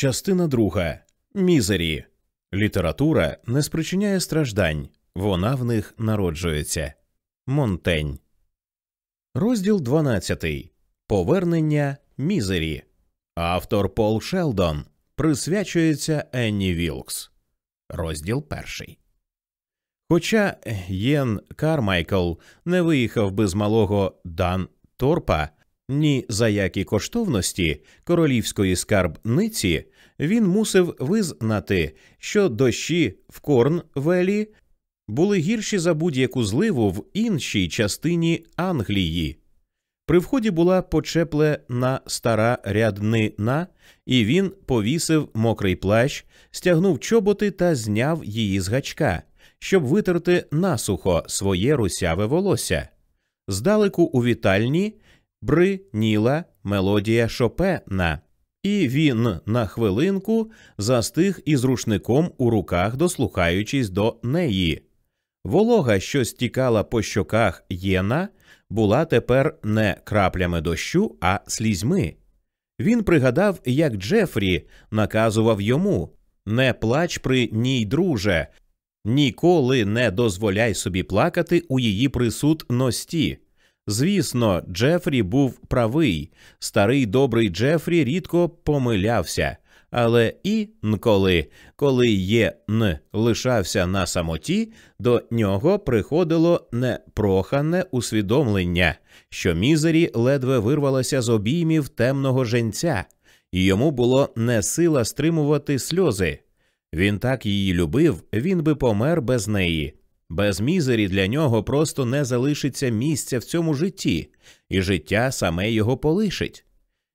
Частина друга Мізері. Література не спричиняє страждань, вона в них народжується. Монтень. Розділ 12. Повернення Мізері. Автор Пол Шелдон. Присвячується Енні Вілкс. Розділ перший. Хоча Єн Кармайкл не виїхав би з малого Дан Торпа ні за які коштовності королівської скарбниці, він мусив визнати, що дощі в Корнвелі були гірші за будь-яку зливу в іншій частині Англії. При вході була почеплена стара ряднина, і він повісив мокрий плащ, стягнув чоботи та зняв її з гачка, щоб витерти насухо своє русяве волосся. Здалеку у вітальні бриніла мелодія Шопена, і він на хвилинку застиг із рушником у руках, дослухаючись до неї. Волога, що стікала по щоках єна, була тепер не краплями дощу, а слізьми. Він пригадав, як Джефрі наказував йому не плач при ній, друже, ніколи не дозволяй собі плакати у її присутності. Звісно, Джефрі був правий, старий добрий Джефрі рідко помилявся, але інколи, коли є н лишався на самоті, до нього приходило непрохане усвідомлення, що мізері ледве вирвалася з обіймів темного женця, і йому було не сила стримувати сльози. Він так її любив, він би помер без неї. Без мізері для нього просто не залишиться місця в цьому житті, і життя саме його полишить.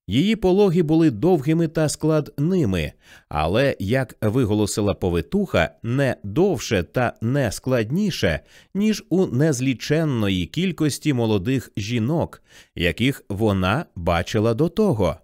Її пологи були довгими та складними, але, як виголосила повитуха, не довше та не складніше, ніж у незліченної кількості молодих жінок, яких вона бачила до того.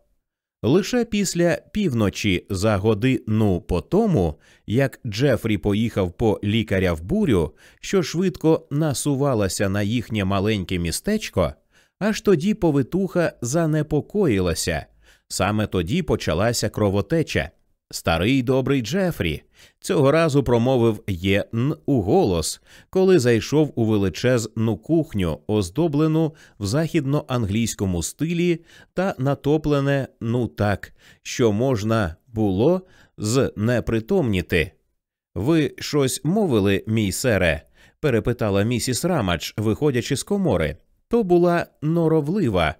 Лише після півночі за годину по тому, як Джефрі поїхав по лікаря в бурю, що швидко насувалася на їхнє маленьке містечко, аж тоді повитуха занепокоїлася. Саме тоді почалася кровотеча. Старий добрий Джефрі цього разу промовив єн у голос, коли зайшов у величезну кухню, оздоблену в західноанглійському стилі та натоплене ну так, що можна було знепритомніти. Ви щось мовили, мій сере? перепитала місіс Рамач, виходячи з комори. То була норовлива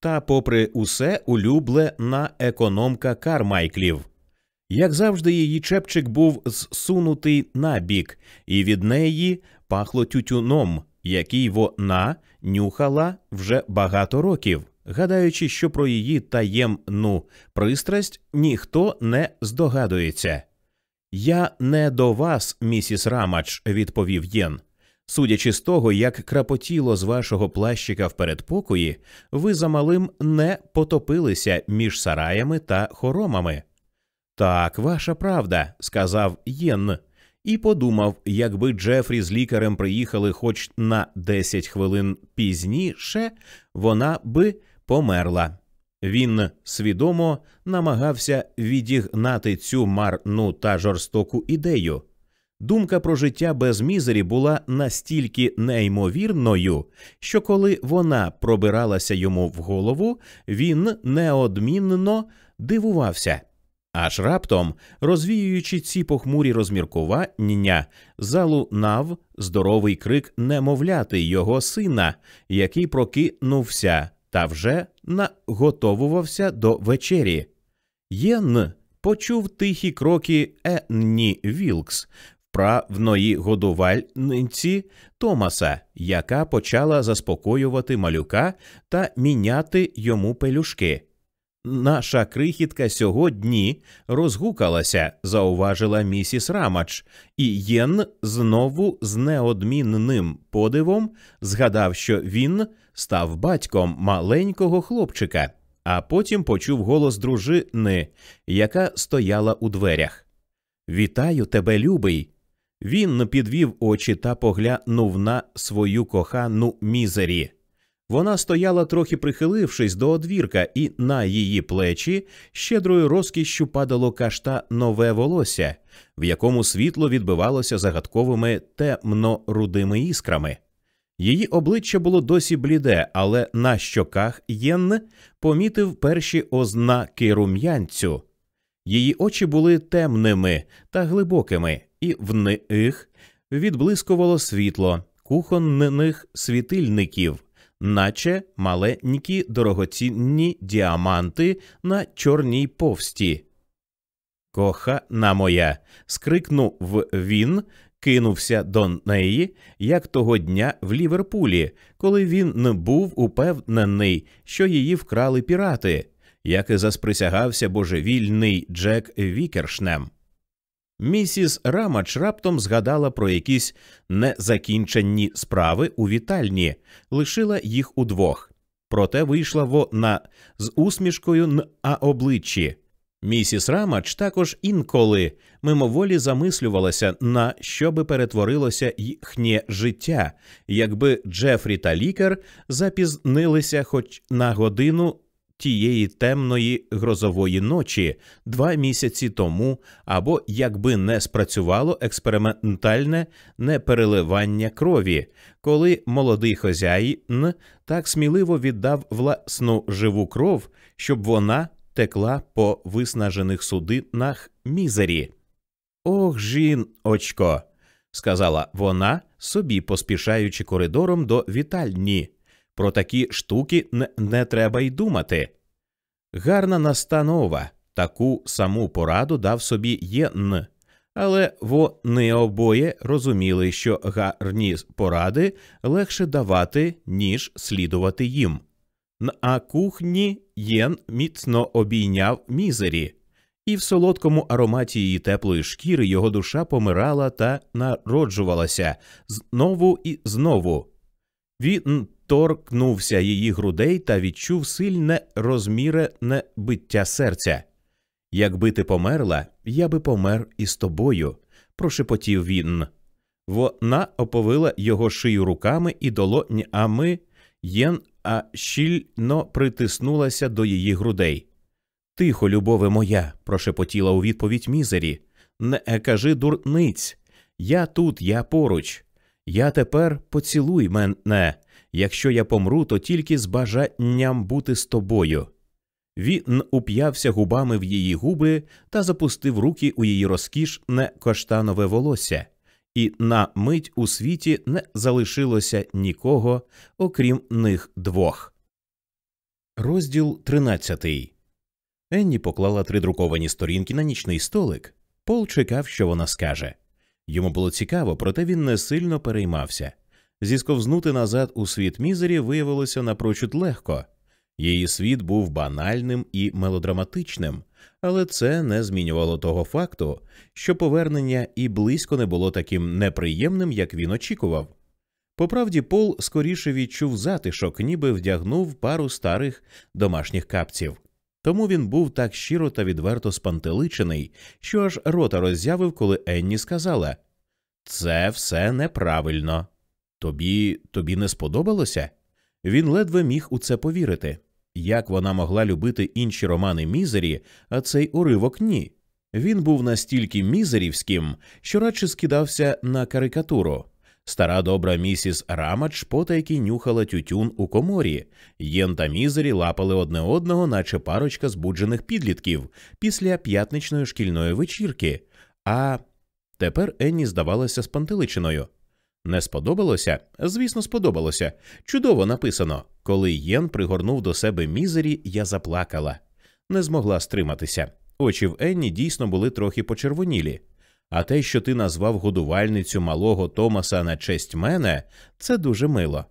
та, попри усе, улюблена економка Кармайклів. Як завжди, її чепчик був зсунутий набік, і від неї пахло тютюном, який вона нюхала вже багато років, гадаючи, що про її таємну пристрасть ніхто не здогадується. Я не до вас, місіс Рамач, відповів Єн. Судячи з того, як крапотіло з вашого плащика в передпокої, ви замалим не потопилися між сараями та хоромами. Так, ваша правда, сказав Єн, і подумав, якби Джефрі з лікарем приїхали хоч на 10 хвилин пізніше, вона би померла. Він свідомо намагався відігнати цю марну та жорстоку ідею. Думка про життя без мізері була настільки неймовірною, що коли вона пробиралася йому в голову, він неодмінно дивувався. Аж раптом, розвіюючи ці похмурі розміркування, залунав здоровий крик немовляти його сина, який прокинувся та вже наготовувався до вечері. Єн почув тихі кроки Енні Вілкс, вправної годувальниці Томаса, яка почала заспокоювати малюка та міняти йому пелюшки. Наша крихітка сьогодні розгукалася, зауважила місіс Рамач, і Єн знову з неодмінним подивом згадав, що він став батьком маленького хлопчика, а потім почув голос дружини, яка стояла у дверях. Вітаю тебе, любий. Він підвів очі та поглянув на свою кохану мізері. Вона стояла трохи прихилившись до одвірка, і на її плечі щедрою розкішшю падало кашта нове волосся, в якому світло відбивалося загадковими темно-рудими іскрами. Її обличчя було досі бліде, але на щоках Єн помітив перші ознаки рум'янцю. Її очі були темними та глибокими, і в них відблискувало світло кухонних світильників, наче маленькі дорогоцінні діаманти на чорній повсті. Кохана моя. скрикнув він, кинувся до неї, як того дня в Ліверпулі, коли він не був упевнений, що її вкрали пірати, як і засприсягався божевільний Джек Вікершнем. Місіс Рамач раптом згадала про якісь незакінчені справи у вітальні, лишила їх удвох. Проте вийшла вона з усмішкою на обличчі. Місіс Рамач також інколи мимоволі замислювалася на що би перетворилося їхнє життя, якби Джефрі та лікар запізнилися хоч на годину тієї темної грозової ночі два місяці тому, або якби не спрацювало експериментальне непереливання крові, коли молодий хозяїн так сміливо віддав власну живу кров, щоб вона текла по виснажених судинах мізері. Ох, жіночко, сказала вона, собі поспішаючи коридором до вітальні. Про такі штуки не, не треба й думати. Гарна настанова, таку саму пораду дав собі Єн, але вони обоє розуміли, що гарні поради легше давати, ніж слідувати їм. На кухні Єн міцно обійняв мізері, і в солодкому ароматі її теплої шкіри його душа помирала та народжувалася знову і знову. Він торкнувся її грудей та відчув сильне розмірене биття серця. Якби ти померла, я би помер із тобою, прошепотів він. Вона оповила його шию руками і долонями єн, а щільно притиснулася до її грудей. Тихо, любове моя, прошепотіла у відповідь мізері. Не кажи дурниць. Я тут, я поруч. Я тепер поцілуй мене. Якщо я помру, то тільки з бажанням бути з тобою. Він уп'явся губами в її губи та запустив руки у її розкішне каштанове волосся, і на мить у світі не залишилося нікого, окрім них двох. Розділ тринадцятий. Енні поклала три друковані сторінки на нічний столик. Пол чекав, що вона скаже. Йому було цікаво, проте він не сильно переймався. Зісковзнути назад у світ мізері виявилося напрочуд легко. Її світ був банальним і мелодраматичним, але це не змінювало того факту, що повернення і близько не було таким неприємним, як він очікував. Поправді, Пол скоріше відчув затишок, ніби вдягнув пару старих домашніх капців. Тому він був так щиро та відверто спантеличений, що аж рота роззявив, коли Енні сказала Це все неправильно. Тобі тобі не сподобалося? Він ледве міг у це повірити. Як вона могла любити інші романи Мізері, а цей уривок ні. Він був настільки мізерівським, що радше скидався на карикатуру. Стара добра місіс Рамач потайки нюхала тютюн у коморі, Єн та мізері лапали одне одного, наче парочка збуджених підлітків після п'ятничної шкільної вечірки. А тепер Енні здавалася спантеличеною. Не сподобалося? Звісно, сподобалося. Чудово написано. Коли Єн пригорнув до себе мізері, я заплакала. Не змогла стриматися. Очі в Енні дійсно були трохи почервонілі. А те, що ти назвав годувальницю малого Томаса на честь мене, це дуже мило.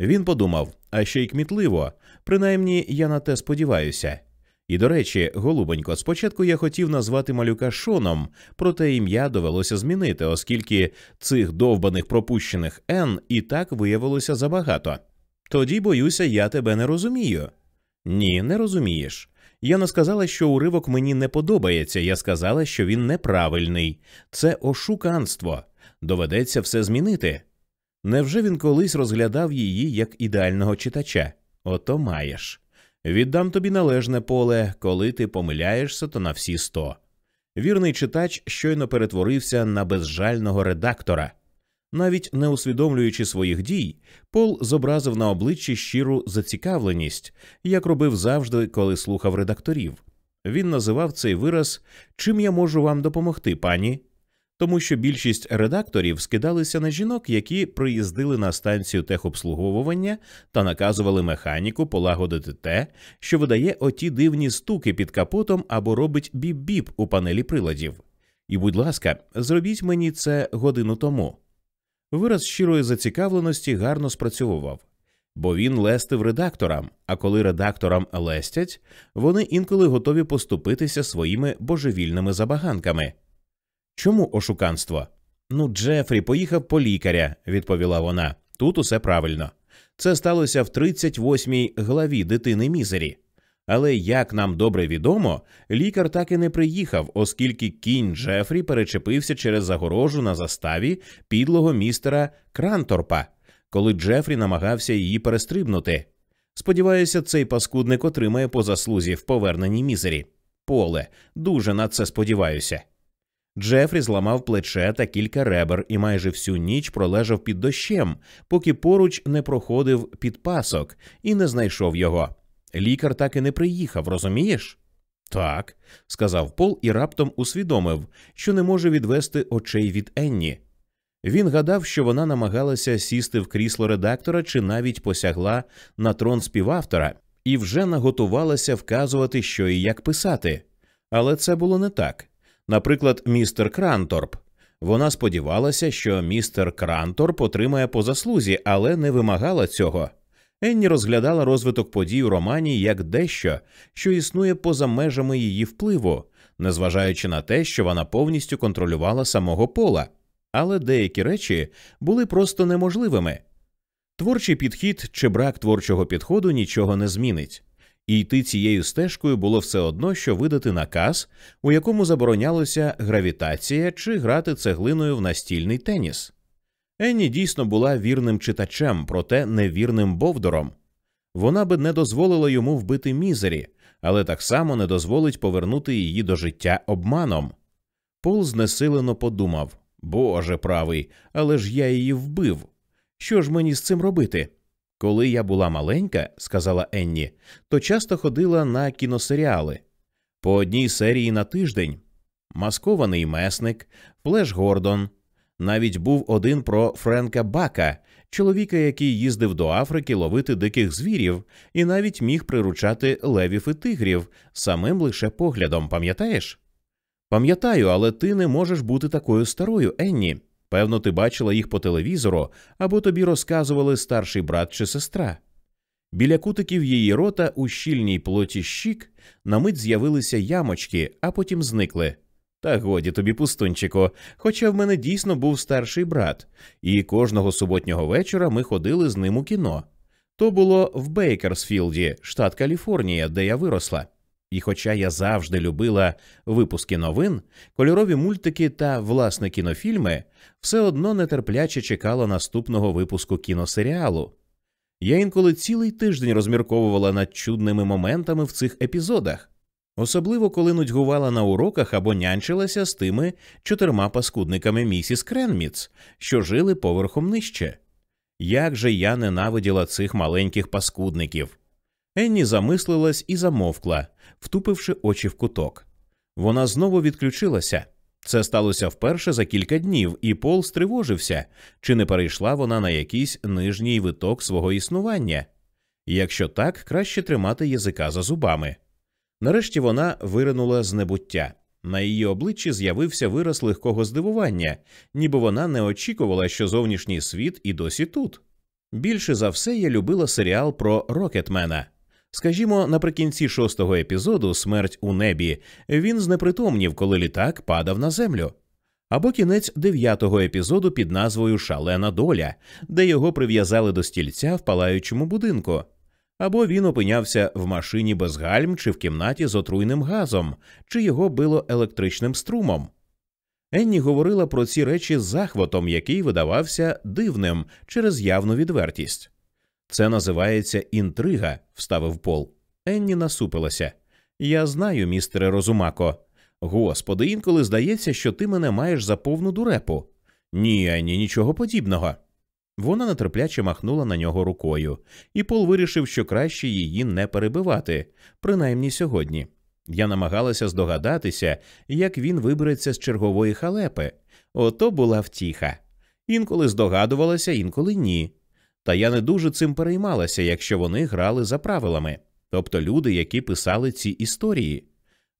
Він подумав, а ще й кмітливо, принаймні я на те сподіваюся. І до речі, голубонько, спочатку я хотів назвати малюка Шоном, проте ім'я довелося змінити, оскільки цих довбаних пропущених Н і так виявилося забагато. Тоді, боюся, я тебе не розумію. Ні, не розумієш. Я не сказала, що уривок мені не подобається, я сказала, що він неправильний. Це ошуканство. Доведеться все змінити. Невже він колись розглядав її як ідеального читача? Ото маєш. Віддам тобі належне поле, коли ти помиляєшся, то на всі сто. Вірний читач щойно перетворився на безжального редактора. Навіть не усвідомлюючи своїх дій, Пол зобразив на обличчі щиру зацікавленість, як робив завжди, коли слухав редакторів. Він називав цей вираз Чим я можу вам допомогти, пані? Тому що більшість редакторів скидалися на жінок, які приїздили на станцію техобслуговування та наказували механіку полагодити те, що видає оті дивні стуки під капотом або робить біп-біп у панелі приладів. І, будь ласка, зробіть мені це годину тому. Вираз щирої зацікавленості гарно спрацьовував, бо він лестив редакторам, а коли редакторам лестять, вони інколи готові поступитися своїми божевільними забаганками. Чому ошуканство? Ну, Джефрі поїхав по лікаря, відповіла вона. Тут усе правильно. Це сталося в 38-й главі дитини Мізері. Але як нам добре відомо, лікар так і не приїхав, оскільки кінь Джефрі перечепився через загорожу на заставі підлого містера Кранторпа, коли Джефрі намагався її перестрибнути. Сподіваюся, цей паскудник отримає по заслузі в поверненні мізері. Поле, дуже на це сподіваюся. Джефрі зламав плече та кілька ребер і майже всю ніч пролежав під дощем, поки поруч не проходив підпасок і не знайшов його. Лікар так і не приїхав, розумієш? Так, сказав Пол і раптом усвідомив, що не може відвести очей від Енні. Він гадав, що вона намагалася сісти в крісло редактора чи навіть посягла на трон співавтора і вже наготувалася вказувати, що і як писати. Але це було не так. Наприклад, містер Кранторп. Вона сподівалася, що містер Кранторп отримає по заслузі, але не вимагала цього. Енні розглядала розвиток подій у романі як дещо, що існує поза межами її впливу, незважаючи на те, що вона повністю контролювала самого Пола, але деякі речі були просто неможливими. Творчий підхід чи брак творчого підходу нічого не змінить, і йти цією стежкою було все одно, що видати наказ, у якому заборонялося гравітація чи грати цеглиною в настільний теніс. Енні дійсно була вірним читачем, проте невірним бовдором. Вона би не дозволила йому вбити мізері, але так само не дозволить повернути її до життя обманом. Пол знесилено подумав Боже правий, але ж я її вбив. Що ж мені з цим робити? Коли я була маленька, сказала Енні, то часто ходила на кіносеріали по одній серії на тиждень. Маскований месник, Флеш Гордон, навіть був один про Френка Бака, чоловіка, який їздив до Африки ловити диких звірів, і навіть міг приручати левів і тигрів самим лише поглядом, пам'ятаєш? Пам'ятаю, але ти не можеш бути такою старою, Енні. Певно, ти бачила їх по телевізору або тобі розказували старший брат чи сестра. Біля кутиків її рота у щільній плоті щік на мить з'явилися ямочки, а потім зникли. Та годі тобі, пустунчику, хоча в мене дійсно був старший брат, і кожного суботнього вечора ми ходили з ним у кіно. То було в Бейкерсфілді, штат Каліфорнія, де я виросла. І хоча я завжди любила випуски новин, кольорові мультики та власне кінофільми, все одно нетерпляче чекала наступного випуску кіносеріалу. Я інколи цілий тиждень розмірковувала над чудними моментами в цих епізодах особливо коли нудьгувала на уроках або нянчилася з тими чотирма паскудниками місіс Кренміц, що жили поверхом нижче. Як же я ненавиділа цих маленьких паскудників. Енні замислилась і замовкла, втупивши очі в куток. Вона знову відключилася. Це сталося вперше за кілька днів, і Пол стривожився, чи не перейшла вона на якийсь нижній виток свого існування. Якщо так, краще тримати язика за зубами. Нарешті вона виринула з небуття. На її обличчі з'явився вираз легкого здивування, ніби вона не очікувала, що зовнішній світ і досі тут. Більше за все я любила серіал про Рокетмена. Скажімо, наприкінці шостого епізоду Смерть у небі він знепритомнів, коли літак падав на землю. Або кінець дев'ятого епізоду під назвою Шалена доля, де його прив'язали до стільця в палаючому будинку або він опинявся в машині без гальм чи в кімнаті з отруйним газом, чи його било електричним струмом. Енні говорила про ці речі з захватом, який видавався дивним через явну відвертість. Це називається інтрига, вставив Пол. Енні насупилася. Я знаю, містере Розумако. Господи, інколи здається, що ти мене маєш за повну дурепу. Ні, Енні, нічого подібного. Вона нетерпляче махнула на нього рукою, і Пол вирішив, що краще її не перебивати, принаймні сьогодні. Я намагалася здогадатися, як він вибереться з чергової халепи. Ото була втіха. Інколи здогадувалася, інколи ні. Та я не дуже цим переймалася, якщо вони грали за правилами, тобто люди, які писали ці історії.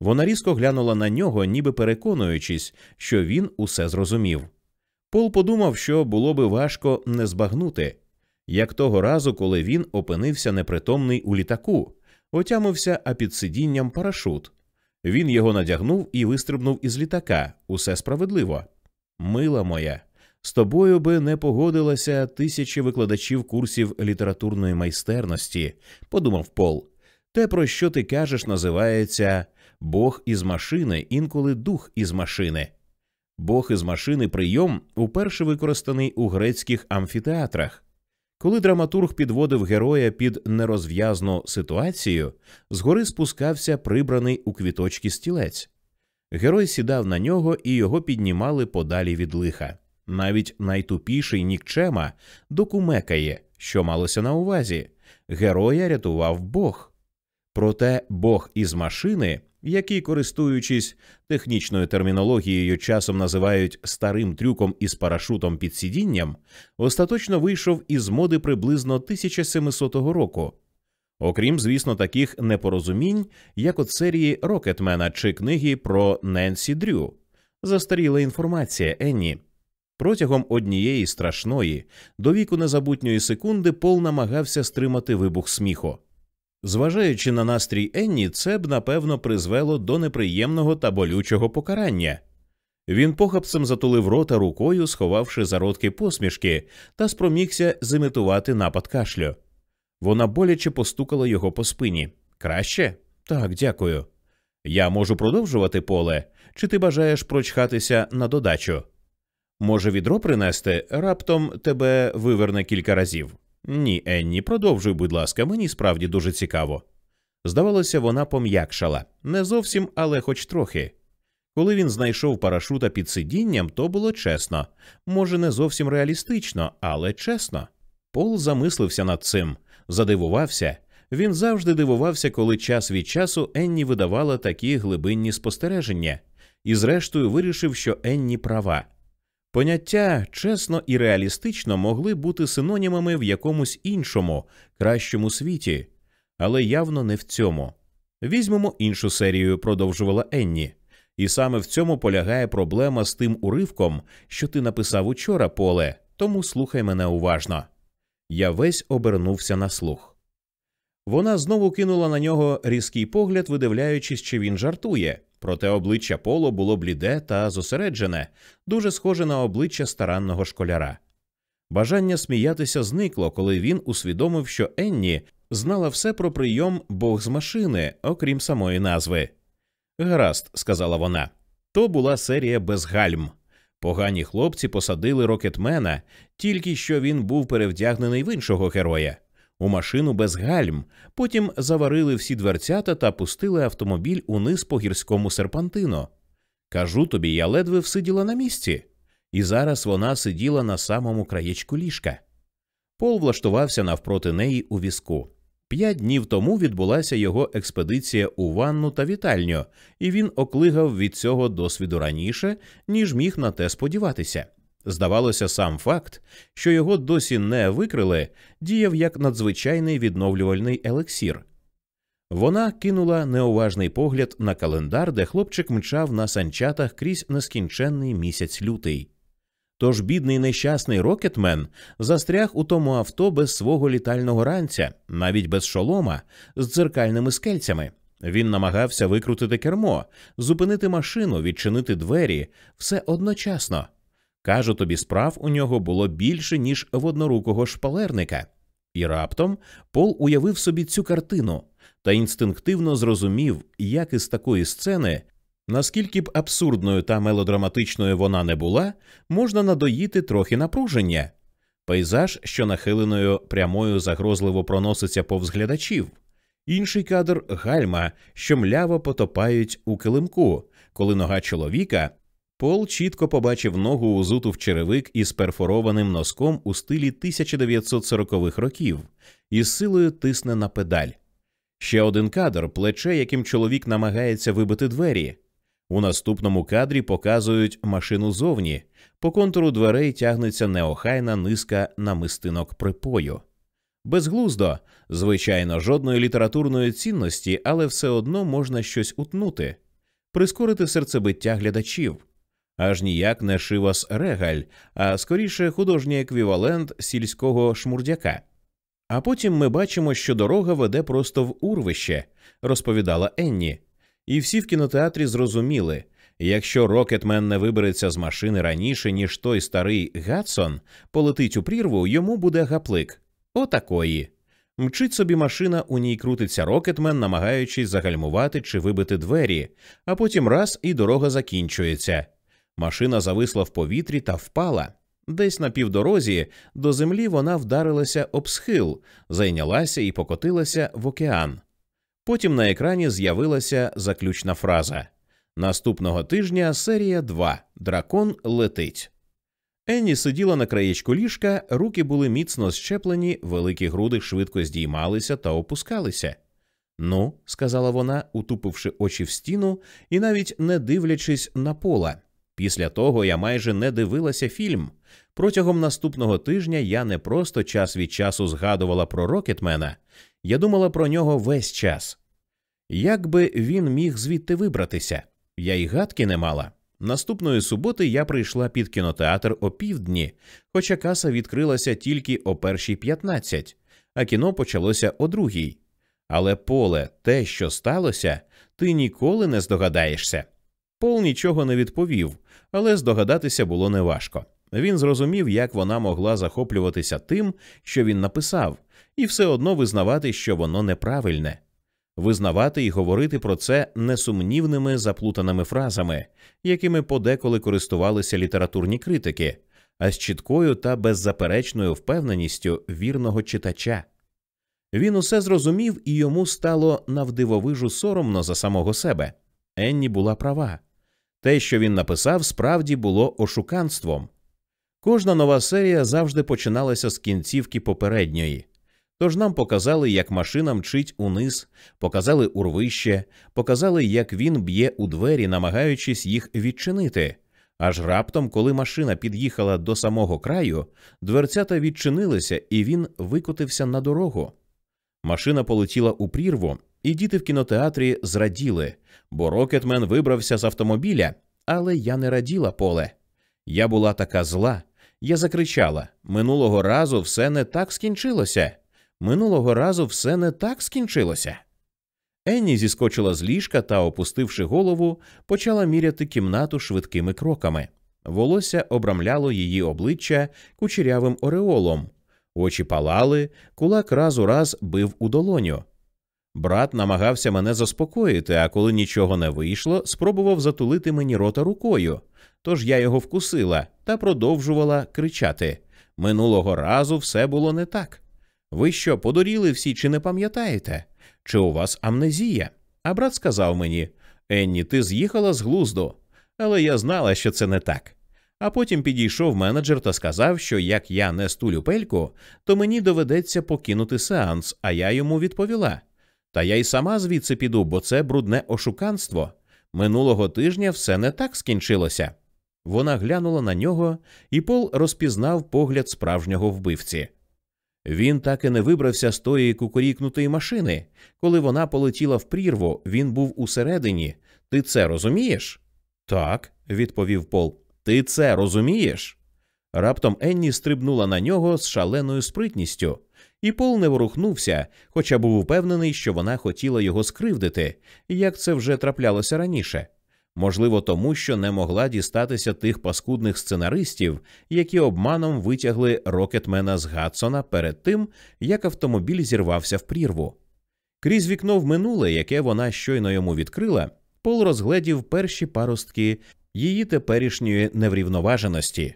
Вона різко глянула на нього, ніби переконуючись, що він усе зрозумів. Пол подумав, що було би важко не збагнути, як того разу, коли він опинився непритомний у літаку, отямився, а під сидінням парашут. Він його надягнув і вистрибнув із літака. Усе справедливо. Мила моя, з тобою би не погодилася тисячі викладачів курсів літературної майстерності, подумав Пол. Те, про що ти кажеш, називається Бог із машини, інколи дух із машини. Бог із машини прийом уперше використаний у грецьких амфітеатрах. Коли драматург підводив героя під нерозв'язну ситуацію, згори спускався прибраний у квіточки стілець. Герой сідав на нього і його піднімали подалі від лиха. Навіть найтупіший нікчема докумекає, що малося на увазі. Героя рятував Бог. Проте Бог із машини які, користуючись технічною термінологією, часом називають старим трюком із парашутом під сидінням, остаточно вийшов із моди приблизно 1700 року. Окрім, звісно, таких непорозумінь, як от серії Рокетмена чи книги про Ненсі Дрю. Застаріла інформація Енні. Протягом однієї страшної, до віку незабутньої секунди Пол намагався стримати вибух сміху. Зважаючи на настрій Енні, це б напевно призвело до неприємного та болючого покарання. Він похапцем затулив рота рукою, сховавши зародки посмішки, та спромігся зимітувати напад кашлю. Вона боляче постукала його по спині. Краще? Так, дякую. Я можу продовжувати поле, чи ти бажаєш прочхатися на додачу? Може, відро принести, раптом тебе виверне кілька разів. Ні, Енні, продовжуй, будь ласка, мені справді дуже цікаво. Здавалося, вона пом'якшала не зовсім, але хоч трохи. Коли він знайшов парашута під сидінням, то було чесно, може, не зовсім реалістично, але чесно. Пол замислився над цим, задивувався. Він завжди дивувався, коли час від часу Енні видавала такі глибинні спостереження, і, зрештою, вирішив, що Енні права. Поняття чесно і реалістично могли бути синонімами в якомусь іншому, кращому світі, але явно не в цьому. Візьмемо іншу серію, продовжувала Енні, і саме в цьому полягає проблема з тим уривком, що ти написав учора, поле, тому слухай мене уважно. Я весь обернувся на слух. Вона знову кинула на нього різкий погляд, видивляючись, чи він жартує. Проте обличчя Поло було бліде та зосереджене, дуже схоже на обличчя старанного школяра. Бажання сміятися зникло, коли він усвідомив, що Енні знала все про прийом Бог з машини, окрім самої назви. Гаразд, сказала вона, то була серія без гальм. Погані хлопці посадили рокетмена, тільки що він був перевдягнений в іншого героя у машину без гальм, потім заварили всі дверцята та пустили автомобіль униз по гірському серпантину. Кажу тобі, я ледве всиділа на місці, і зараз вона сиділа на самому краєчку ліжка. Пол влаштувався навпроти неї у візку. П'ять днів тому відбулася його експедиція у ванну та вітальню, і він оклигав від цього досвіду раніше, ніж міг на те сподіватися. Здавалося, сам факт, що його досі не викрили, діяв як надзвичайний відновлювальний елексір. Вона кинула неуважний погляд на календар, де хлопчик мчав на санчатах крізь нескінченний місяць лютий. Тож бідний нещасний рокетмен застряг у тому авто без свого літального ранця, навіть без шолома, з дзеркальними скельцями. Він намагався викрутити кермо, зупинити машину, відчинити двері все одночасно. Кажу тобі, справ у нього було більше, ніж в однорукого шпалерника, і раптом Пол уявив собі цю картину та інстинктивно зрозумів, як із такої сцени Наскільки б абсурдною та мелодраматичною вона не була, можна надоїти трохи напруження. Пейзаж, що нахиленою прямою загрозливо проноситься повз глядачів, інший кадр гальма, що мляво потопають у килимку, коли нога чоловіка. Пол чітко побачив ногу узуту в черевик із перфорованим носком у стилі 1940-х років і з силою тисне на педаль. Ще один кадр плече, яким чоловік намагається вибити двері. У наступному кадрі показують машину зовні. По контуру дверей тягнеться неохайна низка намистинок припою. Безглуздо, звичайно, жодної літературної цінності, але все одно можна щось утнути, прискорити серцебиття глядачів. Аж ніяк не шивас регаль, а скоріше художній еквівалент сільського шмурдяка. А потім ми бачимо, що дорога веде просто в урвище, розповідала Енні, і всі в кінотеатрі зрозуміли якщо Рокетмен не вибереться з машини раніше, ніж той старий Гадсон полетить у прірву, йому буде гаплик. Отакої. Мчить собі машина, у ній крутиться Рокетмен, намагаючись загальмувати чи вибити двері, а потім раз і дорога закінчується. Машина зависла в повітрі та впала. Десь на півдорозі до землі вона вдарилася об схил, зайнялася і покотилася в океан. Потім на екрані з'явилася заключна фраза Наступного тижня серія 2. Дракон летить. Енні сиділа на краєчку ліжка, руки були міцно щеплені, великі груди швидко здіймалися та опускалися. Ну, сказала вона, утупивши очі в стіну і навіть не дивлячись на пола. Після того я майже не дивилася фільм. Протягом наступного тижня я не просто час від часу згадувала про Рокетмена, я думала про нього весь час. Як би він міг звідти вибратися? Я й гадки не мала. Наступної суботи я прийшла під кінотеатр о півдні, хоча каса відкрилася тільки о першій п'ятнадцять, а кіно почалося о другій. Але поле, те, що сталося, ти ніколи не здогадаєшся. Пол нічого не відповів, але здогадатися було неважко. Він зрозумів, як вона могла захоплюватися тим, що він написав, і все одно визнавати, що воно неправильне, визнавати і говорити про це несумнівними заплутаними фразами, якими подеколи користувалися літературні критики, а з чіткою та беззаперечною впевненістю вірного читача. Він усе зрозумів, і йому стало навдивовижу соромно за самого себе. Енні була права. Те, що він написав, справді було ошуканством. Кожна нова серія завжди починалася з кінцівки попередньої. Тож нам показали, як машина мчить униз, показали урвище, показали, як він б'є у двері, намагаючись їх відчинити. Аж раптом, коли машина під'їхала до самого краю, дверцята відчинилися, і він викотився на дорогу. Машина полетіла у прірву, і діти в кінотеатрі зраділи, бо Рокетмен вибрався з автомобіля, але я не раділа поле. Я була така зла. Я закричала минулого разу все не так скінчилося. Минулого разу все не так скінчилося. Енні зіскочила з ліжка та, опустивши голову, почала міряти кімнату швидкими кроками. Волосся обрамляло її обличчя кучерявим ореолом, очі палали, кулак раз у раз бив у долоню. Брат намагався мене заспокоїти, а коли нічого не вийшло, спробував затулити мені рота рукою. Тож я його вкусила та продовжувала кричати минулого разу все було не так. Ви що, подоріли всі, чи не пам'ятаєте? Чи у вас амнезія? А брат сказав мені Енні, ти з'їхала з глузду. Але я знала, що це не так. А потім підійшов менеджер та сказав, що як я не стулю пельку, то мені доведеться покинути сеанс, а я йому відповіла. Та я й сама звідси піду, бо це брудне ошуканство. Минулого тижня все не так скінчилося. Вона глянула на нього, і Пол розпізнав погляд справжнього вбивці. Він так і не вибрався з тої кукурікнутої машини. Коли вона полетіла в прірву, він був усередині. Ти це розумієш? Так, відповів Пол. Ти це розумієш? Раптом Енні стрибнула на нього з шаленою спритністю, і Пол не ворухнувся, хоча був впевнений, що вона хотіла його скривдити, як це вже траплялося раніше можливо, тому що не могла дістатися тих паскудних сценаристів, які обманом витягли Рокетмена з Гадсона перед тим, як автомобіль зірвався в прірву. Крізь вікно в минуле, яке вона щойно йому відкрила, Пол розгледів перші паростки її теперішньої неврівноваженості,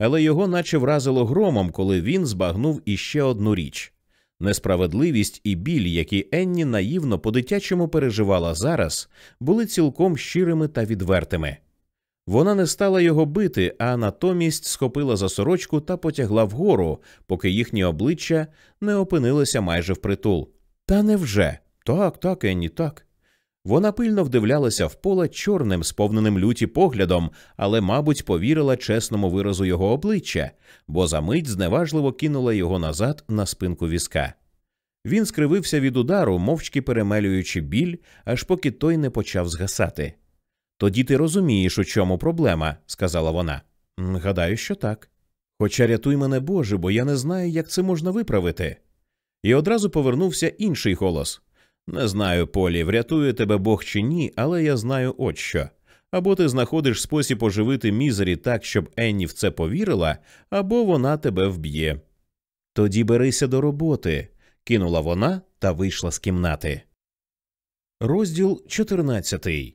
але його наче вразило громом, коли він збагнув іще одну річ несправедливість і біль, які Енні наївно по дитячому переживала зараз, були цілком щирими та відвертими. Вона не стала його бити, а натомість схопила за сорочку та потягла вгору, поки їхні обличчя не опинилися майже впритул. Та невже? Так, так, Енні, так. Вона пильно вдивлялася в поле чорним, сповненим люті поглядом, але, мабуть, повірила чесному виразу його обличчя, бо за мить зневажливо кинула його назад на спинку візка. Він скривився від удару, мовчки перемелюючи біль, аж поки той не почав згасати. Тоді ти розумієш, у чому проблема, сказала вона. Гадаю, що так. Хоча рятуй мене Боже, бо я не знаю, як це можна виправити. І одразу повернувся інший голос. Не знаю, Полі, врятує тебе Бог чи ні, але я знаю от що. Або ти знаходиш спосіб оживити мізері так, щоб Енні в це повірила, або вона тебе вб'є. Тоді берися до роботи, кинула вона та вийшла з кімнати. Розділ 14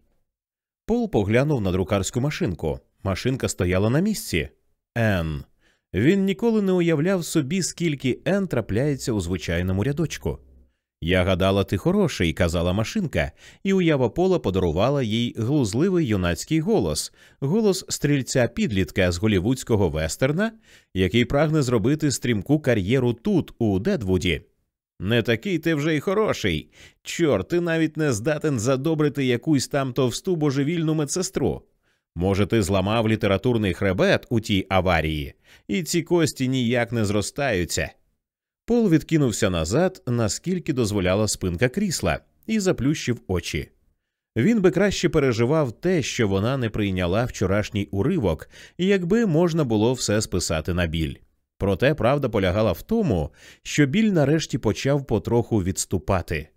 Пол поглянув на друкарську машинку. Машинка стояла на місці. Н. Він ніколи не уявляв собі, скільки Н трапляється у звичайному рядочку. Я гадала, ти хороший, казала машинка, і уява пола подарувала їй глузливий юнацький голос, голос стрільця підлітка з голівудського вестерна, який прагне зробити стрімку кар'єру тут, у Дедвуді. Не такий ти вже й хороший. Чорт, ти навіть не здатен задобрити якусь там товсту божевільну медсестру. Може, ти зламав літературний хребет у тій аварії, і ці кості ніяк не зростаються. Пол відкинувся назад, наскільки дозволяла спинка крісла, і заплющив очі. Він би краще переживав те, що вона не прийняла вчорашній уривок, якби можна було все списати на біль. Проте правда полягала в тому, що біль нарешті почав потроху відступати.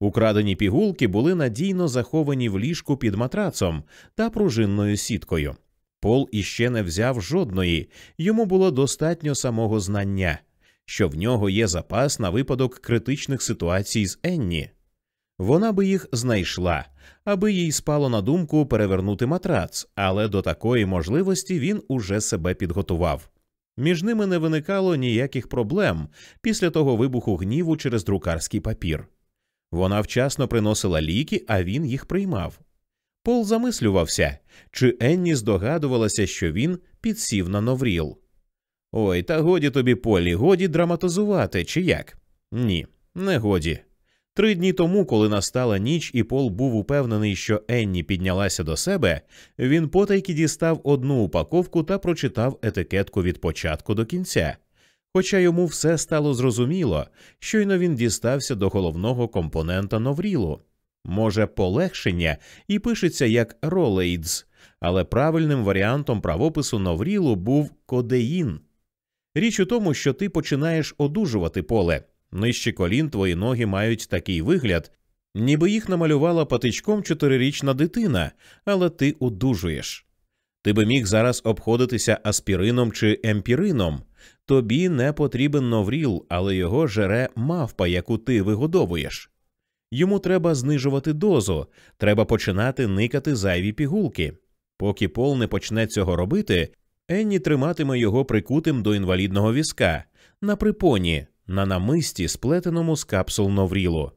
Украдені пігулки були надійно заховані в ліжку під матрацом та пружинною сіткою. Пол іще не взяв жодної, йому було достатньо самого знання що в нього є запас на випадок критичних ситуацій з Енні. Вона би їх знайшла, аби їй спало на думку перевернути матрац, але до такої можливості він уже себе підготував. Між ними не виникало ніяких проблем після того вибуху гніву через друкарський папір. Вона вчасно приносила ліки, а він їх приймав. Пол замислювався, чи Енні здогадувалася, що він підсів на Новріл. Ой, та годі тобі, Полі, годі драматизувати, чи як? Ні, не годі. Три дні тому, коли настала ніч, і Пол був упевнений, що Енні піднялася до себе, він потайки дістав одну упаковку та прочитав етикетку від початку до кінця. Хоча йому все стало зрозуміло, щойно він дістався до головного компонента Новрілу. Може, полегшення і пишеться як ролейдз, але правильним варіантом правопису Новрілу був кодеїн. Річ у тому, що ти починаєш одужувати поле. Нижче колін твої ноги мають такий вигляд, ніби їх намалювала патичком чотирирічна дитина, але ти одужуєш. Ти би міг зараз обходитися аспірином чи емпірином. Тобі не потрібен новріл, але його жере мавпа, яку ти вигодовуєш. Йому треба знижувати дозу, треба починати никати зайві пігулки. Поки Пол не почне цього робити, Енні триматиме його прикутим до інвалідного візка на припоні, на намисті, сплетеному з капсул Новрілу.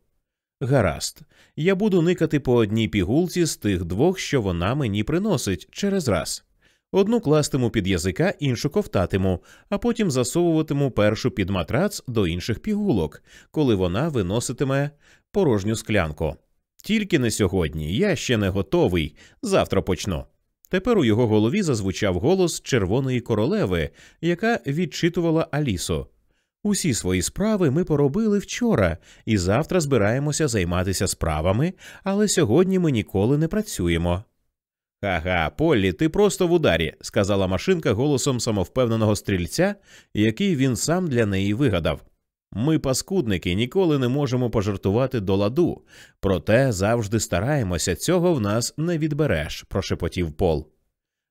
Гаразд, я буду никати по одній пігулці з тих двох, що вона мені приносить через раз. Одну кластиму під язика, іншу ковтатиму, а потім засовуватиму першу під матрац до інших пігулок, коли вона виноситиме порожню склянку. Тільки не сьогодні, я ще не готовий, завтра почну. Тепер у його голові зазвучав голос червоної королеви, яка відчитувала Алісу. Усі свої справи ми поробили вчора, і завтра збираємося займатися справами, але сьогодні ми ніколи не працюємо. Ха-ха, Поллі, ти просто в ударі, сказала машинка голосом самовпевненого стрільця, який він сам для неї вигадав. Ми, паскудники, ніколи не можемо пожартувати до ладу, проте завжди стараємося, цього в нас не відбереш, прошепотів Пол.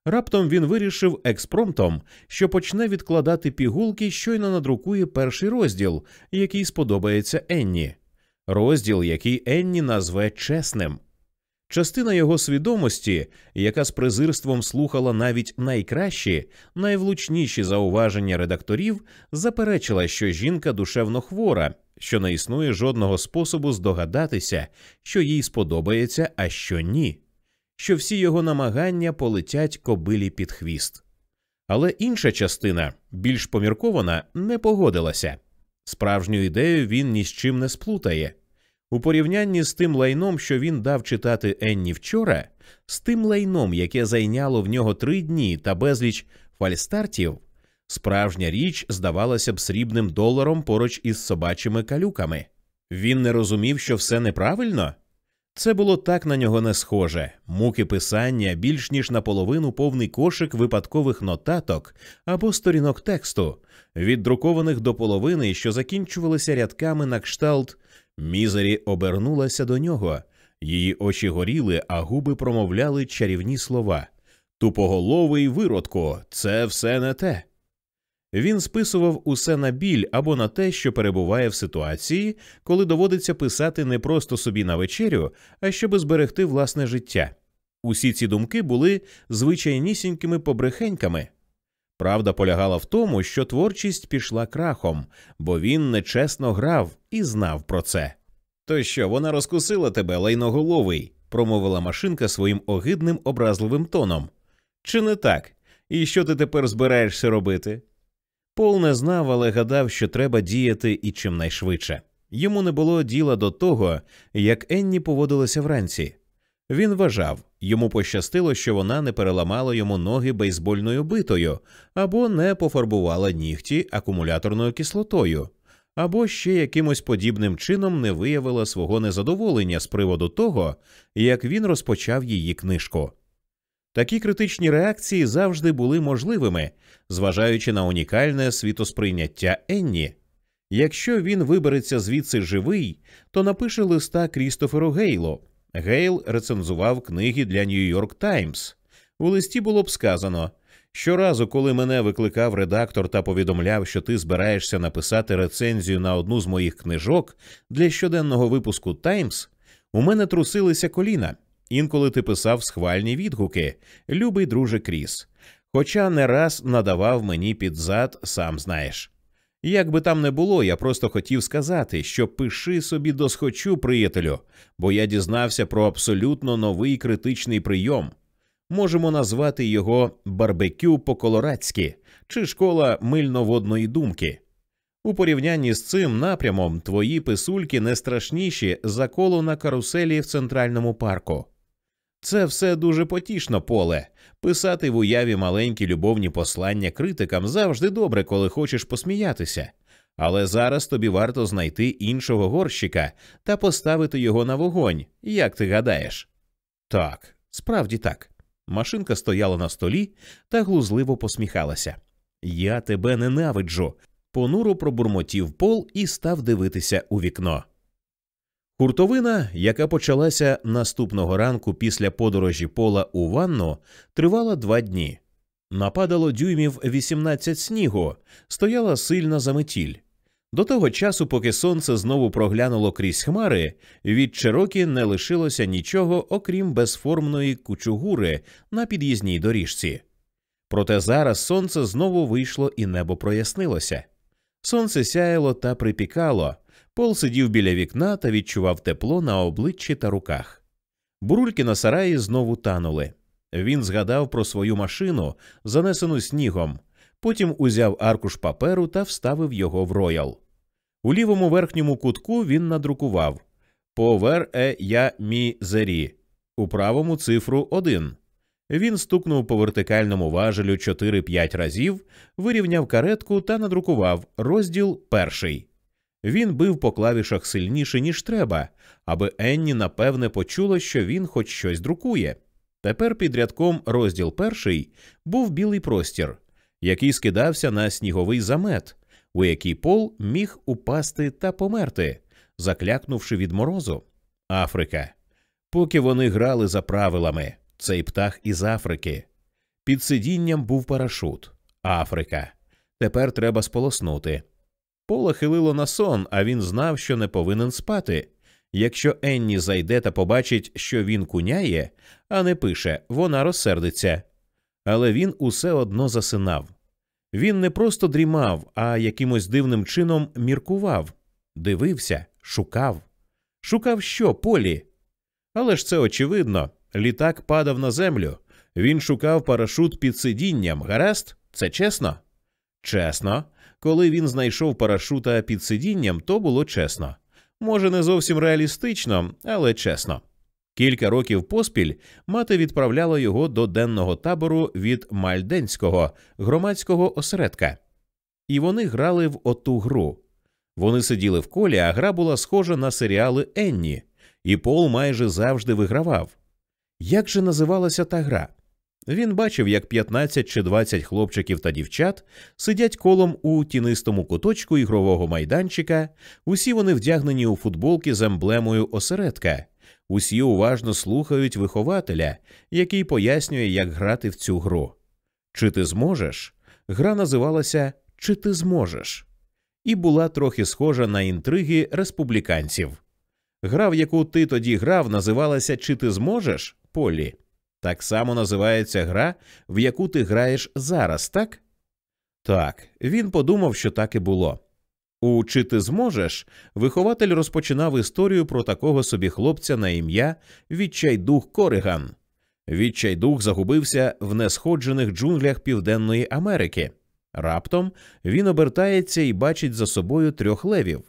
Раптом він вирішив експромтом, що почне відкладати пігулки, щойно надрукує перший розділ, який сподобається Енні, розділ, який Енні назве чесним. Частина його свідомості, яка з презирством слухала навіть найкращі, найвлучніші зауваження редакторів, заперечила, що жінка душевно хвора, що не існує жодного способу здогадатися, що їй сподобається, а що ні, що всі його намагання полетять кобилі під хвіст. Але інша частина, більш поміркована, не погодилася. Справжню ідею він ні з чим не сплутає. У порівнянні з тим лайном, що він дав читати Енні вчора, з тим лайном, яке зайняло в нього три дні та безліч фальстартів, справжня річ здавалася б срібним доларом поруч із собачими калюками. Він не розумів, що все неправильно. Це було так на нього не схоже муки писання більш ніж наполовину повний кошик випадкових нотаток або сторінок тексту, віддрукованих до половини, що закінчувалися рядками на кшталт. Мізері обернулася до нього, її очі горіли, а губи промовляли чарівні слова. Тупоголовий виродку, це все не те. Він списував усе на біль або на те, що перебуває в ситуації, коли доводиться писати не просто собі на вечерю, а щоб зберегти власне життя. Усі ці думки були звичайнісінькими побрехеньками. Правда полягала в тому, що творчість пішла крахом, бо він нечесно грав і знав про це. То що, вона розкусила тебе, лайноголовий, промовила машинка своїм огидним образливим тоном. Чи не так? І що ти тепер збираєшся робити? Пол не знав, але гадав, що треба діяти і чимнайшвидше. Йому не було діла до того, як Енні поводилася вранці. Він вважав, йому пощастило, що вона не переламала йому ноги бейсбольною битою, або не пофарбувала нігті акумуляторною кислотою, або ще якимось подібним чином не виявила свого незадоволення з приводу того, як він розпочав її книжку. Такі критичні реакції завжди були можливими, зважаючи на унікальне світосприйняття Енні. Якщо він вибереться звідси живий, то напише листа Крістоферу Гейлу. Гейл рецензував книги для Нью-Йорк Таймс. У листі було б сказано щоразу, коли мене викликав редактор та повідомляв, що ти збираєшся написати рецензію на одну з моїх книжок для щоденного випуску Таймс, у мене трусилися коліна. Інколи ти писав схвальні відгуки, любий друже Кріс. Хоча не раз надавав мені під зад, сам знаєш. Як би там не було, я просто хотів сказати, що пиши собі досхочу, приятелю, бо я дізнався про абсолютно новий критичний прийом. Можемо назвати його барбекю по колорадськи чи школа мильноводної думки. У порівнянні з цим напрямом твої писульки не страшніші за коло на каруселі в центральному парку. Це все дуже потішно поле. Писати в уяві маленькі любовні послання критикам завжди добре, коли хочеш посміятися. Але зараз тобі варто знайти іншого горщика та поставити його на вогонь, як ти гадаєш? Так, справді так. Машинка стояла на столі та глузливо посміхалася. Я тебе ненавиджу. Понуро пробурмотів пол і став дивитися у вікно. Хуртовина, яка почалася наступного ранку після подорожі пола у ванну, тривала два дні. Нападало дюймів 18 снігу, стояла сильна заметіль. До того часу, поки сонце знову проглянуло крізь хмари, від Чирокі не лишилося нічого, окрім безформної кучугури на під'їзній доріжці. Проте зараз сонце знову вийшло і небо прояснилося. Сонце сяяло та припікало, Пол сидів біля вікна та відчував тепло на обличчі та руках. Бурульки на сараї знову танули. Він згадав про свою машину, занесену снігом, потім узяв аркуш паперу та вставив його в роял. У лівому верхньому кутку він надрукував Повер е я мі зері, у правому цифру 1. Він стукнув по вертикальному важелю 4-5 разів, вирівняв каретку та надрукував розділ перший. Він бив по клавішах сильніше, ніж треба, аби Енні напевне почула, що він хоч щось друкує. Тепер під рядком розділ перший був білий простір, який скидався на сніговий замет, у який пол міг упасти та померти, заклякнувши від морозу. Африка. Поки вони грали за правилами, цей птах із Африки. Під сидінням був парашут. Африка. Тепер треба сполоснути. Пола хилило на сон, а він знав, що не повинен спати. Якщо Енні зайде та побачить, що він куняє, а не пише, вона розсердиться. Але він усе одно засинав. Він не просто дрімав, а якимось дивним чином міркував, дивився, шукав. Шукав що, полі? Але ж це очевидно. Літак падав на землю. Він шукав парашут під сидінням. Гаразд? Це чесно? Чесно. Коли він знайшов парашута під сидінням, то було чесно. Може, не зовсім реалістично, але чесно. Кілька років поспіль мати відправляла його до денного табору від Мальденського громадського осередка, і вони грали в оту гру. Вони сиділи в колі, а гра була схожа на серіали Енні, і Пол майже завжди вигравав. Як же називалася та гра? Він бачив, як 15 чи 20 хлопчиків та дівчат сидять колом у тінистому куточку ігрового майданчика, усі вони вдягнені у футболки з емблемою осередка, усі уважно слухають вихователя, який пояснює, як грати в цю гру. Чи ти зможеш? Гра називалася Чи ти зможеш? і була трохи схожа на інтриги республіканців. Гра, в яку ти тоді грав, називалася Чи ти зможеш? Полі. Так само називається гра, в яку ти граєш зараз, так? Так, він подумав, що так і було. У «Чи ти зможеш вихователь розпочинав історію про такого собі хлопця на ім'я Відчайдух Кориган. Відчайдух загубився в несходжених джунглях Південної Америки. Раптом він обертається і бачить за собою трьох левів.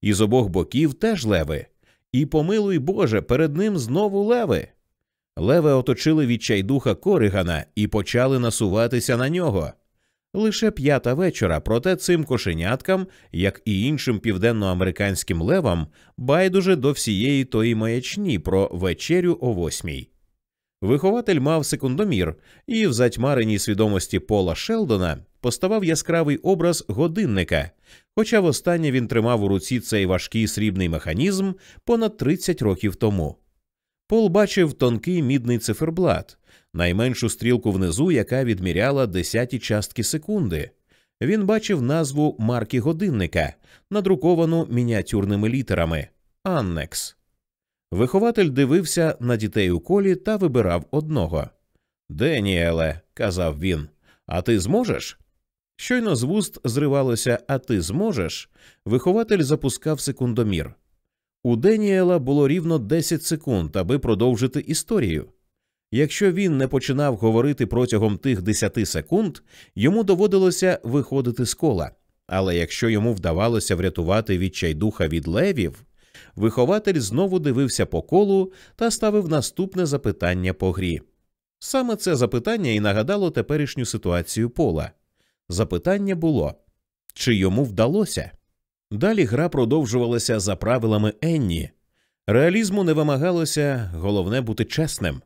І з обох боків теж леви. І помилуй Боже, перед ним знову леви. Леви оточили відчайдуха Коригана і почали насуватися на нього. Лише п'ята вечора, проте цим кошеняткам, як і іншим південноамериканським левам, байдуже до всієї тої маячні про вечерю о восьмій. Вихователь мав секундомір, і в затьмареній свідомості Пола Шелдона поставав яскравий образ годинника, хоча востаннє він тримав у руці цей важкий срібний механізм понад 30 років тому. Пол бачив тонкий мідний циферблат, найменшу стрілку внизу, яка відміряла десяті частки секунди. Він бачив назву марки годинника, надруковану мініатюрними літерами Аннекс. Вихователь дивився на дітей у колі та вибирав одного. Деніеле, казав він, а ти зможеш? Щойно з вуст зривалося, а ти зможеш. Вихователь запускав секундомір. У Деніела було рівно 10 секунд, аби продовжити історію. Якщо він не починав говорити протягом тих 10 секунд, йому доводилося виходити з кола. Але якщо йому вдавалося врятувати відчайдуха від левів, вихователь знову дивився по колу та ставив наступне запитання по грі. Саме це запитання і нагадало теперішню ситуацію пола. Запитання було чи йому вдалося? Далі гра продовжувалася за правилами Енні. Реалізму не вимагалося, головне бути чесним.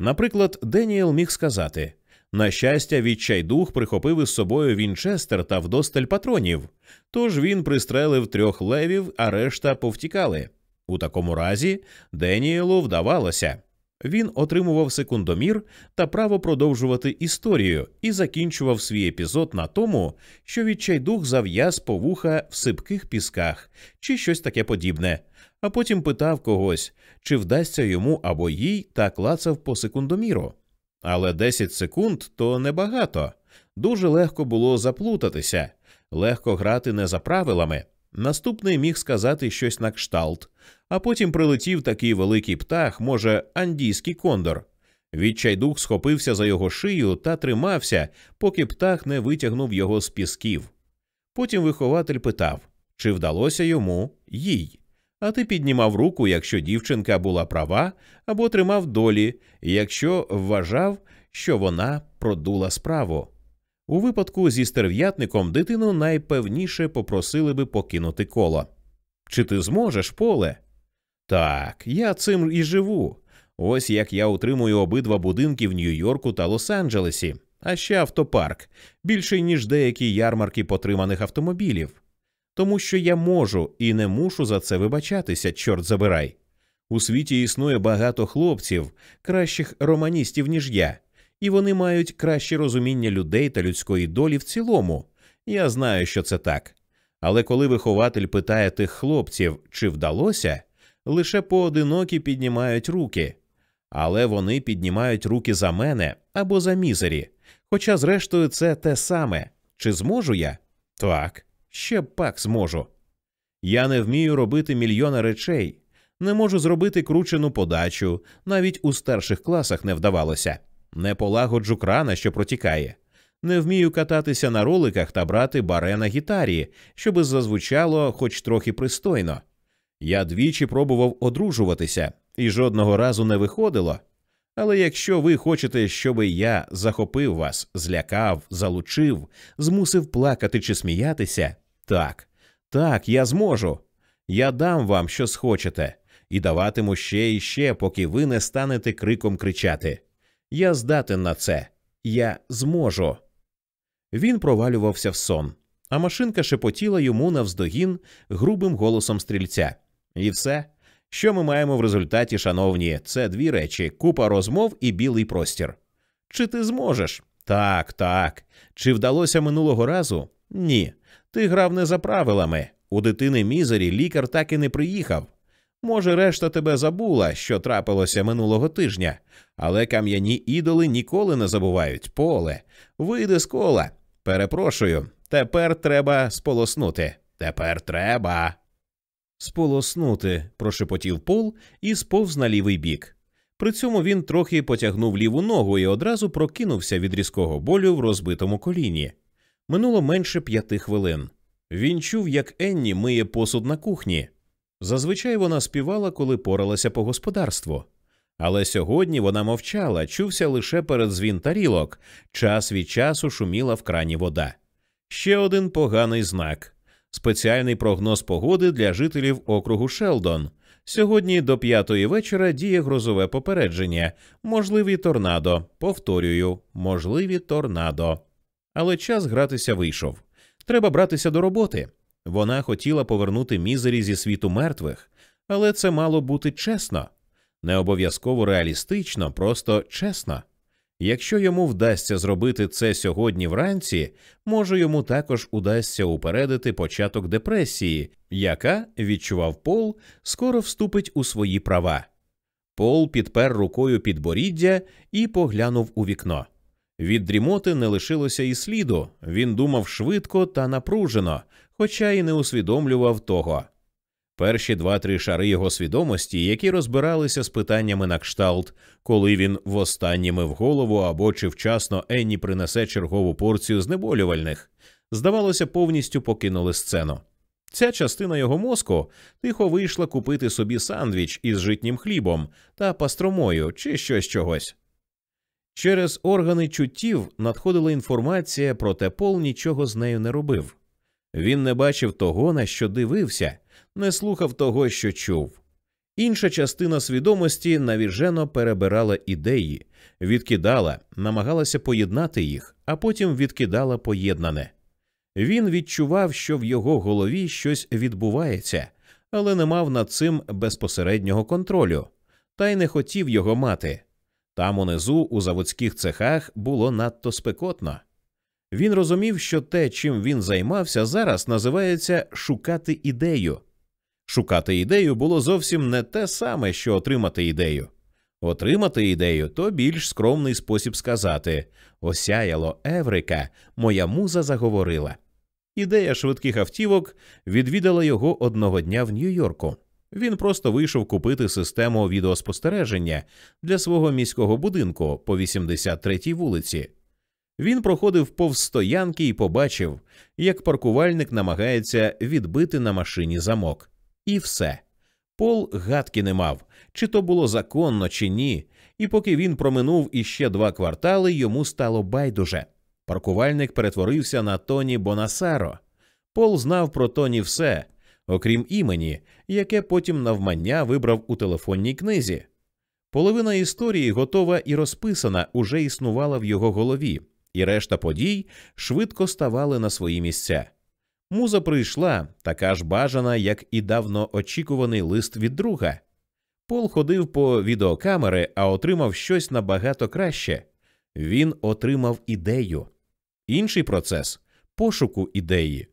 Наприклад, Деніел міг сказати на щастя, відчайдух прихопив із собою Вінчестер та вдосталь патронів, тож він пристрелив трьох левів, а решта повтікали. У такому разі Деніелу вдавалося. Він отримував секундомір та право продовжувати історію і закінчував свій епізод на тому, що відчайдух зав'яз по вуха в сипких пісках чи щось таке подібне, а потім питав когось, чи вдасться йому або їй та клацав по секундоміру. Але 10 секунд то небагато. Дуже легко було заплутатися, легко грати не за правилами. Наступний міг сказати щось на кшталт, а потім прилетів такий великий птах, може, андійський кондор. Відчайдух схопився за його шию та тримався, поки птах не витягнув його з пісків. Потім вихователь питав, чи вдалося йому їй. А ти піднімав руку, якщо дівчинка була права, або тримав долі, якщо вважав, що вона продула справу. У випадку зі стерв'ятником дитину найпевніше попросили би покинути коло. Чи ти зможеш, поле? Так, я цим і живу. Ось як я утримую обидва будинки в Нью-Йорку та Лос-Анджелесі, а ще автопарк більший, ніж деякі ярмарки потриманих автомобілів. Тому що я можу і не мушу за це вибачатися, чорт забирай. У світі існує багато хлопців, кращих романістів, ніж я і вони мають краще розуміння людей та людської долі в цілому. Я знаю, що це так. Але коли вихователь питає тих хлопців, чи вдалося, лише поодинокі піднімають руки, але вони піднімають руки за мене або за мізері. Хоча, зрештою, це те саме. Чи зможу я? Так, ще пак зможу. Я не вмію робити мільйона речей, не можу зробити кручену подачу, навіть у старших класах не вдавалося, не полагоджу крана, що протікає, не вмію кататися на роликах та брати баре на гітарі, щоби зазвучало хоч трохи пристойно. Я двічі пробував одружуватися, і жодного разу не виходило. Але якщо ви хочете, щоб я захопив вас, злякав, залучив, змусив плакати чи сміятися, так, так, я зможу. Я дам вам, що схочете, і даватиму ще і ще, поки ви не станете криком кричати. Я здатен на це, я зможу. Він провалювався в сон, а машинка шепотіла йому навздогін грубим голосом стрільця. І все. Що ми маємо в результаті, шановні, це дві речі: купа розмов і білий простір. Чи ти зможеш? Так, так. Чи вдалося минулого разу? Ні. Ти грав не за правилами. У дитини мізері лікар так і не приїхав. Може, решта тебе забула, що трапилося минулого тижня, але кам'яні ідоли ніколи не забувають поле. Вийди з кола. Перепрошую, тепер треба сполоснути. Тепер треба. Сполоснути, прошепотів Пол і сповз на лівий бік. При цьому він трохи потягнув ліву ногу і одразу прокинувся від різкого болю в розбитому коліні. Минуло менше п'яти хвилин. Він чув, як Енні миє посуд на кухні. Зазвичай вона співала, коли поралася по господарству. Але сьогодні вона мовчала, чувся лише перед дзвін тарілок, час від часу шуміла в крані вода. Ще один поганий знак спеціальний прогноз погоди для жителів округу Шелдон. Сьогодні до п'ятої вечора діє грозове попередження, можливі торнадо. Повторюю, можливі торнадо. Але час гратися вийшов. Треба братися до роботи. Вона хотіла повернути мізері зі світу мертвих, але це мало бути чесно, не обов'язково реалістично, просто чесно. Якщо йому вдасться зробити це сьогодні вранці, може йому також удасться упередити початок депресії, яка, відчував Пол, скоро вступить у свої права. Пол підпер рукою підборіддя і поглянув у вікно. Від дрімоти не лишилося і сліду, він думав швидко та напружено, хоча й не усвідомлював того. Перші два-три шари його свідомості, які розбиралися з питаннями на кшталт, коли він востаннє мив голову або чи вчасно Енні принесе чергову порцію знеболювальних, здавалося, повністю покинули сцену. Ця частина його мозку тихо вийшла купити собі сандвіч із житнім хлібом та пастромою чи щось чогось. Через органи чуттів надходила інформація, проте Пол нічого з нею не робив. Він не бачив того, на що дивився не слухав того, що чув. Інша частина свідомості навіжено перебирала ідеї, відкидала, намагалася поєднати їх, а потім відкидала поєднане. Він відчував, що в його голові щось відбувається, але не мав над цим безпосереднього контролю, та й не хотів його мати. Там унизу, у заводських цехах, було надто спекотно. Він розумів, що те, чим він займався, зараз називається шукати ідею. Шукати ідею було зовсім не те саме, що отримати ідею. Отримати ідею то більш скромний спосіб сказати осяяло Еврика, моя муза заговорила. Ідея швидких автівок відвідала його одного дня в Нью-Йорку. Він просто вийшов купити систему відеоспостереження для свого міського будинку по 83-й вулиці. Він проходив повз стоянки і побачив, як паркувальник намагається відбити на машині замок. І все. Пол гадки не мав, чи то було законно, чи ні, і поки він проминув іще два квартали, йому стало байдуже. Паркувальник перетворився на Тоні Бонасаро. Пол знав про Тоні все, окрім імені, яке потім навмання вибрав у телефонній книзі. Половина історії готова і розписана, уже існувала в його голові, і решта подій швидко ставали на свої місця. Муза прийшла, така ж бажана, як і давно очікуваний лист від друга. Пол ходив по відеокамери, а отримав щось набагато краще. Він отримав ідею. Інший процес пошуку ідеї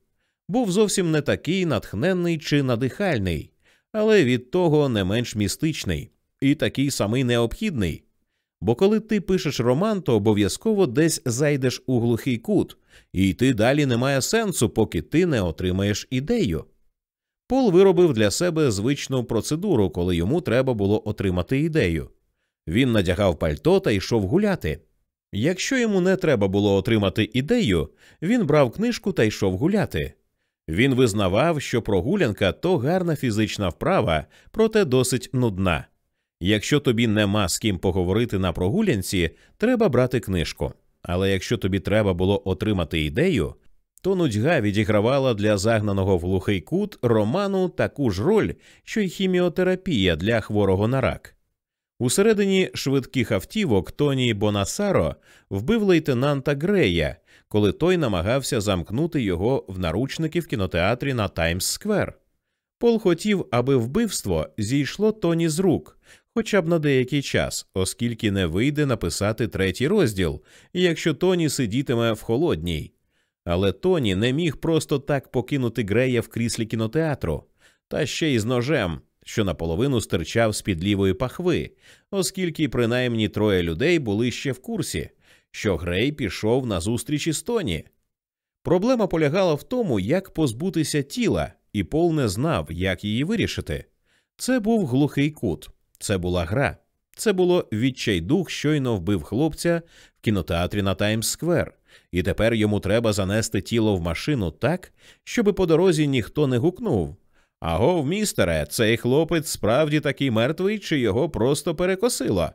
був зовсім не такий натхненний чи надихальний, але від того не менш містичний і такий самий необхідний. Бо коли ти пишеш роман, то обов'язково десь зайдеш у глухий кут, і йти далі немає сенсу, поки ти не отримаєш ідею. Пол виробив для себе звичну процедуру, коли йому треба було отримати ідею. Він надягав пальто та йшов гуляти. Якщо йому не треба було отримати ідею, він брав книжку та йшов гуляти. Він визнавав, що прогулянка то гарна фізична вправа, проте досить нудна. Якщо тобі нема з ким поговорити на прогулянці, треба брати книжку. Але якщо тобі треба було отримати ідею, то нудьга відігравала для загнаного в глухий кут роману таку ж роль, що й хіміотерапія для хворого на рак. Усередині швидких автівок Тоні Бонасаро вбив лейтенанта Грея, коли той намагався замкнути його в наручники в кінотеатрі на Таймс Сквер. Пол хотів, аби вбивство зійшло Тоні з рук, хоча б на деякий час, оскільки не вийде написати третій розділ, якщо Тоні сидітиме в холодній. Але Тоні не міг просто так покинути Грея в кріслі кінотеатру, та ще й з ножем, що наполовину стирчав з-під лівої пахви, оскільки принаймні троє людей були ще в курсі, що Грей пішов на зустріч із Тоні. Проблема полягала в тому, як позбутися тіла, і Пол не знав, як її вирішити. Це був глухий кут, це була гра, це було відчайдух, щойно вбив хлопця в кінотеатрі на Таймс Сквер, і тепер йому треба занести тіло в машину так, щоби по дорозі ніхто не гукнув. Агов, містере, цей хлопець справді такий мертвий, чи його просто перекосило.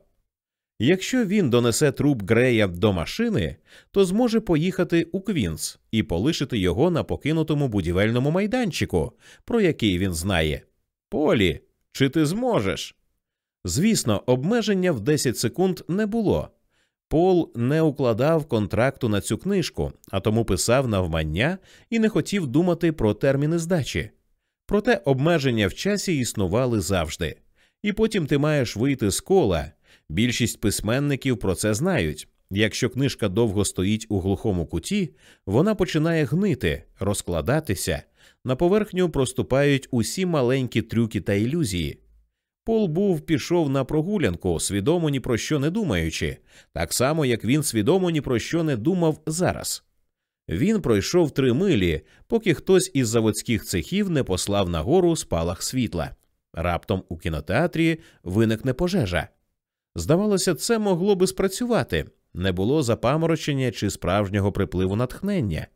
Якщо він донесе труп Грея до машини, то зможе поїхати у Квінс і полишити його на покинутому будівельному майданчику, про який він знає. Полі, чи ти зможеш? Звісно, обмеження в 10 секунд не було. Пол не укладав контракту на цю книжку, а тому писав навмання і не хотів думати про терміни здачі. Проте обмеження в часі існували завжди, і потім ти маєш вийти з кола. Більшість письменників про це знають. Якщо книжка довго стоїть у глухому куті, вона починає гнити, розкладатися, на поверхню проступають усі маленькі трюки та ілюзії. Пол був пішов на прогулянку, свідомо ні про що не думаючи, так само як він свідомо ні про що не думав зараз. Він пройшов три милі, поки хтось із заводських цехів не послав нагору спалах світла. Раптом у кінотеатрі виникне пожежа. Здавалося, це могло би спрацювати, не було запаморочення чи справжнього припливу натхнення.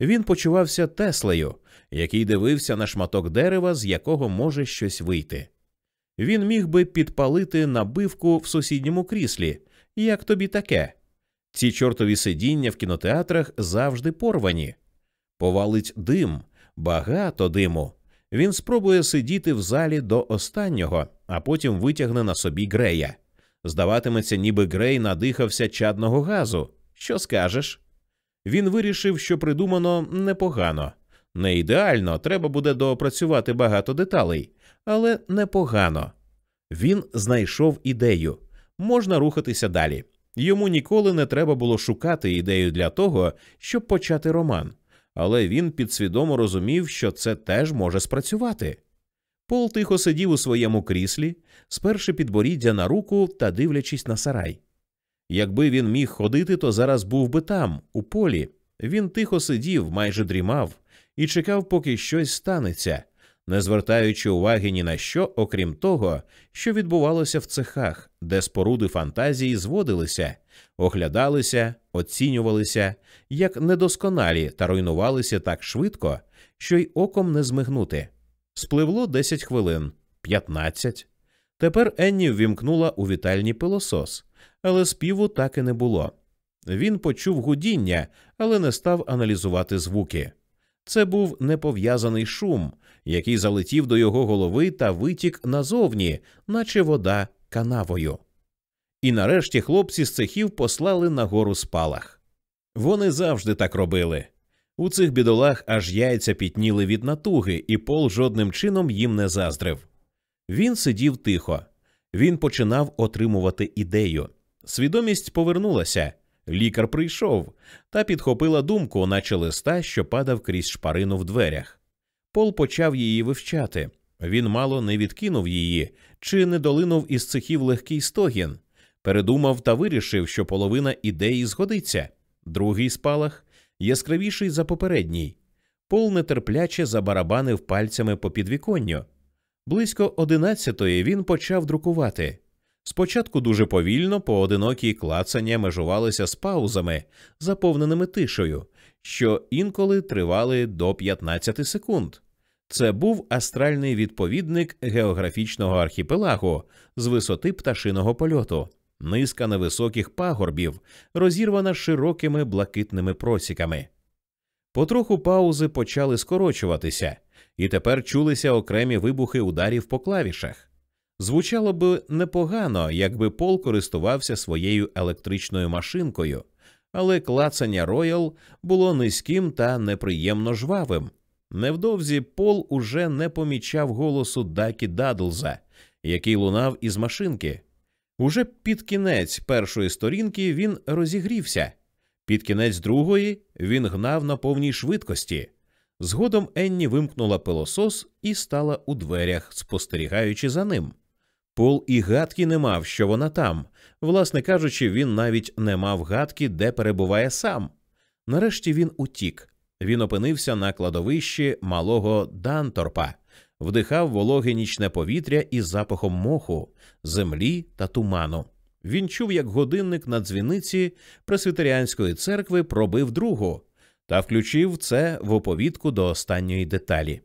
Він почувався Теслею, який дивився на шматок дерева, з якого може щось вийти. Він міг би підпалити набивку в сусідньому кріслі. Як тобі таке? Ці чортові сидіння в кінотеатрах завжди порвані. Повалить дим, багато диму. Він спробує сидіти в залі до останнього, а потім витягне на собі грея. Здаватиметься, ніби Грей надихався чадного газу. Що скажеш? Він вирішив, що придумано непогано. Не ідеально, треба буде доопрацювати багато деталей, але непогано. Він знайшов ідею можна рухатися далі. Йому ніколи не треба було шукати ідею для того, щоб почати роман, але він підсвідомо розумів, що це теж може спрацювати. Пол тихо сидів у своєму кріслі, сперши підборіддя на руку та дивлячись на сарай. Якби він міг ходити, то зараз був би там, у полі. Він тихо сидів, майже дрімав, і чекав, поки щось станеться, не звертаючи уваги ні на що, окрім того, що відбувалося в цехах, де споруди фантазії зводилися, оглядалися, оцінювалися як недосконалі та руйнувалися так швидко, що й оком не змигнути. Спливло 10 хвилин, 15. Тепер Енні ввімкнула у вітальні пилосос, але співу так і не було. Він почув гудіння, але не став аналізувати звуки. Це був непов'язаний шум, який залетів до його голови та витік назовні, наче вода канавою. І нарешті хлопці з цехів послали нагору спалах. Вони завжди так робили. У цих бідолах аж яйця пітніли від натуги, і Пол жодним чином їм не заздрив. Він сидів тихо, він починав отримувати ідею. Свідомість повернулася, лікар прийшов та підхопила думку, наче листа, що падав крізь шпарину в дверях. Пол почав її вивчати. Він мало не відкинув її, чи не долинув із цехів легкий стогін, передумав та вирішив, що половина ідеї згодиться. Другий спалах яскравіший за попередній. Пол нетерпляче забарабанив пальцями по підвіконню. Близько одинадцятої він почав друкувати. Спочатку дуже повільно, поодинокі клацання межувалися з паузами, заповненими тишею, що інколи тривали до 15 секунд. Це був астральний відповідник географічного архіпелагу з висоти пташиного польоту, низка невисоких пагорбів, розірвана широкими блакитними просіками. Потроху паузи почали скорочуватися, і тепер чулися окремі вибухи ударів по клавішах. Звучало б непогано, якби Пол користувався своєю електричною машинкою, але клацання Роял було низьким та неприємно жвавим. Невдовзі Пол уже не помічав голосу Дакі Дадлза, який лунав із машинки. Уже під кінець першої сторінки він розігрівся, під кінець другої він гнав на повній швидкості. Згодом Енні вимкнула пилосос і стала у дверях, спостерігаючи за ним. Пол і гадки не мав, що вона там. Власне кажучи, він навіть не мав гадки, де перебуває сам. Нарешті він утік. Він опинився на кладовищі малого Данторпа, вдихав вологе нічне повітря із запахом моху, землі та туману. Він чув, як годинник на дзвіниці Пресвітеріанської церкви пробив другу та включив це в оповідку до останньої деталі.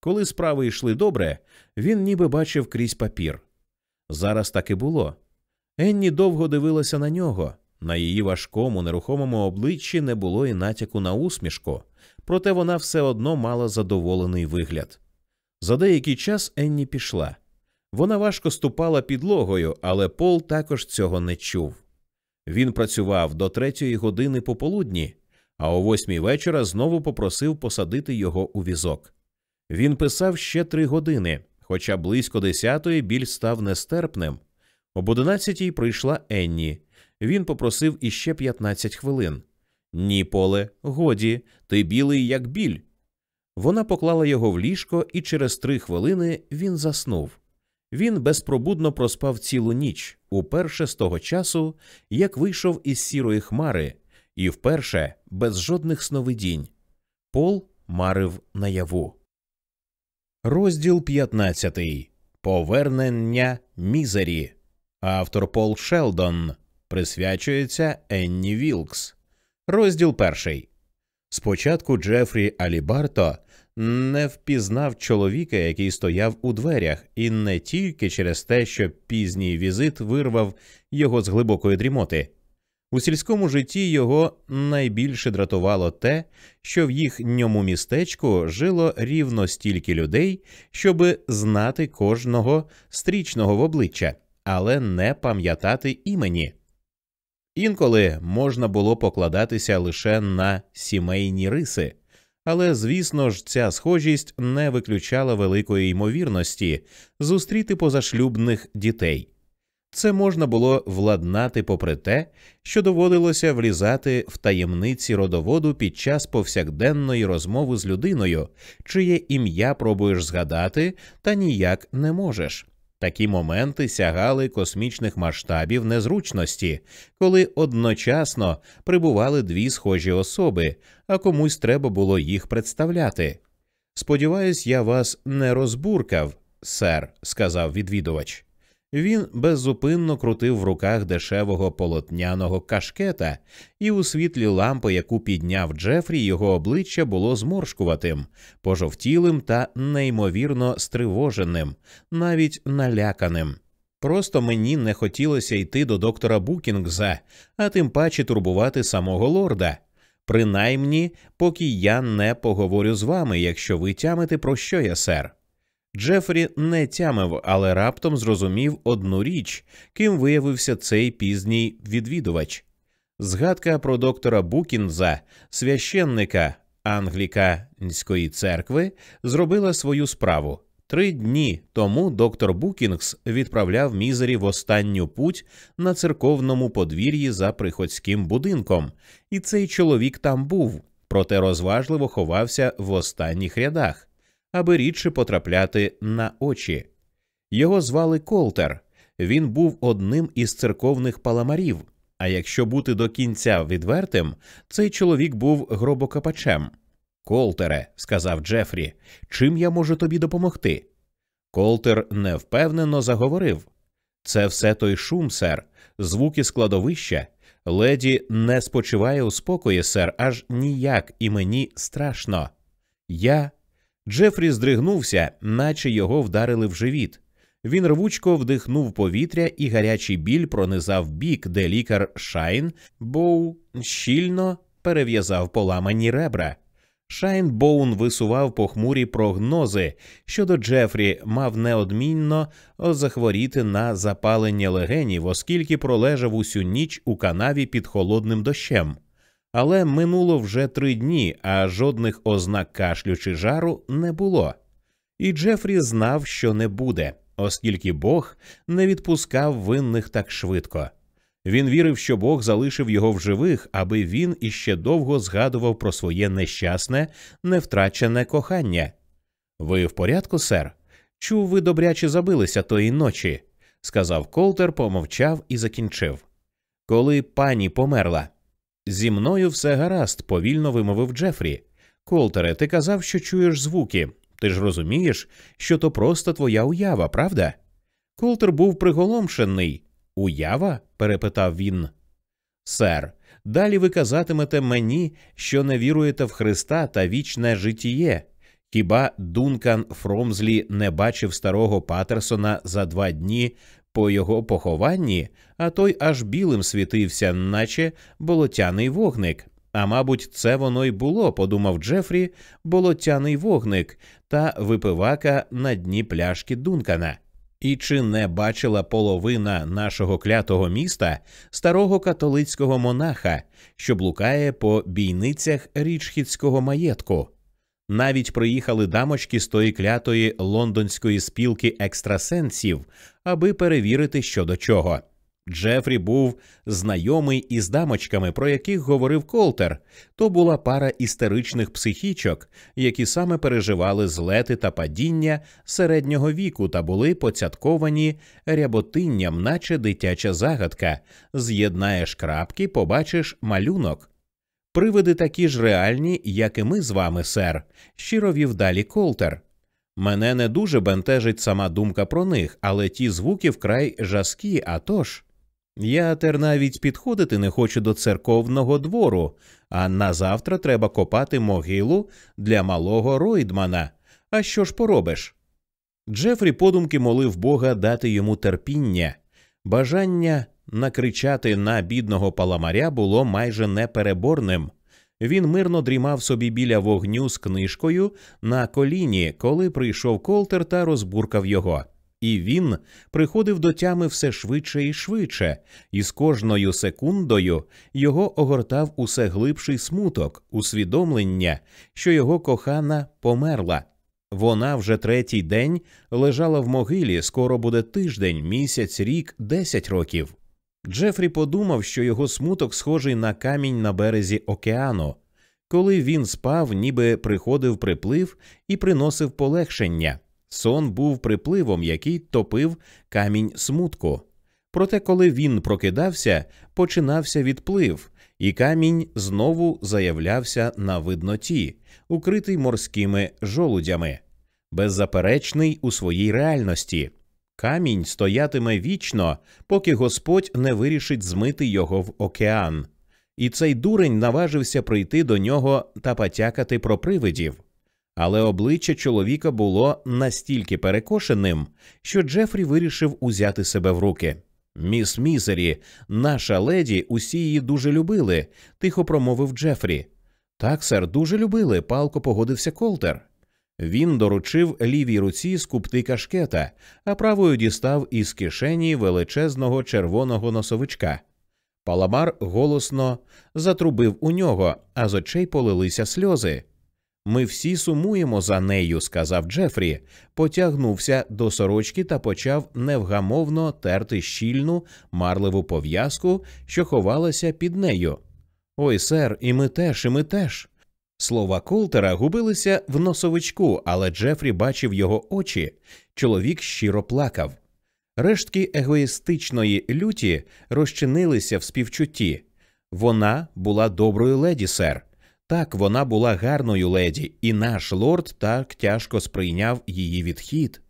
Коли справи йшли добре, він ніби бачив крізь папір. Зараз так і було. Енні довго дивилася на нього. На її важкому, нерухомому обличчі не було і натяку на усмішку, проте вона все одно мала задоволений вигляд. За деякий час Енні пішла. Вона важко ступала підлогою, але Пол також цього не чув. Він працював до третьої години пополудні, а о восьмій вечора знову попросив посадити його у візок. Він писав ще три години, хоча близько десятої біль став нестерпним. Об одинадцятій прийшла Енні. Він попросив іще п'ятнадцять хвилин. Ні, поле, годі, ти білий, як біль. Вона поклала його в ліжко, і через три хвилини він заснув. Він безпробудно проспав цілу ніч, уперше з того часу, як вийшов із сірої хмари, і вперше без жодних сновидінь. Пол марив наяву. Розділ 15. Повернення мізері. Автор Пол Шелдон. Присвячується Енні Вілкс. Розділ перший. Спочатку Джефрі Алібарто не впізнав чоловіка, який стояв у дверях, і не тільки через те, що пізній візит вирвав його з глибокої дрімоти. У сільському житті його найбільше дратувало те, що в їхньому містечку жило рівно стільки людей, щоби знати кожного стрічного в обличчя, але не пам'ятати імені. Інколи можна було покладатися лише на сімейні риси, але звісно ж, ця схожість не виключала великої ймовірності зустріти позашлюбних дітей. Це можна було владнати попри те, що доводилося влізати в таємниці родоводу під час повсякденної розмови з людиною, чиє ім'я пробуєш згадати, та ніяк не можеш. Такі моменти сягали космічних масштабів незручності, коли одночасно прибували дві схожі особи, а комусь треба було їх представляти. Сподіваюсь, я вас не розбуркав, сер, сказав відвідувач. Він беззупинно крутив в руках дешевого полотняного кашкета, і у світлі лампи, яку підняв Джефрі, його обличчя було зморшкуватим, пожовтілим та неймовірно стривоженим, навіть наляканим. Просто мені не хотілося йти до доктора Букінгза, а тим паче турбувати самого лорда. Принаймні, поки я не поговорю з вами, якщо ви тямите, про що я, сер. Джефрі не тямив, але раптом зрозумів одну річ, ким виявився цей пізній відвідувач. Згадка про доктора Букінза, священника англіканської церкви, зробила свою справу. Три дні тому доктор Букінгс відправляв мізері в останню путь на церковному подвір'ї за приходським будинком, і цей чоловік там був, проте розважливо ховався в останніх рядах аби рідше потрапляти на очі. Його звали Колтер. Він був одним із церковних паламарів. А якщо бути до кінця відвертим, цей чоловік був гробокопачем. Колтере, сказав Джефрі, чим я можу тобі допомогти? Колтер невпевнено заговорив. Це все той шум, сер, звуки складовища. Леді не спочиває у спокої, сер, аж ніяк, і мені страшно. Я. Джефрі здригнувся, наче його вдарили в живіт. Він рвучко вдихнув повітря, і гарячий біль пронизав бік, де лікар Шайнбоун щільно перев'язав поламані ребра. Шайнбоун висував похмурі прогнози щодо Джефрі, мав неодмінно захворіти на запалення легенів, оскільки пролежав усю ніч у канаві під холодним дощем. Але минуло вже три дні, а жодних ознак кашлю чи жару не було. І Джефрі знав, що не буде, оскільки Бог не відпускав винних так швидко. Він вірив, що Бог залишив його в живих, аби він іще довго згадував про своє нещасне, невтрачене кохання. Ви в порядку, сер? Чув, ви добряче забилися тої ночі, сказав Колтер, помовчав і закінчив. Коли пані померла. Зі мною все гаразд, повільно вимовив Джефрі. Колтере, ти казав, що чуєш звуки. Ти ж розумієш, що то просто твоя уява, правда? Колтер був приголомшений. Уява? перепитав він. Сер, далі ви казатимете мені, що не віруєте в Христа та вічне житіє. Хіба Дункан Фромзлі не бачив старого Патерсона за два дні по його похованні, а той аж білим світився, наче болотяний вогник. А мабуть, це воно й було, подумав Джефрі, болотяний вогник та випивака на дні пляшки Дункана. І чи не бачила половина нашого клятого міста старого католицького монаха, що блукає по бійницях річхідського маєтку? Навіть приїхали дамочки з тої клятої лондонської спілки екстрасенсів, аби перевірити, що до чого. Джефрі був знайомий із дамочками, про яких говорив Колтер. То була пара істеричних психічок, які саме переживали злети та падіння середнього віку та були поцятковані ряботинням, наче дитяча загадка. З'єднаєш крапки, побачиш малюнок. Привиди такі ж реальні, як і ми з вами, сер, щиро вів далі Колтер. Мене не дуже бентежить сама думка про них, але ті звуки вкрай жаскі, а тож. Я тер навіть підходити не хочу до церковного двору, а на завтра треба копати могилу для малого Ройдмана. А що ж поробиш? Джефрі подумки молив Бога дати йому терпіння. Бажання накричати на бідного паламаря було майже непереборним. Він мирно дрімав собі біля вогню з книжкою на коліні, коли прийшов Колтер та розбуркав його. І він приходив до тями все швидше і швидше, і з кожною секундою його огортав усе глибший смуток, усвідомлення, що його кохана померла. Вона вже третій день лежала в могилі, скоро буде тиждень, місяць, рік, десять років. Джефрі подумав, що його смуток схожий на камінь на березі океану. Коли він спав, ніби приходив приплив і приносив полегшення. Сон був припливом, який топив камінь смутку. Проте, коли він прокидався, починався відплив, і камінь знову заявлявся на видноті, укритий морськими жолудями, беззаперечний у своїй реальності. Камінь стоятиме вічно, поки Господь не вирішить змити його в океан. І цей дурень наважився прийти до нього та потякати про привидів але обличчя чоловіка було настільки перекошеним, що Джефрі вирішив узяти себе в руки. Міс Мізері, наша леді, усі її дуже любили, тихо промовив Джефрі. Так, сер, дуже любили, палко погодився Колтер. Він доручив лівій руці скупти кашкета, а правою дістав із кишені величезного червоного носовичка. Паламар голосно затрубив у нього, а з очей полилися сльози. Ми всі сумуємо за нею, сказав Джефрі, потягнувся до сорочки та почав невгамовно терти щільну марливу пов'язку, що ховалася під нею. Ой, сер, і ми теж, і ми теж. Слова Колтера губилися в носовичку, але Джефрі бачив його очі. Чоловік щиро плакав. Рештки егоїстичної люті розчинилися в співчутті. Вона була доброю леді, сер. Так, вона була гарною леді, і наш лорд так тяжко сприйняв її відхід.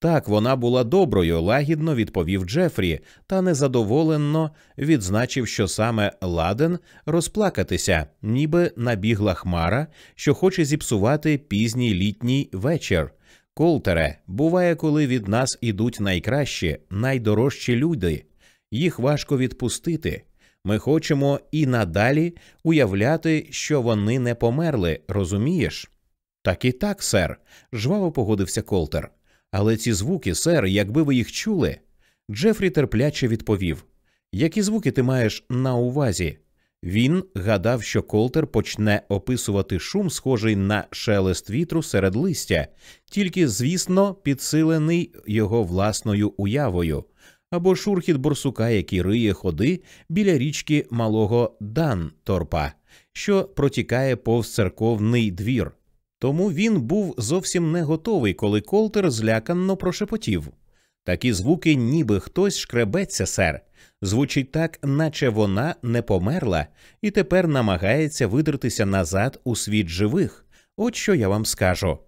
Так, вона була доброю, лагідно відповів Джефрі, та незадоволенно відзначив, що саме ладен розплакатися, ніби набігла хмара, що хоче зіпсувати пізній літній вечір. Колтере, буває, коли від нас ідуть найкращі, найдорожчі люди. Їх важко відпустити. Ми хочемо і надалі уявляти, що вони не померли, розумієш? Так і так, сер, жваво погодився Колтер. Але ці звуки, сер, якби ви їх чули. Джефрі терпляче відповів Які звуки ти маєш на увазі? Він гадав, що Колтер почне описувати шум, схожий на шелест вітру серед листя, тільки, звісно, підсилений його власною уявою, або шурхіт борсука, який риє ходи біля річки малого Данторпа, що протікає повз церковний двір. Тому він був зовсім не готовий, коли Колтер зляканно прошепотів. Такі звуки, ніби хтось шкребеться, сер. Звучить так, наче вона не померла, і тепер намагається видертися назад у світ живих. От що я вам скажу.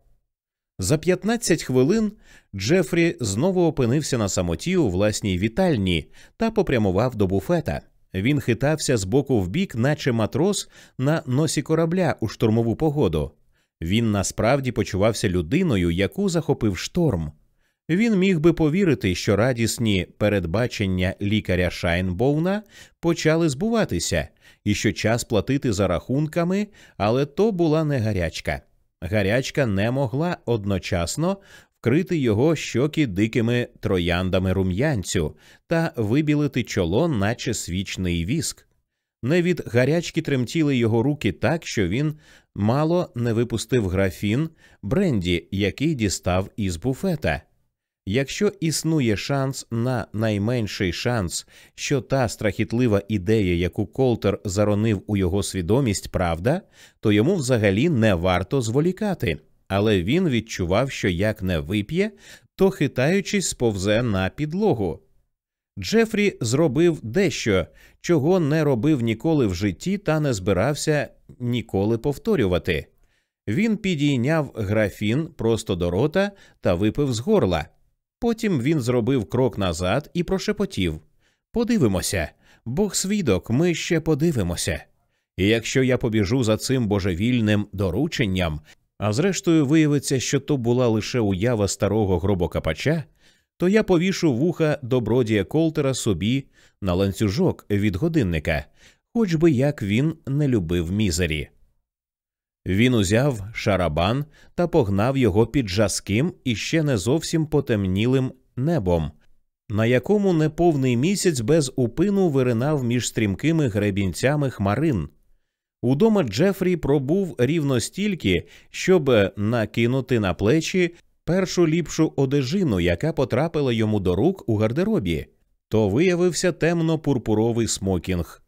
За 15 хвилин Джефрі знову опинився на самоті у власній вітальні та попрямував до буфета. Він хитався з боку в бік, наче матрос на носі корабля у штурмову погоду. Він насправді почувався людиною, яку захопив шторм. Він міг би повірити, що радісні передбачення лікаря Шайнбоуна почали збуватися, і що час платити за рахунками, але то була не гарячка. Гарячка не могла одночасно вкрити його щоки дикими трояндами рум'янцю та вибілити чоло, наче свічний віск. Не від гарячки тремтіли його руки так, що він мало не випустив графін бренді, який дістав із буфета. Якщо існує шанс на найменший шанс, що та страхітлива ідея, яку Колтер заронив у його свідомість, правда, то йому взагалі не варто зволікати, але він відчував, що як не вип'є, то хитаючись, сповзе на підлогу. Джефрі зробив дещо, чого не робив ніколи в житті та не збирався ніколи повторювати. Він підійняв графін просто до рота та випив з горла. Потім він зробив крок назад і прошепотів Подивимося, Бог свідок, ми ще подивимося. І якщо я побіжу за цим божевільним дорученням, а зрештою виявиться, що то була лише уява старого гробокапача, то я повішу вуха добродія Колтера собі на ланцюжок від годинника, хоч би як він не любив мізері. Він узяв шарабан та погнав його під жаским і ще не зовсім потемнілим небом, на якому неповний місяць без упину виринав між стрімкими гребінцями хмарин. Удома Джефрі пробув рівно стільки, щоб накинути на плечі першу ліпшу одежину, яка потрапила йому до рук у гардеробі, то виявився темно пурпуровий смокінг.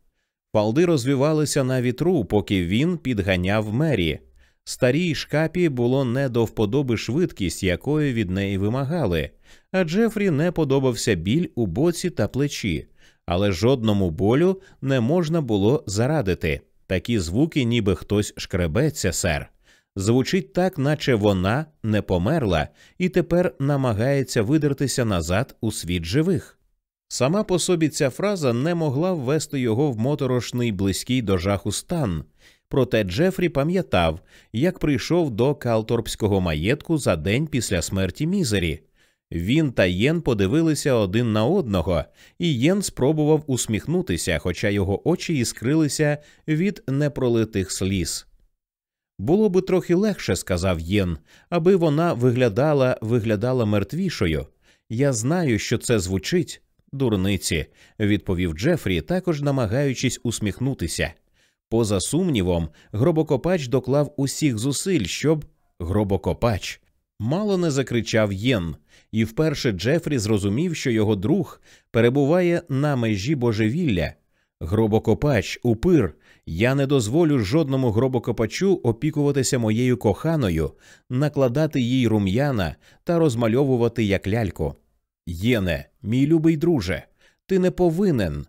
Фалди розвивалися на вітру, поки він підганяв мері. Старій шкапі було не до вподоби швидкість, якої від неї вимагали, а Джефрі не подобався біль у боці та плечі, але жодному болю не можна було зарадити. Такі звуки, ніби хтось шкребеться, сер. Звучить так, наче вона не померла і тепер намагається видертися назад у світ живих. Сама по собі ця фраза не могла ввести його в моторошний близький до жаху стан. Проте Джефрі пам'ятав, як прийшов до Калторпського маєтку за день після смерті Мізері. Він та Єн подивилися один на одного, і Єн спробував усміхнутися, хоча його очі іскрилися від непролитих сліз. Було би трохи легше, сказав Єн, аби вона виглядала виглядала мертвішою. Я знаю, що це звучить дурниці, відповів Джефрі, також намагаючись усміхнутися. Поза сумнівом, гробокопач доклав усіх зусиль, щоб гробокопач мало не закричав Єн, і вперше Джефрі зрозумів, що його друг перебуває на межі божевілля. Гробокопач, упир, я не дозволю жодному гробокопачу опікуватися моєю коханою, накладати їй рум'яна та розмальовувати як ляльку. Єне, мій любий друже, ти не повинен.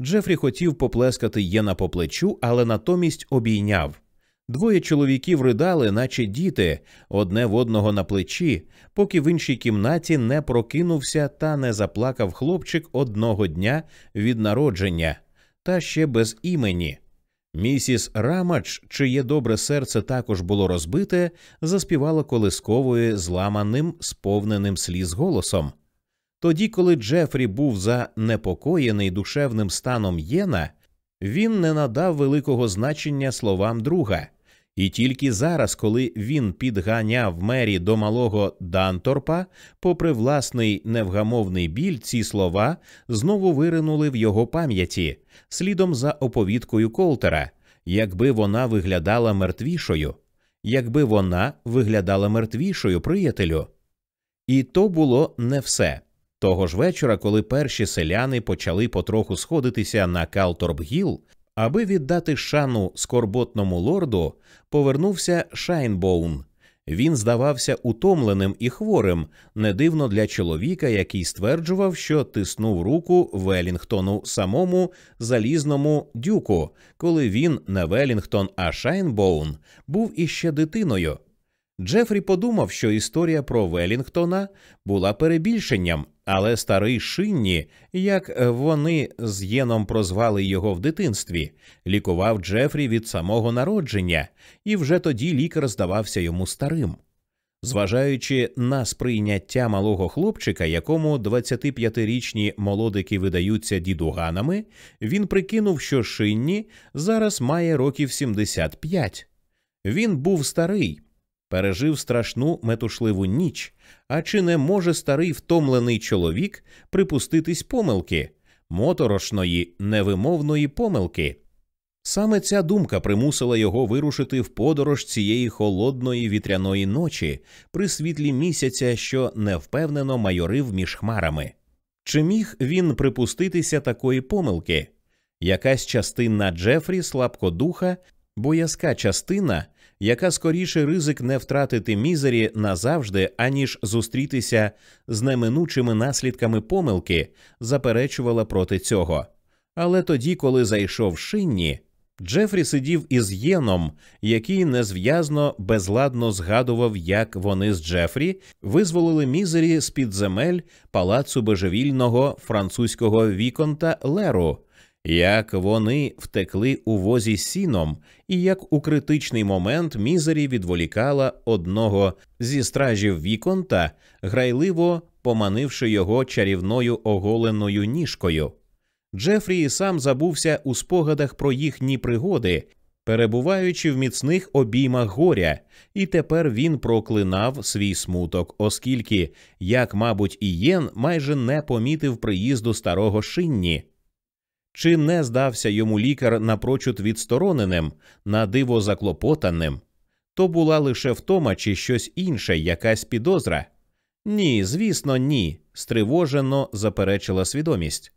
Джефрі хотів поплескати Єна по плечу, але натомість обійняв. Двоє чоловіків ридали, наче діти, одне в одного на плечі, поки в іншій кімнаті не прокинувся та не заплакав хлопчик одного дня від народження, та ще без імені. Місіс Рамач, чиє добре серце також було розбите, заспівала колисковою зламаним, сповненим сліз голосом. Тоді, коли Джефрі був занепокоєний душевним станом Єна, він не надав великого значення словам друга. І тільки зараз, коли він підганяв мері до малого Данторпа, попри власний невгамовний біль, ці слова знову виринули в його пам'яті, слідом за оповідкою Колтера, якби вона виглядала мертвішою, якби вона виглядала мертвішою, приятелю. І то було не все. Того ж вечора, коли перші селяни почали потроху сходитися на Калторпгіл, аби віддати шану скорботному лорду, повернувся Шайнбоун. Він здавався утомленим і хворим, не дивно для чоловіка, який стверджував, що тиснув руку Велінгтону самому залізному дюку, коли він не Велінгтон, а Шайнбоун був іще дитиною. Джефрі подумав, що історія про Велінгтона була перебільшенням, але старий Шинні, як вони з Єном прозвали його в дитинстві, лікував Джефрі від самого народження, і вже тоді лікар здавався йому старим. Зважаючи на сприйняття малого хлопчика, якому 25-річні молодики видаються дідуганами, він прикинув, що Шинні зараз має років 75. Він був старий, пережив страшну метушливу ніч. А чи не може старий втомлений чоловік припуститись помилки, моторошної, невимовної помилки? Саме ця думка примусила його вирушити в подорож цієї холодної вітряної ночі при світлі місяця, що невпевнено майорив між хмарами. Чи міг він припуститися такої помилки? Якась частина Джефрі слабкодуха, боязка частина яка скоріше ризик не втратити мізері назавжди, аніж зустрітися з неминучими наслідками помилки, заперечувала проти цього. Але тоді, коли зайшов шинні, Джефрі сидів із Єном, який незв'язно безладно згадував, як вони з Джефрі визволили мізері з під земель палацу божевільного французького віконта Леру, як вони втекли у возі сіном, і як у критичний момент мізері відволікала одного зі стражів віконта, грайливо поманивши його чарівною оголеною ніжкою. Джефрі сам забувся у спогадах про їхні пригоди, перебуваючи в міцних обіймах горя, і тепер він проклинав свій смуток, оскільки, як, мабуть, і Єн майже не помітив приїзду старого шинні. Чи не здався йому лікар напрочуд відстороненим, на диво заклопотаним? То була лише втома чи щось інше, якась підозра? Ні, звісно, ні, стривожено заперечила свідомість.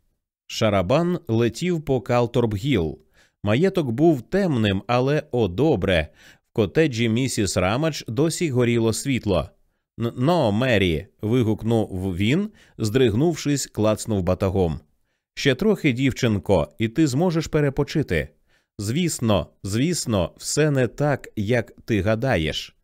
Шарабан летів по Калторбгіл. Маєток був темним, але о, добре. В котеджі місіс Рамач досі горіло світло. «Но, Мері. вигукнув він, здригнувшись, клацнув батагом. Ще трохи, дівчинко, і ти зможеш перепочити. Звісно, звісно, все не так, як ти гадаєш.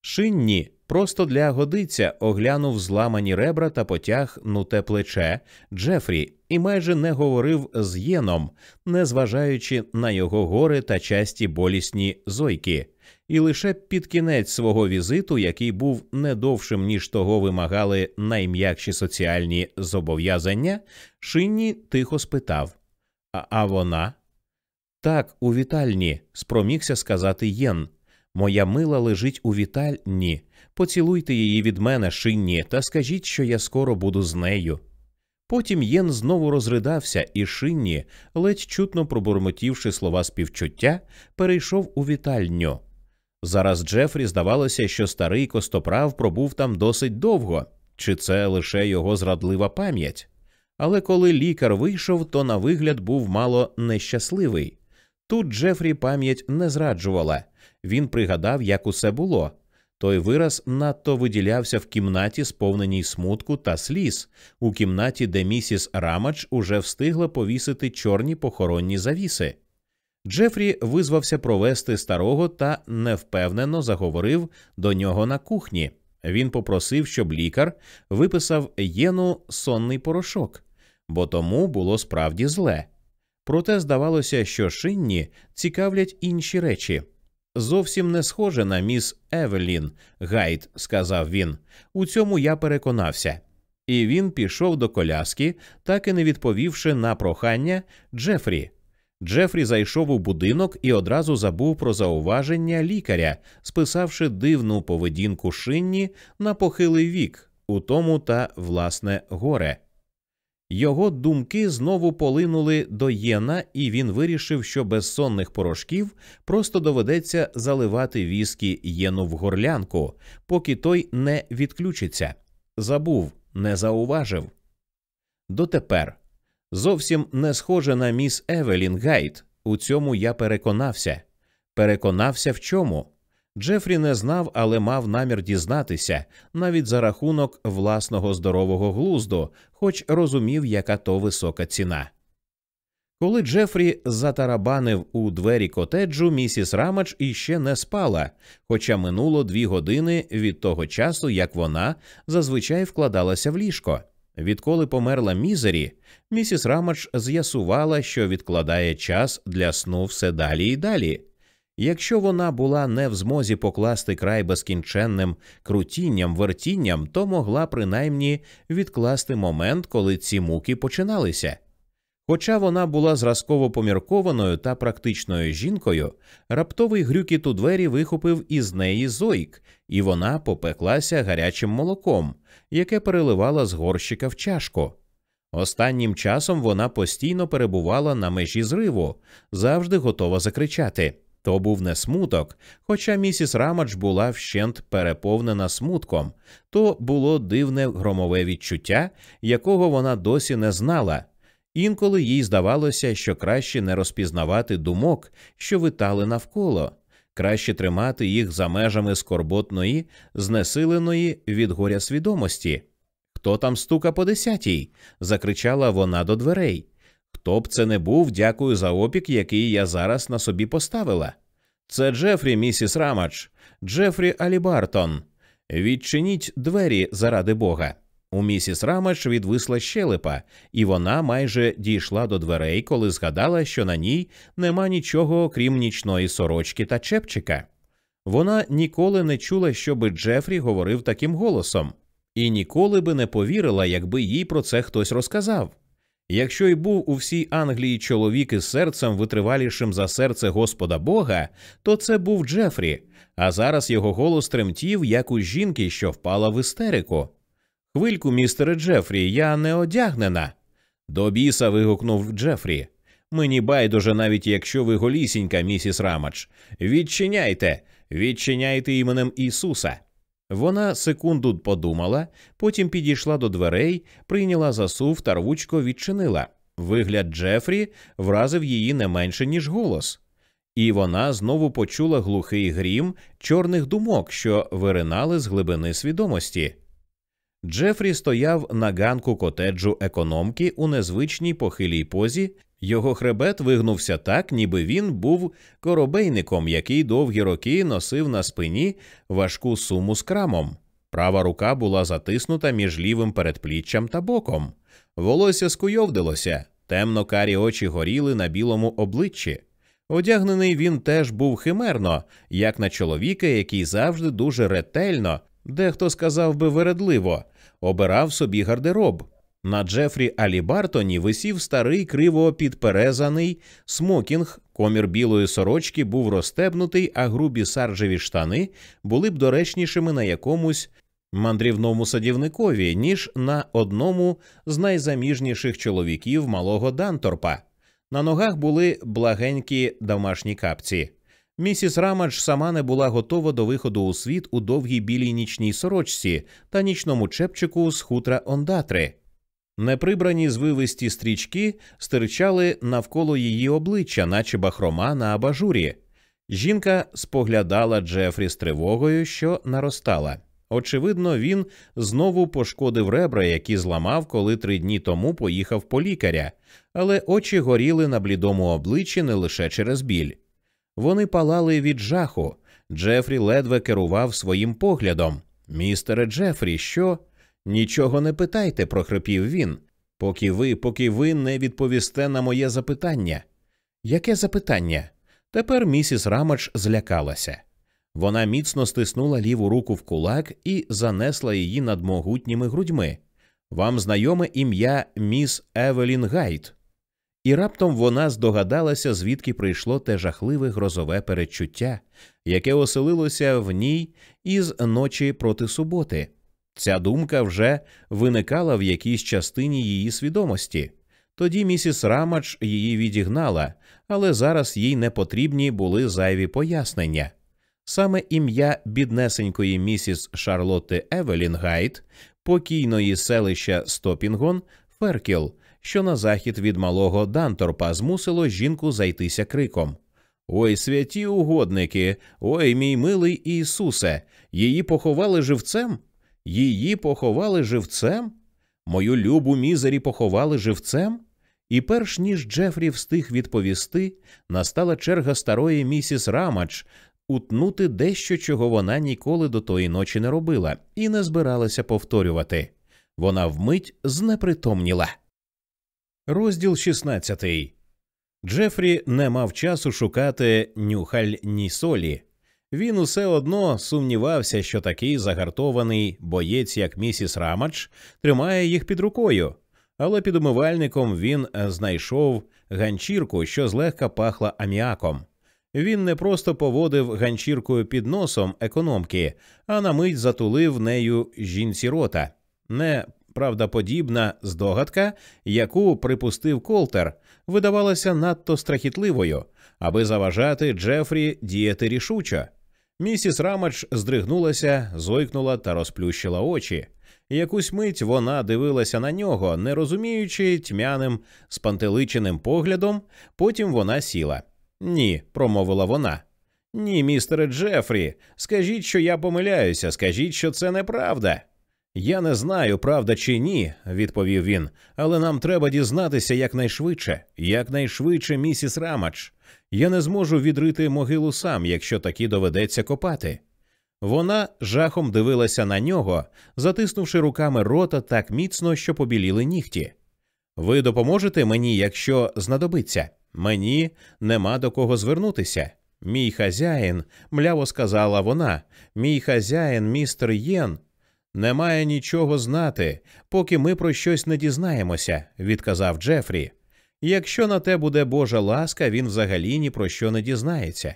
Шинні просто для годиця оглянув зламані ребра та потяг нуте плече Джефрі і майже не говорив з Єном, незважаючи на його гори та часті болісні зойки і лише під кінець свого візиту, який був не довшим ніж того вимагали найм'якші соціальні зобов'язання, Шинні тихо спитав А, а вона? Так, у вітальні, спромігся сказати Єн. Моя мила лежить у вітальні. Поцілуйте її від мене, шинні, та скажіть, що я скоро буду з нею. Потім Єн знову розридався, і шинні, ледь чутно пробурмотівши слова співчуття, перейшов у вітальню. Зараз Джефрі здавалося, що старий костоправ пробув там досить довго, чи це лише його зрадлива пам'ять. Але коли лікар вийшов, то на вигляд був мало нещасливий. Тут Джефрі пам'ять не зраджувала. Він пригадав, як усе було. Той вираз надто виділявся в кімнаті, сповненій смутку та сліз, у кімнаті, де місіс Рамач уже встигла повісити чорні похоронні завіси. Джефрі визвався провести старого та невпевнено заговорив до нього на кухні. Він попросив, щоб лікар виписав єну сонний порошок, бо тому було справді зле. Проте здавалося, що шинні цікавлять інші речі. Зовсім не схоже на міс Евелін, Гайд, сказав він. У цьому я переконався. І він пішов до коляски, так і не відповівши на прохання Джефрі. Джефрі зайшов у будинок і одразу забув про зауваження лікаря, списавши дивну поведінку шинні на похилий вік, у тому та власне горе. Його думки знову полинули до Єна, і він вирішив, що без сонних порошків просто доведеться заливати віскі Єну в горлянку, поки той не відключиться. Забув, не зауважив. Дотепер зовсім не схоже на міс Евелін Гайт. У цьому я переконався. Переконався в чому? Джефрі не знав, але мав намір дізнатися навіть за рахунок власного здорового глузду, хоч розумів, яка то висока ціна. Коли Джефрі затарабанив у двері котеджу, місіс Рамач іще не спала, хоча минуло дві години від того часу, як вона зазвичай вкладалася в ліжко. Відколи померла мізері, місіс Рамач з'ясувала, що відкладає час для сну все далі і далі. Якщо вона була не в змозі покласти край безкінченним крутінням, вертінням, то могла принаймні відкласти момент, коли ці муки починалися. Хоча вона була зразково поміркованою та практичною жінкою, раптовий грюкіт у двері вихопив із неї зойк, і вона попеклася гарячим молоком, яке переливала з горщика в чашку. Останнім часом вона постійно перебувала на межі зриву, завжди готова закричати. То був не смуток, хоча місіс Рамадж була вщент переповнена смутком, то було дивне громове відчуття, якого вона досі не знала. Інколи їй здавалося, що краще не розпізнавати думок, що витали навколо, краще тримати їх за межами скорботної, знесиленої від горя свідомості. Хто там стука по десятій? закричала вона до дверей. Хто б це не був, дякую за опік, який я зараз на собі поставила. Це Джефрі, місіс Рамач, Джефрі Алібартон. Відчиніть двері заради бога. У місіс Рамач відвисла щелепа, і вона майже дійшла до дверей, коли згадала, що на ній нема нічого, окрім нічної сорочки та чепчика. Вона ніколи не чула, щоби Джефрі говорив таким голосом, і ніколи би не повірила, якби їй про це хтось розказав. Якщо й був у всій Англії чоловік із серцем витривалішим за серце Господа Бога, то це був Джефрі, а зараз його голос тремтів, як у жінки, що впала в істерику. Хвильку, містере Джефрі, я не одягнена. До біса. вигукнув Джефрі. Мені байдуже, навіть якщо ви голісінька, місіс Рамач. Відчиняйте, відчиняйте іменем Ісуса. Вона секунду подумала, потім підійшла до дверей, прийняла засув та рвучко відчинила. Вигляд Джефрі вразив її не менше, ніж голос. І вона знову почула глухий грім чорних думок, що виринали з глибини свідомості. Джефрі стояв на ганку котеджу економки у незвичній похилій позі, його хребет вигнувся так, ніби він був коробейником, який довгі роки носив на спині важку суму з крамом. Права рука була затиснута між лівим передпліччям та боком. Волосся скуйовдилося, темно карі очі горіли на білому обличчі. Одягнений він теж був химерно, як на чоловіка, який завжди дуже ретельно, дехто сказав би вередливо, обирав собі гардероб. На Джефрі Алібартоні висів старий криво підперезаний смокінг, комір білої сорочки був розстебнутий, а грубі саржеві штани були б доречнішими на якомусь мандрівному садівникові, ніж на одному з найзаміжніших чоловіків малого Данторпа. На ногах були благенькі домашні капці. Місіс Рамадж сама не була готова до виходу у світ у довгій білій нічній сорочці та нічному чепчику з хутра ондатри. Неприбрані звивисті стрічки стирчали навколо її обличчя, наче бахрома на абажурі. Жінка споглядала Джефрі з тривогою, що наростала. Очевидно, він знову пошкодив ребра, які зламав, коли три дні тому поїхав по лікаря, але очі горіли на блідому обличчі не лише через біль. Вони палали від жаху. Джефрі ледве керував своїм поглядом. Містере Джефрі, що? Нічого не питайте, прохрипів він. Поки ви, поки ви не відповісте на моє запитання. Яке запитання? Тепер місіс Рамач злякалася. Вона міцно стиснула ліву руку в кулак і занесла її над могутніми грудьми. Вам знайоме ім'я міс Евелін Гайт. І раптом вона здогадалася, звідки прийшло те жахливе грозове передчуття, яке оселилося в ній із ночі проти суботи. Ця думка вже виникала в якійсь частині її свідомості. Тоді місіс Рамач її відігнала, але зараз їй не потрібні були зайві пояснення. Саме ім'я біднесенької місіс Шарлотти Евелін Гайт, покійної селища Сторпінг-он-Феркіл, що на захід від малого Данторпа змусило жінку зайтися криком. Ой, святі угодники, ой, мій милий Ісусе, її поховали живцем? Її поховали живцем? Мою любу мізері поховали живцем? І перш ніж Джефрі встиг відповісти, настала черга старої місіс Рамач утнути дещо, чого вона ніколи до тої ночі не робила, і не збиралася повторювати. Вона вмить знепритомніла. Розділ 16. Джефрі не мав часу шукати нюхальні солі. Він усе одно сумнівався, що такий загартований боєць, як місіс Рамач, тримає їх під рукою, але під умивальником він знайшов ганчірку, що злегка пахла аміаком. Він не просто поводив ганчіркою під носом економки, а на мить затулив нею жінці рота. Неправдоподібна здогадка, яку припустив Колтер, видавалася надто страхітливою, аби заважати Джефрі діяти рішучо. Місіс Рамач здригнулася, зойкнула та розплющила очі. Якусь мить вона дивилася на нього, не розуміючи тьмяним, спантеличеним поглядом, потім вона сіла. Ні, промовила вона. Ні, містере Джефрі, скажіть, що я помиляюся, скажіть, що це неправда. Я не знаю, правда чи ні, відповів він, але нам треба дізнатися якнайшвидше, якнайшвидше, місіс Рамач. Я не зможу відрити могилу сам, якщо таки доведеться копати. Вона жахом дивилася на нього, затиснувши руками рота так міцно, що побіліли нігті. Ви допоможете мені, якщо знадобиться. Мені нема до кого звернутися. Мій хазяїн, мляво сказала вона, мій хазяїн, містер Єн, не має нічого знати, поки ми про щось не дізнаємося, відказав Джефрі. Якщо на те буде Божа ласка, він взагалі ні про що не дізнається.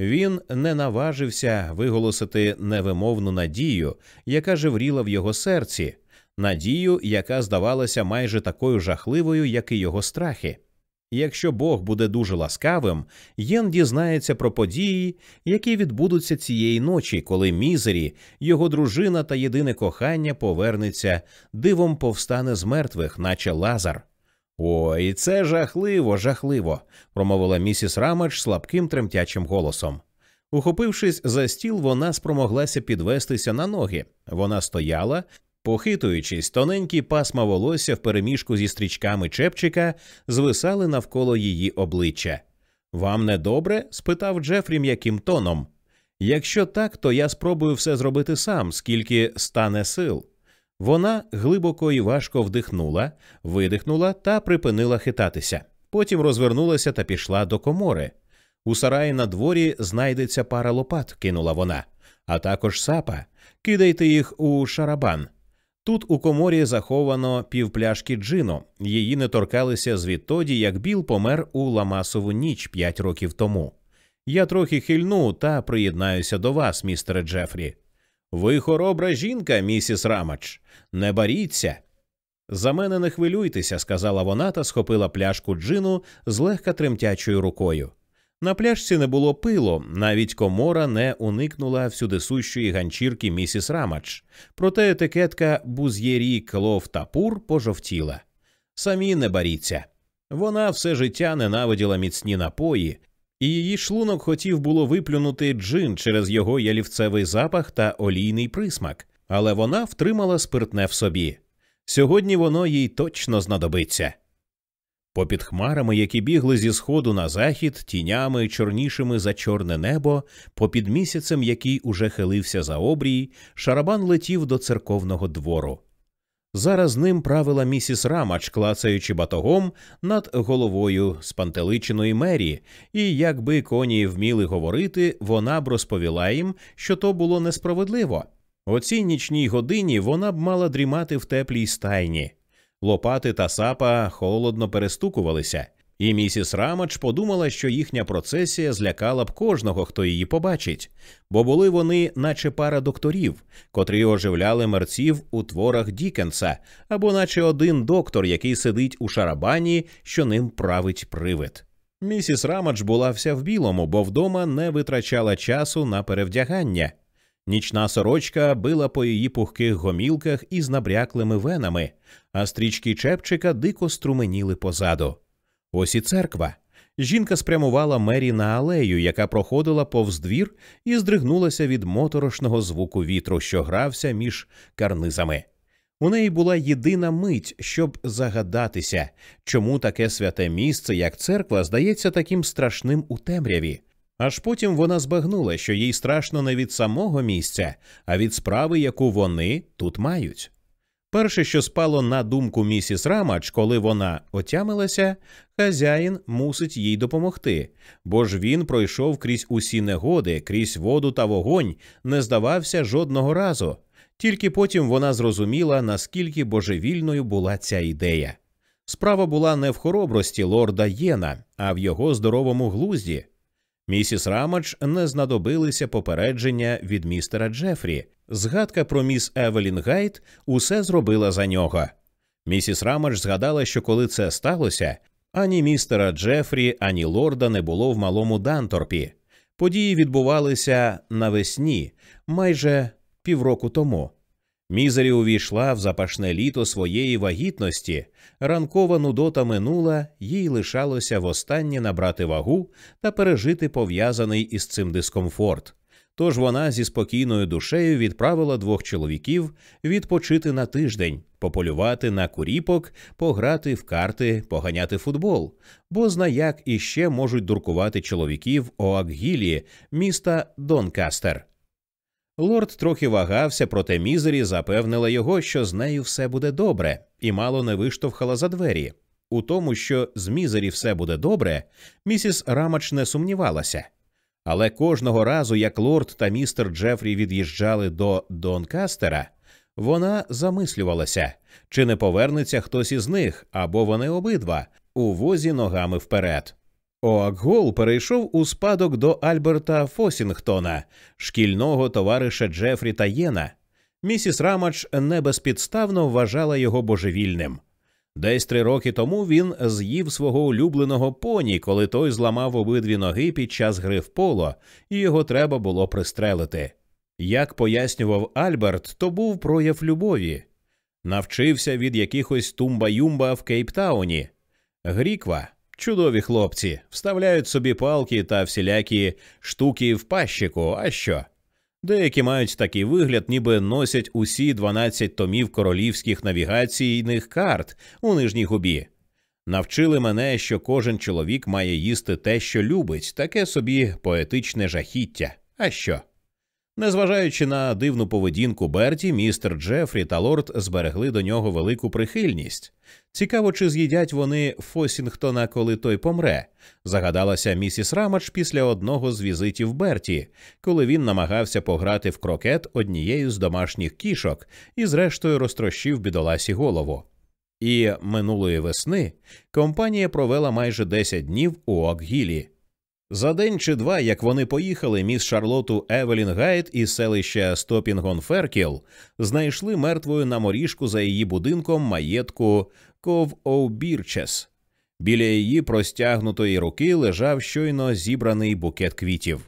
Він не наважився виголосити невимовну надію, яка живріла в його серці, надію, яка здавалася майже такою жахливою, як і його страхи. Якщо Бог буде дуже ласкавим, Єн дізнається про події, які відбудуться цієї ночі, коли мізері, його дружина та єдине кохання повернеться, дивом повстане з мертвих, наче лазар. Ой, це жахливо, жахливо, промовила місіс Рамач слабким тремтячим голосом. Ухопившись за стіл, вона спромоглася підвестися на ноги. Вона стояла, Похитуючись, тоненькі пасма волосся впереміжку зі стрічками чепчика звисали навколо її обличчя. Вам не добре? спитав Джефрі м'яким тоном. Якщо так, то я спробую все зробити сам, скільки стане сил. Вона глибоко і важко вдихнула, видихнула та припинила хитатися. Потім розвернулася та пішла до комори. У сараї на дворі знайдеться пара лопат, кинула вона, а також сапа. Кидайте їх у шарабан. Тут у коморі заховано півпляшки джину. Її не торкалися звідтоді, як Біл помер у Ламасову ніч п'ять років тому. Я трохи хильну та приєднаюся до вас, містере Джефрі. Ви хоробра жінка, місіс Рамач. Не баріться. За мене не хвилюйтеся, сказала вона та схопила пляшку джину з легка тремтячою рукою. На пляшці не було пилу, навіть комора не уникнула всюдисущої ганчірки місіс Рамач, проте етикетка буз'єрі клов та пожовтіла. Самі не баріться. Вона все життя ненавиділа міцні напої, і її шлунок хотів було виплюнути джин через його ялівцевий запах та олійний присмак, але вона втримала спиртне в собі. Сьогодні воно їй точно знадобиться. Попід хмарами, які бігли зі сходу на захід, тінями, чорнішими за чорне небо, попід місяцем, який уже хилився за обрій, шарабан летів до церковного двору. Зараз ним правила місіс Рамач, клацаючи батогом над головою спантеличеної мері, і якби коні вміли говорити, вона б розповіла їм, що то було несправедливо. О цій нічній годині вона б мала дрімати в теплій стайні. Лопати та сапа холодно перестукувалися, і місіс Рамач подумала, що їхня процесія злякала б кожного, хто її побачить, бо були вони, наче пара докторів, котрі оживляли мерців у творах Дікенса, або наче один доктор, який сидить у шарабані, що ним править привид. Місіс Рамач була вся в білому, бо вдома не витрачала часу на перевдягання. Нічна сорочка била по її пухких гомілках із набряклими венами, а стрічки чепчика дико струменіли позаду. Ось і церква. Жінка спрямувала Мері на алею, яка проходила повз двір, і здригнулася від моторошного звуку вітру, що грався між карнизами. У неї була єдина мить, щоб загадатися, чому таке святе місце, як церква, здається таким страшним у темряві. Аж потім вона збагнула, що їй страшно не від самого місця, а від справи, яку вони тут мають. Перше, що спало на думку місіс Рамач, коли вона отямилася, хазяїн мусить їй допомогти, бо ж він пройшов крізь усі негоди, крізь воду та вогонь, не здавався жодного разу. Тільки потім вона зрозуміла, наскільки божевільною була ця ідея. Справа була не в хоробрості лорда Єна, а в його здоровому глузді. Місіс Рамач не знадобилися попередження від містера Джефрі. Згадка про міс Евелін Гайт усе зробила за нього. Місіс Рамач згадала, що коли це сталося, ані містера Джефрі, ані лорда не було в малому Данторпі. Події відбувалися навесні, майже півроку тому. Мізері увійшла в запашне літо своєї вагітності, ранкова нудота минула, їй лишалося востаннє набрати вагу та пережити пов'язаний із цим дискомфорт. Тож вона зі спокійною душею відправила двох чоловіків відпочити на тиждень, пополювати на куріпок, пограти в карти, поганяти футбол, бозна як іще можуть дуркувати чоловіки в Оакгілі, міста Донкастер. Лорд трохи вагався, проте Мізері запевнила його, що з нею все буде добре, і мало не виштовхала за двері. У тому, що з Мізері все буде добре, місіс Рамач не сумнівалася. Але кожного разу, як лорд та містер Джефрі від'їжджали до Донкастера, вона замислювалася, чи не повернеться хтось із них або вони обидва у возі ногами вперед. Оакгол перейшов у спадок до Альберта Фосінгтона, шкільного товариша Джефрі та Єна. Місіс Рамач не безпідставно вважала його божевільним. Десь три роки тому він з'їв свого улюбленого поні, коли той зламав обидві ноги під час гри в поло, і його треба було пристрелити. Як пояснював Альберт, то був прояв любові. Навчився від якихось тумба-юмба в Кейптауні. Гріква, чудові хлопці, вставляють собі палки та всілякі штуки в пащику, а що? Деякі мають такий вигляд, ніби носять усі 12 томів королівських навігаційних карт у нижній губі. Навчили мене, що кожен чоловік має їсти те, що любить, таке собі поетичне жахіття. А що? Незважаючи на дивну поведінку Берті, містер Джефрі та лорд зберегли до нього велику прихильність. Цікаво, чи з'їдять вони Фосінгтона, коли той помре, загадалася місіс Рамач після одного з візитів Берті, коли він намагався пограти в крокет однією з домашніх кішок і, зрештою, розтрощив бідоласі голову. І минулої весни компанія провела майже 10 днів у Окгілі. За день чи два, як вони поїхали, міс Шарлоту Евелін Гайт із селища Сторпінг-он-Феркіл знайшли мертвою на моріжку за її будинком маєтку Ков Оубірчес. Біля її простягнутої руки лежав щойно зібраний букет квітів.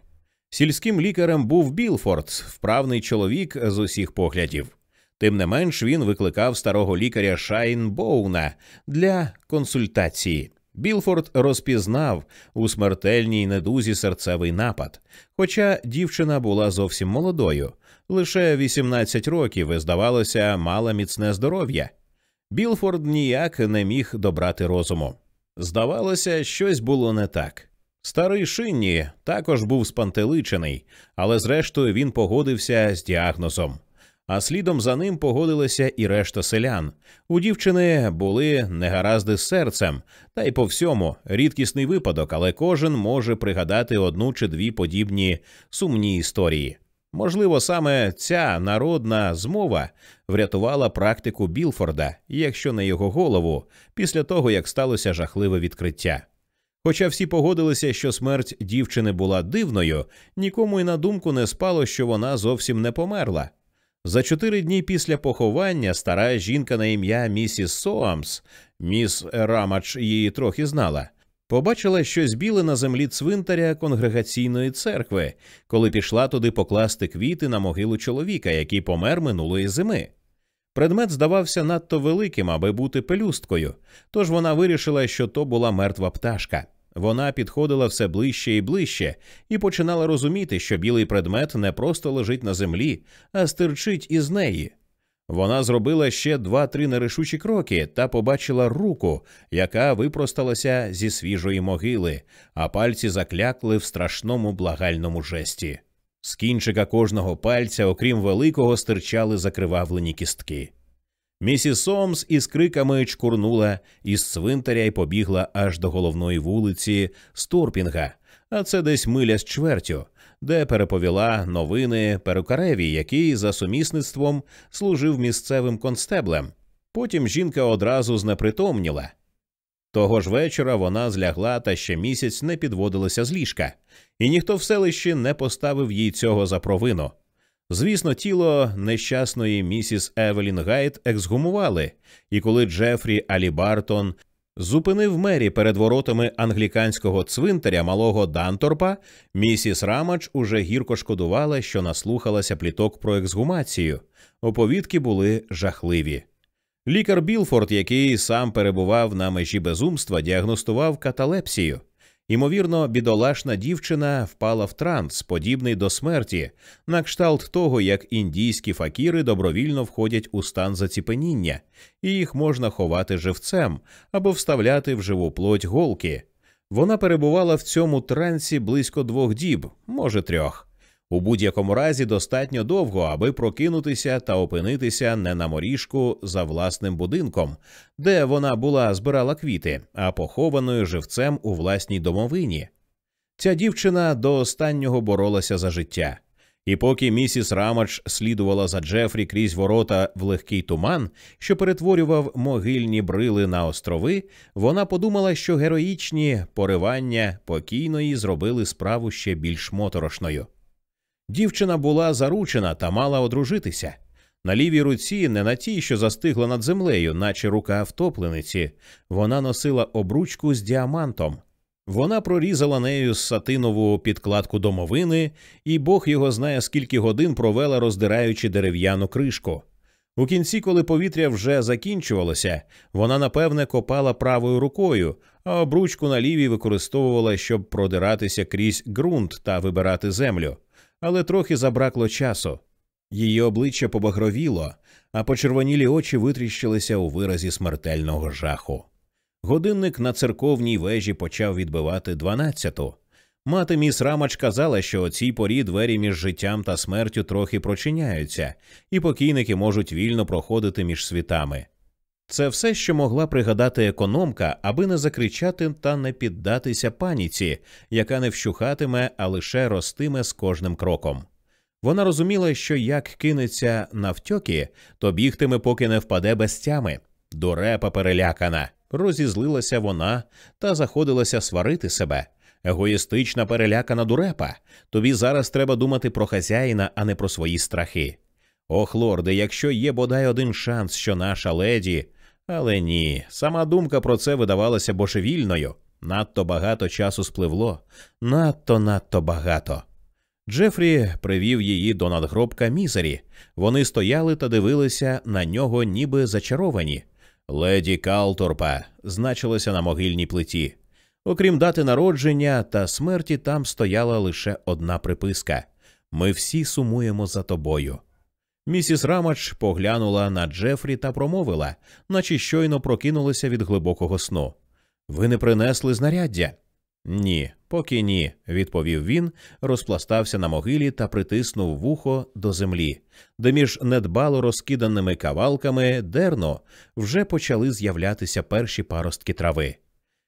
Сільським лікарем був Білфорд, вправний чоловік з усіх поглядів. Тим не менш він викликав старого лікаря Шайнбоуна для консультації. Білфорд розпізнав у смертельній недузі серцевий напад, хоча дівчина була зовсім молодою, лише 18 років і, здавалося, мала міцне здоров'я. Білфорд ніяк не міг добрати розуму. Здавалося, щось було не так. Старий Шинні також був спантеличений, але зрештою він погодився з діагнозом. А слідом за ним погодилися і решта селян. У дівчини були негаразди з серцем, та й по всьому рідкісний випадок, але кожен може пригадати одну чи дві подібні сумні історії. Можливо, саме ця народна змова врятувала практику Білфорда, якщо не його голову, після того як сталося жахливе відкриття. Хоча всі погодилися, що смерть дівчини була дивною, нікому й на думку не спало, що вона зовсім не померла. За чотири дні після поховання стара жінка на ім'я місіс Соамс, міс Рамач її трохи знала, побачила щось біле на землі цвинтаря конгрегаційної церкви, коли пішла туди покласти квіти на могилу чоловіка, який помер минулої зими. Предмет здавався надто великим, аби бути пелюсткою, тож вона вирішила, що то була мертва пташка. Вона підходила все ближче і ближче і починала розуміти, що білий предмет не просто лежить на землі, а стирчить із неї. Вона зробила ще два-три нерішучі кроки та побачила руку, яка випросталася зі свіжої могили, а пальці заклякли в страшному благальному жесті. З кінчика кожного пальця, окрім великого, стирчали закривавлені кістки. Місіс Сомс із криками чкурнула із цвинтаря і побігла аж до головної вулиці Сторпінга, а це десь миля з чвертю, де переповіла новини перукареві, який за сумісництвом служив місцевим констеблем. Потім жінка одразу знепритомніла. Того ж вечора вона злягла та ще місяць не підводилася з ліжка, і ніхто в селищі не поставив їй цього за провину. Звісно, тіло нещасної місіс Евелін Гайт ексгумували, і коли Джефрі Алібартон зупинив мері перед воротами англіканського цвинтаря малого Данторпа, місіс Рамач уже гірко шкодувала, що наслухалася пліток про ексгумацію. Оповідки були жахливі. Лікар Білфорд, який сам перебував на межі безумства, діагностував каталепсію. Ймовірно, бідолашна дівчина впала в транс, подібний до смерті, на кшталт того, як індійські факіри добровільно входять у стан заціпеніння, і їх можна ховати живцем або вставляти в живу плоть голки. Вона перебувала в цьому трансі близько двох діб, може трьох. У будь-якому разі достатньо довго, аби прокинутися та опинитися не на моріжку за власним будинком, де вона була збирала квіти, а похованою живцем у власній домовині. Ця дівчина до останнього боролася за життя. І поки місіс Рамач слідувала за Джефрі крізь ворота в легкий туман, що перетворював могильні брили на острови, вона подумала, що героїчні поривання покійної зробили справу ще більш моторошною. Дівчина була заручена та мала одружитися. На лівій руці, не на тій, що застигла над землею, наче рука втоплениці, вона носила обручку з діамантом. Вона прорізала нею сатинову підкладку домовини, і Бог його знає, скільки годин провела, роздираючи дерев'яну кришку. У кінці, коли повітря вже закінчувалося, вона напевне копала правою рукою, а обручку на лівій використовувала, щоб продиратися крізь ґрунт та вибирати землю але трохи забракло часу. Її обличчя побагровіло, а почервонілі очі витріщилися у виразі смертельного жаху. Годинник на церковній вежі почав відбивати дванадцяту. Мати міс Рамач казала, що о цій порі двері між життям та смертю трохи прочиняються, і покійники можуть вільно проходити між світами. Це все, що могла пригадати економка, аби не закричати та не піддатися паніці, яка не вщухатиме, а лише ростиме з кожним кроком. Вона розуміла, що як кинеться навтьоки, то бігтиме, поки не впаде без тями. Дурепа перелякана. Розізлилася вона та заходилася сварити себе. Егоїстична перелякана дурепа. Тобі зараз треба думати про хазяїна, а не про свої страхи. Ох, лорде, якщо є бодай один шанс, що наша леді Але ні, сама думка про це видавалася божевільною. Надто багато часу спливло, надто надто багато. Джефрі привів її до надгробка мізері. Вони стояли та дивилися на нього, ніби зачаровані. Леді Калторпа значилася на могильній плиті. Окрім дати народження та смерті, там стояла лише одна приписка ми всі сумуємо за тобою. Місіс Рамач поглянула на Джефрі та промовила, наче щойно прокинулася від глибокого сну. Ви не принесли знаряддя? Ні, поки ні, відповів він, розпластався на могилі та притиснув вухо до землі, де між недбало розкиданими кавалками дерно вже почали з'являтися перші паростки трави.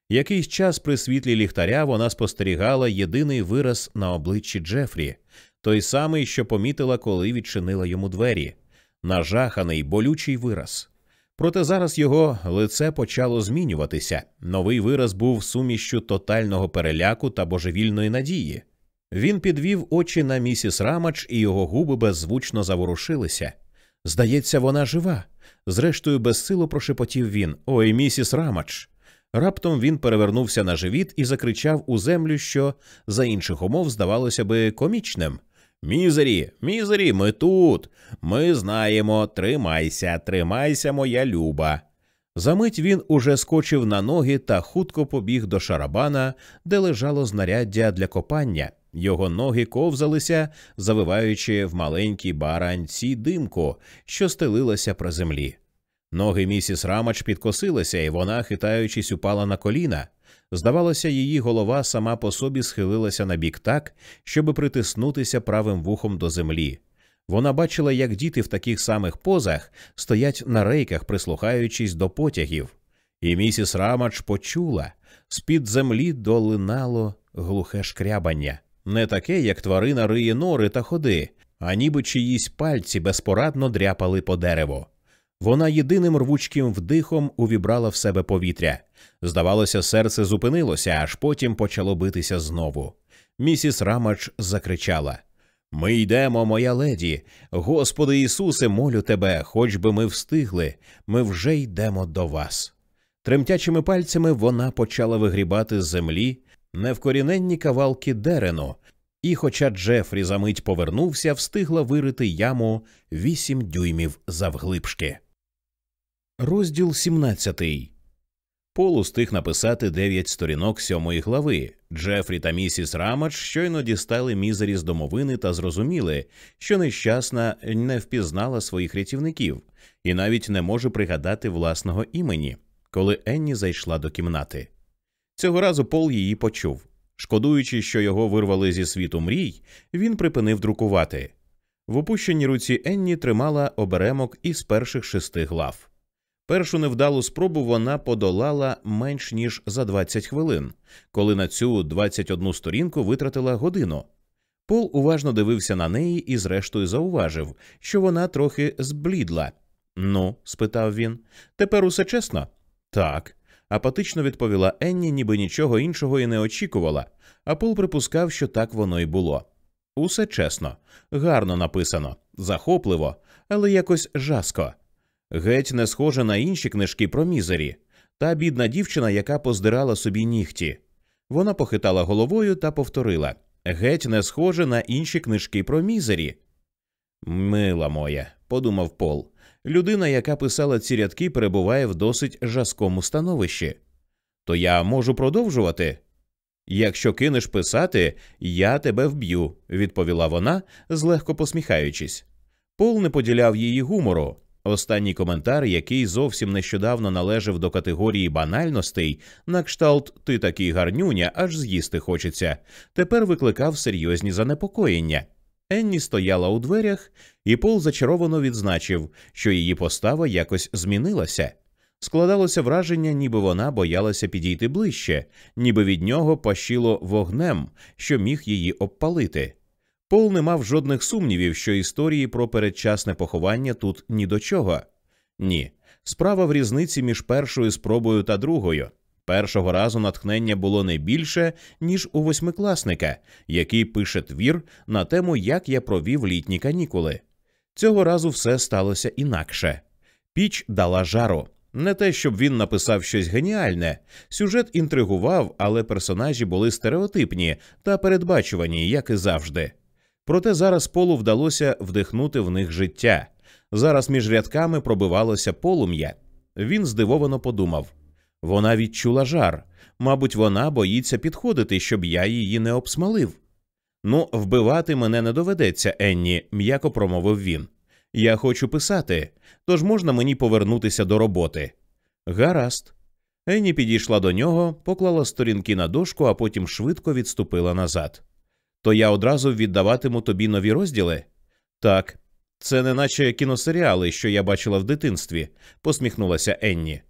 Якийсь час при світлі ліхтаря вона спостерігала єдиний вираз на обличчі Джефрі, той самий, що помітила, коли відчинила йому двері, нажаханий болючий вираз. Проте зараз його лице почало змінюватися. Новий вираз був сумішчю тотального переляку та божевільної надії. Він підвів очі на місіс Рамач, і його губи беззвучно заворушилися. Здається, вона жива. Зрештою, безсило прошепотів він Ой, місіс Рамач. Раптом він перевернувся на живіт і закричав у землю, що за інших умов здавалося би комічним. Мізері, мізері, ми тут. Ми знаємо. Тримайся, тримайся, моя люба. Замить він уже скочив на ноги та хутко побіг до шарабана, де лежало знаряддя для копання. Його ноги ковзалися, завиваючи в маленькій баранці димку, що стелилася при землі. Ноги місіс Рамач підкосилися, і вона, хитаючись, упала на коліна. Здавалося, її голова сама по собі схилилася на бік так, щоби притиснутися правим вухом до землі. Вона бачила, як діти в таких самих позах стоять на рейках, прислухаючись до потягів, і місіс Рамач почула з під землі долинало глухе шкрябання, не таке, як тварина риє нори та ходи, а ніби чиїсь пальці безпорадно дряпали по дереву. Вона єдиним рвучким вдихом увібрала в себе повітря. Здавалося, серце зупинилося, аж потім почало битися знову. Місіс Рамач закричала Ми йдемо, моя леді. Господи Ісусе, молю тебе, хоч би ми встигли, ми вже йдемо до вас. Тремтячими пальцями вона почала вигрібати з землі невкоріненні кавалки дерену, і, хоча Джефрі за мить повернувся, встигла вирити яму вісім дюймів завглибшки. Розділ 17. Пол устиг написати дев'ять сторінок сьомої глави. Джефрі та місіс Рамач щойно дістали мізері з домовини та зрозуміли, що нещасна не впізнала своїх рятівників і навіть не може пригадати власного імені, коли Енні зайшла до кімнати. Цього разу Пол її почув. Шкодуючи, що його вирвали зі світу мрій, він припинив друкувати. В опущеній руці Енні тримала оберемок із перших шести глав. Першу невдалу спробу вона подолала менш ніж за 20 хвилин, коли на цю 21 сторінку витратила годину. Пол уважно дивився на неї і, зрештою, зауважив, що вона трохи зблідла. Ну? спитав він. Тепер усе чесно? Так. Апатично відповіла Енні, ніби нічого іншого і не очікувала, а Пол припускав, що так воно й було. Усе чесно, гарно написано, захопливо, але якось жаско. Геть не схоже на інші книжки про мізері, та бідна дівчина, яка поздирала собі нігті. Вона похитала головою та повторила геть не схоже на інші книжки про мізері. Мила моя, подумав Пол. Людина, яка писала ці рядки, перебуває в досить жаскому становищі. То я можу продовжувати. Якщо кинеш писати, я тебе вб'ю, відповіла вона, злегко посміхаючись. Пол не поділяв її гумору. Останній коментар, який зовсім нещодавно належав до категорії банальностей, на кшталт ти такий гарнюня, аж з'їсти хочеться, тепер викликав серйозні занепокоєння. Енні стояла у дверях, і Пол зачаровано відзначив, що її постава якось змінилася. Складалося враження, ніби вона боялася підійти ближче, ніби від нього пащило вогнем, що міг її обпалити. Пол не мав жодних сумнівів, що історії про передчасне поховання тут ні до чого. Ні, справа в різниці між першою спробою та другою. Першого разу натхнення було не більше, ніж у восьмикласника, який пише твір на тему, як я провів літні канікули. Цього разу все сталося інакше. Піч дала жару. Не те, щоб він написав щось геніальне. Сюжет інтригував, але персонажі були стереотипні та передбачувані, як і завжди. Проте зараз полу вдалося вдихнути в них життя. Зараз між рядками пробивалося полум'я. Він здивовано подумав вона відчула жар. Мабуть, вона боїться підходити, щоб я її не обсмалив. Ну, вбивати мене не доведеться, Енні, м'яко промовив він. Я хочу писати, тож можна мені повернутися до роботи. Гаразд. Енні підійшла до нього, поклала сторінки на дошку, а потім швидко відступила назад. То я одразу віддаватиму тобі нові розділи? Так, це не наче кіносеріали, що я бачила в дитинстві, посміхнулася Енні.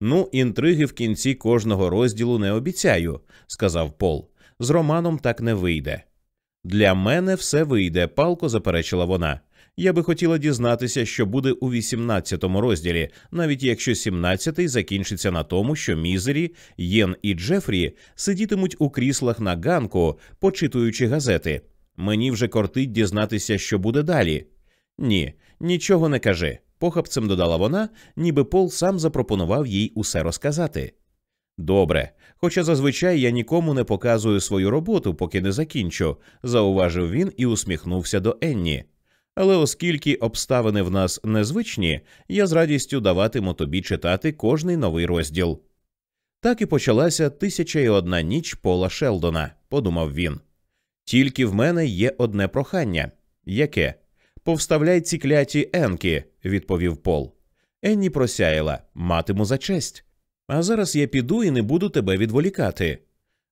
Ну, інтриги в кінці кожного розділу не обіцяю, сказав Пол. З романом так не вийде. Для мене все вийде, палко заперечила вона. Я би хотіла дізнатися, що буде у 18-му розділі, навіть якщо 17-й закінчиться на тому, що Мізері, Єн і Джефрі сидітимуть у кріслах на ганку, почитуючи газети. Мені вже кортить дізнатися, що буде далі. Ні, нічого не кажи. Похапцем додала вона, ніби Пол сам запропонував їй усе розказати. Добре, хоча зазвичай я нікому не показую свою роботу, поки не закінчу, зауважив він і усміхнувся до Енні. Але оскільки обставини в нас незвичні, я з радістю даватиму тобі читати кожний новий розділ. Так і почалася тисяча і одна ніч Пола Шелдона, подумав він. Тільки в мене є одне прохання. Яке? Повставляй ці кляті енки, відповів Пол. Енні просяяла матиму за честь. А зараз я піду і не буду тебе відволікати.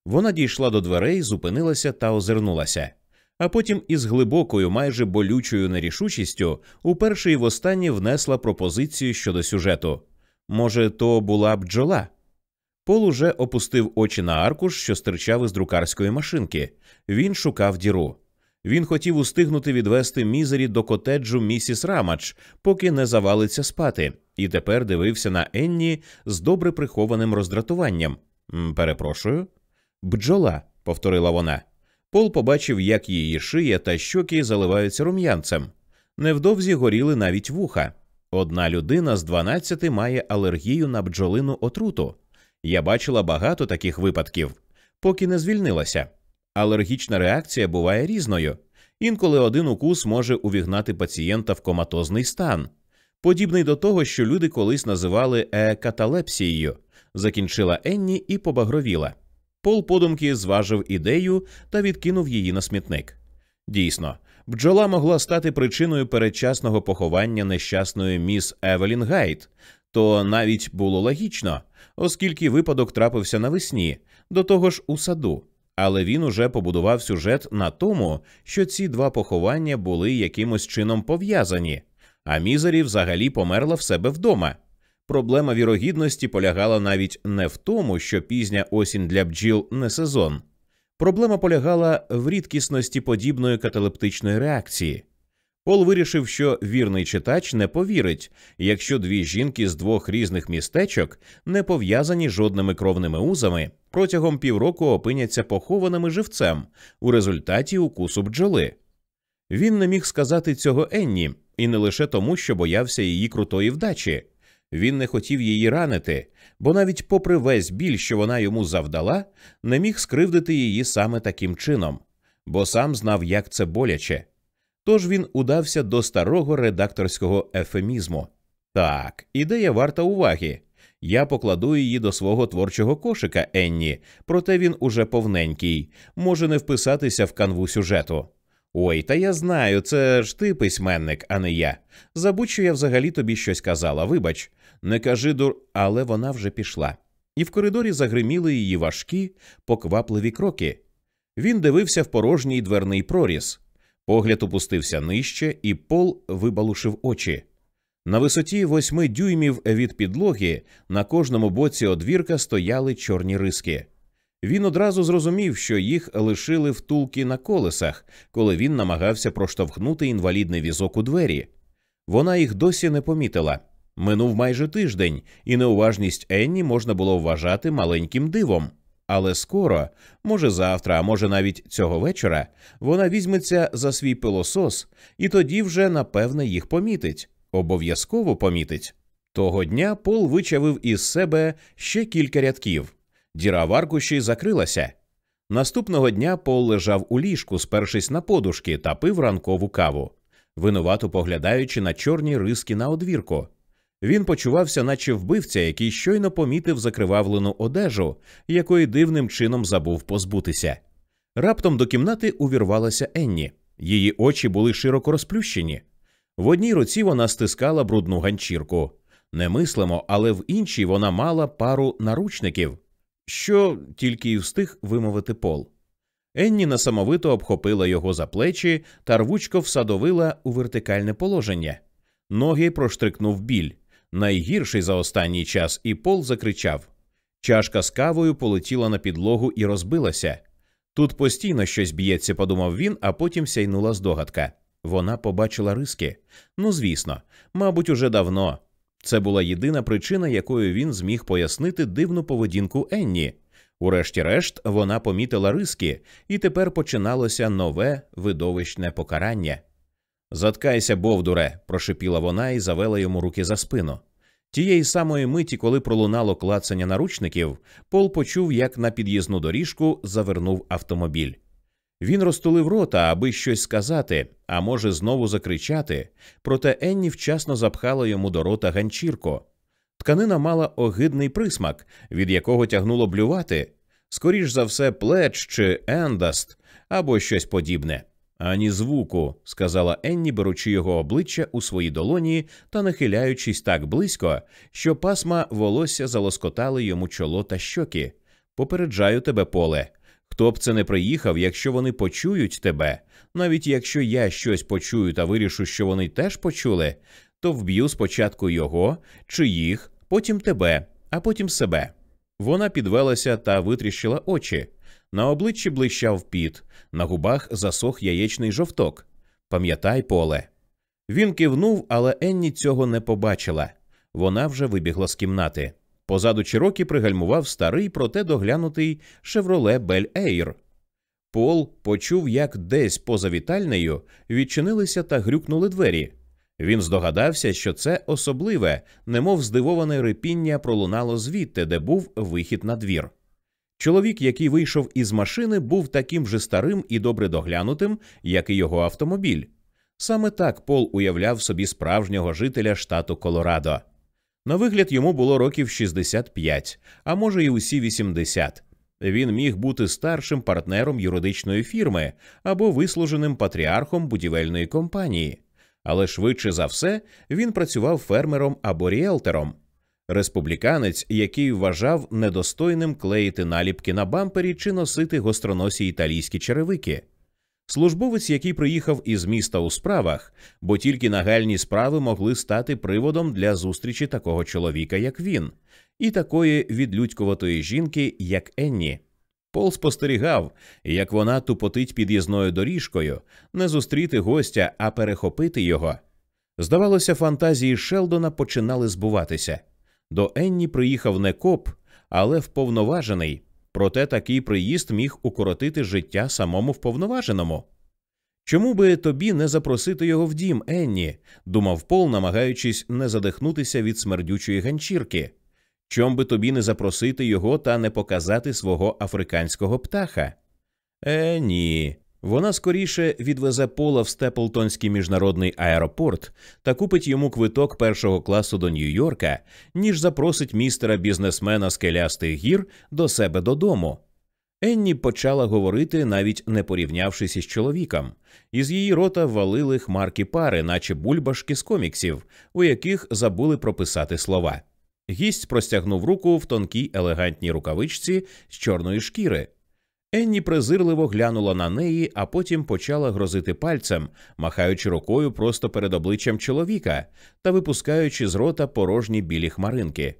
Вона дійшла до дверей, зупинилася та озирнулася а потім із глибокою, майже болючою нерішучістю уперше і востаннє внесла пропозицію щодо сюжету. Може, то була бджола? Пол уже опустив очі на аркуш, що стирчав із друкарської машинки. Він шукав діру. Він хотів устигнути відвести мізері до котеджу місіс Рамач, поки не завалиться спати, і тепер дивився на Енні з добре прихованим роздратуванням. Перепрошую, бджола, повторила вона. Пол побачив, як її шия та щоки заливаються рум'янцем. Невдовзі горіли навіть вуха. Одна людина з дванадцяти має алергію на бджолину отруту. Я бачила багато таких випадків, поки не звільнилася. Алергічна реакція буває різною. Інколи один укус може увігнати пацієнта в коматозний стан, подібний до того, що люди колись називали е-каталепсією, закінчила Енні і побагровіла. Пол подумки зважив ідею та відкинув її на смітник. Дійсно, бджола могла стати причиною передчасного поховання нещасної міс Евелін Гайт, то навіть було логічно, оскільки випадок трапився навесні, до того ж у саду. Але він уже побудував сюжет на тому, що ці два поховання були якимось чином пов'язані, а Мізері взагалі померла в себе вдома. Проблема вірогідності полягала навіть не в тому, що пізня осінь для бджіл не сезон. Проблема полягала в рідкісності подібної каталептичної реакції. Пол вирішив, що вірний читач не повірить, якщо дві жінки з двох різних містечок, не пов'язані жодними кровними узами, протягом півроку опиняться похованими живцем у результаті укусу бджоли. Він не міг сказати цього Енні, і не лише тому, що боявся її крутої вдачі. Він не хотів її ранити, бо навіть попри весь біль, що вона йому завдала, не міг скривдити її саме таким чином, бо сам знав, як це боляче. Тож він удався до старого редакторського ефемізму. Так, ідея варта уваги. Я покладу її до свого творчого кошика Енні, проте він уже повненький, може не вписатися в канву сюжету. Ой, та я знаю, це ж ти письменник, а не я. Забудь, що я взагалі тобі щось казала, вибач, не кажи дур, але вона вже пішла. І в коридорі загриміли її важкі, поквапливі кроки. Він дивився в порожній дверний проріз. Погляд опустився нижче, і пол вибалушив очі. На висоті восьми дюймів від підлоги на кожному боці одвірка стояли чорні риски. Він одразу зрозумів, що їх лишили втулки на колесах, коли він намагався проштовхнути інвалідний візок у двері. Вона їх досі не помітила. Минув майже тиждень, і неуважність Енні можна було вважати маленьким дивом. Але скоро, може завтра, а може навіть цього вечора, вона візьметься за свій пилосос і тоді вже напевне їх помітить, обов'язково помітить. Того дня Пол вичавив із себе ще кілька рядків. Діра в аркуші закрилася. Наступного дня Пол лежав у ліжку, спершись на подушки, та пив ранкову каву, винувато поглядаючи на чорні риски на одвірку. Він почувався, наче вбивця, який щойно помітив закривавлену одежу, якої дивним чином забув позбутися. Раптом до кімнати увірвалася Енні. Її очі були широко розплющені. В одній руці вона стискала брудну ганчірку. Немислимо, але в іншій вона мала пару наручників, що тільки й встиг вимовити пол. Енні насамовито обхопила його за плечі та рвучко всадовила у вертикальне положення. Ноги проштрикнув біль найгірший за останній час, і Пол закричав. Чашка з кавою полетіла на підлогу і розбилася. Тут постійно щось б'ється, подумав він, а потім сяйнула здогадка. Вона побачила риски. Ну, звісно, мабуть, уже давно. Це була єдина причина, якою він зміг пояснити дивну поведінку Енні. Урешті-решт, вона помітила риски, і тепер починалося нове видовищне покарання. Заткайся, бовдуре, прошипіла вона і завела йому руки за спину. Тієї самої миті, коли пролунало клацання наручників, Пол почув, як на під'їзну доріжку завернув автомобіль. Він розтулив рота, аби щось сказати, а може, знову закричати, проте Енні вчасно запхала йому до рота ганчірку. Тканина мала огидний присмак, від якого тягнуло блювати, скоріш за все, плеч чи ендаст або щось подібне. Ані звуку, сказала Енні, беручи його обличчя у свої долоні та нахиляючись так близько, що пасма волосся залоскотали йому чоло та щоки. Попереджаю тебе, поле. Хто б це не приїхав, якщо вони почують тебе, навіть якщо я щось почую та вирішу, що вони теж почули, то вб'ю спочатку його чи їх, потім тебе, а потім себе. Вона підвелася та витріщила очі. На обличчі блищав піт, на губах засох яєчний жовток. Пам'ятай, поле. Він кивнув, але Енні цього не побачила. Вона вже вибігла з кімнати. Позаду Чирокі пригальмував старий, проте доглянутий шевроле Бель Ейр. Пол почув, як десь поза вітальнею відчинилися та грюкнули двері. Він здогадався, що це особливе, немов здивоване рипіння пролунало звідти, де був вихід на двір. Чоловік, який вийшов із машини, був таким же старим і добре доглянутим, як і його автомобіль. Саме так Пол уявляв собі справжнього жителя штату Колорадо. На вигляд йому було років 65, а може й усі 80. Він міг бути старшим партнером юридичної фірми або вислуженим патріархом будівельної компанії, але швидше за все він працював фермером або ріелтором республіканець, який вважав недостойним клеїти наліпки на бампері чи носити гостроносі італійські черевики. Службовець, який приїхав із міста у справах, бо тільки нагальні справи могли стати приводом для зустрічі такого чоловіка, як він, і такої відлюдькуватої жінки, як Енні. Пол спостерігав, як вона тупотить під'їзною доріжкою, не зустріти гостя, а перехопити його. Здавалося, фантазії Шелдона починали збуватися. До Енні приїхав не коп, але вповноважений. Проте такий приїзд міг укоротити життя самому вповноваженому. Чому би тобі не запросити його в дім, Енні? думав Пол, намагаючись не задихнутися від смердючої ганчірки. Чом би тобі не запросити його та не показати свого африканського птаха? Е, ні. Вона скоріше відвезе пола в Степлтонський міжнародний аеропорт та купить йому квиток першого класу до Нью-Йорка, ніж запросить містера бізнесмена скелястих гір до себе додому. Енні почала говорити, навіть не порівнявшись із чоловіком, із її рота валили хмарки пари, наче бульбашки з коміксів, у яких забули прописати слова. Гість простягнув руку в тонкій елегантній рукавичці з чорної шкіри. Енні презирливо глянула на неї, а потім почала грозити пальцем, махаючи рукою просто перед обличчям чоловіка та випускаючи з рота порожні білі хмаринки.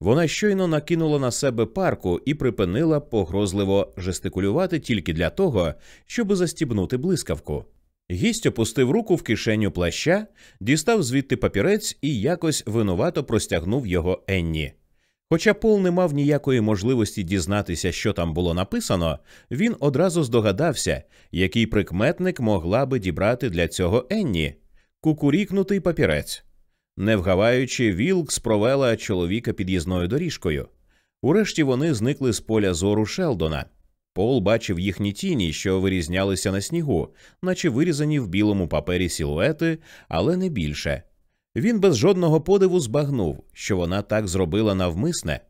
Вона щойно накинула на себе парку і припинила погрозливо жестикулювати тільки для того, щоб застібнути блискавку. Гість опустив руку в кишеню плаща, дістав звідти папірець і якось винувато простягнув його Енні. Хоча Пол не мав ніякої можливості дізнатися, що там було написано, він одразу здогадався, який прикметник могла би дібрати для цього Енні кукурікнутий папірець. Не вгаваючи, Вілкс провела чоловіка під'їзною доріжкою. Урешті вони зникли з поля зору Шелдона. Пол бачив їхні тіні, що вирізнялися на снігу, наче вирізані в білому папері силуети, але не більше. Він без жодного подиву збагнув, що вона так зробила навмисне.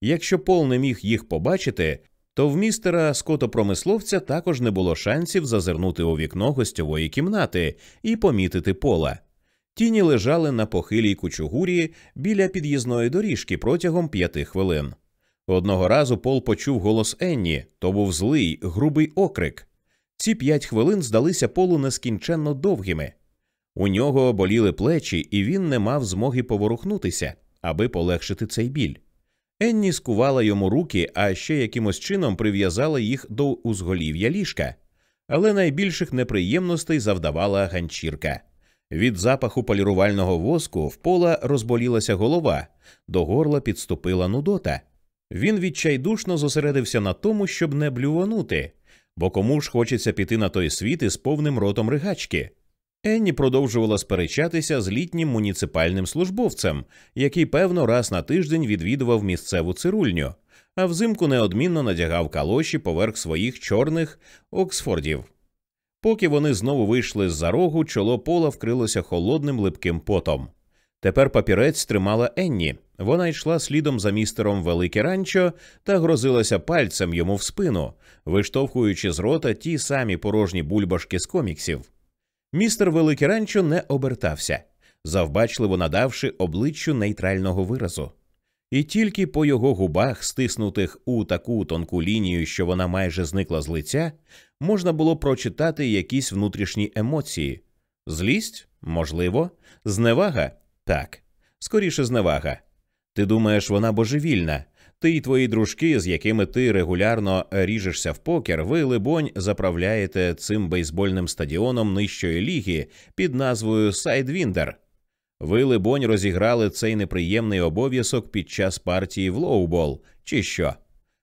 Якщо Пол не міг їх побачити, то в містера скотопромисловця також не було шансів зазирнути у вікно гостьової кімнати і помітити пола. Тіні лежали на похилій кучугурі біля під'їзної доріжки протягом п'яти хвилин. Одного разу Пол почув голос Енні, то був злий, грубий окрик. Ці п'ять хвилин здалися полу нескінченно довгими. У нього боліли плечі, і він не мав змоги поворухнутися, аби полегшити цей біль. Енні скувала йому руки, а ще якимось чином прив'язала їх до узголів'я ліжка, але найбільших неприємностей завдавала ганчірка. Від запаху полірувального воску в пола розболілася голова, до горла підступила нудота. Він відчайдушно зосередився на тому, щоб не блюванути, бо кому ж хочеться піти на той світ із повним ротом ригачки. Енні продовжувала сперечатися з літнім муніципальним службовцем, який, певно, раз на тиждень відвідував місцеву цирульню, а взимку неодмінно надягав калоші поверх своїх чорних оксфордів. Поки вони знову вийшли з за рогу, чоло пола вкрилося холодним липким потом. Тепер папірець тримала Енні. Вона йшла слідом за містером Велике Ранчо та грозилася пальцем йому в спину, виштовхуючи з рота ті самі порожні бульбашки з коміксів. Містер Велике Ранчо не обертався, завбачливо надавши обличчю нейтрального виразу. І тільки по його губах, стиснутих у таку тонку лінію, що вона майже зникла з лиця, можна було прочитати якісь внутрішні емоції. Злість? Можливо, зневага? Так, скоріше зневага. Ти думаєш, вона божевільна. Ти і твої дружки, з якими ти регулярно ріжешся в покер, ви, либонь, заправляєте цим бейсбольним стадіоном нижчої ліги під назвою Сайдвіндер. Ви, либонь, розіграли цей неприємний обов'язок під час партії в лоубол, чи що?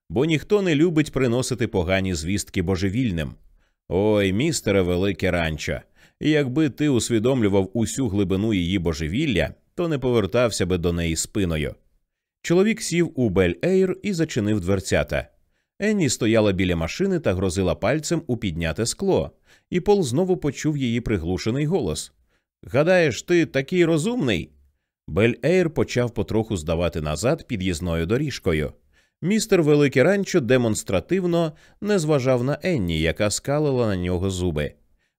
Бо ніхто не любить приносити погані звістки божевільним. Ой, містере велике ранчо, якби ти усвідомлював усю глибину її божевілля, то не повертався би до неї спиною. Чоловік сів у Бель Ейр і зачинив дверцята. Енні стояла біля машини та грозила пальцем у підняте скло, і Пол знову почув її приглушений голос. Гадаєш, ти такий розумний? Бель Ейр почав потроху здавати назад під'їзною доріжкою. Містер Велике Ранчо демонстративно не зважав на Енні, яка скалила на нього зуби.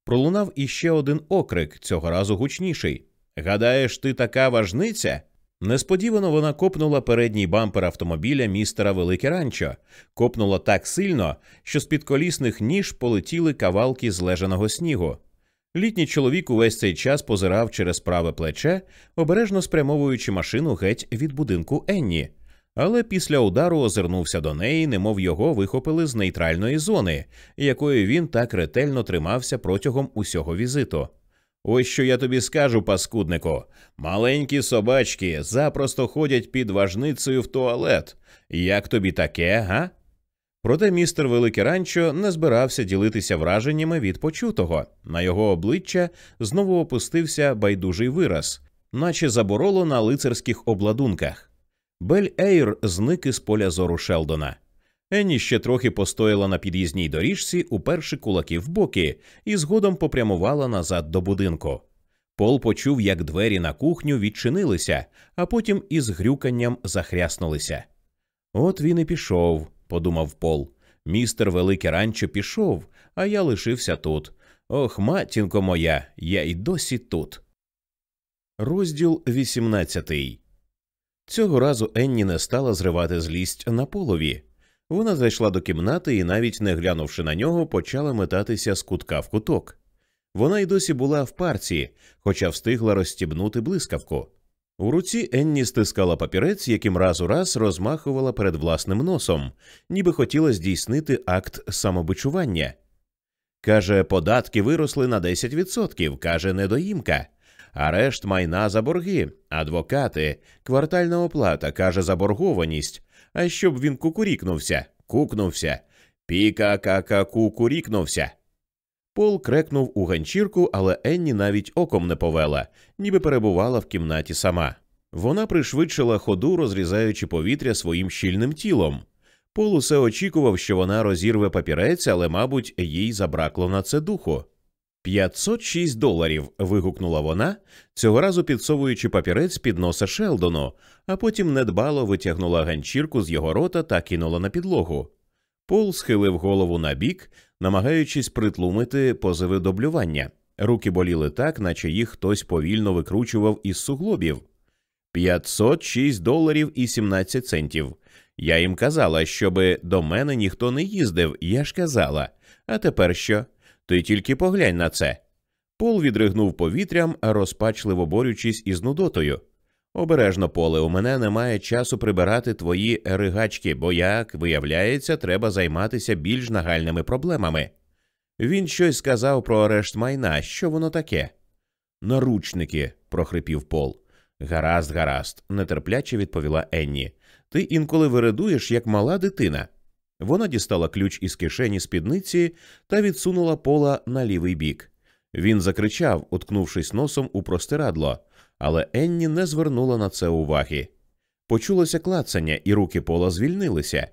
Пролунав іще один окрик, цього разу гучніший. Гадаєш, ти така важниця? Несподівано вона копнула передній бампер автомобіля містера Велике Ранчо, копнула так сильно, що з під колісних ніж полетіли кавалки злежаного снігу. Літній чоловік увесь цей час позирав через праве плече, обережно спрямовуючи машину геть від будинку Енні, але після удару озирнувся до неї, немов його вихопили з нейтральної зони, якої він так ретельно тримався протягом усього візиту. Ось що я тобі скажу, паскуднику. Маленькі собачки запросто ходять під важницею в туалет. Як тобі таке, га? Проте містер Велике Ранчо не збирався ділитися враженнями від почутого. На його обличчя знову опустився байдужий вираз, наче забороло на лицарських обладунках. Бель Ейр зник із поля зору Шелдона. Енні ще трохи постояла на під'їзній доріжці, уперши кулаки в боки, і згодом попрямувала назад до будинку. Пол почув, як двері на кухню відчинилися, а потім із грюканням захряснулися. От він і пішов, подумав Пол. Містер Велике Ранчо пішов, а я лишився тут. Ох, матінко моя, я й досі тут. Розділ 18 Цього разу Енні не стала зривати злість на полові. Вона зайшла до кімнати і, навіть не глянувши на нього, почала метатися з кутка в куток. Вона й досі була в парці, хоча встигла розстібнути блискавку. У руці Енні стискала папірець, яким раз у раз розмахувала перед власним носом, ніби хотіла здійснити акт самобичування. Каже, податки виросли на 10%, каже, недоїмка. Арешт майна за борги, адвокати, квартальна оплата, каже, заборгованість, а щоб він кукурікнувся, кукнувся, піка кака кукурікнувся. Пол крекнув у ганчірку, але Енні навіть оком не повела, ніби перебувала в кімнаті сама. Вона пришвидшила ходу, розрізаючи повітря своїм щільним тілом. Пол усе очікував, що вона розірве папірець, але, мабуть, їй забракло на це духу. «506 доларів. вигукнула вона, цього разу підсовуючи папірець під носа Шелдону, а потім недбало витягнула ганчірку з його рота та кинула на підлогу. Пол схилив голову на бік, намагаючись притлумити позиви доблювання. Руки боліли так, наче їх хтось повільно викручував із суглобів. 506 доларів і 17 центів. Я їм казала, щоби до мене ніхто не їздив, я ж казала. А тепер що? Ти тільки поглянь на це. Пол відригнув повітрям, розпачливо борючись із нудотою. Обережно поле, у мене немає часу прибирати твої ригачки, бо, як виявляється, треба займатися більш нагальними проблемами. Він щось сказав про арешт майна. Що воно таке? Наручники, прохрипів Пол. Гаразд, гаразд, нетерпляче відповіла Енні. Ти інколи виредуєш, як мала дитина. Вона дістала ключ із кишені спідниці та відсунула пола на лівий бік. Він закричав, уткнувшись носом у простирадло, але Енні не звернула на це уваги. Почулося клацання, і руки пола звільнилися.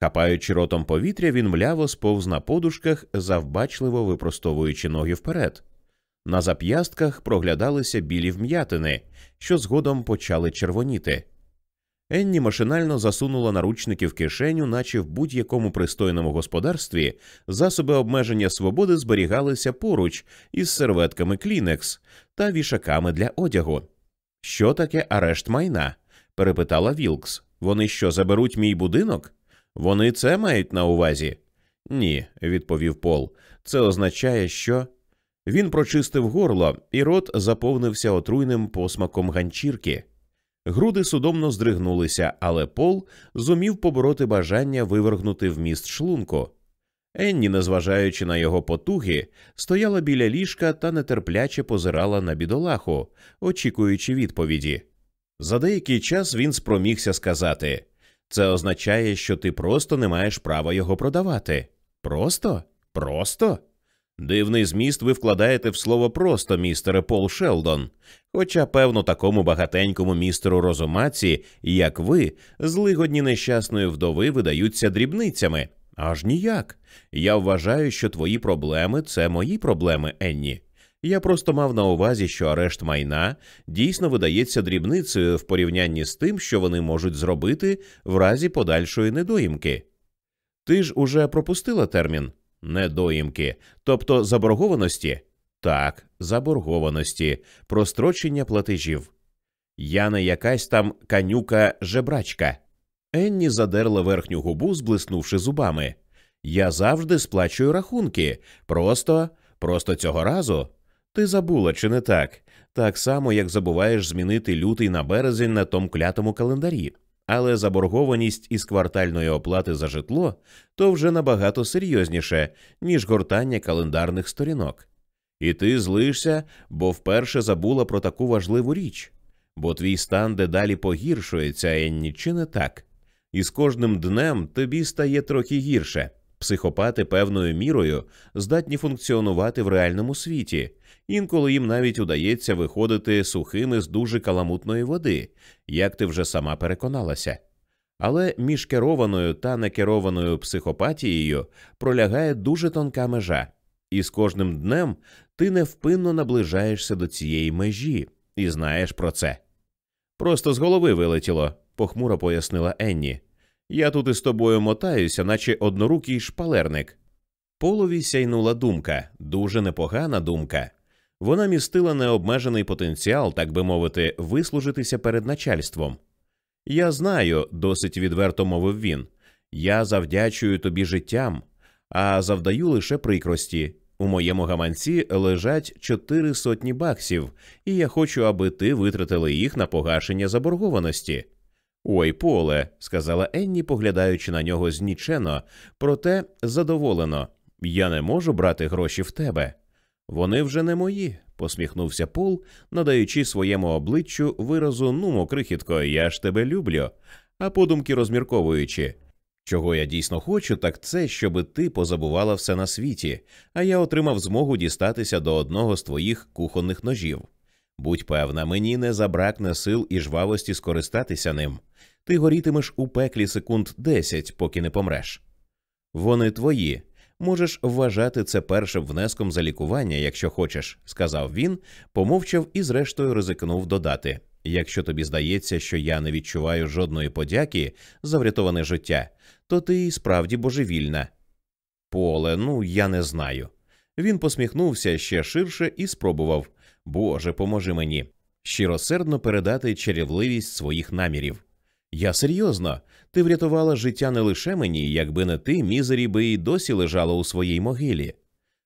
Хапаючи ротом повітря, він мляво сповз на подушках, завбачливо випростовуючи ноги вперед. На зап'ястках проглядалися білі вм'ятини, що згодом почали червоніти. Енні машинально засунула наручники в кишеню, наче в будь-якому пристойному господарстві засоби обмеження свободи зберігалися поруч із серветками Клінекс та вішаками для одягу. Що таке арешт майна? перепитала Вілкс. Вони що заберуть мій будинок? Вони це мають на увазі? Ні, відповів Пол. Це означає, що. Він прочистив горло, і рот заповнився отруйним посмаком ганчірки. Груди судомно здригнулися, але Пол зумів побороти бажання вивергнути вміст шлунку. Енні, незважаючи на його потуги, стояла біля ліжка та нетерпляче позирала на бідолаху, очікуючи відповіді. За деякий час він спромігся сказати це означає, що ти просто не маєш права його продавати. Просто? Просто? Дивний зміст ви вкладаєте в слово просто, містере Пол Шелдон. Хоча, певно, такому багатенькому містеру розумаці, як ви, злигодні нещасної вдови видаються дрібницями. Аж ніяк. Я вважаю, що твої проблеми це мої проблеми, Енні. Я просто мав на увазі, що арешт майна дійсно видається дрібницею в порівнянні з тим, що вони можуть зробити в разі подальшої недоїмки. Ти ж уже пропустила термін недоїмки, тобто заборгованості? Так, заборгованості, прострочення платежів. Я не якась там канюка жебрачка. Енні задерла верхню губу, зблиснувши зубами. Я завжди сплачую рахунки. Просто, просто цього разу. Ти забула, чи не так? Так само, як забуваєш змінити лютий на березень на том клятому календарі. Але заборгованість із квартальної оплати за житло то вже набагато серйозніше, ніж гортання календарних сторінок. І ти злишся, бо вперше забула про таку важливу річ, бо твій стан дедалі погіршується, Енні, чи не так? І з кожним днем тобі стає трохи гірше. Психопати певною мірою здатні функціонувати в реальному світі, інколи їм навіть удається виходити сухими з дуже каламутної води, як ти вже сама переконалася. Але між керованою та некерованою психопатією пролягає дуже тонка межа, і з кожним днем ти невпинно наближаєшся до цієї межі і знаєш про це. Просто з голови вилетіло, похмуро пояснила Енні. Я тут із тобою мотаюся, наче однорукий шпалерник. Полові сяйнула думка, дуже непогана думка. Вона містила необмежений потенціал, так би мовити, вислужитися перед начальством. Я знаю, досить відверто мовив він. Я завдячую тобі життям, а завдаю лише прикрості. У моєму гаманці лежать чотири сотні баксів, і я хочу, аби ти витратила їх на погашення заборгованості. Ой, поле, сказала Енні, поглядаючи на нього знічено, проте задоволено. Я не можу брати гроші в тебе. Вони вже не мої, посміхнувся Пол, надаючи своєму обличчю виразу нумо крихітко, я ж тебе люблю, а подумки розмірковуючи. Чого я дійсно хочу, так це, щоби ти позабувала все на світі, а я отримав змогу дістатися до одного з твоїх кухонних ножів. Будь певна, мені не забракне сил і жвавості скористатися ним. Ти горітимеш у пеклі секунд десять, поки не помреш. Вони твої. Можеш вважати це першим внеском за лікування, якщо хочеш, сказав він, помовчав і, зрештою, ризикнув додати. Якщо тобі здається, що я не відчуваю жодної подяки за врятоване життя, то ти і справді божевільна. Поле, ну я не знаю. Він посміхнувся ще ширше і спробував Боже, поможи мені щиросердно передати чарівливість своїх намірів. Я серйозно, ти врятувала життя не лише мені, якби не ти, мізері би і досі лежала у своїй могилі.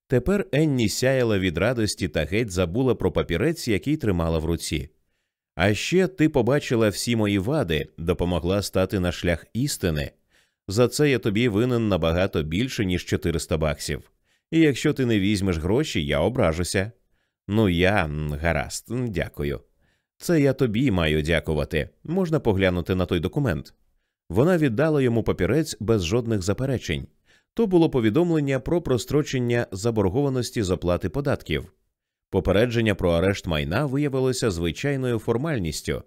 Тепер Енні сяяла від радості та геть забула про папірець, який тримала в руці. А ще ти побачила всі мої вади, допомогла стати на шлях істини. За це я тобі винен набагато більше, ніж 400 баксів. І якщо ти не візьмеш гроші, я ображуся. Ну, я гаразд, дякую. Це я тобі маю дякувати. Можна поглянути на той документ. Вона віддала йому папірець без жодних заперечень. То було повідомлення про прострочення заборгованості з оплати податків. Попередження про арешт майна виявилося звичайною формальністю.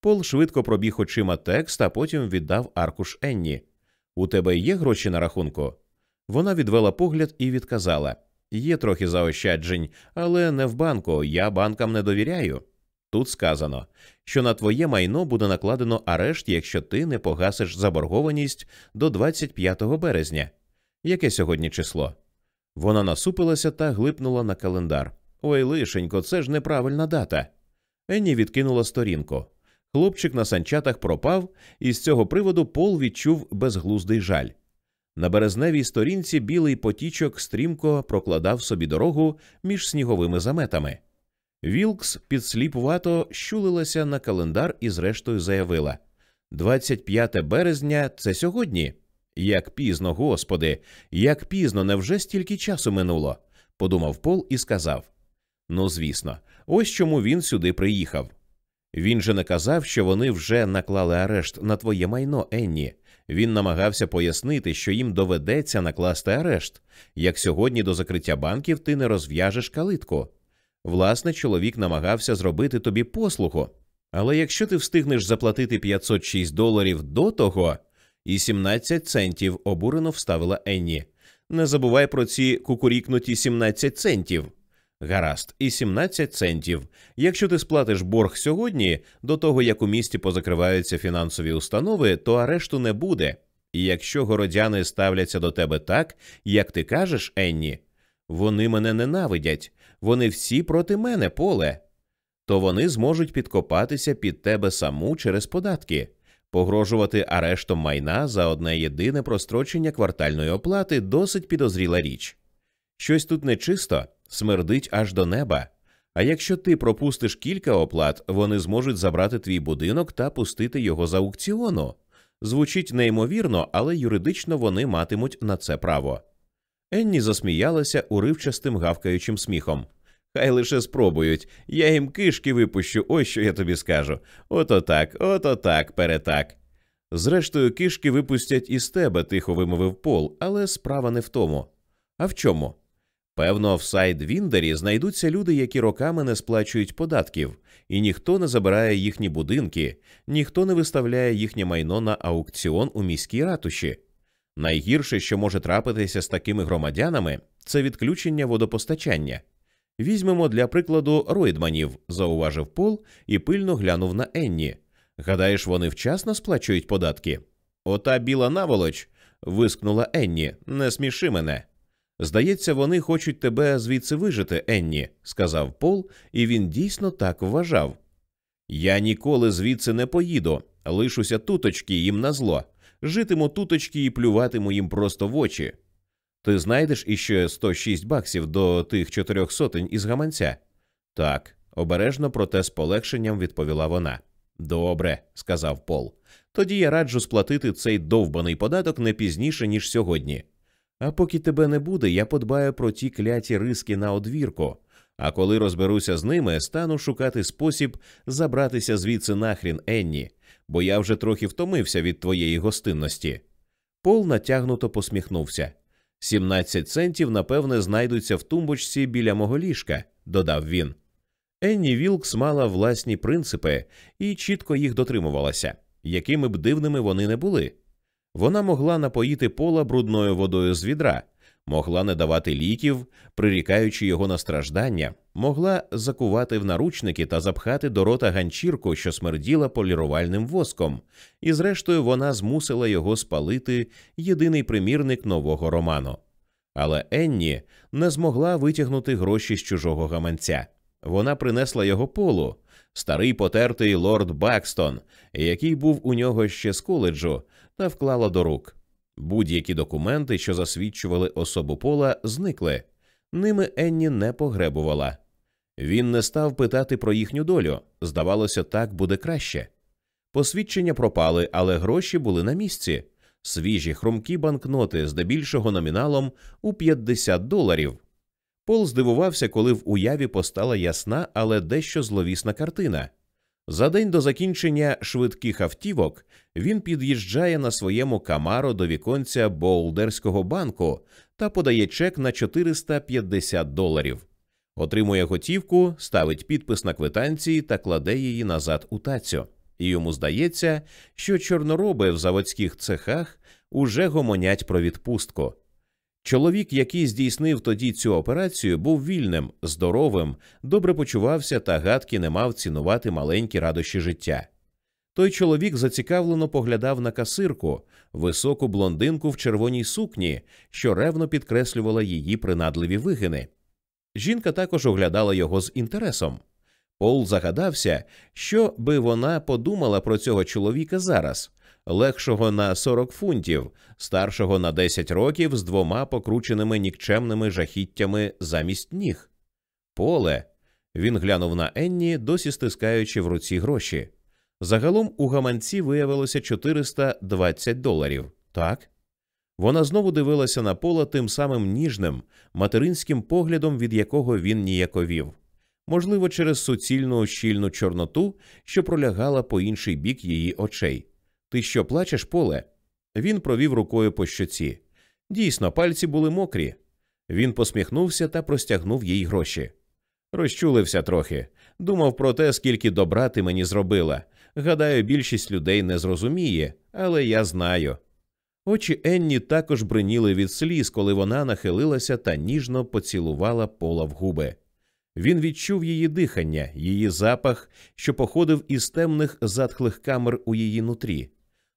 Пол швидко пробіг очима текст, а потім віддав аркуш Енні. У тебе є гроші на рахунку? Вона відвела погляд і відказала Є трохи заощаджень, але не в банку. Я банкам не довіряю. Тут сказано, що на твоє майно буде накладено арешт, якщо ти не погасиш заборгованість до 25 березня. Яке сьогодні число? Вона насупилася та глипнула на календар. Ой, лишенько, це ж неправильна дата. Енні відкинула сторінку. Хлопчик на санчатах пропав, і з цього приводу Пол відчув безглуздий жаль. На березневій сторінці білий потічок стрімко прокладав собі дорогу між сніговими заметами. Вілкс підсліпувато щулилася на календар і зрештою заявила 25 березня це сьогодні. Як пізно, господи, як пізно, невже стільки часу минуло? подумав Пол і сказав. Ну, звісно, ось чому він сюди приїхав. Він же не казав, що вони вже наклали арешт на твоє майно, Енні. Він намагався пояснити, що їм доведеться накласти арешт, як сьогодні до закриття банків ти не розв'яжеш калитку. Власне, чоловік намагався зробити тобі послугу. Але якщо ти встигнеш заплатити 506 доларів до того, і 17 центів обурено вставила Енні. Не забувай про ці кукурікнуті 17 центів. Гаразд, і 17 центів. Якщо ти сплатиш борг сьогодні, до того як у місті позакриваються фінансові установи, то арешту не буде. І якщо городяни ставляться до тебе так, як ти кажеш, Енні, вони мене ненавидять, вони всі проти мене, поле, то вони зможуть підкопатися під тебе саму через податки, погрожувати арештом майна за одне єдине прострочення квартальної оплати досить підозріла річ. Щось тут нечисто смердить аж до неба. А якщо ти пропустиш кілька оплат, вони зможуть забрати твій будинок та пустити його з аукціону. Звучить неймовірно, але юридично вони матимуть на це право. Енні засміялася уривчастим гавкаючим сміхом. Хай лише спробують, я їм кишки випущу, ось що я тобі скажу. Ото так, ото так, перетак. Зрештою, кишки випустять із тебе, тихо вимовив Пол, але справа не в тому. А в чому? Певно, в сайт Віндері знайдуться люди, які роками не сплачують податків, і ніхто не забирає їхні будинки, ніхто не виставляє їхнє майно на аукціон у міській ратуші. Найгірше, що може трапитися з такими громадянами, це відключення водопостачання. Візьмемо для прикладу Ройдманів, зауважив Пол і пильно глянув на Енні. Гадаєш, вони вчасно сплачують податки? Ота біла наволоч. вискнула Енні. Не сміши мене. Здається, вони хочуть тебе звідси вижити, Енні, сказав Пол, і він дійсно так вважав. Я ніколи звідси не поїду, лишуся туточки їм на зло, житиму туточки і плюватиму їм просто в очі. Ти знайдеш іще 106 баксів до тих чотирьох сотень із гаманця? Так, обережно, проте з полегшенням відповіла вона. Добре, сказав Пол. Тоді я раджу сплатити цей довбаний податок не пізніше, ніж сьогодні. А поки тебе не буде, я подбаю про ті кляті риски на одвірку. А коли розберуся з ними, стану шукати спосіб забратися звідси нахрін Енні, бо я вже трохи втомився від твоєї гостинності. Пол натягнуто посміхнувся. Сімнадцять центів, напевне, знайдуться в тумбочці біля мого ліжка, додав він. Енні Вілкс мала власні принципи і чітко їх дотримувалася, якими б дивними вони не були. Вона могла напоїти пола брудною водою з відра, могла не давати ліків, прирікаючи його на страждання, могла закувати в наручники та запхати до рота ганчірку, що смерділа полірувальним воском, і, зрештою, вона змусила його спалити єдиний примірник нового роману. Але Енні не змогла витягнути гроші з чужого гаманця. Вона принесла його полу, старий потертий лорд Бакстон, який був у нього ще з коледжу, та вклала до рук. Будь-які документи, що засвідчували особу пола, зникли. Ними Енні не погребувала. Він не став питати про їхню долю. Здавалося, так буде краще. Посвідчення пропали, але гроші були на місці. Свіжі хрумкі банкноти, здебільшого номіналом у 50 доларів. Пол здивувався, коли в уяві постала ясна, але дещо зловісна картина. За день до закінчення швидких автівок він під'їжджає на своєму камаро до віконця Боулдерського банку та подає чек на 450 доларів. Отримує готівку, ставить підпис на квитанції та кладе її назад у тацю. І йому здається, що чорнороби в заводських цехах уже гомонять про відпустку. Чоловік, який здійснив тоді цю операцію, був вільним, здоровим, добре почувався та гадки не мав цінувати маленькі радощі життя. Той чоловік зацікавлено поглядав на касирку, високу блондинку в червоній сукні, що ревно підкреслювала її принадливі вигини. Жінка також оглядала його з інтересом. Пол загадався, що би вона подумала про цього чоловіка зараз легшого на 40 фунтів, старшого на 10 років з двома покрученими нікчемними жахіттями замість ніг. Поле. Він глянув на Енні, досі стискаючи в руці гроші. Загалом у гаманці виявилося 420 доларів. Так? Вона знову дивилася на пола тим самим ніжним, материнським поглядом, від якого він ніяковів. Можливо, через суцільну щільну чорноту, що пролягала по інший бік її очей. Ти що плачеш, поле? Він провів рукою по щоці. Дійсно, пальці були мокрі. Він посміхнувся та простягнув їй гроші. Розчулився трохи. Думав про те, скільки добра ти мені зробила. Гадаю, більшість людей не зрозуміє, але я знаю. Очі Енні також бриніли від сліз, коли вона нахилилася та ніжно поцілувала пола в губи. Він відчув її дихання, її запах, що походив із темних затхлих камер у її нутрі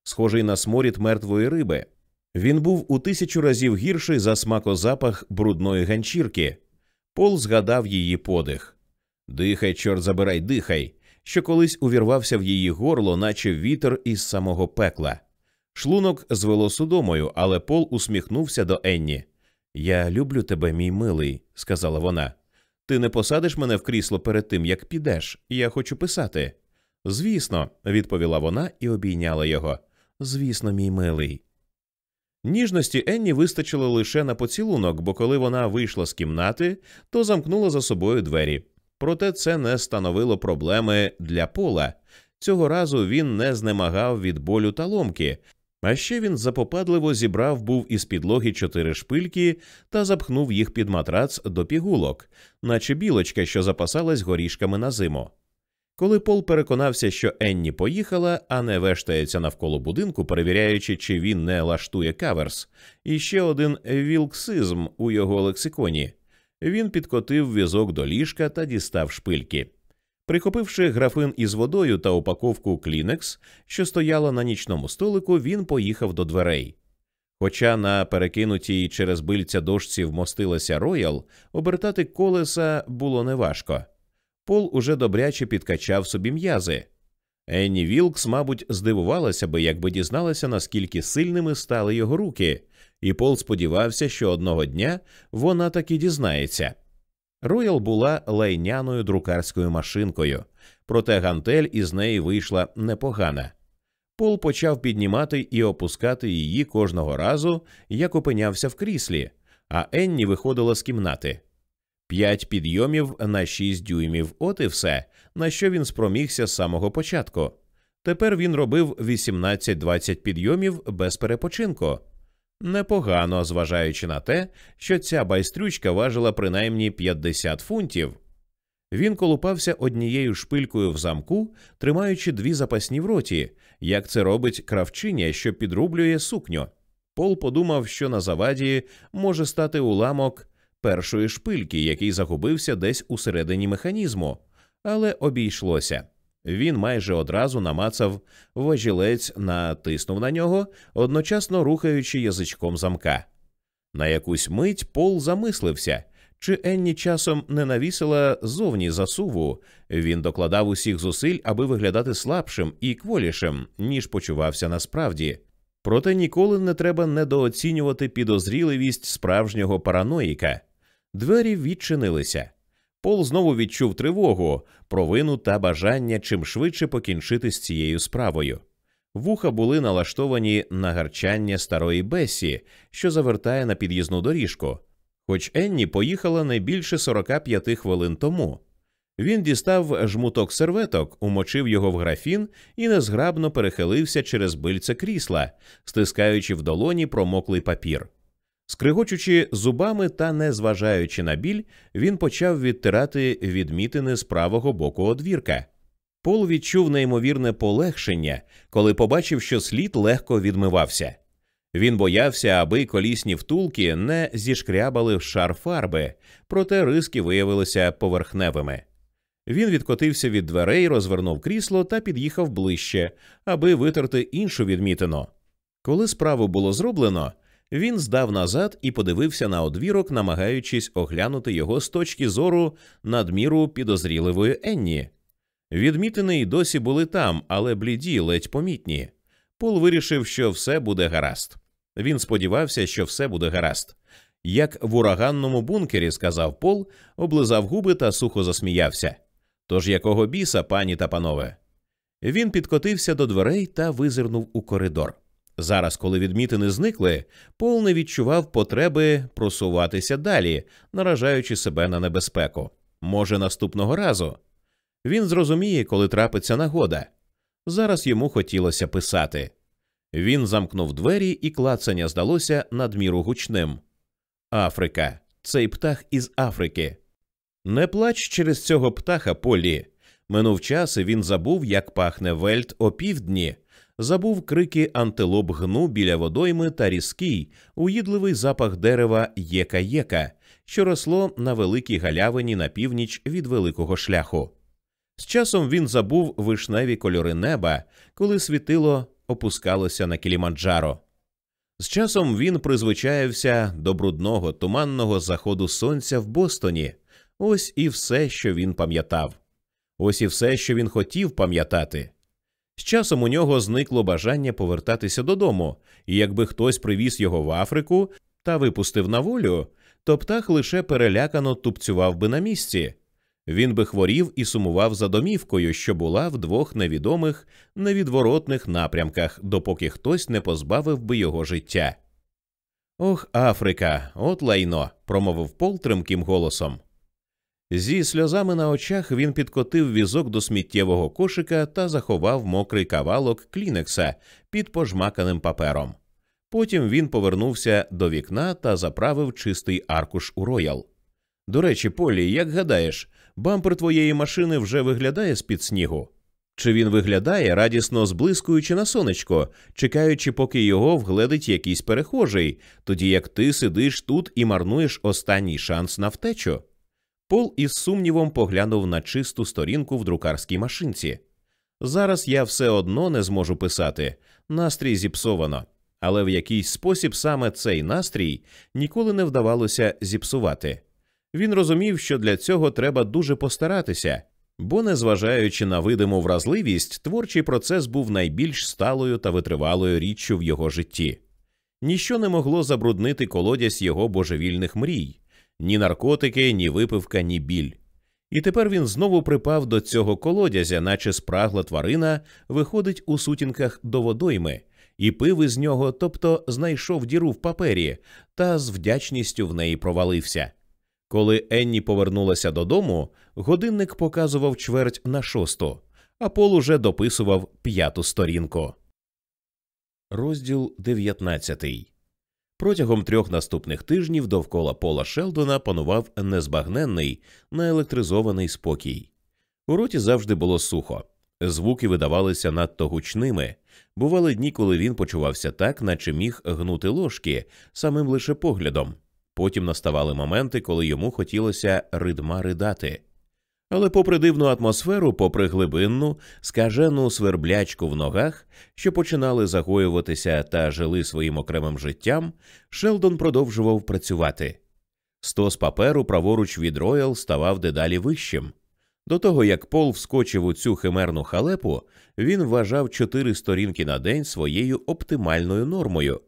схожий на сморід мертвої риби. Він був у тисячу разів гірший за смакозапах брудної ганчірки. Пол згадав її подих. Дихай, чорт забирай, дихай, що колись увірвався в її горло, наче вітер із самого пекла. Шлунок звело судомою, але Пол усміхнувся до Енні. Я люблю тебе, мій милий, сказала вона. Ти не посадиш мене в крісло перед тим, як підеш, я хочу писати. Звісно, відповіла вона і обійняла його. Звісно, мій милий. Ніжності Енні вистачило лише на поцілунок, бо коли вона вийшла з кімнати, то замкнула за собою двері. Проте це не становило проблеми для пола. Цього разу він не знемагав від болю та ломки, а ще він запопадливо зібрав був із підлоги чотири шпильки та запхнув їх під матрац до пігулок, наче білочка, що запасалась горішками на зиму. Коли Пол переконався, що Енні поїхала, а не вештається навколо будинку, перевіряючи, чи він не лаштує каверс, і ще один вілксизм у його лексиконі, він підкотив візок до ліжка та дістав шпильки. Прихопивши графин із водою та упаковку клінекс, що стояла на нічному столику, він поїхав до дверей. Хоча на перекинутій через бильця дошці вмостилася роял, обертати колеса було неважко. Пол уже добряче підкачав собі м'язи. Енні Вілкс, мабуть, здивувалася би, якби дізналася, наскільки сильними стали його руки, і Пол сподівався, що одного дня вона таки дізнається. Роял була лайняною друкарською машинкою, проте гантель із неї вийшла непогана. Пол почав піднімати і опускати її кожного разу, як опинявся в кріслі, а Енні виходила з кімнати. П'ять підйомів на шість дюймів, от і все, на що він спромігся з самого початку. Тепер він робив 18-20 підйомів без перепочинку. Непогано, зважаючи на те, що ця байстрючка важила принаймні 50 фунтів. Він колупався однією шпилькою в замку, тримаючи дві запасні в роті, як це робить кравчиня, що підрублює сукню. Пол подумав, що на заваді може стати уламок першої шпильки, який загубився десь у середині механізму, але обійшлося. Він майже одразу намацав важілець, натиснув на нього, одночасно рухаючи язичком замка. На якусь мить Пол замислився, чи Енні часом не навісила зовні засуву. Він докладав усіх зусиль, аби виглядати слабшим і кволішим, ніж почувався насправді. Проте ніколи не треба недооцінювати підозріливість справжнього параноїка. Двері відчинилися. Пол знову відчув тривогу, провину та бажання чим швидше покінчити з цією справою. Вуха були налаштовані на гарчання старої Бесі, що завертає на під'їзну доріжку, хоч Енні поїхала не більше 45 хвилин тому. Він дістав жмуток серветок, умочив його в графін і незграбно перехилився через бильце крісла, стискаючи в долоні промоклий папір. Скригочучи зубами та не зважаючи на біль, він почав відтирати відмітини з правого боку одвірка. Пол відчув неймовірне полегшення, коли побачив, що слід легко відмивався. Він боявся, аби колісні втулки не зішкрябали в шар фарби, проте риски виявилися поверхневими. Він відкотився від дверей, розвернув крісло та під'їхав ближче, аби витерти іншу відмітину. Коли справу було зроблено, він здав назад і подивився на одвірок, намагаючись оглянути його з точки зору надміру підозріливої Енні. Відмітини й досі були там, але бліді, ледь помітні. Пол вирішив, що все буде гаразд. Він сподівався, що все буде гаразд. Як в ураганному бункері, сказав Пол, облизав губи та сухо засміявся. Тож якого біса, пані та панове? Він підкотився до дверей та визирнув у коридор. Зараз, коли відмітини зникли, Пол не відчував потреби просуватися далі, наражаючи себе на небезпеку. Може, наступного разу. Він зрозуміє, коли трапиться нагода. Зараз йому хотілося писати. Він замкнув двері, і клацання здалося надміру гучним. Африка, цей птах із Африки. Не плач через цього птаха Полі. Минув час, і він забув, як пахне вельт опівдні, забув крики антилоп гну біля водойми та різкий, уїдливий запах дерева єка-єка, що росло на великій галявині на північ від великого шляху. З часом він забув вишневі кольори неба, коли світило опускалося на Кіліманджаро. З часом він призвичаєвся до брудного туманного заходу сонця в Бостоні. Ось і все, що він пам'ятав. Ось і все, що він хотів пам'ятати. З часом у нього зникло бажання повертатися додому, і якби хтось привіз його в Африку та випустив на волю, то птах лише перелякано тупцював би на місці. Він би хворів і сумував за домівкою, що була в двох невідомих, невідворотних напрямках, допоки хтось не позбавив би його життя. Ох, Африка, от лайно, промовив Пол тремким голосом. Зі сльозами на очах він підкотив візок до сміттєвого кошика та заховав мокрий кавалок клінекса під пожмаканим папером. Потім він повернувся до вікна та заправив чистий аркуш у роял. До речі, Полі, як гадаєш, бампер твоєї машини вже виглядає з під снігу? Чи він виглядає, радісно зблискуючи на сонечко, чекаючи, поки його вгледить якийсь перехожий, тоді як ти сидиш тут і марнуєш останній шанс на втечу? Пол із сумнівом поглянув на чисту сторінку в друкарській машинці. Зараз я все одно не зможу писати, настрій зіпсовано, але в якийсь спосіб саме цей настрій ніколи не вдавалося зіпсувати. Він розумів, що для цього треба дуже постаратися, бо, незважаючи на видиму вразливість, творчий процес був найбільш сталою та витривалою річчю в його житті. Ніщо не могло забруднити колодязь його божевільних мрій ні наркотики, ні випивка, ні біль. І тепер він знову припав до цього колодязя, наче спрагла тварина виходить у сутінках до водойми, і пив із нього, тобто знайшов діру в папері та з вдячністю в неї провалився. Коли Енні повернулася додому, годинник показував чверть на шосту, а Пол уже дописував п'яту сторінку. Розділ дев'ятнадцятий Протягом трьох наступних тижнів довкола Пола Шелдона панував незбагненний, наелектризований спокій. У роті завжди було сухо, звуки видавалися надто гучними. Бували дні, коли він почувався так, наче міг гнути ложки самим лише поглядом. Потім наставали моменти, коли йому хотілося ридма ридати. Але, попри дивну атмосферу, попри глибинну, скажену сверблячку в ногах, що починали загоюватися та жили своїм окремим життям, Шелдон продовжував працювати. Стос паперу праворуч від Роял ставав дедалі вищим. До того як Пол вскочив у цю химерну халепу, він вважав чотири сторінки на день своєю оптимальною нормою.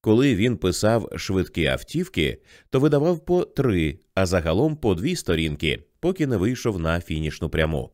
Коли він писав швидкі автівки, то видавав по три, а загалом по дві сторінки, поки не вийшов на фінішну пряму.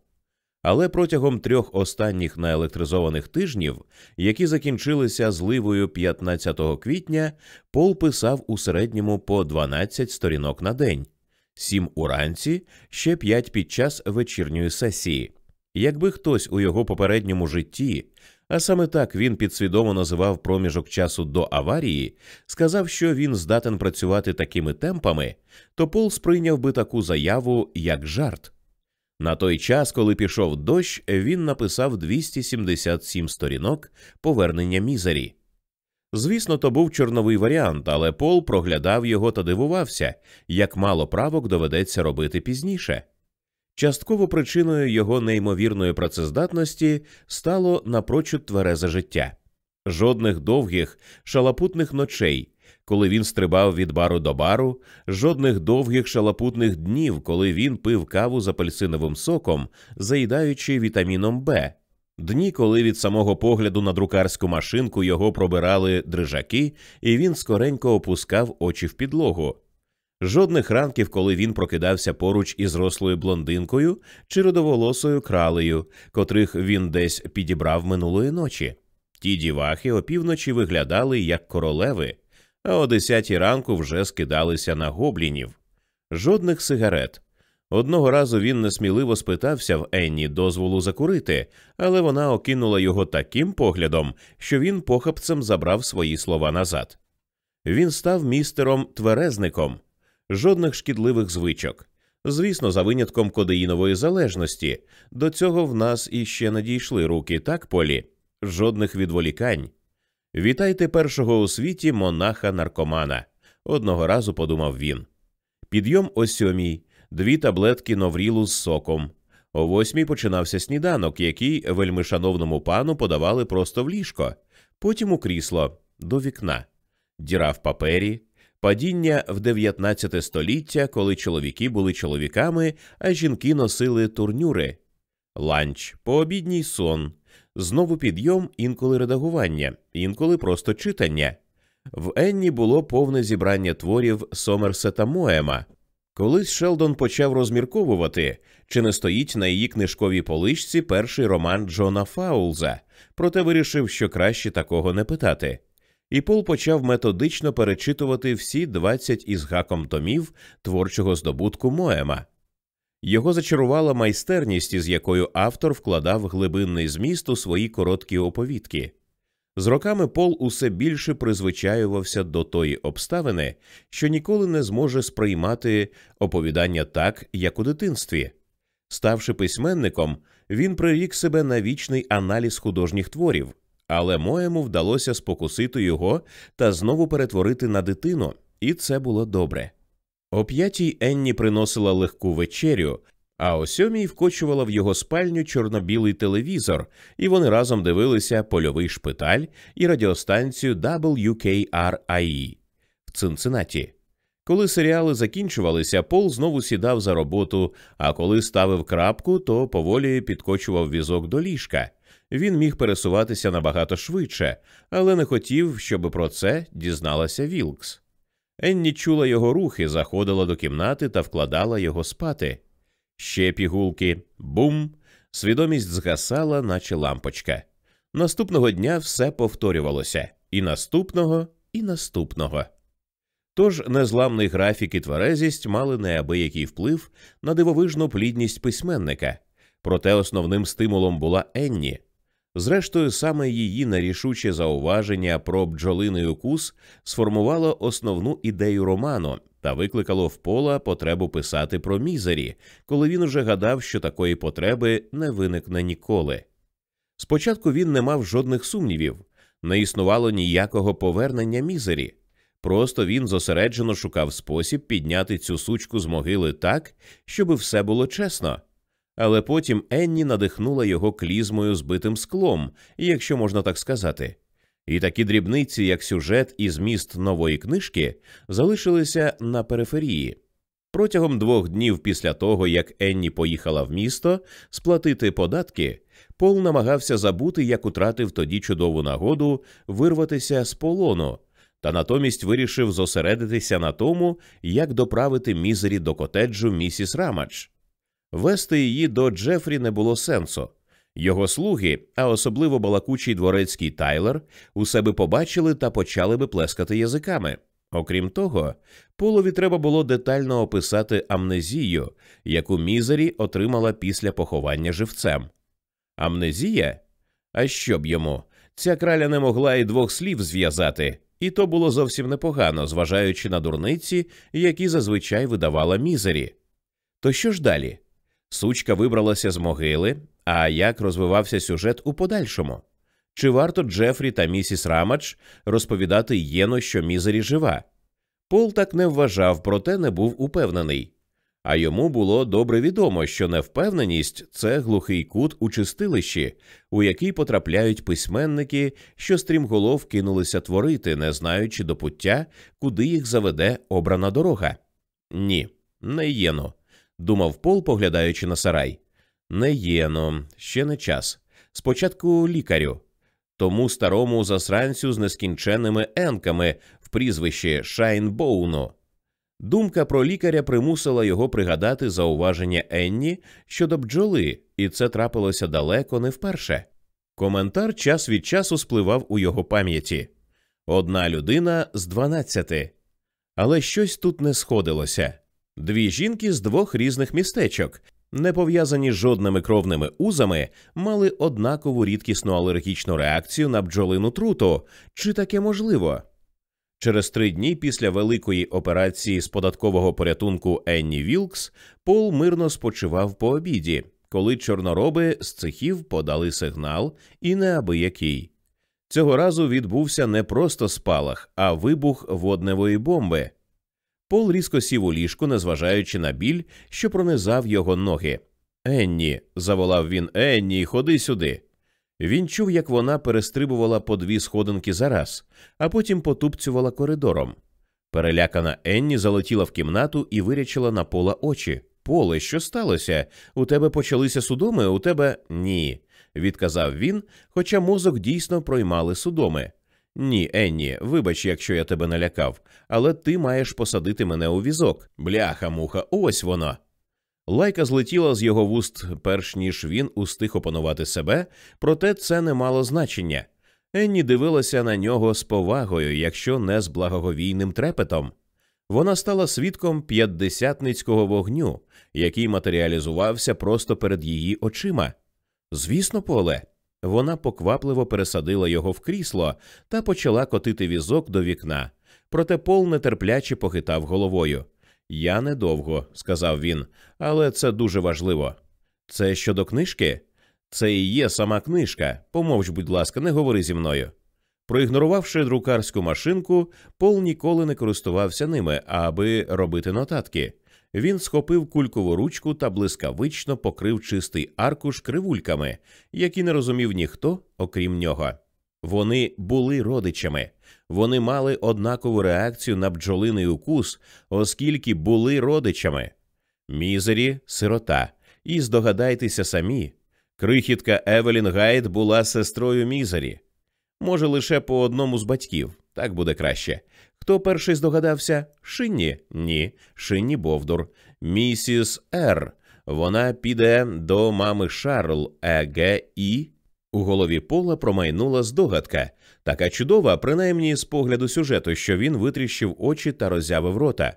Але протягом трьох останніх наелектризованих тижнів, які закінчилися зливою 15 квітня, Пол писав у середньому по 12 сторінок на день, сім уранці, ще п'ять під час вечірньої сесії. Якби хтось у його попередньому житті а саме так він підсвідомо називав проміжок часу до аварії, сказав, що він здатен працювати такими темпами, то Пол сприйняв би таку заяву як жарт. На той час, коли пішов дощ, він написав 277 сторінок повернення мізері. Звісно, то був чорновий варіант, але Пол проглядав його та дивувався, як мало правок доведеться робити пізніше. Частково причиною його неймовірної працездатності стало напрочуд тверезе життя, жодних довгих шалапутних ночей, коли він стрибав від бару до бару, жодних довгих шалапутних днів, коли він пив каву з апельсиновим соком, заїдаючи вітаміном Б. Дні, коли від самого погляду на друкарську машинку його пробирали дрижаки, і він скоренько опускав очі в підлогу. Жодних ранків, коли він прокидався поруч із рослою блондинкою чи родоволосою кралею, котрих він десь підібрав минулої ночі. Ті дівахи опівночі виглядали як королеви, а о десятій ранку вже скидалися на гоблінів. Жодних сигарет. Одного разу він несміливо спитався в Енні дозволу закурити, але вона окинула його таким поглядом, що він похапцем забрав свої слова назад. Він став містером тверезником жодних шкідливих звичок. Звісно, за винятком кодеїнової залежності. До цього в нас іще не дійшли руки, так, Полі? Жодних відволікань. Вітайте першого у світі монаха наркомана. Одного разу подумав він. Підйом о сьомій, дві таблетки новрілу з соком. О восьмій починався сніданок, який вельмишановному пану подавали просто в ліжко, потім у крісло, до вікна, діра в папері, падіння в 19 століття, коли чоловіки були чоловіками, а жінки носили турнюри, ланч, пообідній сон, знову підйом, інколи редагування, інколи просто читання. В Енні було повне зібрання творів Сомерсета Моема. Колись Шелдон почав розмірковувати, чи не стоїть на її книжковій поличці перший роман Джона Фаулза, проте вирішив, що краще такого не питати і Пол почав методично перечитувати всі 20 із гаком томів творчого здобутку Моема. Його зачарувала майстерність, із якою автор вкладав глибинний зміст у свої короткі оповідки. З роками Пол усе більше призвичаювався до тої обставини, що ніколи не зможе сприймати оповідання так, як у дитинстві. Ставши письменником, він прирік себе на вічний аналіз художніх творів, але моєму вдалося спокусити його та знову перетворити на дитину, і це було добре. О п'ятій Енні приносила легку вечерю, а о сьомій вкочувала в його спальню чорно-білий телевізор, і вони разом дивилися польовий шпиталь і радіостанцію WKRIE в Цинциннаті. Коли серіали закінчувалися, Пол знову сідав за роботу, а коли ставив крапку, то поволі підкочував візок до ліжка, він міг пересуватися набагато швидше, але не хотів, щоб про це дізналася Вілкс. Енні чула його рухи, заходила до кімнати та вкладала його спати. Ще пігулки, бум! Свідомість згасала, наче лампочка. Наступного дня все повторювалося і наступного, і наступного. Тож незламний графік і тверезість мали неабиякий вплив на дивовижну плідність письменника, проте основним стимулом була Енні. Зрештою, саме її нерішуче зауваження про бджолиний укус сформувало основну ідею роману та викликало в пола потребу писати про мізері, коли він уже гадав, що такої потреби не виникне ніколи. Спочатку він не мав жодних сумнівів, не існувало ніякого повернення мізері. Просто він зосереджено шукав спосіб підняти цю сучку з могили так, щоби все було чесно. Але потім Енні надихнула його клізмою збитим склом, якщо можна так сказати. І такі дрібниці, як сюжет і зміст нової книжки, залишилися на периферії. Протягом двох днів після того, як Енні поїхала в місто сплатити податки, Пол намагався забути, як утратив тоді чудову нагоду вирватися з полону, та натомість вирішив зосередитися на тому, як доправити мізері до котеджу місіс Рамач. Вести її до Джефрі не було сенсу. Його слуги, а особливо балакучий дворецький Тайлер, у себе побачили та почали би плескати язиками. Окрім того, полові треба було детально описати амнезію, яку мізері отримала після поховання живцем. Амнезія? А що б йому? Ця краля не могла і двох слів зв'язати, і то було зовсім непогано, зважаючи на дурниці, які зазвичай видавала мізері. То що ж далі? Сучка вибралася з могили, а як розвивався сюжет у подальшому? Чи варто Джефрі та місіс Рамач розповідати Єно, що мізері жива? Пол так не вважав, проте не був упевнений. А йому було добре відомо, що невпевненість це глухий кут у чистилищі, у який потрапляють письменники, що стрімголов кинулися творити, не знаючи до пуття, куди їх заведе обрана дорога. Ні, не єно, думав Пол, поглядаючи на сарай. Не єно, ще не час. Спочатку лікарю. Тому старому засранцю з нескінченними енками в прізвищі Шайнбоуну. Думка про лікаря примусила його пригадати зауваження Енні щодо бджоли, і це трапилося далеко не вперше. Коментар час від часу спливав у його пам'яті одна людина з дванадцяти. Але щось тут не сходилося дві жінки з двох різних містечок, не пов'язані жодними кровними узами, мали однакову рідкісну алергічну реакцію на бджолину труту. Чи таке можливо? Через три дні після великої операції з податкового порятунку Енні Вілкс Пол мирно спочивав по обіді, коли чорнороби з цехів подали сигнал і неабиякий. Цього разу відбувся не просто спалах, а вибух водневої бомби. Пол різко сів у ліжку, незважаючи на біль, що пронизав його ноги. Енні, заволав він Енні, ходи сюди. Він чув, як вона перестрибувала по дві сходинки за раз, а потім потупцювала коридором. Перелякана Енні залетіла в кімнату і вирячила на пола очі. Поле, що сталося? У тебе почалися судоми, у тебе ні, відказав він, хоча мозок дійсно проймали судоми. Ні, Енні, вибач, якщо я тебе налякав, але ти маєш посадити мене у візок. Бляха, муха, ось воно. Лайка злетіла з його вуст, перш ніж він устиг опанувати себе, проте це не мало значення. Енні дивилася на нього з повагою, якщо не з благоговійним трепетом. Вона стала свідком п'ятдесятницького вогню, який матеріалізувався просто перед її очима. Звісно, поле. Вона поквапливо пересадила його в крісло та почала котити візок до вікна. Проте Пол нетерпляче похитав головою. Я недовго, сказав він, але це дуже важливо. Це щодо книжки? Це і є сама книжка. Помовч, будь ласка, не говори зі мною. Проігнорувавши друкарську машинку, Пол ніколи не користувався ними, аби робити нотатки. Він схопив кулькову ручку та блискавично покрив чистий аркуш кривульками, які не розумів ніхто, окрім нього. Вони були родичами, вони мали однакову реакцію на бджолиний укус, оскільки були родичами. Мізері сирота. І здогадайтеся самі, крихітка Евелін Гайт була сестрою Мізері. Може, лише по одному з батьків, так буде краще. Хто перший здогадався? Шинні? Ні, Шинні Бовдур. Місіс Р. Вона піде до мами Шарл. Е. Г. і. У голові Пола промайнула здогадка, така чудова, принаймні з погляду сюжету, що він витріщив очі та роззявив рота.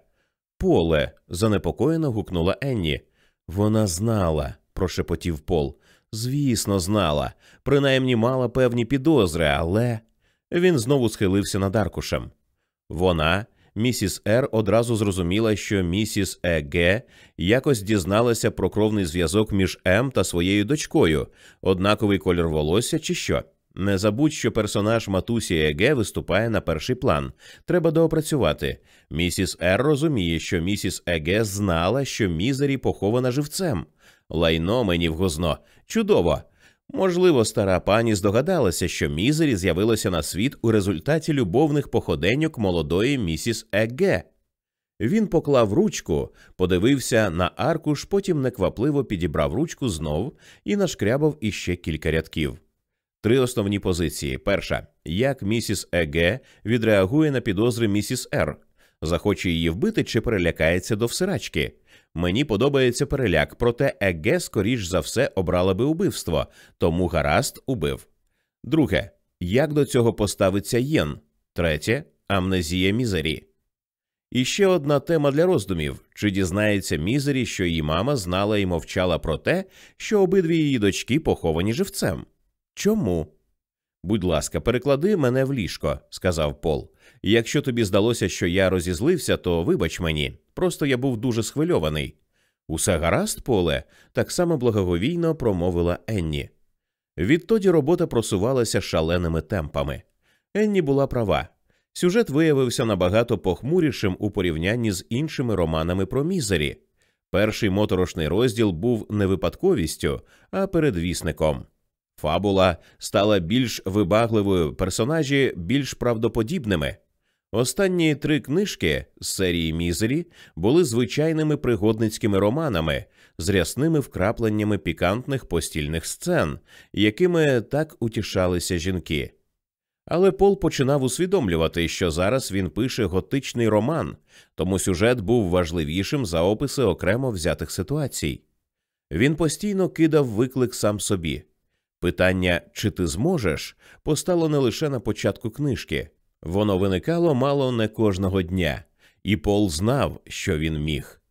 Поле. занепокоєно гукнула Енні. Вона знала, прошепотів Пол. Звісно, знала, принаймні мала певні підозри, але він знову схилився над аркушем. Вона, місіс Р, одразу зрозуміла, що місіс Е.Г. якось дізналася про кровний зв'язок між М та своєю дочкою, однаковий колір волосся чи що. Не забудь, що персонаж Матусі Еге виступає на перший план. Треба доопрацювати. Місіс Р розуміє, що місіс Еге знала, що мізері похована живцем. Лайно мені в гузно. Чудово. Можливо, стара пані здогадалася, що мізері з'явилося на світ у результаті любовних походеньок молодої місіс Еге. Він поклав ручку, подивився на аркуш, потім неквапливо підібрав ручку знов і нашкрябав іще кілька рядків. Три основні позиції: перша, як місіс Еге відреагує на підозри місіс Р, захоче її вбити чи перелякається до всирачки. Мені подобається переляк, проте Еге, скоріш за все, обрала би убивство, тому гаразд убив. Друге, як до цього поставиться Єн. Третє амнезія мізері. І ще одна тема для роздумів: чи дізнається мізері, що її мама знала і мовчала про те, що обидві її дочки поховані живцем. Чому? Будь ласка, переклади мене в ліжко, сказав Пол. Якщо тобі здалося, що я розізлився, то вибач мені. Просто я був дуже схвильований. Усе гаразд, поле, так само благоговійно промовила Енні. Відтоді робота просувалася шаленими темпами. Енні була права. Сюжет виявився набагато похмурішим у порівнянні з іншими романами про мізері. Перший моторошний розділ був не випадковістю, а передвісником. Фабула стала більш вибагливою, персонажі більш правдоподібними. Останні три книжки з серії Мізері були звичайними пригодницькими романами з рясними вкрапленнями пікантних постільних сцен, якими так утішалися жінки. Але Пол починав усвідомлювати, що зараз він пише готичний роман, тому сюжет був важливішим за описи окремо взятих ситуацій. Він постійно кидав виклик сам собі. Питання, чи ти зможеш, постало не лише на початку книжки, воно виникало мало не кожного дня, і Пол знав, що він міг.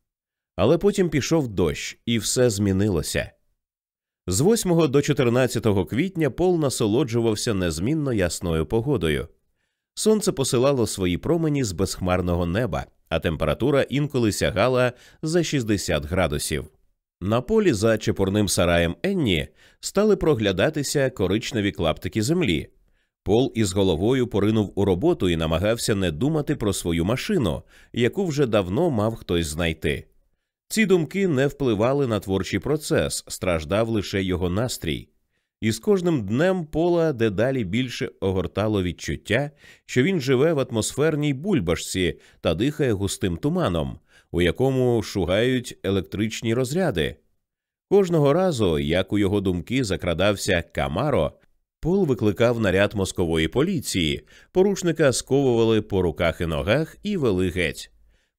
Але потім пішов дощ, і все змінилося. З 8 до 14 квітня Пол насолоджувався незмінно ясною погодою. Сонце посилало свої промені з безхмарного неба, а температура інколи сягала за 60 градусів. На полі за чепурним сараєм Енні стали проглядатися коричневі клаптики землі. Пол із головою поринув у роботу і намагався не думати про свою машину, яку вже давно мав хтось знайти. Ці думки не впливали на творчий процес, страждав лише його настрій. І з кожним днем пола дедалі більше огортало відчуття, що він живе в атмосферній бульбашці та дихає густим туманом, у якому шугають електричні розряди. Кожного разу, як у його думки закрадався Камаро, Пол викликав наряд москової поліції, порушника сковували по руках і ногах і вели геть.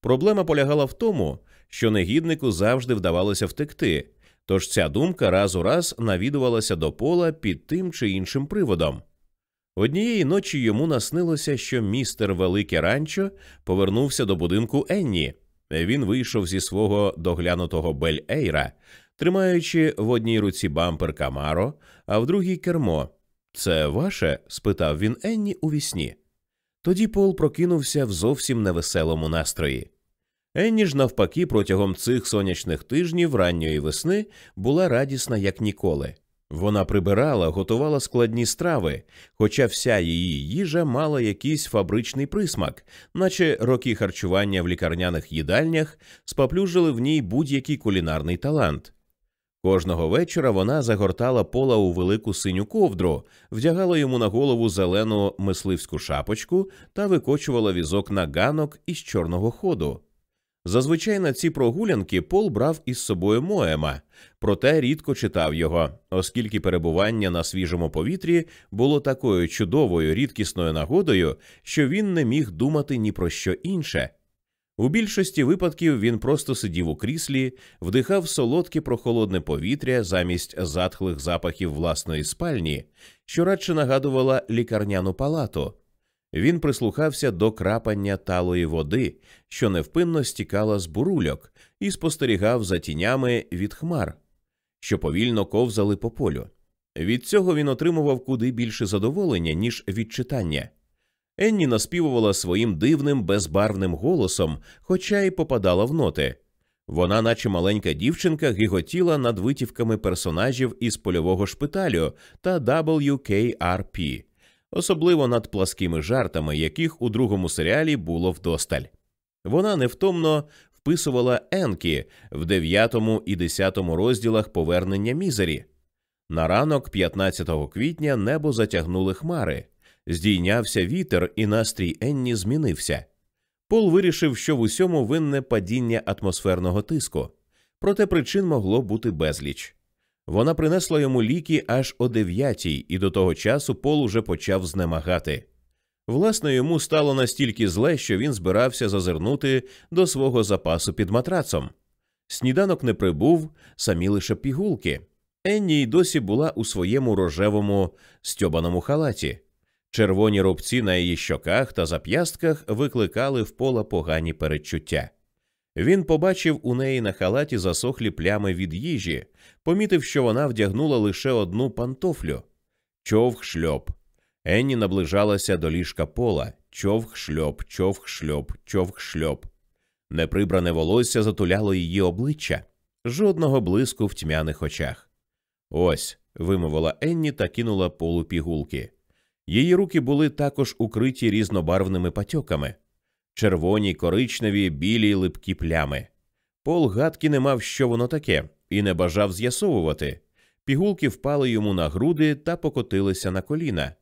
Проблема полягала в тому, що негіднику завжди вдавалося втекти, тож ця думка раз у раз навідувалася до пола під тим чи іншим приводом. Однієї ночі йому наснилося, що містер Велике Ранчо повернувся до будинку Енні. Він вийшов зі свого доглянутого Бель Ейра, тримаючи в одній руці бампер Камаро, а в другій кермо. Це ваше? спитав він Енні у вісні. Тоді Пол прокинувся в зовсім невеселому настрої. Енні ж, навпаки, протягом цих сонячних тижнів ранньої весни була радісна, як ніколи. Вона прибирала, готувала складні страви, хоча вся її їжа мала якийсь фабричний присмак, наче роки харчування в лікарняних їдальнях споплюжили в ній будь-який кулінарний талант. Кожного вечора вона загортала пола у велику синю ковдру, вдягала йому на голову зелену мисливську шапочку та викочувала візок на ганок із чорного ходу. Зазвичай на ці прогулянки Пол брав із собою Моема, проте рідко читав його, оскільки перебування на свіжому повітрі було такою чудовою рідкісною нагодою, що він не міг думати ні про що інше. У більшості випадків він просто сидів у кріслі, вдихав солодке прохолодне повітря замість затхлих запахів власної спальні, що радше нагадувала лікарняну палату. Він прислухався до крапання талої води, що невпинно стікала з бурульок, і спостерігав за тінями від хмар. що повільно ковзали по полю. Від цього він отримував куди більше задоволення, ніж від читання. Енні наспівувала своїм дивним безбарвним голосом, хоча й попадала в ноти. Вона, наче маленька дівчинка, гіготіла над витівками персонажів із польового шпиталю та WKRP, особливо над пласкими жартами, яких у другому серіалі було вдосталь. Вона невтомно вписувала Енкі в дев'ятому і десятому розділах повернення мізері. На ранок, 15 квітня, небо затягнули хмари, здійнявся вітер, і настрій Енні змінився. Пол вирішив, що в усьому винне падіння атмосферного тиску, проте причин могло бути безліч. Вона принесла йому ліки аж о дев'ятій, і до того часу Пол уже почав знемагати. Власне, йому стало настільки зле, що він збирався зазирнути до свого запасу під матрацом. Сніданок не прибув, самі лише пігулки. Енні й досі була у своєму рожевому стьобаному халаті. Червоні рубці на її щоках та зап'ястках викликали в пола погані передчуття. Він побачив у неї на халаті засохлі плями від їжі, помітив, що вона вдягнула лише одну пантофлю. Човх шльоп. Енні наближалася до ліжка пола. Човх шльоп, човх шльоп, човх шльоп. Неприбране волосся затуляло її обличчя, жодного блиску в тьмяних очах. Ось, вимовила Енні та кинула полу пігулки. Її руки були також укриті різнобарвними патьоками червоні, коричневі, білі липкі плями. Пол гадки не мав, що воно таке, і не бажав з'ясовувати. Пігулки впали йому на груди та покотилися на коліна.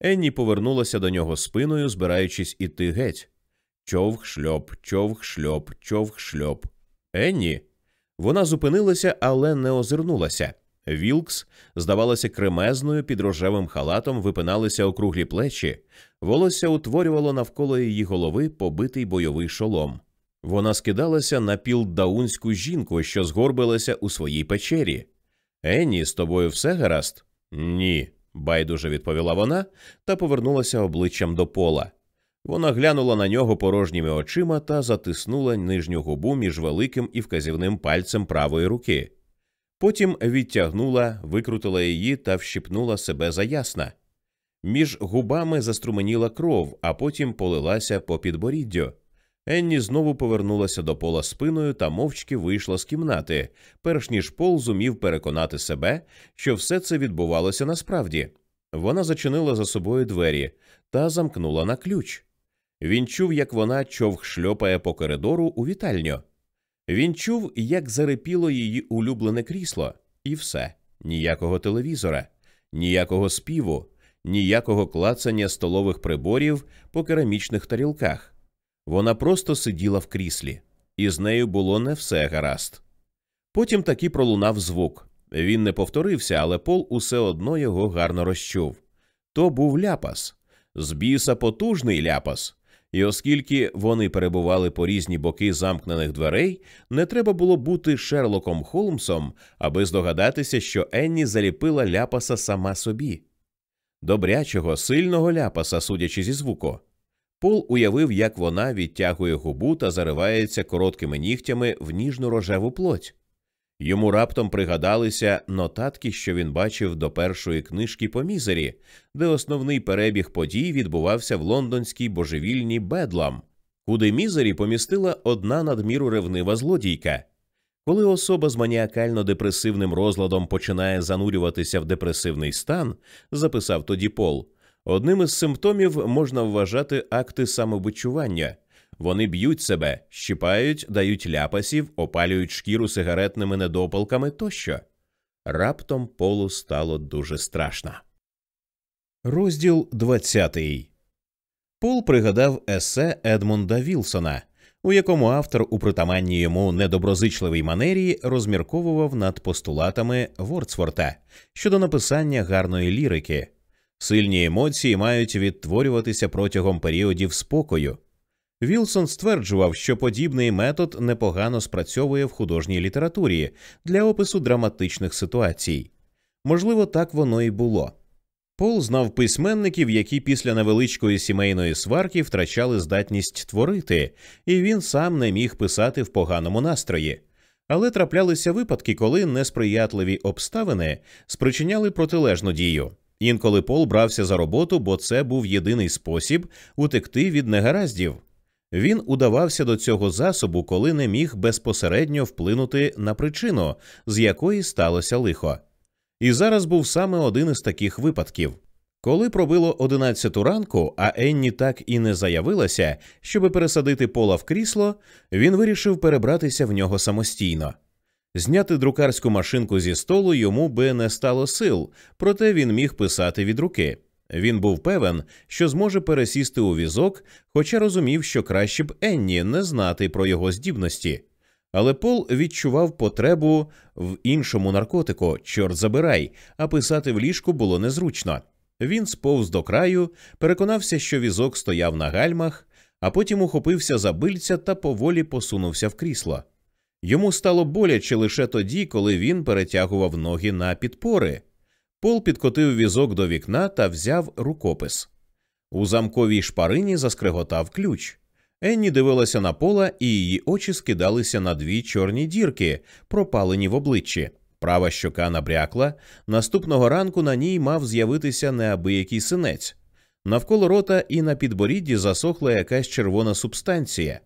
Енні повернулася до нього спиною, збираючись іти геть. Човх шльоп, човх шльоп, човх шльоп. Енні. Вона зупинилася, але не озирнулася. Вілкс, здавалося, кремезною під рожевим халатом випиналися округлі плечі, волосся утворювало навколо її голови побитий бойовий шолом. Вона скидалася на пілдаунську жінку, що згорбилася у своїй печері. Енні, з тобою все гаразд? Ні, байдуже відповіла вона та повернулася обличчям до пола. Вона глянула на нього порожніми очима та затиснула нижню губу між великим і вказівним пальцем правої руки. Потім відтягнула, викрутила її та вщипнула себе за ясна. Між губами заструменіла кров, а потім полилася по підборіддю. Енні знову повернулася до пола спиною та мовчки вийшла з кімнати, перш ніж Пол зумів переконати себе, що все це відбувалося насправді. Вона зачинила за собою двері та замкнула на ключ. Він чув, як вона човх шльопає по коридору у вітальню. Він чув, як зарипіло її улюблене крісло, і все ніякого телевізора, ніякого співу, ніякого клацання столових приборів по керамічних тарілках. Вона просто сиділа в кріслі, і з нею було не все гаразд. Потім таки пролунав звук. Він не повторився, але Пол усе одно його гарно розчув. То був ляпас, з біса потужний ляпас. І оскільки вони перебували по різні боки замкнених дверей, не треба було бути Шерлоком Холмсом, аби здогадатися, що Енні заліпила ляпаса сама собі. Добрячого, сильного ляпаса, судячи зі звуку. Пол уявив, як вона відтягує губу та заривається короткими нігтями в ніжну рожеву плоть. Йому раптом пригадалися нотатки, що він бачив до першої книжки по мізері, де основний перебіг подій відбувався в лондонській божевільній Бедлам, куди мізері помістила одна надміру ревнива злодійка. Коли особа з маніакально депресивним розладом починає занурюватися в депресивний стан, записав тоді Пол, одним із симптомів можна вважати акти самобичування. Вони б'ють себе, щипають, дають ляпасів, опалюють шкіру сигаретними недопалками тощо. Раптом полу стало дуже страшно. Розділ 20 Пол пригадав есе Едмунда Вілсона, у якому автор у притаманній йому недоброзичливій манері розмірковував над постулатами Вордсворта щодо написання гарної лірики. Сильні емоції мають відтворюватися протягом періодів спокою. Вілсон стверджував, що подібний метод непогано спрацьовує в художній літературі для опису драматичних ситуацій. Можливо, так воно і було. Пол знав письменників, які після невеличкої сімейної сварки втрачали здатність творити, і він сам не міг писати в поганому настрої. Але траплялися випадки, коли несприятливі обставини спричиняли протилежну дію. Інколи Пол брався за роботу, бо це був єдиний спосіб утекти від негараздів. Він удавався до цього засобу, коли не міг безпосередньо вплинути на причину, з якої сталося лихо. І зараз був саме один із таких випадків. Коли пробило одинадцяту ранку, а Енні так і не заявилася, щоби пересадити пола в крісло, він вирішив перебратися в нього самостійно. Зняти друкарську машинку зі столу йому би не стало сил, проте він міг писати від руки. Він був певен, що зможе пересісти у візок, хоча розумів, що краще б Енні не знати про його здібності. Але Пол відчував потребу в іншому наркотику, чорт забирай, а писати в ліжку було незручно. Він сповз до краю, переконався, що візок стояв на гальмах, а потім ухопився за бильця та поволі посунувся в крісло. Йому стало боляче лише тоді, коли він перетягував ноги на підпори. Пол підкотив візок до вікна та взяв рукопис. У замковій шпарині заскреготав ключ. Енні дивилася на пола, і її очі скидалися на дві чорні дірки, пропалені в обличчі. Права щока набрякла. Наступного ранку на ній мав з'явитися неабиякий синець. Навколо рота і на підборідді засохла якась червона субстанція.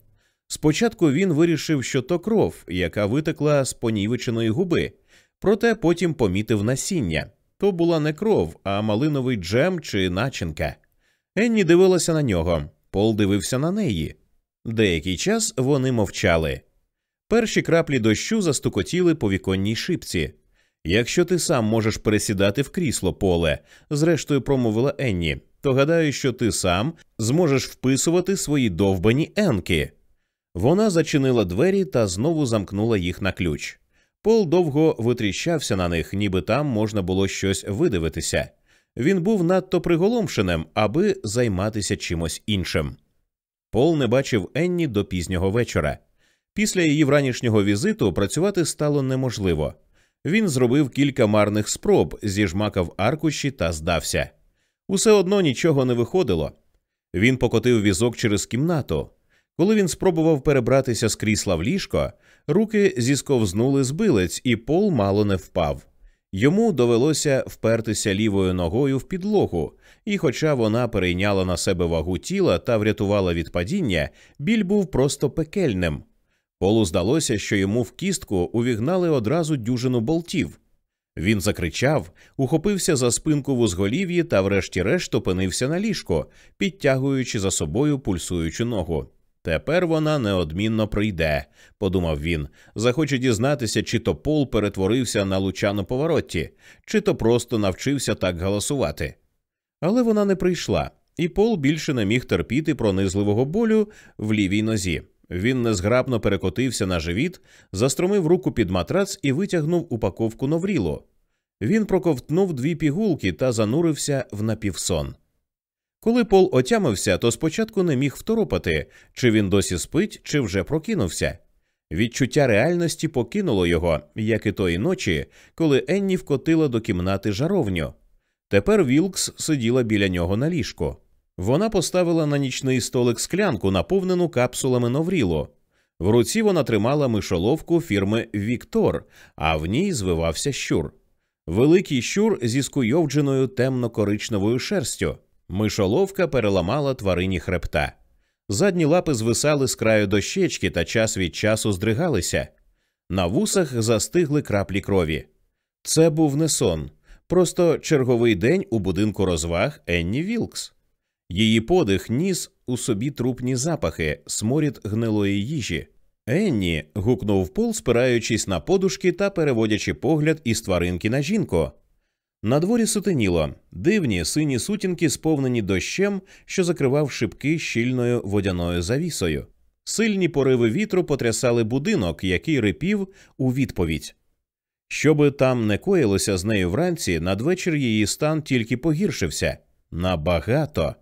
Спочатку він вирішив, що то кров, яка витекла з понівеченої губи, проте потім помітив насіння. То була не кров, а малиновий джем чи начинка. Енні дивилася на нього, Пол дивився на неї. Деякий час вони мовчали. Перші краплі дощу застукотіли по віконній шипці. Якщо ти сам можеш пересідати в крісло поле, зрештою промовила Енні, то гадаю, що ти сам зможеш вписувати свої довбані енки. Вона зачинила двері та знову замкнула їх на ключ. Пол довго витріщався на них, ніби там можна було щось видивитися. Він був надто приголомшеним, аби займатися чимось іншим. Пол не бачив Енні до пізнього вечора. Після її вранішнього візиту працювати стало неможливо. Він зробив кілька марних спроб, зіжмакав аркуші та здався. Усе одно нічого не виходило. Він покотив візок через кімнату. Коли він спробував перебратися з крісла в ліжко, руки зісковзнули з билець, і пол мало не впав. Йому довелося впертися лівою ногою в підлогу, і, хоча вона перейняла на себе вагу тіла та врятувала від падіння, біль був просто пекельним. Полу здалося, що йому в кістку увігнали одразу дюжину болтів. Він закричав, ухопився за спинку в узголів'ї та, врешті-решт, опинився на ліжко, підтягуючи за собою пульсуючу ногу. Тепер вона неодмінно прийде, подумав він. Захоче дізнатися, чи то Пол перетворився на лучану поворотті, чи то просто навчився так галасувати. Але вона не прийшла, і Пол більше не міг терпіти пронизливого болю в лівій нозі. Він незграбно перекотився на живіт, застромив руку під матрац і витягнув упаковку новріло. Він проковтнув дві пігулки та занурився в напівсон. Коли Пол отямився, то спочатку не міг второпати, чи він досі спить, чи вже прокинувся. Відчуття реальності покинуло його, як і тої ночі, коли Енні вкотила до кімнати жаровню. Тепер Вілкс сиділа біля нього на ліжку. Вона поставила на нічний столик склянку, наповнену капсулами Новріло. В руці вона тримала мишоловку фірми Віктор, а в ній звивався щур. Великий щур зі скуйовдженою темно-коричневою шерстю. Мишоловка переламала тварині хребта. Задні лапи звисали з краю дощечки та час від часу здригалися. На вусах застигли краплі крові. Це був не сон, просто черговий день у будинку розваг Енні Вілкс. Її подих ніс у собі трупні запахи, сморід гнилої їжі. Енні. гукнув пол, спираючись на подушки та переводячи погляд із тваринки на жінку. На дворі сутеніло, дивні сині сутінки, сповнені дощем, що закривав шибки щільною водяною завісою. Сильні пориви вітру потрясали будинок, який рипів у відповідь. Щоби там не коїлося з нею вранці, надвечір її стан тільки погіршився набагато.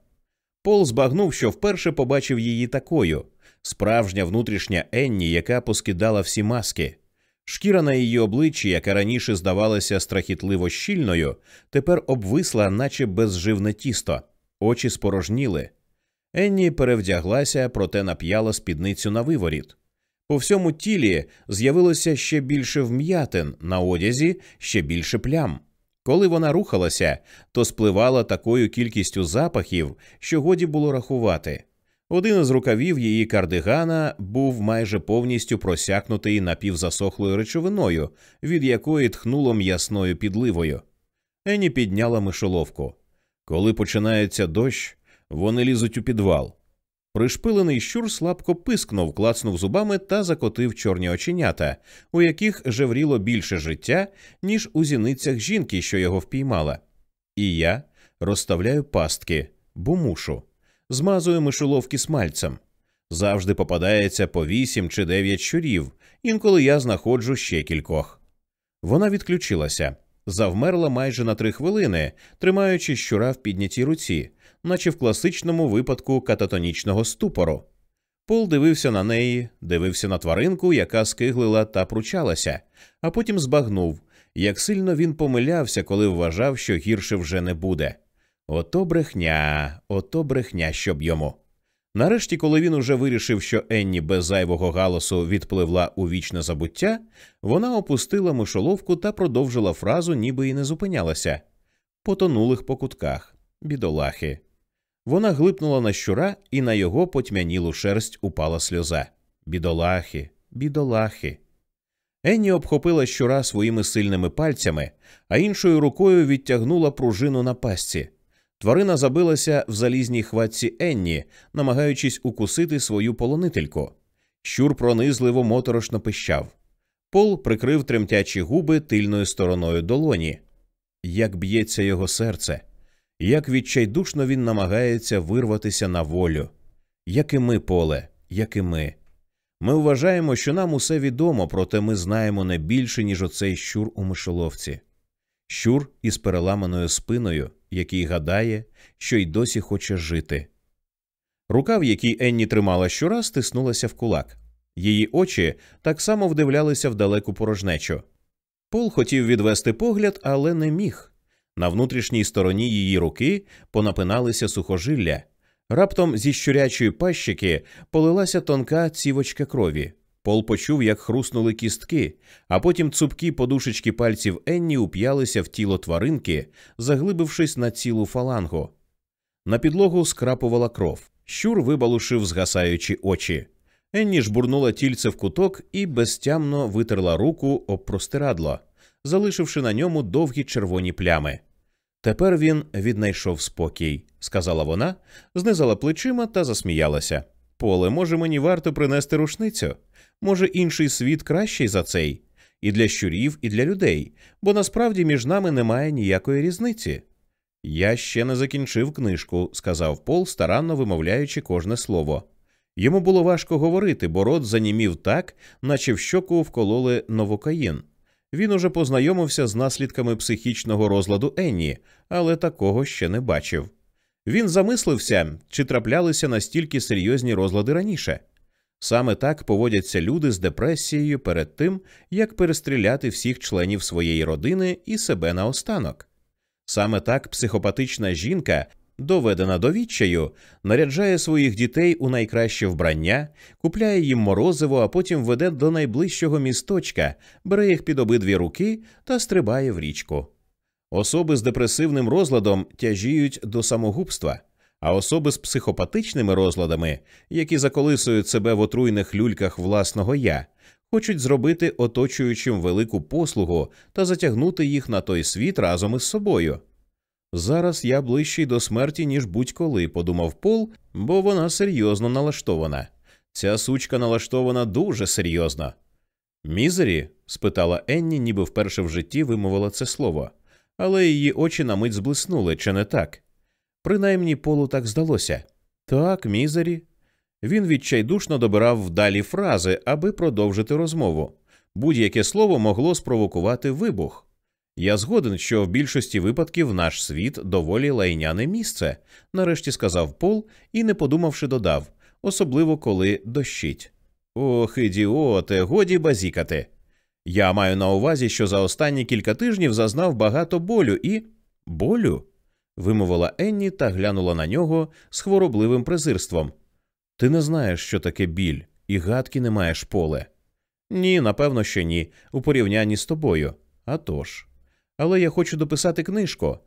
Пол збагнув, що вперше побачив її такою справжня внутрішня Енні, яка поскидала всі маски. Шкіра на її обличчі, яка раніше здавалася страхітливо щільною, тепер обвисла, наче безживне тісто, очі спорожніли. Енні перевдяглася, проте нап'яла спідницю на виворіт. По всьому тілі з'явилося ще більше вм'ятин, на одязі ще більше плям. Коли вона рухалася, то спливала такою кількістю запахів, що годі було рахувати. Один із рукавів її кардигана був майже повністю просякнутий напівзасохлою речовиною, від якої тхнуло м'ясною підливою. Ені підняла мишоловку. Коли починається дощ, вони лізуть у підвал. Пришпилений щур слабко пискнув, клацнув зубами та закотив чорні оченята, у яких жевріло більше життя, ніж у зіницях жінки, що його впіймала. І я розставляю пастки, бо мушу, змазую мишоловки смальцем. Завжди попадається по вісім чи дев'ять щурів, інколи я знаходжу ще кількох. Вона відключилася, завмерла майже на три хвилини, тримаючи щура в піднятій руці наче в класичному випадку кататонічного ступору. Пол дивився на неї, дивився на тваринку, яка скиглила та пручалася, а потім збагнув, як сильно він помилявся, коли вважав, що гірше вже не буде. Ото брехня, ото брехня, щоб йому. Нарешті, коли він уже вирішив, що Енні без зайвого галасу відпливла у вічне забуття, вона опустила мишоловку та продовжила фразу, ніби й не зупинялася. Потонулих по кутках, бідолахи. Вона глипнула на щура, і на його потьмянілу шерсть упала сльоза. Бідолахи, бідолахи. Енні обхопила щура своїми сильними пальцями, а іншою рукою відтягнула пружину на пастці. Тварина забилася в залізній хватці Енні, намагаючись укусити свою полонительку. Щур пронизливо моторошно пищав. Пол прикрив тремтячі губи тильною стороною долоні. Як б'ється його серце як відчайдушно він намагається вирватися на волю, як і ми, поле, як і ми. Ми вважаємо, що нам усе відомо, проте ми знаємо не більше, ніж оцей щур у мишоловці. Щур із переламаною спиною, який гадає, що й досі хоче жити. Рука, в якій Енні тримала щура, стиснулася в кулак. Її очі так само вдивлялися в далеку порожнечу. Пол хотів відвести погляд, але не міг. На внутрішній стороні її руки понапиналися сухожилля. Раптом зі щурячої пащики полилася тонка цівочка крові. Пол почув, як хруснули кістки, а потім цупкі подушечки пальців Енні уп'ялися в тіло тваринки, заглибившись на цілу фалангу. На підлогу скрапувала кров. Щур вибалушив згасаючі очі. Енні жбурнула тільце в куток і безтямно витерла руку об простирадло, залишивши на ньому довгі червоні плями. Тепер він віднайшов спокій, сказала вона, знизала плечима та засміялася. Поле, може, мені варто принести рушницю? Може, інший світ кращий за цей, і для щурів, і для людей, бо насправді між нами немає ніякої різниці. Я ще не закінчив книжку, сказав Пол, старанно вимовляючи кожне слово. Йому було важко говорити, бо рот занімів так, наче в щоку вкололи новокаїн. Він уже познайомився з наслідками психічного розладу Енні, але такого ще не бачив. Він замислився, чи траплялися настільки серйозні розлади раніше. Саме так поводяться люди з депресією перед тим, як перестріляти всіх членів своєї родини і себе наостанок. Саме так психопатична жінка доведена до відчаю, наряджає своїх дітей у найкраще вбрання, купляє їм морозиво, а потім веде до найближчого місточка, бере їх під обидві руки та стрибає в річку. Особи з депресивним розладом тяжіють до самогубства, а особи з психопатичними розладами, які заколисують себе в отруйних люльках власного я, хочуть зробити оточуючим велику послугу та затягнути їх на той світ разом із собою. Зараз я ближчий до смерті, ніж будь-коли, подумав Пол, бо вона серйозно налаштована. Ця сучка налаштована дуже серйозно. Мізері? спитала Енні, ніби вперше в житті вимовила це слово, але її очі на мить зблиснули, чи не так? Принаймні полу так здалося. Так, мізері. Він відчайдушно добирав вдалі фрази, аби продовжити розмову. Будь-яке слово могло спровокувати вибух. Я згоден, що в більшості випадків наш світ доволі лайняне місце, нарешті сказав Пол і, не подумавши, додав, особливо коли дощить. Ох, ідіоте, годі базікати. Я маю на увазі, що за останні кілька тижнів зазнав багато болю і. Болю? вимовила Енні та глянула на нього з хворобливим презирством. Ти не знаєш, що таке біль, І гадки не маєш поле. Ні, напевно, що ні, у порівнянні з тобою. А тож. Але я хочу дописати книжку.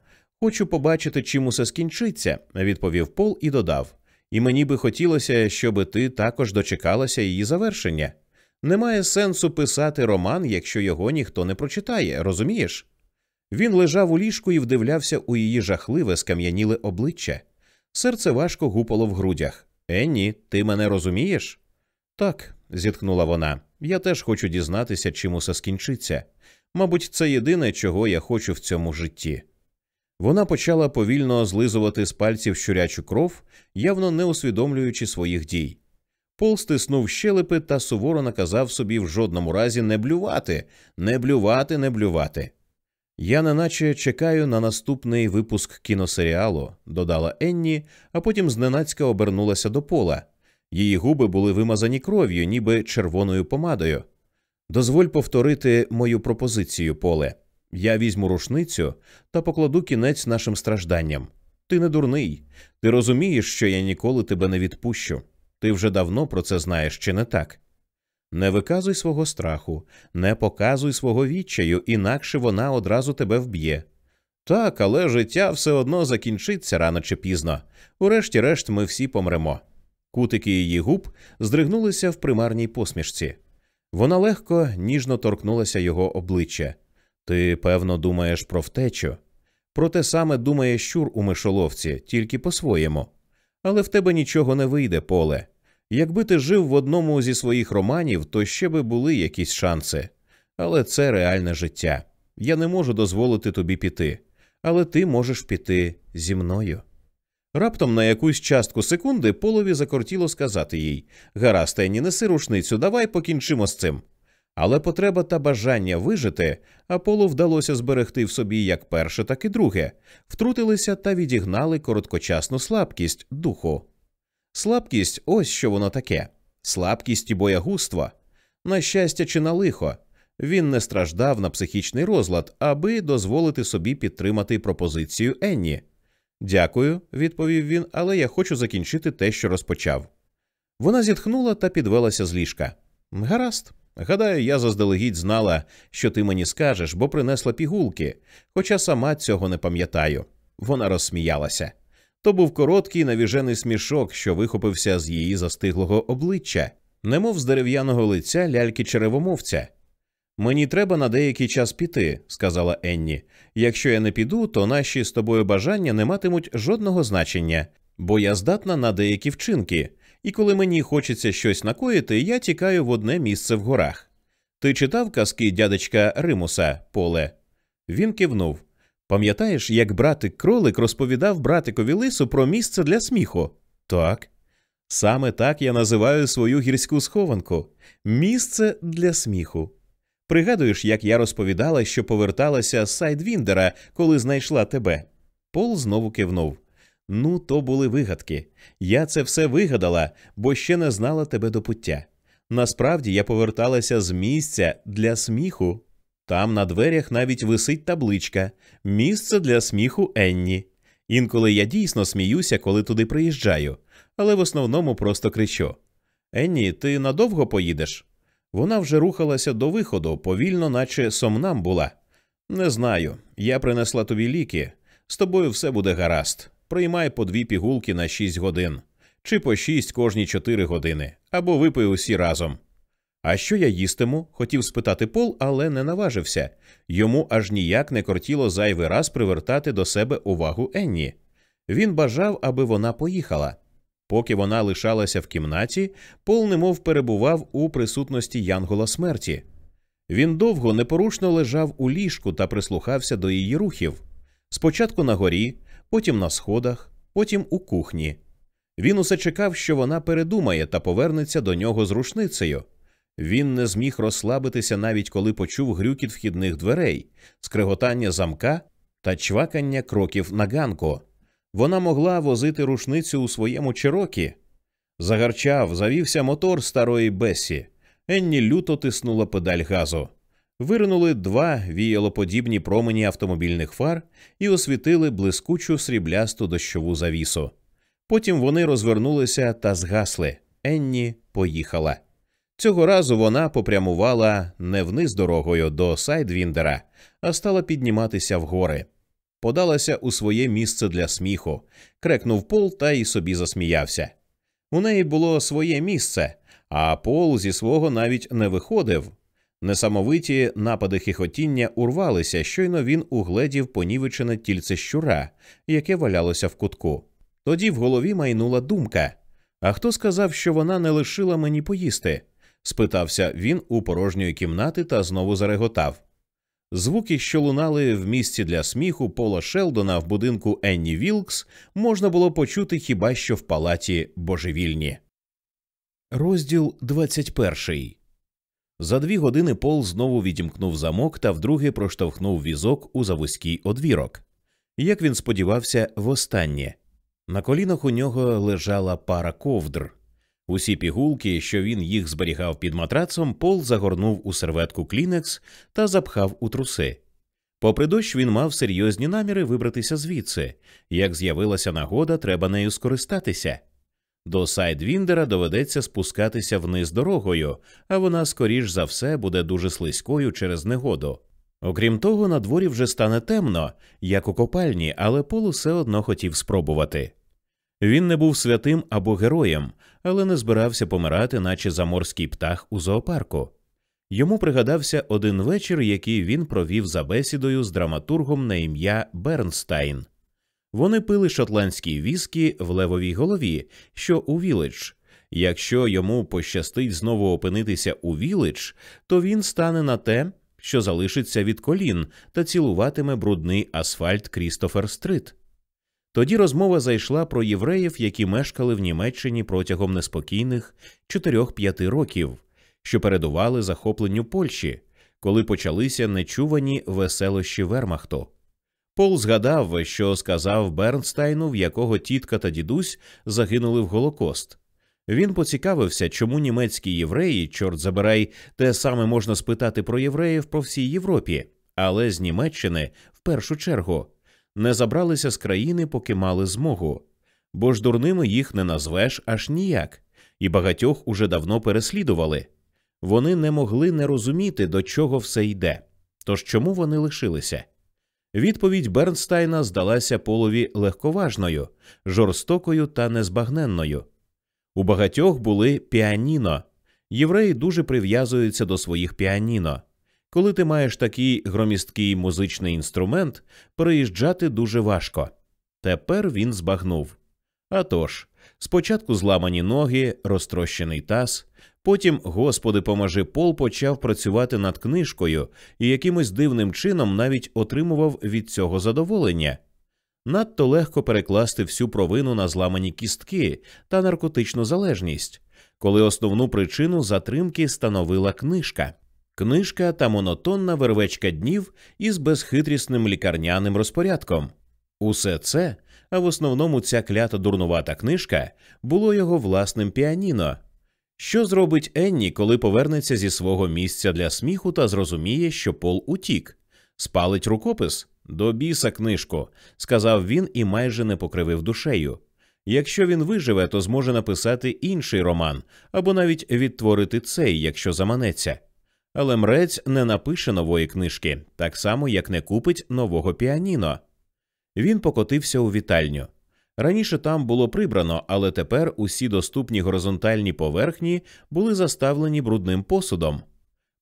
Хочу побачити, чим усе скінчиться, відповів Пол і додав. І мені би хотілося, щоб ти також дочекалася її завершення. Немає сенсу писати роман, якщо його ніхто не прочитає, розумієш? Він лежав у ліжку і вдивлявся у її жахливе, скам'яніле обличчя. Серце важко гупало в грудях. Енні, ти мене розумієш? Так, зітхнула вона. Я теж хочу дізнатися, чим усе скінчиться. Мабуть, це єдине, чого я хочу в цьому житті. Вона почала повільно злизувати з пальців щурячу кров, явно не усвідомлюючи своїх дій. Пол стиснув щелепи та суворо наказав собі в жодному разі не блювати, не блювати, не блювати. Я неначе чекаю на наступний випуск кіносеріалу, додала Енні, а потім зненацька обернулася до пола. Її губи були вимазані кров'ю, ніби червоною помадою. Дозволь повторити мою пропозицію, поле. Я візьму рушницю та покладу кінець нашим стражданням. Ти не дурний. Ти розумієш, що я ніколи тебе не відпущу. Ти вже давно про це знаєш, чи не так? Не виказуй свого страху, не показуй свого відчаю, інакше вона одразу тебе вб'є. Так, але життя все одно закінчиться рано чи пізно. Урешті-решт ми всі помремо. Кутики її губ здригнулися в примарній посмішці. Вона легко, ніжно торкнулася його обличчя. Ти, певно, думаєш про втечу. Про те саме думає щур у мишоловці, тільки по-своєму. Але в тебе нічого не вийде, поле. Якби ти жив в одному зі своїх романів, то ще би були якісь шанси. Але це реальне життя. Я не можу дозволити тобі піти, але ти можеш піти зі мною. Раптом на якусь частку секунди полові закортіло сказати їй Гаразд, Енні, неси рушницю, давай покінчимо з цим. Але потреба та бажання вижити Аполло вдалося зберегти в собі як перше, так і друге, втрутилися та відігнали короткочасну слабкість духу. Слабкість ось що воно таке слабкість і боягузтво. На щастя, чи на лихо. Він не страждав на психічний розлад, аби дозволити собі підтримати пропозицію Енні. Дякую, відповів він, але я хочу закінчити те, що розпочав. Вона зітхнула та підвелася з ліжка. Гаразд. Гадаю, я заздалегідь знала, що ти мені скажеш, бо принесла пігулки, хоча сама цього не пам'ятаю. Вона розсміялася. То був короткий навіжений смішок, що вихопився з її застиглого обличчя, немов з дерев'яного лиця ляльки черевомовця. Мені треба на деякий час піти, сказала Енні. Якщо я не піду, то наші з тобою бажання не матимуть жодного значення, бо я здатна на деякі вчинки, і коли мені хочеться щось накоїти, я тікаю в одне місце в горах. Ти читав казки дядечка Римуса, Поле? Він кивнув. Пам'ятаєш, як братик кролик розповідав братикові лису про місце для сміху? Так. Саме так я називаю свою гірську схованку місце для сміху. Пригадуєш, як я розповідала, що поверталася з Сайдвіндера, коли знайшла тебе? Пол знову кивнув. Ну, то були вигадки. Я це все вигадала, бо ще не знала тебе до пуття. Насправді я поверталася з місця для сміху. Там на дверях навіть висить табличка Місце для сміху Енні. Інколи я дійсно сміюся, коли туди приїжджаю, але в основному просто кричу Енні, ти надовго поїдеш? Вона вже рухалася до виходу, повільно, наче сомнам була. Не знаю. Я принесла тобі ліки. З тобою все буде гаразд. Приймай по дві пігулки на шість годин, чи по шість кожні чотири години, або випий усі разом. А що я їстиму? хотів спитати Пол, але не наважився. Йому аж ніяк не кортіло зайвий раз привертати до себе увагу Енні. Він бажав, аби вона поїхала. Поки вона лишалася в кімнаті, Пол немов перебував у присутності Янгола смерті. Він довго непорушно лежав у ліжку та прислухався до її рухів. Спочатку на горі, потім на сходах, потім у кухні. Він усе чекав, що вона передумає та повернеться до нього з рушницею. Він не зміг розслабитися навіть коли почув грюкіт вхідних дверей, скриготання замка та чвакання кроків на ганку. Вона могла возити рушницю у своєму черокі. Загарчав, завівся мотор старої Бесі. Енні люто тиснула педаль газу. Виринули два віялоподібні промені автомобільних фар і освітили блискучу сріблясту дощову завісу. Потім вони розвернулися та згасли. Енні поїхала. Цього разу вона попрямувала не вниз дорогою до Сайдвіндера, а стала підніматися вгори. Подалася у своє місце для сміху, крекнув пол та й собі засміявся. У неї було своє місце, а пол зі свого навіть не виходив. Несамовиті напади хихотіння урвалися, щойно він угледів понівечене тільце щура, яке валялося в кутку. Тоді в голові майнула думка а хто сказав, що вона не лишила мені поїсти? спитався він у порожньої кімнати та знову зареготав. Звуки, що лунали в місці для сміху Пола Шелдона в будинку Енні Вілкс, можна було почути хіба що в палаті божевільні. Розділ 21 За дві години Пол знову відімкнув замок та вдруге проштовхнув візок у завузький одвірок. Як він сподівався, востаннє. На колінах у нього лежала пара ковдр. Усі пігулки, що він їх зберігав під матрацом, Пол загорнув у серветку клінекс та запхав у труси. Попри дощ, він мав серйозні наміри вибратися звідси. Як з'явилася нагода, треба нею скористатися. До Сайдвіндера доведеться спускатися вниз дорогою, а вона, скоріш за все, буде дуже слизькою через негоду. Окрім того, на дворі вже стане темно, як у копальні, але Пол усе одно хотів спробувати. Він не був святим або героєм, але не збирався помирати, наче заморський птах у зоопарку. Йому пригадався один вечір, який він провів за бесідою з драматургом на ім'я Бернстайн. Вони пили шотландські віскі в левовій голові, що у Віледж. Якщо йому пощастить знову опинитися у Віледж, то він стане на те, що залишиться від колін та цілуватиме брудний асфальт Крістофер Стрит. Тоді розмова зайшла про євреїв, які мешкали в Німеччині протягом неспокійних 4-5 років, що передували захопленню Польщі, коли почалися нечувані веселощі Вермахту. Пол згадав, що сказав Бернстайну, в якого тітка та дідусь загинули в Голокост. Він поцікавився, чому німецькі євреї, чорт забирай, те саме можна спитати про євреїв по всій Європі, але з Німеччини в першу чергу не забралися з країни, поки мали змогу, бо ж дурними їх не назвеш аж ніяк, і багатьох уже давно переслідували. Вони не могли не розуміти, до чого все йде. Тож чому вони лишилися? Відповідь Бернстайна здалася полові легковажною, жорстокою та незбагненною. У багатьох були піаніно. Євреї дуже прив'язуються до своїх піаніно. Коли ти маєш такий громісткий музичний інструмент, переїжджати дуже важко. Тепер він збагнув. А тож, спочатку зламані ноги, розтрощений таз, потім, господи, поможи, Пол почав працювати над книжкою і якимось дивним чином навіть отримував від цього задоволення. Надто легко перекласти всю провину на зламані кістки та наркотичну залежність, коли основну причину затримки становила книжка книжка та монотонна вервечка днів із безхитрісним лікарняним розпорядком. Усе це, а в основному ця клята дурнувата книжка, було його власним піаніно. Що зробить Енні, коли повернеться зі свого місця для сміху та зрозуміє, що Пол утік? Спалить рукопис? До біса книжку, сказав він і майже не покривив душею. Якщо він виживе, то зможе написати інший роман або навіть відтворити цей, якщо заманеться але мрець не напише нової книжки, так само як не купить нового піаніно. Він покотився у вітальню. Раніше там було прибрано, але тепер усі доступні горизонтальні поверхні були заставлені брудним посудом.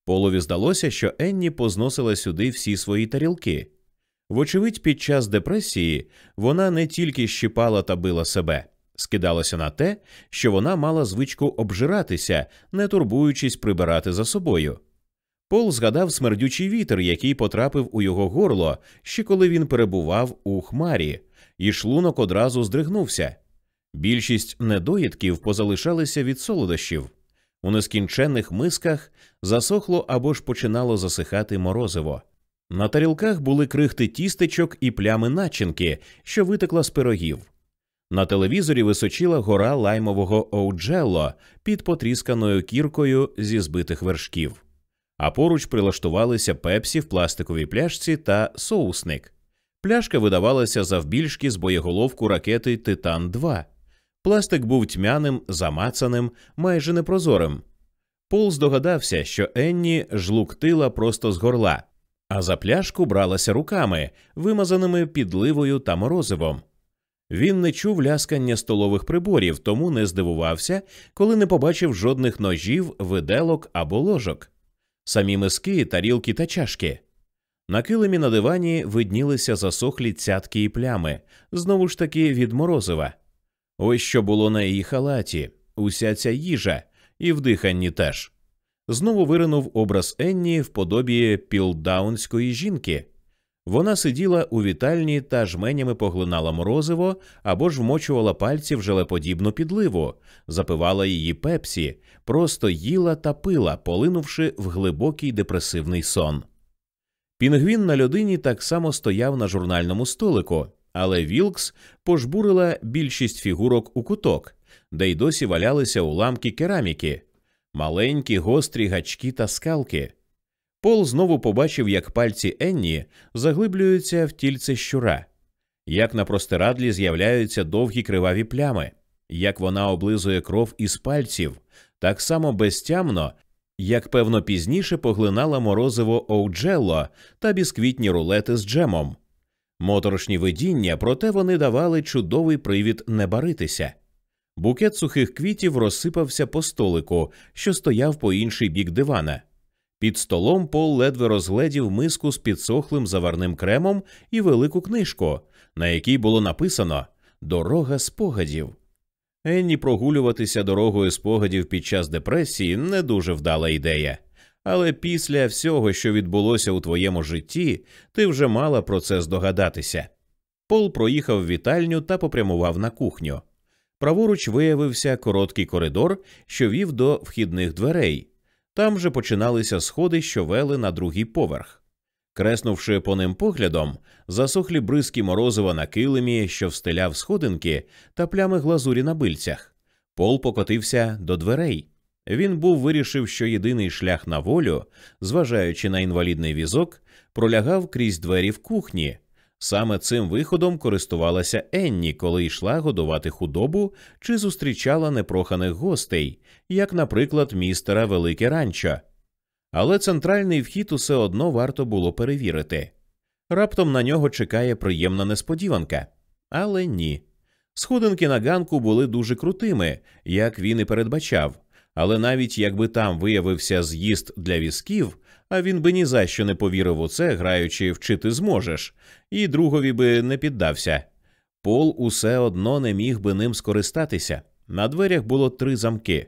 Полові здалося, що Енні позносила сюди всі свої тарілки. Вочевидь, під час депресії вона не тільки щипала та била себе, скидалося на те, що вона мала звичку обжиратися, не турбуючись прибирати за собою. Пол згадав смердючий вітер, який потрапив у його горло, ще коли він перебував у хмарі, і шлунок одразу здригнувся. Більшість недоїдків позалишалися від солодощів. У нескінченних мисках засохло або ж починало засихати морозиво. На тарілках були крихти тістечок і плями начинки, що витекла з пирогів. На телевізорі височила гора лаймового оуджелло під потрісканою кіркою зі збитих вершків а поруч прилаштувалися пепсі в пластиковій пляшці та соусник. Пляшка видавалася завбільшки з боєголовку ракети Титан 2 Пластик був тьмяним, замацаним, майже непрозорим. Пол здогадався, що Енні жлуктила просто з горла, а за пляшку бралася руками, вимазаними підливою та морозивом. Він не чув ляскання столових приборів, тому не здивувався, коли не побачив жодних ножів, виделок або ложок, самі миски, тарілки та чашки. На килимі на дивані виднілися засохлі цятки і плями, знову ж таки від морозива. Ось що було на її халаті, уся ця їжа, і в диханні теж. Знову виринув образ Енні в подобі пілдаунської жінки. Вона сиділа у вітальні та жменями поглинала морозиво або ж вмочувала пальці в желеподібну підливу, запивала її пепсі, просто їла та пила, полинувши в глибокий депресивний сон. Пінгвін на людині так само стояв на журнальному столику, але Вілкс пожбурила більшість фігурок у куток, де й досі валялися уламки кераміки, маленькі гострі гачки та скалки. Пол знову побачив, як пальці Енні заглиблюються в тільце щура, як на простирадлі з'являються довгі криваві плями, як вона облизує кров із пальців, так само безтямно, як певно пізніше поглинала морозиво оуджелло та бісквітні рулети з джемом. Моторошні видіння, проте вони давали чудовий привід не баритися. Букет сухих квітів розсипався по столику, що стояв по інший бік дивана. Під столом Пол ледве розгледів миску з підсохлим заварним кремом і велику книжку, на якій було написано Дорога спогадів. Енні прогулюватися дорогою спогадів під час депресії не дуже вдала ідея. Але після всього, що відбулося у твоєму житті, ти вже мала про це здогадатися. Пол проїхав вітальню та попрямував на кухню. Праворуч виявився короткий коридор, що вів до вхідних дверей. Там же починалися сходи, що вели на другий поверх. Креснувши по ним поглядом, засохлі бризки морозива на килимі, що встеляв сходинки та плями глазурі на бильцях. Пол покотився до дверей. Він був вирішив, що єдиний шлях на волю, зважаючи на інвалідний візок, пролягав крізь двері в кухні. Саме цим виходом користувалася Енні, коли йшла годувати худобу чи зустрічала непроханих гостей, як, наприклад, містера Велике Ранчо. Але центральний вхід усе одно варто було перевірити. Раптом на нього чекає приємна несподіванка. Але ні. Сходинки на ганку були дуже крутими, як він і передбачав. Але навіть якби там виявився з'їзд для візків, а він би ні за що не повірив у це, граючи вчити зможеш, і другові би не піддався. Пол усе одно не міг би ним скористатися. На дверях було три замки.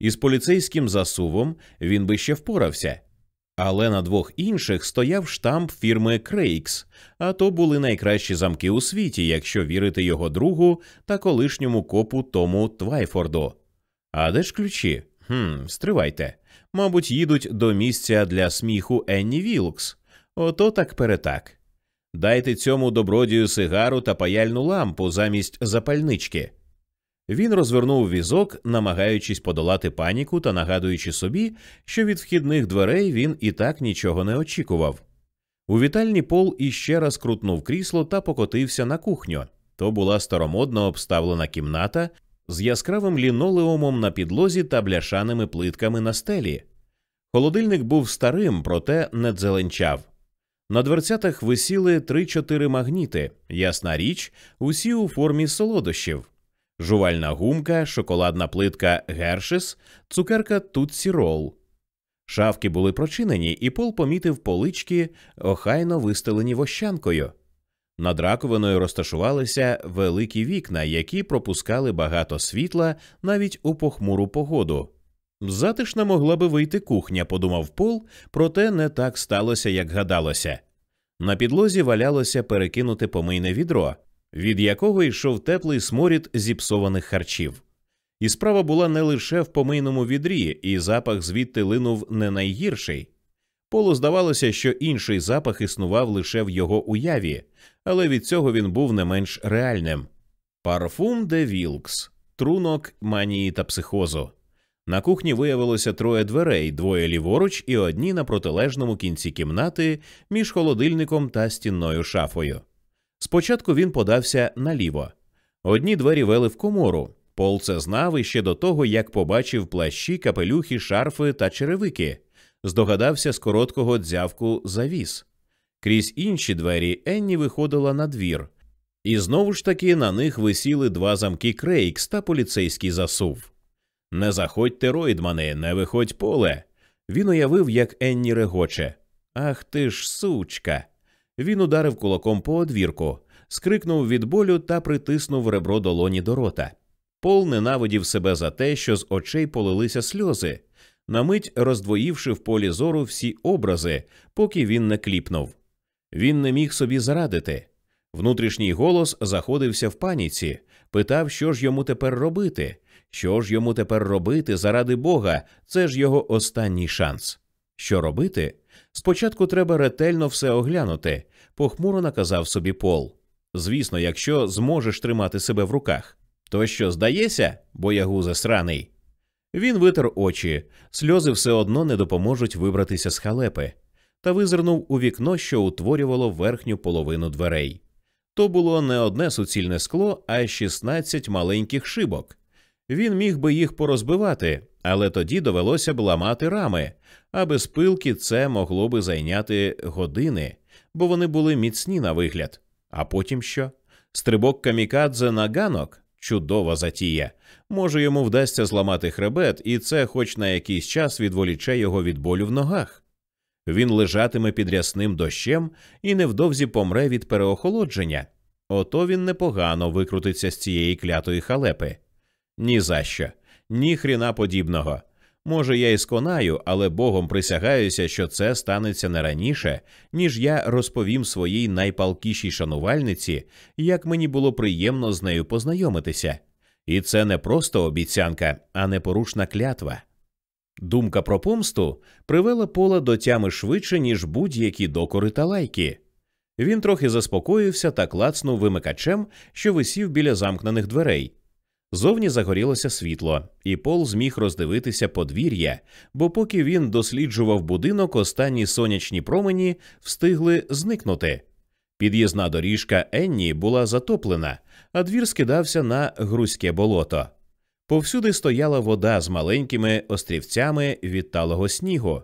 Із поліцейським засувом він би ще впорався. Але на двох інших стояв штамп фірми Крейкс, а то були найкращі замки у світі, якщо вірити його другу та колишньому копу Тому Твайфорду. А де ж ключі? Хм, стривайте. Мабуть, їдуть до місця для сміху Енні Вілкс. Ото так перетак. Дайте цьому добродію сигару та паяльну лампу замість запальнички. Він розвернув візок, намагаючись подолати паніку та нагадуючи собі, що від вхідних дверей він і так нічого не очікував. У вітальні пол іще раз крутнув крісло та покотився на кухню. То була старомодно обставлена кімната з яскравим лінолеумом на підлозі та бляшаними плитками на стелі. Холодильник був старим, проте не дзеленчав. На дверцятах висіли три-чотири магніти, ясна річ, усі у формі солодощів жувальна гумка, шоколадна плитка Гершес, цукерка Тутсі Ролл. Шавки були прочинені, і Пол помітив полички, охайно вистелені вощанкою. Над раковиною розташувалися великі вікна, які пропускали багато світла навіть у похмуру погоду. Затишна могла би вийти кухня, подумав Пол, проте не так сталося, як гадалося. На підлозі валялося перекинуте помийне відро, від якого йшов теплий сморід зіпсованих харчів. І справа була не лише в помийному відрі, і запах звідти линув не найгірший. Полу здавалося, що інший запах існував лише в його уяві, але від цього він був не менш реальним. Парфум де Вілкс, трунок манії та психозу. На кухні виявилося троє дверей, двоє ліворуч і одні на протилежному кінці кімнати між холодильником та стінною шафою. Спочатку він подався наліво. Одні двері вели в комору, Пол це знав іще до того, як побачив плащі, капелюхи, шарфи та черевики, здогадався з короткого дзявку завіс. Крізь інші двері Енні виходила на двір, і знову ж таки на них висіли два замки Крейкс та поліцейський засув. Не заходьте, Ройдмани, не виходь поле. Він уявив, як Енні регоче. Ах ти ж, сучка. Він ударив кулаком по одвірку, скрикнув від болю та притиснув ребро долоні до рота. Пол ненавидів себе за те, що з очей полилися сльози, на мить роздвоївши в полі зору всі образи, поки він не кліпнув. Він не міг собі зарадити. Внутрішній голос заходився в паніці, питав, що ж йому тепер робити, що ж йому тепер робити заради Бога, це ж його останній шанс. Що робити? Спочатку треба ретельно все оглянути, похмуро наказав собі Пол. Звісно, якщо зможеш тримати себе в руках. То що здається, боягузе сраний? Він витер очі, сльози все одно не допоможуть вибратися з халепи, та визирнув у вікно, що утворювало верхню половину дверей. То було не одне суцільне скло, а 16 маленьких шибок. Він міг би їх порозбивати, але тоді довелося б ламати рами, а без пилки це могло би зайняти години, бо вони були міцні на вигляд. А потім що? Стрибок камікадзе на ганок чудова затія. Може, йому вдасться зламати хребет, і це, хоч на якийсь час, відволіче його від болю в ногах. Він лежатиме під рясним дощем і невдовзі помре від переохолодження. Ото він непогано викрутиться з цієї клятої халепи. Ні за що, ні хріна подібного. Може, я і сконаю, але богом присягаюся, що це станеться не раніше, ніж я розповім своїй найпалкішій шанувальниці, як мені було приємно з нею познайомитися. І це не просто обіцянка, а непорушна клятва. Думка про помсту привела пола до тями швидше, ніж будь-які докори та лайки. Він трохи заспокоївся та клацнув вимикачем, що висів біля замкнених дверей. Зовні загорілося світло, і Пол зміг роздивитися подвір'я, бо поки він досліджував будинок, останні сонячні промені встигли зникнути. Під'їзна доріжка Енні була затоплена, а двір скидався на грузьке болото. Повсюди стояла вода з маленькими острівцями від талого снігу.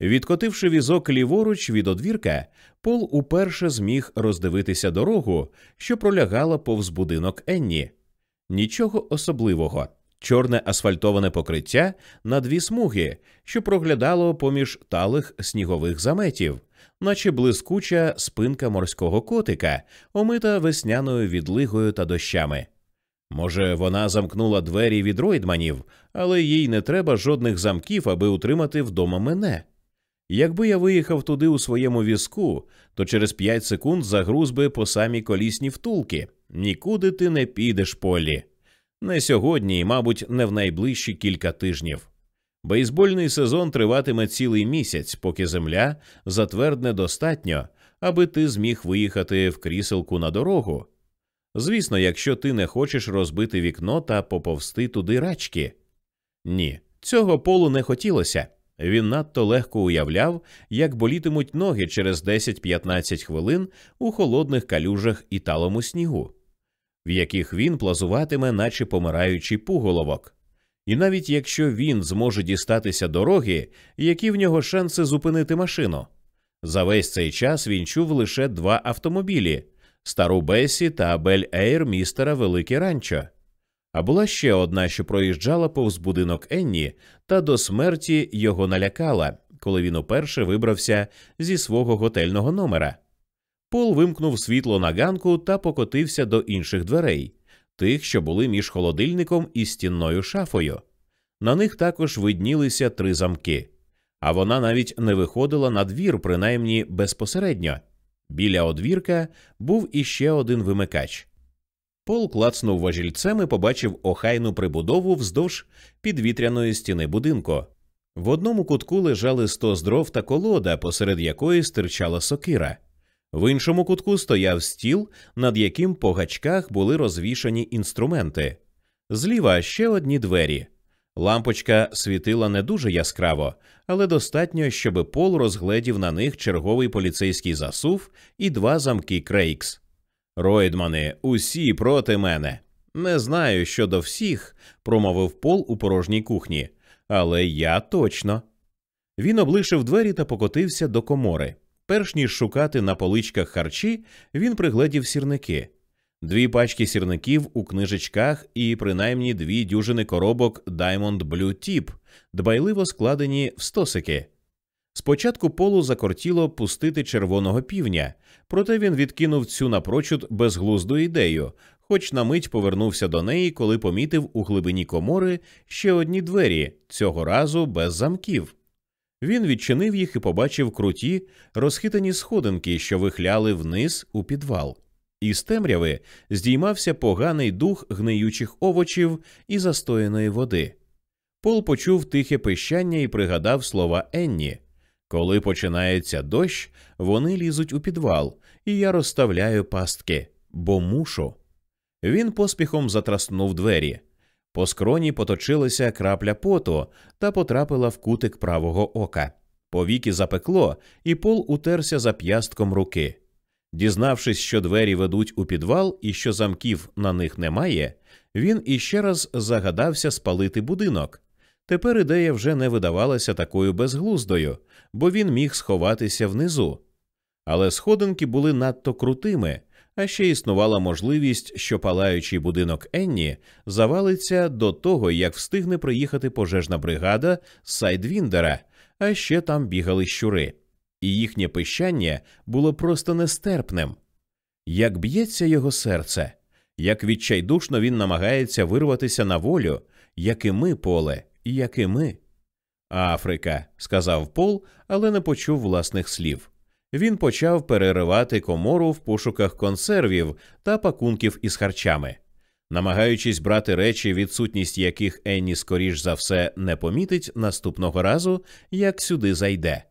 Відкотивши візок ліворуч від одвірка, Пол уперше зміг роздивитися дорогу, що пролягала повз будинок Енні. Нічого особливого. Чорне асфальтоване покриття на дві смуги, що проглядало поміж талих снігових заметів, наче блискуча спинка морського котика, омита весняною відлигою та дощами. Може, вона замкнула двері від Ройдманів, але їй не треба жодних замків, аби утримати вдома мене. Якби я виїхав туди у своєму візку, то через п'ять секунд загруз би по самі колісні втулки. Нікуди ти не підеш полі. Не сьогодні і, мабуть, не в найближчі кілька тижнів. Бейсбольний сезон триватиме цілий місяць, поки земля затвердне достатньо, аби ти зміг виїхати в кріселку на дорогу. Звісно, якщо ти не хочеш розбити вікно та поповсти туди рачки. Ні, цього полу не хотілося. Він надто легко уявляв, як болітимуть ноги через 10-15 хвилин у холодних калюжах і талому снігу, в яких він плазуватиме, наче помираючий пуголовок. І навіть якщо він зможе дістатися дороги, які в нього шанси зупинити машину. За весь цей час він чув лише два автомобілі стару Бесі та Бель Ейр містера Велике Ранчо. А була ще одна, що проїжджала повз будинок Енні, та до смерті його налякала, коли він уперше вибрався зі свого готельного номера. Пол вимкнув світло на ганку та покотився до інших дверей, тих, що були між холодильником і стінною шафою. На них також виднілися три замки, а вона навіть не виходила на двір, принаймні безпосередньо. Біля одвірка був іще один вимикач. Пол клацнув важільцем і побачив охайну прибудову вздовж підвітряної стіни будинку. В одному кутку лежали сто здров та колода, посеред якої стирчала сокира. В іншому кутку стояв стіл, над яким по гачках були розвішані інструменти. Зліва ще одні двері. Лампочка світила не дуже яскраво, але достатньо, щоб Пол розгледів на них черговий поліцейський засув і два замки Крейкс. Ройдмани, усі проти мене. Не знаю щодо всіх, промовив Пол у порожній кухні, але я точно. Він облишив двері та покотився до комори. Перш ніж шукати на поличках харчі, він пригледів сірники. Дві пачки сірників у книжечках і принаймні дві дюжини коробок Diamond Blue Tip, дбайливо складені в стосики. Спочатку полу закортіло пустити червоного півня, проте він відкинув цю напрочуд безглузду ідею, хоч на мить повернувся до неї, коли помітив у глибині комори ще одні двері, цього разу без замків. Він відчинив їх і побачив круті, розхитані сходинки, що вихляли вниз у підвал. Із темряви здіймався поганий дух гниючих овочів і застояної води. Пол почув тихе пищання і пригадав слова Енні. Коли починається дощ, вони лізуть у підвал, і я розставляю пастки, бо мушу. Він поспіхом затраснув двері. По скроні поточилася крапля поту та потрапила в кутик правого ока. Повіки запекло, і пол утерся за п'ястком руки. Дізнавшись, що двері ведуть у підвал і що замків на них немає, він іще раз загадався спалити будинок. Тепер ідея вже не видавалася такою безглуздою, бо він міг сховатися внизу. Але сходинки були надто крутими, а ще існувала можливість, що палаючий будинок Енні завалиться до того, як встигне приїхати пожежна бригада з Сайдвіндера, а ще там бігали щури, і їхнє пищання було просто нестерпним. Як б'ється його серце, як відчайдушно він намагається вирватися на волю, як і ми, поле, як і ми. Африка, сказав Пол, але не почув власних слів. Він почав переривати комору в пошуках консервів та пакунків із харчами, намагаючись брати речі, відсутність яких Енні скоріш за все не помітить наступного разу, як сюди зайде.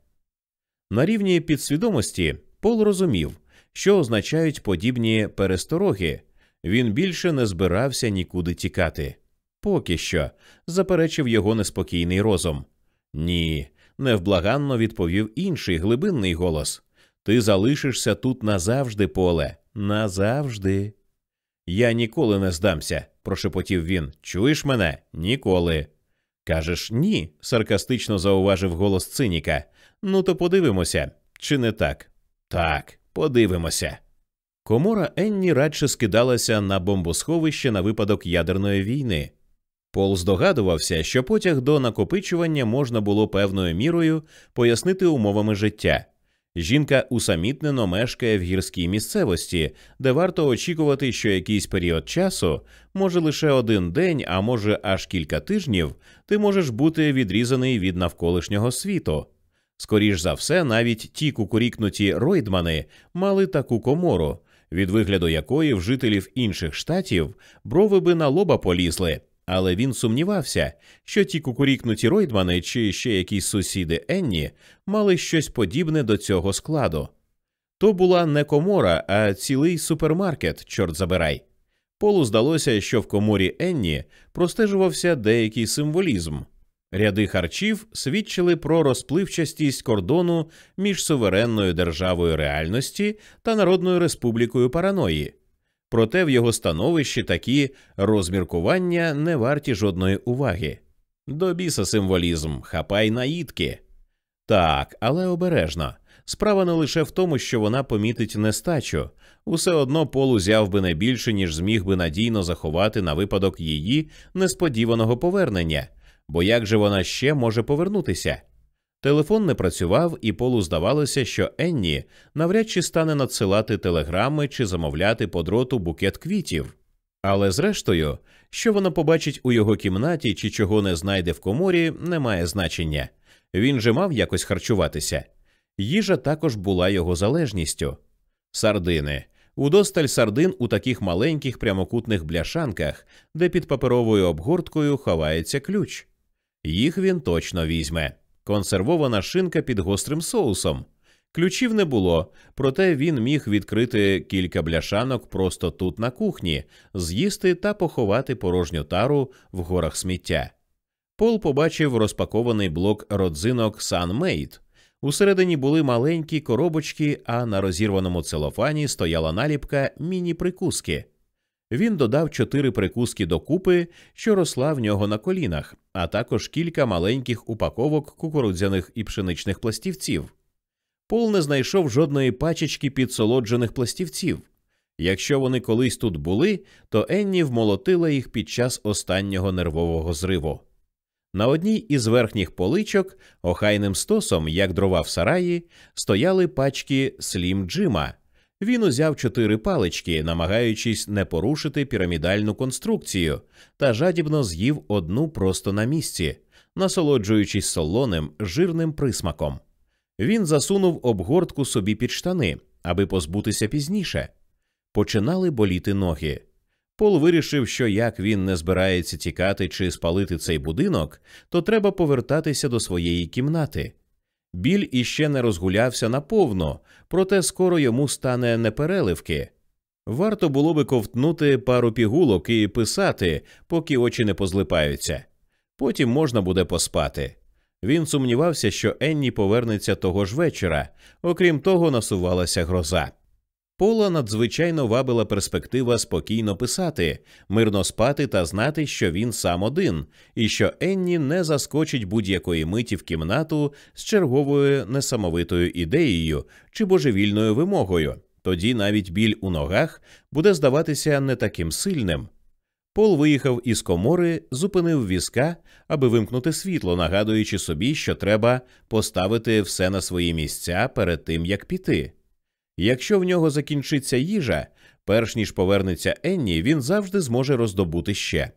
На рівні підсвідомості Пол розумів, що означають подібні перестороги. Він більше не збирався нікуди тікати. Поки що, заперечив його неспокійний розум. Ні, невблаганно відповів інший глибинний голос. Ти залишишся тут назавжди, поле, назавжди. Я ніколи не здамся, прошепотів він. Чуєш мене? Ніколи. Кажеш ні, саркастично зауважив голос циніка. Ну, то подивимося, чи не так? Так, подивимося. Комора Енні радше скидалася на бомбосховище на випадок ядерної війни. Пол здогадувався, що потяг до накопичування можна було певною мірою пояснити умовами життя. Жінка усамітнено мешкає в гірській місцевості, де варто очікувати, що якийсь період часу, може лише один день, а може аж кілька тижнів, ти можеш бути відрізаний від навколишнього світу. Скоріш за все, навіть ті кукурікнуті ройдмани мали таку комору, від вигляду якої в жителів інших штатів брови би на лоба полізли. Але він сумнівався, що ті кукурікнуті Ройдмани чи ще якісь сусіди Енні мали щось подібне до цього складу. То була не комора, а цілий супермаркет, чорт забирай. Полу здалося, що в коморі Енні простежувався деякий символізм. Ряди харчів свідчили про розпливчастість кордону між суверенною державою реальності та Народною республікою Параної. Проте в його становищі такі розміркування не варті жодної уваги. До біса символізм, хапай наїдки. Так, але обережно. Справа не лише в тому, що вона помітить нестачу, усе одно Пол узяв би не більше, ніж зміг би надійно заховати на випадок її несподіваного повернення, бо як же вона ще може повернутися? Телефон не працював, і полу здавалося, що Енні навряд чи стане надсилати телеграми чи замовляти по дроту букет квітів. Але зрештою, що вона побачить у його кімнаті чи чого не знайде в коморі, не має значення. Він же мав якось харчуватися. Їжа також була його залежністю. Сардини. Удосталь сардин у таких маленьких прямокутних бляшанках, де під паперовою обгорткою ховається ключ. Їх він точно візьме консервована шинка під гострим соусом. Ключів не було, проте він міг відкрити кілька бляшанок просто тут на кухні, з'їсти та поховати порожню тару в горах сміття. Пол побачив розпакований блок родзинок Sunmade. Усередині були маленькі коробочки, а на розірваному целофані стояла наліпка міні-прикуски. Він додав чотири прикуски до купи, що росла в нього на колінах, а також кілька маленьких упаковок кукурудзяних і пшеничних пластівців. Пол не знайшов жодної пачечки підсолоджених пластівців. Якщо вони колись тут були, то Енні вмолотила їх під час останнього нервового зриву. На одній із верхніх поличок, охайним стосом, як дрова в сараї, стояли пачки слім Джима. Він узяв чотири палички, намагаючись не порушити пірамідальну конструкцію, та жадібно з'їв одну просто на місці, насолоджуючись солоним, жирним присмаком. Він засунув обгортку собі під штани, аби позбутися пізніше. Починали боліти ноги. Пол вирішив, що як він не збирається тікати чи спалити цей будинок, то треба повертатися до своєї кімнати. Біль іще не розгулявся наповно, проте скоро йому стане непереливки. Варто було би ковтнути пару пігулок і писати, поки очі не позлипаються. Потім можна буде поспати. Він сумнівався, що Енні повернеться того ж вечора, окрім того, насувалася гроза. Пола надзвичайно вабила перспектива спокійно писати, мирно спати та знати, що він сам один, і що Енні не заскочить будь-якої миті в кімнату з черговою несамовитою ідеєю чи божевільною вимогою. Тоді навіть біль у ногах буде здаватися не таким сильним. Пол виїхав із комори, зупинив візка, аби вимкнути світло, нагадуючи собі, що треба поставити все на свої місця перед тим як піти. Якщо в нього закінчиться їжа, перш ніж повернеться Енні, він завжди зможе роздобути ще.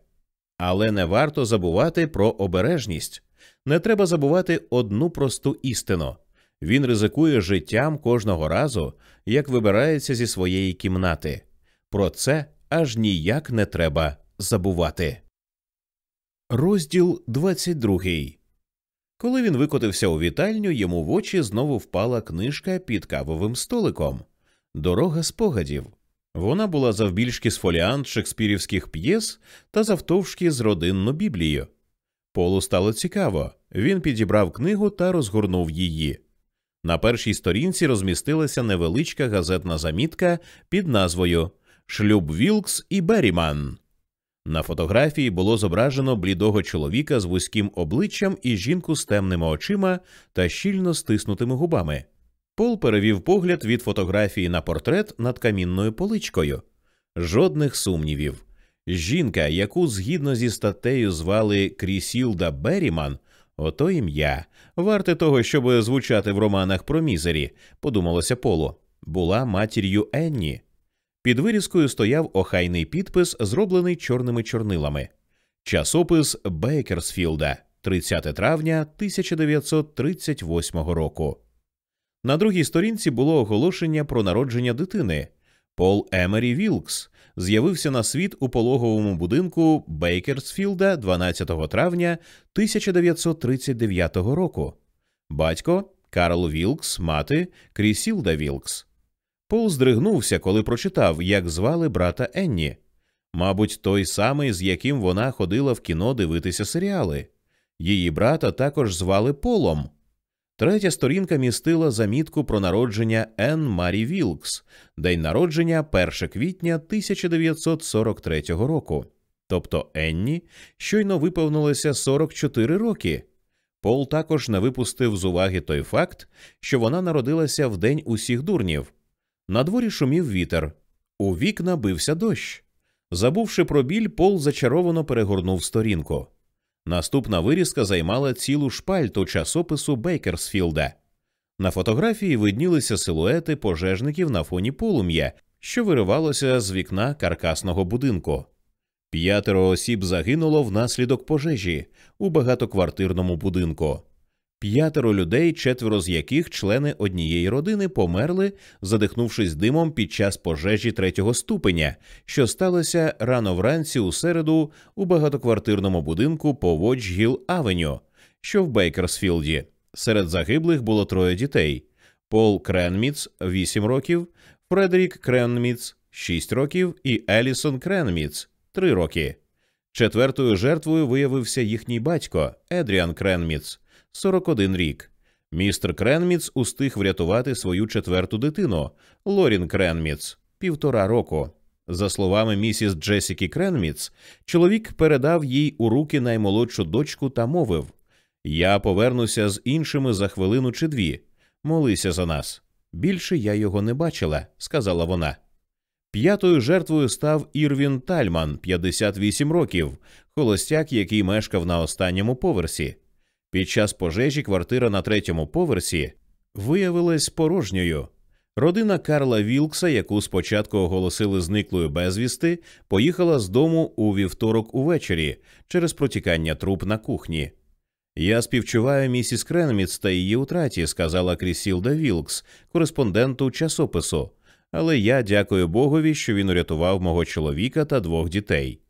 Але не варто забувати про обережність. Не треба забувати одну просту істину він ризикує життям кожного разу, як вибирається зі своєї кімнати. Про це аж ніяк не треба забувати. Розділ 22 Коли він викотився у вітальню, йому в очі знову впала книжка під кавовим столиком Дорога спогадів. Вона була завбільшки з фоліант шекспірівських п'єс та завтовшки з родинну біблію. Полу стало цікаво. Він підібрав книгу та розгорнув її. На першій сторінці розмістилася невеличка газетна замітка під назвою Шлюб Вілкс і Беріман. На фотографії було зображено блідого чоловіка з вузьким обличчям і жінку з темними очима та щільно стиснутими губами. Пол перевів погляд від фотографії на портрет над камінною поличкою. Жодних сумнівів. Жінка, яку згідно зі статтею звали Крісілда Беріман, ото ім'я, варте того, щоб звучати в романах про мізері, подумалося Полу, була матір'ю Енні. Під вирізкою стояв охайний підпис, зроблений чорними чорнилами. Часопис Бейкерсфілда, 30 травня 1938 року. На другій сторінці було оголошення про народження дитини. Пол Емері Вілкс з'явився на світ у пологовому будинку Бейкерсфілда 12 травня 1939 року. Батько Карл Вілкс, мати Крісілда Вілкс. Пол здригнувся, коли прочитав, як звали брата Енні. Мабуть, той самий, з яким вона ходила в кіно дивитися серіали. Її брата також звали Полом. Третя сторінка містила замітку про народження Енн Марі Вілкс, день народження 1 квітня 1943 року. Тобто Енні щойно виповнилося 44 роки. Пол також не випустив з уваги той факт, що вона народилася в день усіх дурнів. На дворі шумів вітер, у вікна бився дощ. Забувши про біль, Пол зачаровано перегорнув сторінку. Наступна вирізка займала цілу шпальту часопису Бейкерсфілда. На фотографії виднілися силуети пожежників на фоні полум'я, що виривалося з вікна каркасного будинку. П'ятеро осіб загинуло внаслідок пожежі у багатоквартирному будинку. П'ятеро людей, четверо з яких члени однієї родини померли, задихнувшись димом під час пожежі третього ступеня, що сталося рано вранці у середу у багатоквартирному будинку по Вочгіл Авеню, що в Бейкерсфілді. Серед загиблих було троє дітей: Пол Кренміц 8 років, Фредерік Кренміц 6 років і Елісон Кренміц 3 роки. Четвертою жертвою виявився їхній батько Едріан Кренміц. 41 рік. Містер Кренміц устиг врятувати свою четверту дитину Лорін Кренміц півтора року. За словами місіс Джесіки Кренміц, чоловік передав їй у руки наймолодшу дочку та мовив Я повернуся з іншими за хвилину чи дві. Молися за нас. Більше я його не бачила, сказала вона. П'ятою жертвою став Ірвін Тальман, 58 років, холостяк, який мешкав на останньому поверсі. Під час пожежі квартира на третьому поверсі виявилась порожньою. Родина Карла Вілкса, яку спочатку оголосили зниклою безвісти, поїхала з дому у вівторок увечері через протікання труб на кухні. Я співчуваю місіс Кренміц та її утраті, сказала Крісілда Вілкс, кореспонденту часопису. Але я дякую Богові, що він урятував мого чоловіка та двох дітей.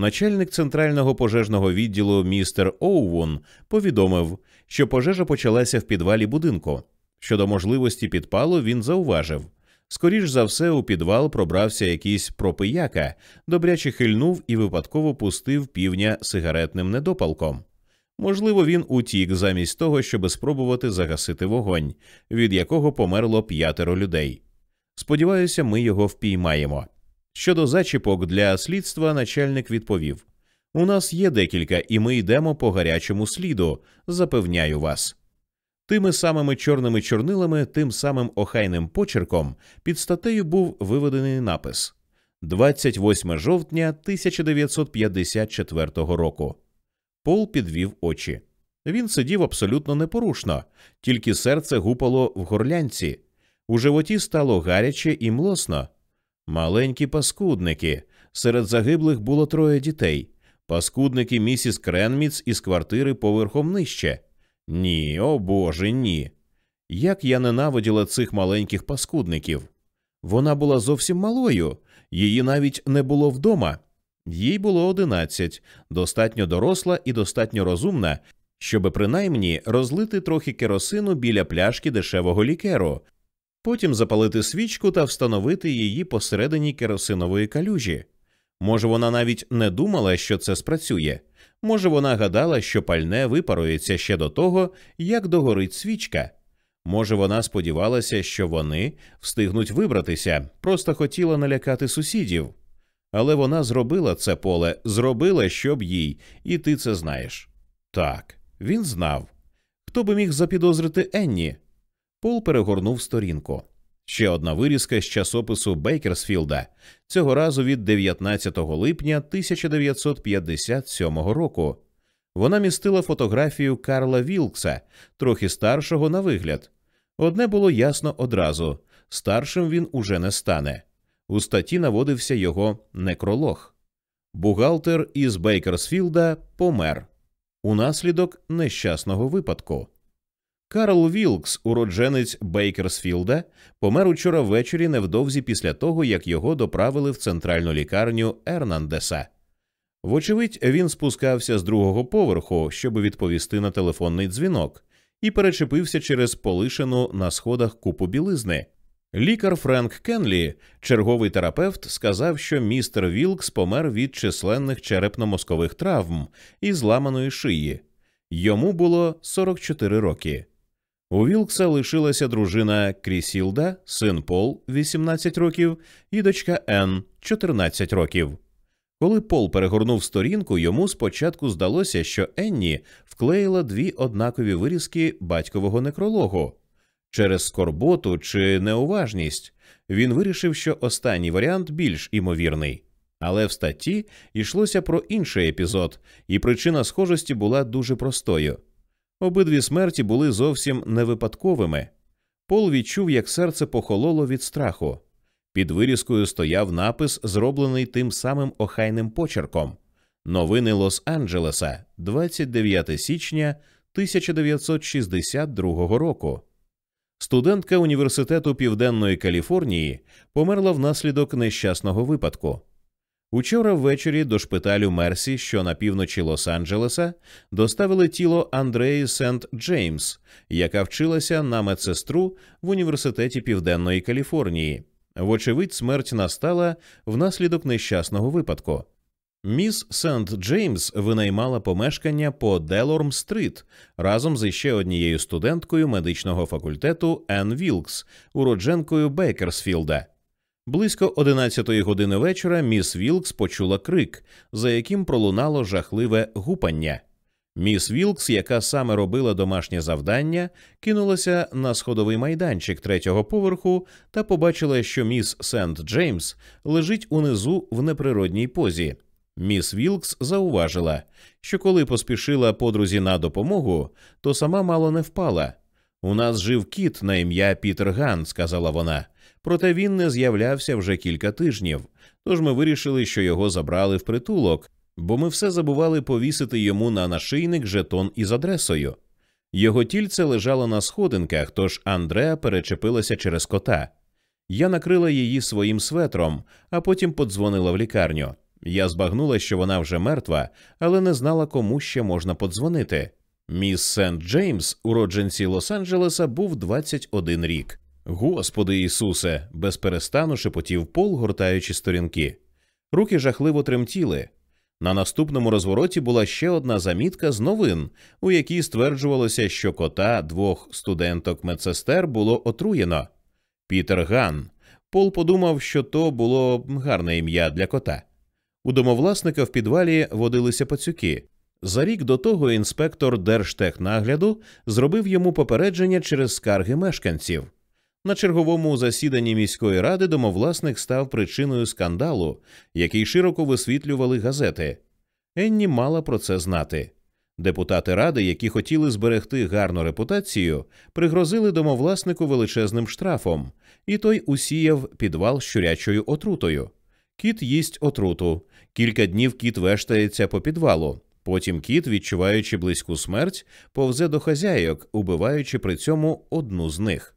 Начальник центрального пожежного відділу містер Оувун повідомив, що пожежа почалася в підвалі будинку. Щодо можливості підпалу він зауважив скоріш за все, у підвал пробрався якийсь пропияка, добряче хильнув і випадково пустив півня сигаретним недопалком. Можливо, він утік замість того, щоб спробувати загасити вогонь, від якого померло п'ятеро людей. Сподіваюся, ми його впіймаємо. Щодо зачіпок для слідства, начальник відповів: У нас є декілька, і ми йдемо по гарячому сліду, запевняю вас. Тими самими чорними чорнилами, тим самим охайним почерком під статтею був виведений напис 28 жовтня 1954 року. Пол підвів очі. Він сидів абсолютно непорушно, тільки серце гупало в горлянці. У животі стало гаряче і млосно. Маленькі паскудники. Серед загиблих було троє дітей. Паскудники місіс Кренміц із квартири поверхом нижче. Ні, о Боже, ні. Як я ненавиділа цих маленьких паскудників. Вона була зовсім малою, її навіть не було вдома. Їй було одинадцять, достатньо доросла і достатньо розумна, щоб принаймні розлити трохи керосину біля пляшки дешевого лікеру, потім запалити свічку та встановити її посередині керосинової калюжі. Може, вона навіть не думала, що це спрацює. Може, вона гадала, що пальне випарується ще до того, як догорить свічка. Може, вона сподівалася, що вони встигнуть вибратися, просто хотіла налякати сусідів. Але вона зробила це поле, зробила, щоб їй, і ти це знаєш. Так, він знав. Хто би міг запідозрити Енні? Пол перегорнув сторінку. Ще одна вирізка з часопису Бейкерсфілда, цього разу від 19 липня 1957 року. Вона містила фотографію Карла Вілкса, трохи старшого на вигляд. Одне було ясно одразу старшим він уже не стане. У статті наводився його некролог. Бухгалтер із Бейкерсфілда помер унаслідок нещасного випадку. Карл Вілкс, уродженець Бейкерсфілда, помер учора ввечері невдовзі після того, як його доправили в центральну лікарню Ернандеса. Вочевидь, він спускався з другого поверху, щоб відповісти на телефонний дзвінок, і перечепився через полишену на сходах купу білизни. Лікар Френк Кенлі, черговий терапевт, сказав, що містер Вілкс помер від численних черепно-мозкових травм і зламаної шиї. Йому було 44 роки. У Вілкса лишилася дружина Крісілда, син Пол 18 років, і дочка Енн 14 років. Коли Пол перегорнув сторінку, йому спочатку здалося, що Енні вклеїла дві однакові вирізки батькового некрологу. Через скорботу чи неуважність він вирішив, що останній варіант більш імовірний. Але в статті йшлося про інший епізод, і причина схожості була дуже простою. Обидві смерті були зовсім не випадковими. Пол відчув, як серце похололо від страху. Під вирізкою стояв напис, зроблений тим самим охайним почерком Новини Лос-Анджелеса, 29 січня 1962 року. Студентка університету Південної Каліфорнії померла внаслідок нещасного випадку. Учора ввечері до шпиталю Мерсі, що на півночі Лос-Анджелеса, доставили тіло Андреї Сент Джеймс, яка вчилася на медсестру в університеті Південної Каліфорнії. Вочевидь, смерть настала внаслідок нещасного випадку. Міс Сент Джеймс винаймала помешкання по Делорм Стрит разом з іще однією студенткою медичного факультету Енн Вілкс, уродженкою Бейкерсфілда. Близько одинадцятої години вечора міс Вілкс почула крик, за яким пролунало жахливе гупання. Міс Вілкс, яка саме робила домашнє завдання, кинулася на сходовий майданчик третього поверху та побачила, що міс Сент Джеймс лежить унизу в неприродній позі. Міс Вілкс зауважила, що коли поспішила подрузі на допомогу, то сама мало не впала. У нас жив кіт на ім'я Пітер Ган, сказала вона, проте він не з'являвся вже кілька тижнів. Тож ми вирішили, що його забрали в притулок, бо ми все забували повісити йому на нашийник жетон із адресою. Його тільце лежало на сходинках, тож Андреа перечепилася через кота. Я накрила її своїм светром, а потім подзвонила в лікарню. Я збагнула, що вона вже мертва, але не знала, кому ще можна подзвонити. Міс Сент Джеймс, уродженці Лос-Анджелеса, був 21 рік. Господи Ісусе, безперестану шепотів пол, гортаючи сторінки. Руки жахливо тремтіли. На наступному розвороті була ще одна замітка з новин, у якій стверджувалося, що кота двох студенток медсестер було отруєно. Пітер Ган. Пол подумав, що то було гарне ім'я для кота. У домовласника в підвалі водилися пацюки. За рік до того інспектор Держтехнагляду зробив йому попередження через скарги мешканців. На черговому засіданні міської ради домовласник став причиною скандалу, який широко висвітлювали газети. Енні мала про це знати. Депутати ради, які хотіли зберегти гарну репутацію, пригрозили домовласнику величезним штрафом, і той усіяв підвал щурячою отрутою. Кіт їсть отруту. Кілька днів кіт вештається по підвалу. Потім кіт, відчуваючи близьку смерть, повзе до хазяйок, убиваючи при цьому одну з них.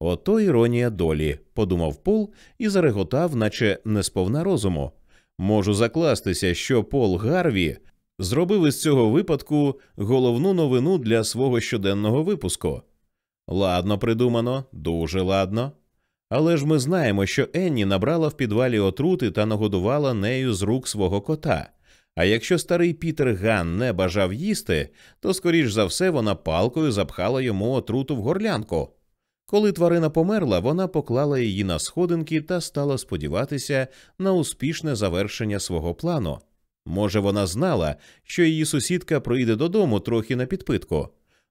Ото іронія долі, подумав Пол і зареготав, наче не сповна розуму. Можу закластися, що Пол Гарві зробив із цього випадку головну новину для свого щоденного випуску. Ладно придумано, дуже ладно. Але ж ми знаємо, що Енні набрала в підвалі отрути та нагодувала нею з рук свого кота. А якщо старий Пітер Ган не бажав їсти, то скоріш за все вона палкою запхала йому отруту в горлянку. Коли тварина померла, вона поклала її на сходинки та стала сподіватися на успішне завершення свого плану. Може, вона знала, що її сусідка прийде додому трохи на підпитку.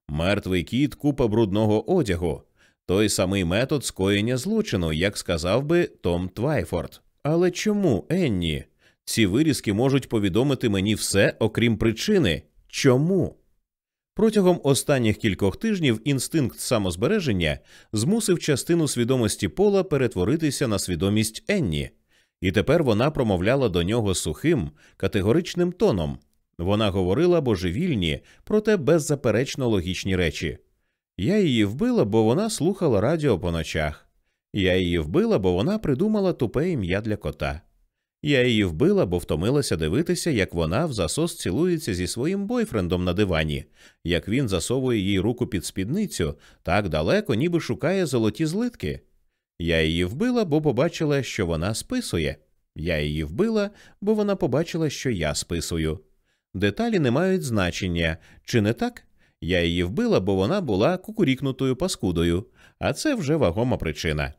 Мертвий кіт, купа брудного одягу, той самий метод скоєння злочину, як сказав би Том Твайфорд. Але чому, Енні? Ці вирізки можуть повідомити мені все, окрім причини. Чому? Протягом останніх кількох тижнів інстинкт самозбереження змусив частину свідомості Пола перетворитися на свідомість Енні, і тепер вона промовляла до нього сухим, категоричним тоном. Вона говорила божевільні, проте беззаперечно логічні речі. Я її вбила, бо вона слухала радіо по ночах. Я її вбила, бо вона придумала тупе ім'я для кота. Я її вбила, бо втомилася дивитися, як вона в засос цілується зі своїм бойфрендом на дивані, як він засовує їй руку під спідницю так далеко, ніби шукає золоті злитки. Я її вбила, бо побачила, що вона списує. Я її вбила, бо вона побачила, що я списую. Деталі не мають значення, чи не так? Я її вбила, бо вона була кукурікнутою паскудою, а це вже вагома причина.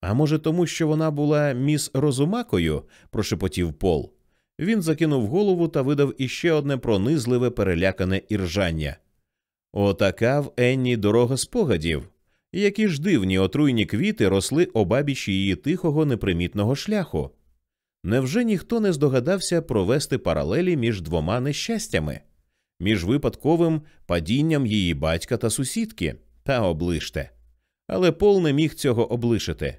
А може, тому що вона була міс Розумакою, прошепотів Пол. Він закинув голову та видав іще одне пронизливе перелякане іржання. Отака в Енні дорога спогадів. Які ж дивні отруйні квіти росли обабіч її тихого непримітного шляху. Невже ніхто не здогадався провести паралелі між двома нещастями, між випадковим падінням її батька та сусідки та облиште? Але Пол не міг цього облишити.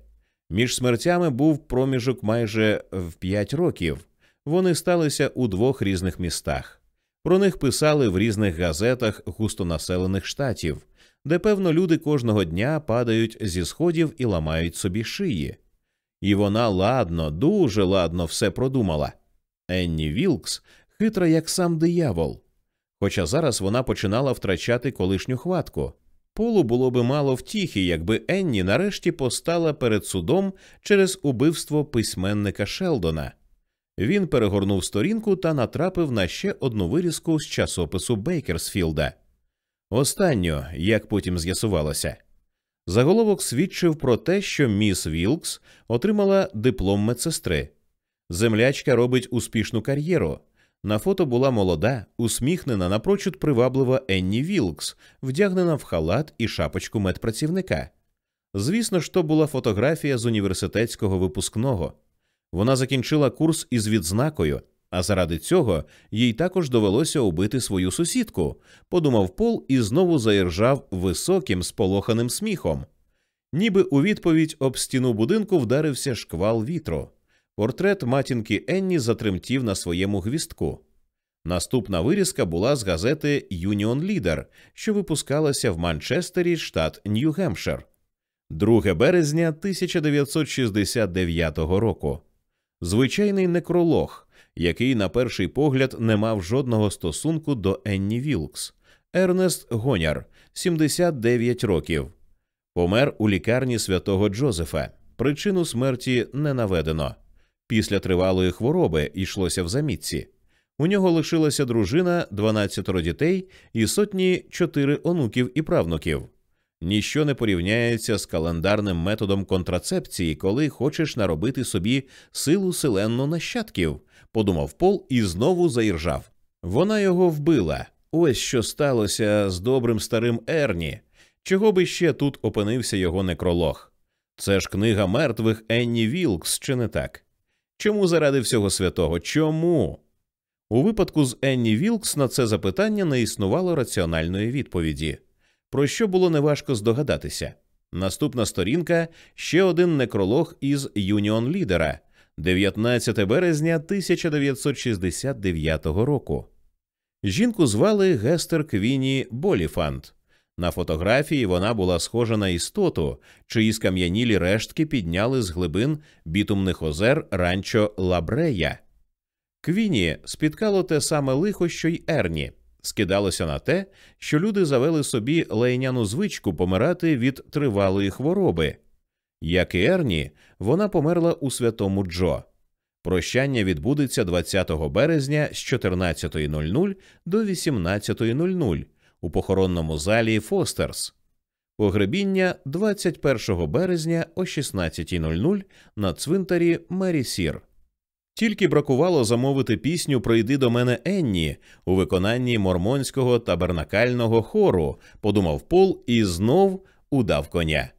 Між смертями був проміжок майже в п'ять років. Вони сталися у двох різних містах. Про них писали в різних газетах густонаселених штатів, де, певно, люди кожного дня падають зі сходів і ламають собі шиї. І вона ладно, дуже ладно все продумала. Енні Вілкс хитра, як сам диявол. Хоча зараз вона починала втрачати колишню хватку. Полу було би мало втіхи, якби Енні нарешті постала перед судом через убивство письменника Шелдона. Він перегорнув сторінку та натрапив на ще одну вирізку з часопису Бейкерсфілда. Останню, як потім з'ясувалося. Заголовок свідчив про те, що міс Вілкс отримала диплом медсестри. Землячка робить успішну кар'єру. На фото була молода, усміхнена, напрочуд приваблива Енні Вілкс, вдягнена в халат і шапочку медпрацівника. Звісно ж, то була фотографія з університетського випускного. Вона закінчила курс із відзнакою, а заради цього їй також довелося убити свою сусідку, подумав Пол і знову заіржав високим сполоханим сміхом. Ніби у відповідь об стіну будинку вдарився шквал вітру. Портрет матінки Енні затремтів на своєму гвістку. Наступна вирізка була з газети Юніон Лідер, що випускалася в Манчестері, штат Нью-Гемпшир. 2 березня 1969 року. Звичайний некролог, який на перший погляд не мав жодного стосунку до Енні Вілкс. Ернест Гоняр, 79 років. Помер у лікарні святого Джозефа. Причину смерті не наведено. Після тривалої хвороби йшлося в замітці. У нього лишилася дружина, 12 дітей і сотні чотири онуків і правнуків. Ніщо не порівняється з календарним методом контрацепції, коли хочеш наробити собі силу селенну нащадків, подумав Пол і знову заіржав. Вона його вбила. Ось що сталося з добрим старим Ерні. Чого би ще тут опинився його некролог? Це ж книга мертвих Енні Вілкс, чи не так? Чому заради всього святого? Чому? У випадку з Енні Вілкс на це запитання не існувало раціональної відповіді, про що було неважко здогадатися. Наступна сторінка ще один некролог із Юніон Лідера, 19 березня 1969 року. Жінку звали Гестер Квіні Боліфант. На фотографії вона була схожа на істоту, чиї скам'янілі рештки підняли з глибин бітумних озер ранчо Лабрея. Квіні спіткало те саме лихо, що й Ерні, скидалося на те, що люди завели собі лейняну звичку помирати від тривалої хвороби. Як і Ерні, вона померла у святому Джо. Прощання відбудеться 20 березня з 14.00 до 18.00 у похоронному залі Фостерс. Погребіння 21 березня о 16.00 на цвинтарі Мері Сір. Тільки бракувало замовити пісню Прийди до мене Енні у виконанні мормонського табернакального хору, подумав Пол і знов удав коня.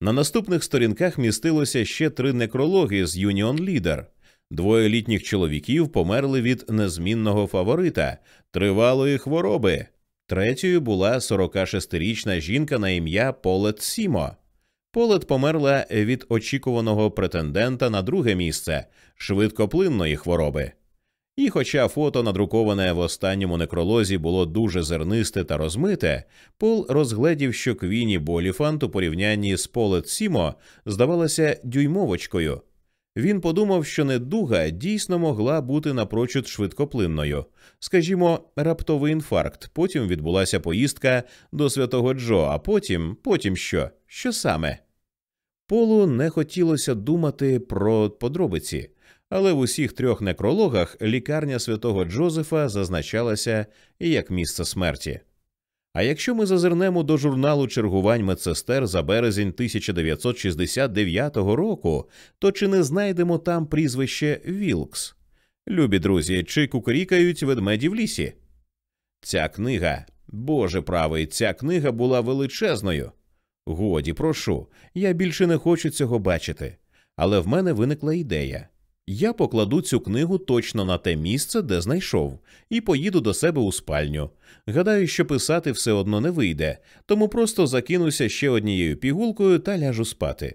На наступних сторінках містилося ще три некрологи з Юніон Лідер. Двоє літніх чоловіків померли від незмінного фаворита, тривалої хвороби. Третьою була 46-річна жінка на ім'я Полет Сімо. Полет померла від очікуваного претендента на друге місце швидкоплинної хвороби. І, хоча фото, надруковане в останньому некролозі, було дуже зернисте та розмите, Пол розгледів, що Квіні Боліфант у порівнянні з Полет Сімо здавалася дюймовочкою. Він подумав, що недуга дійсно могла бути напрочуд швидкоплинною. Скажімо, раптовий інфаркт. Потім відбулася поїздка до святого Джо, а потім, потім що? Що саме? Полу не хотілося думати про подробиці, але в усіх трьох некрологах лікарня святого Джозефа зазначалася як місце смерті. А якщо ми зазирнемо до журналу чергувань медсестер за березень 1969 року, то чи не знайдемо там прізвище Вілкс? Любі друзі, чи кукурікають ведмеді в лісі? Ця книга, Боже правий, ця книга була величезною. Годі, прошу, я більше не хочу цього бачити. Але в мене виникла ідея. Я покладу цю книгу точно на те місце, де знайшов, і поїду до себе у спальню. Гадаю, що писати все одно не вийде, тому просто закинуся ще однією пігулкою та ляжу спати.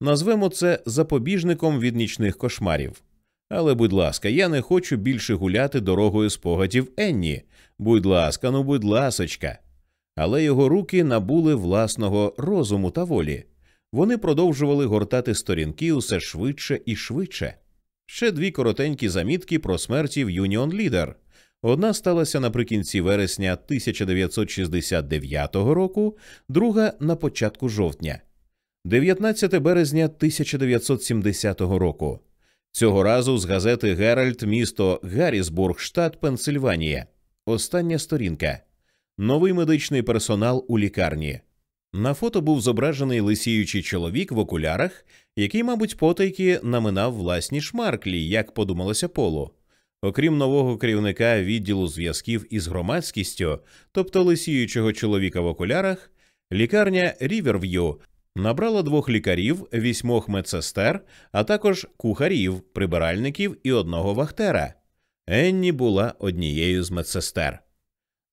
Назвемо це запобіжником від нічних кошмарів. Але, будь ласка, я не хочу більше гуляти дорогою спогадів Енні. Будь ласка, ну будь ласочка. Але його руки набули власного розуму та волі. Вони продовжували гортати сторінки усе швидше і швидше. Ще дві коротенькі замітки про смерті в Юніон Лідер. Одна сталася наприкінці вересня 1969 року, друга на початку жовтня, 19 березня 1970 року. Цього разу з газети Геральт, місто Гаррісбург, штат Пенсильванія. Остання сторінка. Новий медичний персонал у лікарні. На фото був зображений лисіючий чоловік в окулярах, який, мабуть, потайки наминав власні шмарклі, як подумалося полу. Окрім нового керівника відділу зв'язків із громадськістю, тобто лисіючого чоловіка в окулярах, лікарня Ріверв'ю набрала двох лікарів, вісьмох медсестер, а також кухарів, прибиральників і одного вахтера. Енні була однією з медсестер.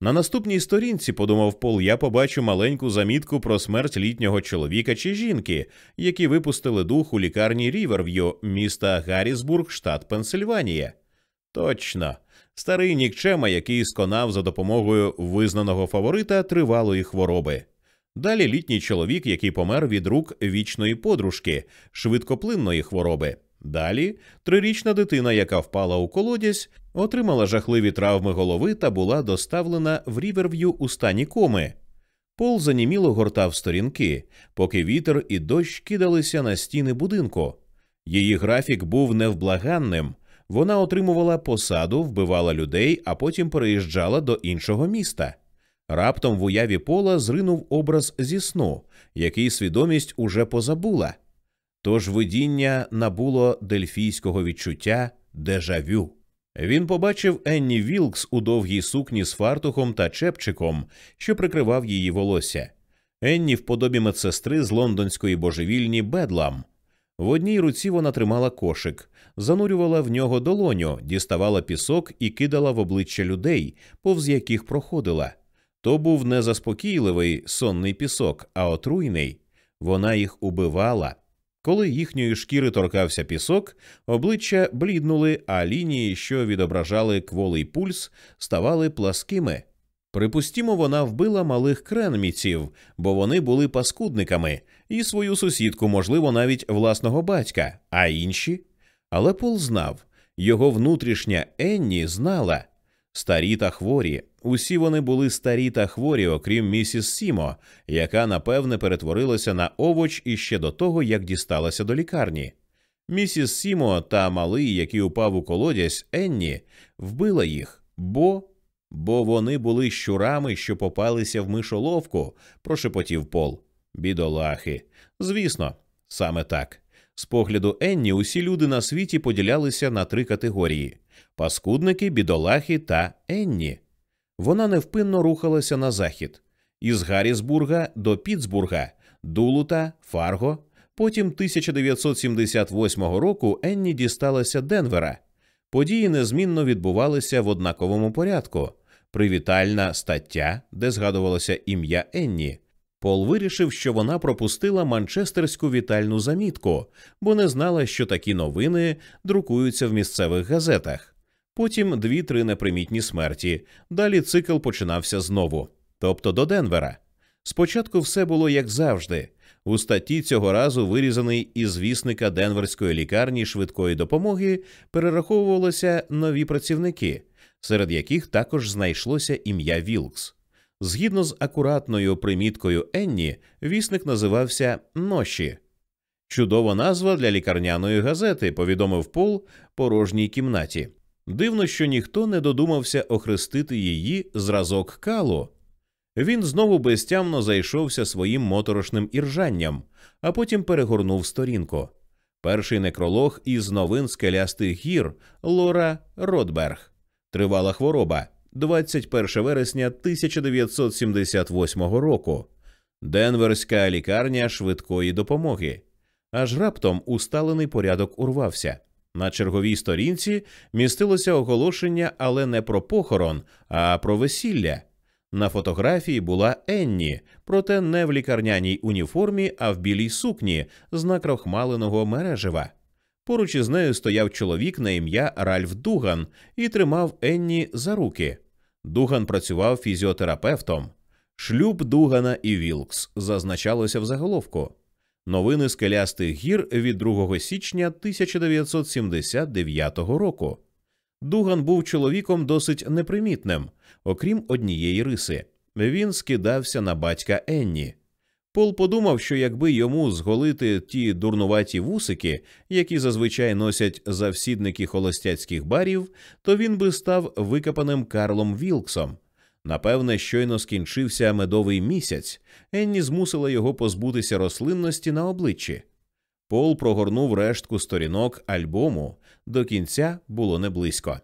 На наступній сторінці, подумав Пол, я побачу маленьку замітку про смерть літнього чоловіка чи жінки, які випустили дух у лікарні Ріверв'ю, міста Гаррісбург, штат Пенсильванія. Точно, старий нікчема, який сконав за допомогою визнаного фаворита тривалої хвороби. Далі літній чоловік, який помер від рук вічної подружки, швидкоплинної хвороби. Далі трирічна дитина, яка впала у колодязь, отримала жахливі травми голови та була доставлена в ріверв'ю у стані коми. Пол заніміло гортав сторінки, поки вітер і дощ кидалися на стіни будинку. Її графік був невблаганним. Вона отримувала посаду, вбивала людей, а потім переїжджала до іншого міста. Раптом в уяві пола зринув образ зі сну, який свідомість уже позабула. Тож видіння набуло дельфійського відчуття дежавю. Він побачив Енні Вілкс у довгій сукні з фартухом та чепчиком, що прикривав її волосся. Енні в подобі медсестри з лондонської божевільні Бедлам. В одній руці вона тримала кошик, занурювала в нього долоню, діставала пісок і кидала в обличчя людей, повз яких проходила. То був не заспокійливий сонний пісок, а отруйний. Вона їх убивала. Коли їхньої шкіри торкався пісок, обличчя бліднули, а лінії, що відображали кволий пульс, ставали пласкими. Припустімо, вона вбила малих кренміців, бо вони були паскудниками, і свою сусідку, можливо, навіть власного батька, а інші. Але Пол знав його внутрішня Енні знала старі та хворі. Усі вони були старі та хворі, окрім місіс Сімо, яка напевне перетворилася на овоч іще до того, як дісталася до лікарні. Місіс Сімо та малий, який упав у колодязь Енні, вбила їх, бо бо вони були щурами, що попалися в мишоловку, прошепотів Пол. Бідолахи. Звісно, саме так. З погляду Енні, усі люди на світі поділялися на три категорії паскудники, бідолахи та Енні. Вона невпинно рухалася на захід із Гаррісбурга до Пітсбурга, Дулута, Фарго. Потім 1978 року Енні дісталася Денвера. Події незмінно відбувалися в однаковому порядку. Привітальна стаття, де згадувалося ім'я Енні. Пол вирішив, що вона пропустила манчестерську вітальну замітку, бо не знала, що такі новини друкуються в місцевих газетах. Потім дві-три непримітні смерті. Далі цикл починався знову, тобто до Денвера. Спочатку все було як завжди. У статті цього разу вирізаний із вісника Денверської лікарні швидкої допомоги перераховувалися нові працівники, серед яких також знайшлося ім'я Вілкс. Згідно з акуратною приміткою Енні, вісник називався Ноші. Чудова назва для лікарняної газети, повідомив Пол порожній кімнаті. Дивно, що ніхто не додумався охрестити її зразок калу. Він знову безтямно зайшовся своїм моторошним іржанням, а потім перегорнув сторінку. Перший некролог із новин скелястих гір Лора Ротберг. Тривала хвороба 21 вересня 1978 року. Денверська лікарня швидкої допомоги. Аж раптом усталений порядок урвався. На черговій сторінці містилося оголошення, але не про похорон, а про весілля. На фотографії була Енні, проте не в лікарняній уніформі, а в білій сукні з накрохмаленого мережева. Поруч із нею стояв чоловік на ім'я Ральф Дуган і тримав Енні за руки. Дуган працював фізіотерапевтом. Шлюб Дугана і Вілкс зазначалося в заголовку. Новини скелястих гір від 2 січня 1979 року. Дуган був чоловіком досить непримітним, окрім однієї риси. Він скидався на батька Енні. Пол подумав, що якби йому зголити ті дурнуваті вусики, які зазвичай носять завсідники холостяцьких барів, то він би став викопаним Карлом Вілксом. Напевне, щойно скінчився медовий місяць, Енні змусила його позбутися рослинності на обличчі. Пол прогорнув рештку сторінок альбому, до кінця було не близько.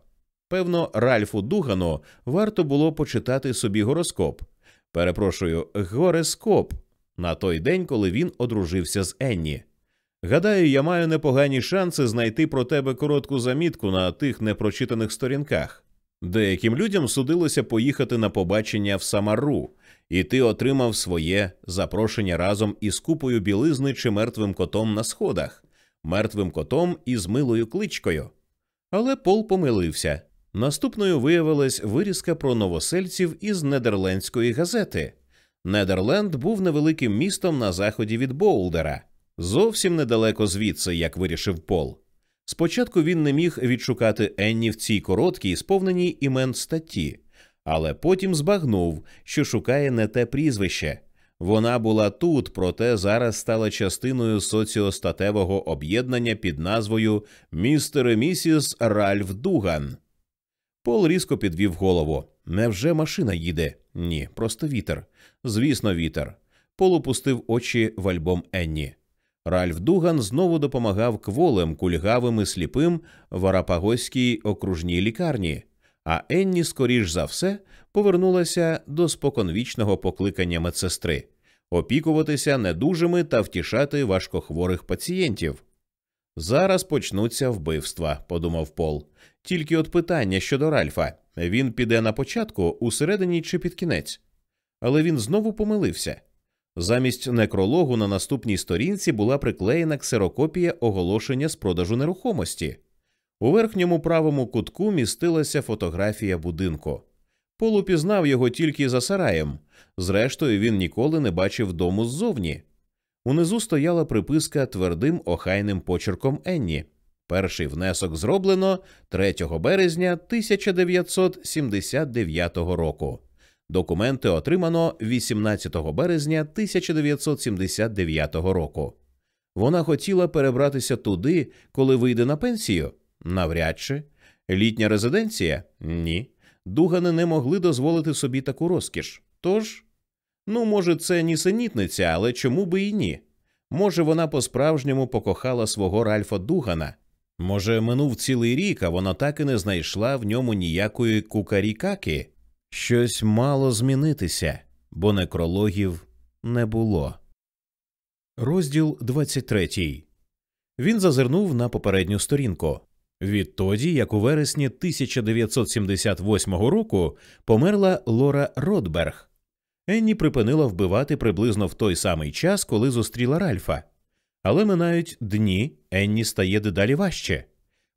Певно, Ральфу Дугану варто було почитати собі гороскоп. Перепрошую, горескоп на той день, коли він одружився з Енні. Гадаю, я маю непогані шанси знайти про тебе коротку замітку на тих непрочитаних сторінках. Деяким людям судилося поїхати на побачення в Самару, і ти отримав своє запрошення разом із купою білизни чи мертвим котом на сходах, мертвим котом із милою кличкою. Але Пол помилився. Наступною виявилась вирізка про новосельців із Недерлендської газети. Недерленд був невеликим містом на заході від Боулдера, зовсім недалеко звідси, як вирішив Пол. Спочатку він не міг відшукати Енні в цій короткій, сповненій імен статті, але потім збагнув, що шукає не те прізвище. Вона була тут, проте зараз стала частиною соціостатевого об'єднання під назвою Містер і місіс Ральф Дуган. Пол різко підвів голову. Невже машина їде? Ні, просто вітер. Звісно, вітер. Пол опустив очі в альбом Енні. Ральф Дуган знову допомагав кволем, кульгавим і сліпим в Арапагоській окружній лікарні, а Енні, скоріш за все, повернулася до споконвічного покликання медсестри опікуватися недужими та втішати важкохворих пацієнтів. Зараз почнуться вбивства, подумав Пол. Тільки от питання щодо Ральфа він піде на початку, усередині чи під кінець. Але він знову помилився. Замість некрологу на наступній сторінці була приклеєна ксерокопія оголошення з продажу нерухомості. У верхньому правому кутку містилася фотографія будинку. Пол упізнав його тільки за сараєм. Зрештою, він ніколи не бачив дому ззовні. Унизу стояла приписка твердим охайним почерком Енні. Перший внесок зроблено 3 березня 1979 року. Документи отримано 18 березня 1979 року. Вона хотіла перебратися туди, коли вийде на пенсію? Навряд чи. Літня резиденція? Ні. Дугани не могли дозволити собі таку розкіш. Тож, ну, може, це нісенітниця, але чому би і ні? Може, вона по-справжньому покохала свого Ральфа Дугана. Може, минув цілий рік, а вона так і не знайшла в ньому ніякої кукарікаки. Щось мало змінитися, бо некрологів не було. Розділ 23. Він зазирнув на попередню сторінку. Відтоді, як у вересні 1978 року померла Лора Ротберг, Енні припинила вбивати приблизно в той самий час, коли зустріла Ральфа. Але минають дні, Енні стає дедалі важче.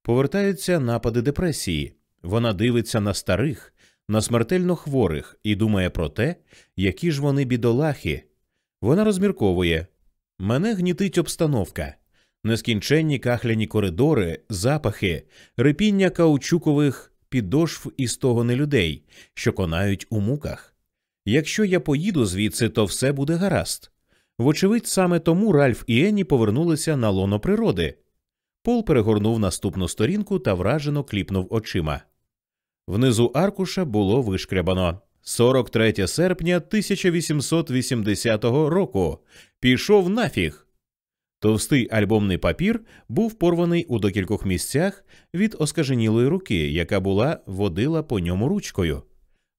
Повертаються напади депресії. Вона дивиться на старих, на смертельно хворих і думає про те, які ж вони бідолахи. Вона розмірковує мене гнітить обстановка, нескінченні кахляні коридори, запахи, рипіння каучукових підошв і стогони людей, що конають у муках. Якщо я поїду звідси, то все буде гаразд. Вочевидь, саме тому Ральф і Енні повернулися на лоно природи. Пол перегорнув наступну сторінку та вражено кліпнув очима. Внизу аркуша було вишкрябано 43 серпня 1880 року. Пішов нафіг. Товстий альбомний папір був порваний у декількох місцях від оскаженілої руки, яка була водила по ньому ручкою.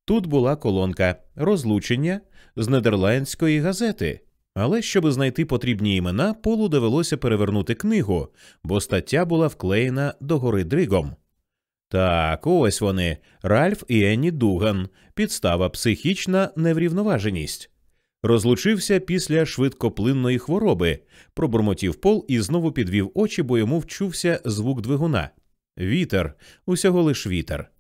Тут була колонка розлучення з нідерландської газети. Але щоб знайти потрібні імена, полу довелося перевернути книгу, бо стаття була вклеєна догори дригом. Так, ось вони Ральф і Енні Дуган, підстава психічна неврівноваженість. Розлучився після швидкоплинної хвороби, пробурмотів пол і знову підвів очі, бо йому вчувся звук двигуна. Вітер, усього лиш вітер.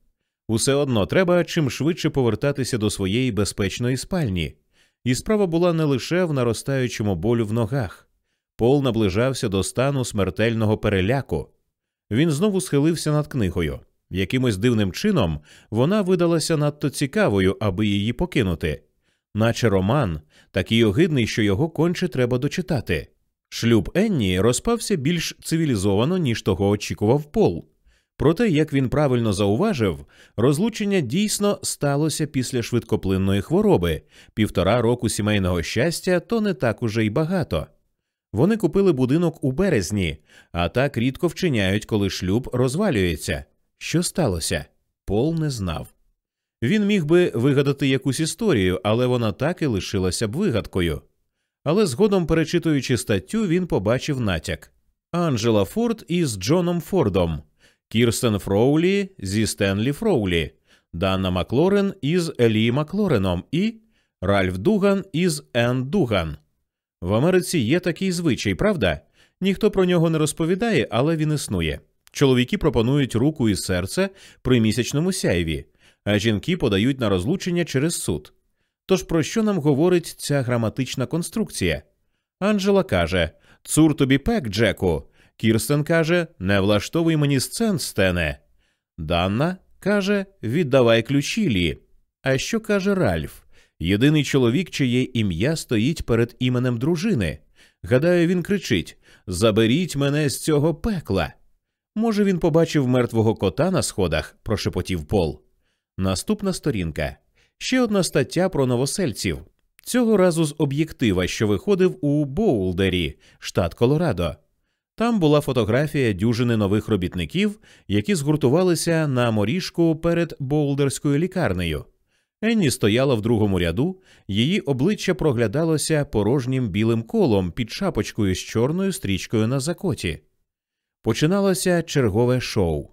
Усе одно треба чим швидше повертатися до своєї безпечної спальні. І справа була не лише в наростаючому болю в ногах. Пол наближався до стану смертельного переляку. Він знову схилився над книгою. Якимось дивним чином вона видалася надто цікавою, аби її покинути, наче роман, такий огидний, що його конче треба дочитати. Шлюб Енні розпався більш цивілізовано, ніж того очікував Пол. Проте, як він правильно зауважив, розлучення дійсно сталося після швидкоплинної хвороби, півтора року сімейного щастя то не так уже й багато. Вони купили будинок у березні, а так рідко вчиняють, коли шлюб розвалюється. Що сталося? Пол не знав. Він міг би вигадати якусь історію, але вона так і лишилася б вигадкою. Але згодом, перечитуючи статтю, він побачив натяк Анджела Форд із Джоном Фордом, Кірстен Фроулі зі Стенлі Фроулі, Данна Маклорен із Елі Маклореном і Ральф Дуган із Енн Дуган. В Америці є такий звичай, правда? Ніхто про нього не розповідає, але він існує. Чоловіки пропонують руку і серце при місячному сяйві, а жінки подають на розлучення через суд. Тож про що нам говорить ця граматична конструкція? Анджела каже Цур тобі пек, Джеку. Кірстен каже Не влаштовуй мені сцен, Стене. Данна каже Віддавай ключі Лі. А що каже Ральф? Єдиний чоловік, чиє ім'я стоїть перед іменем дружини. Гадаю, він кричить Заберіть мене з цього пекла. Може, він побачив мертвого кота на сходах, прошепотів Пол. Наступна сторінка. Ще одна стаття про новосельців. Цього разу з об'єктива, що виходив у Боулдері, штат Колорадо. Там була фотографія дюжини нових робітників, які згуртувалися на моріжку перед Боулдерською лікарнею. Енні стояла в другому ряду, її обличчя проглядалося порожнім білим колом під шапочкою з чорною стрічкою на закоті. Починалося чергове шоу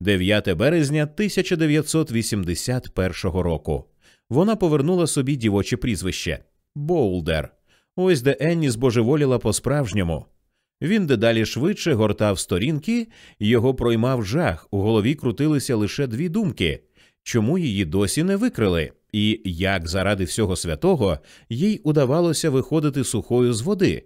9 березня 1981 року. Вона повернула собі дівоче прізвище Боулдер. Ось де Енні збожеволіла по-справжньому. Він дедалі швидше гортав сторінки, його проймав жах, у голові крутилися лише дві думки чому її досі не викрили, і як заради всього святого їй удавалося виходити сухою з води.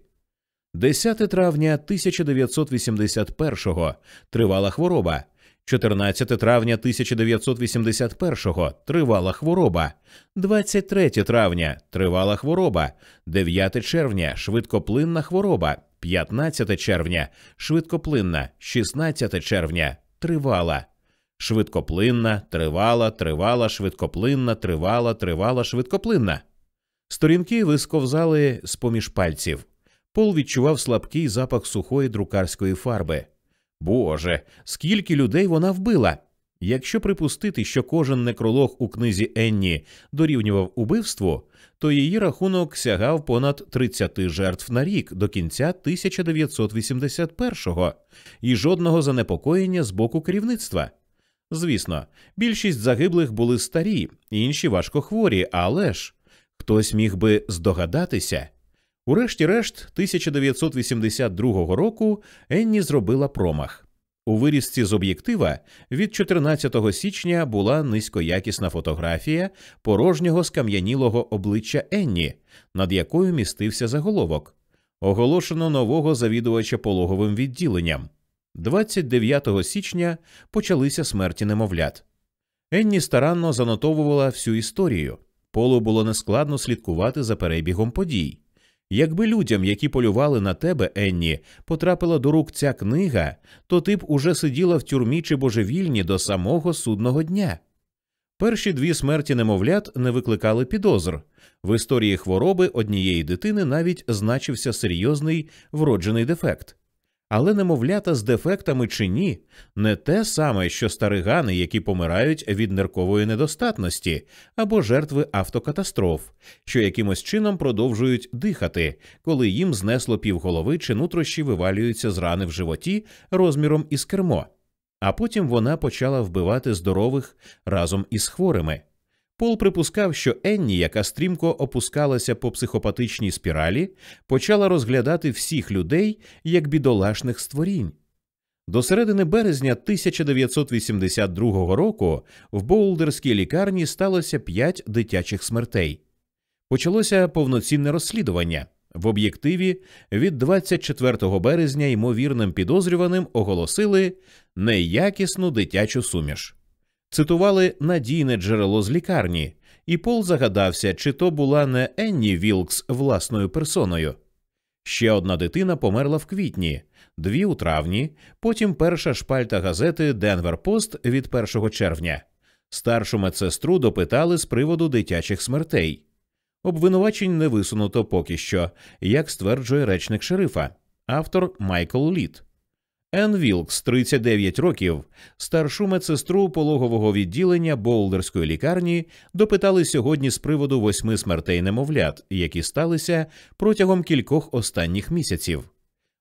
10 травня 1981-го тривала хвороба. 14 травня 1981-го тривала хвороба, 23 травня. Тривала хвороба, 9 червня. Швидкоплинна хвороба, 15 червня. Швидкоплинна, 16 червня. Тривала. Швидкоплинна, тривала, тривала, швидкоплинна, тривала, тривала, швидкоплинна. Сторінки висковзали з поміж пальців. Пол відчував слабкий запах сухої друкарської фарби. Боже, скільки людей вона вбила! Якщо припустити, що кожен некролог у книзі Енні дорівнював убивству, то її рахунок сягав понад 30 жертв на рік до кінця 1981-го і жодного занепокоєння з боку керівництва. Звісно, більшість загиблих були старі, інші важкохворі, але ж хтось міг би здогадатися. Урешті-решт, 1982 року Енні зробила промах. У вирізці з об'єктива від 14 січня була низькоякісна фотографія порожнього скам'янілого обличчя Енні, над якою містився заголовок. Оголошено нового завідувача пологовим відділенням. 29 січня почалися смерті немовлят. Енні старанно занотовувала всю історію. Полу було нескладно слідкувати за перебігом подій. Якби людям, які полювали на тебе, Енні, потрапила до рук ця книга, то ти б уже сиділа в тюрмі чи божевільні до самого судного дня. Перші дві смерті немовлят не викликали підозр. В історії хвороби однієї дитини навіть значився серйозний вроджений дефект. Але немовлята з дефектами чи ні, не те саме, що старигани, які помирають від ниркової недостатності або жертви автокатастроф, що якимось чином продовжують дихати, коли їм знесло півголови чи нутрощі вивалюються з рани в животі розміром із кермо. А потім вона почала вбивати здорових разом із хворими. Пол припускав, що Енні, яка стрімко опускалася по психопатичній спіралі, почала розглядати всіх людей як бідолашних створінь. До середини березня 1982 року в Боулдерській лікарні сталося п'ять дитячих смертей. Почалося повноцінне розслідування. В об'єктиві від 24 березня ймовірним підозрюваним оголосили неякісну дитячу суміш цитували надійне джерело з лікарні, і Пол загадався, чи то була не Енні Вілкс власною персоною. Ще одна дитина померла в квітні, дві у травні, потім перша шпальта газети Денвер Пост від 1 червня. Старшу медсестру допитали з приводу дитячих смертей. Обвинувачень не висунуто поки що, як стверджує речник шерифа, автор Майкл Літ. Ен Вілкс, 39 років, старшу медсестру пологового відділення Болдерської лікарні допитали сьогодні з приводу восьми смертей немовлят, які сталися протягом кількох останніх місяців.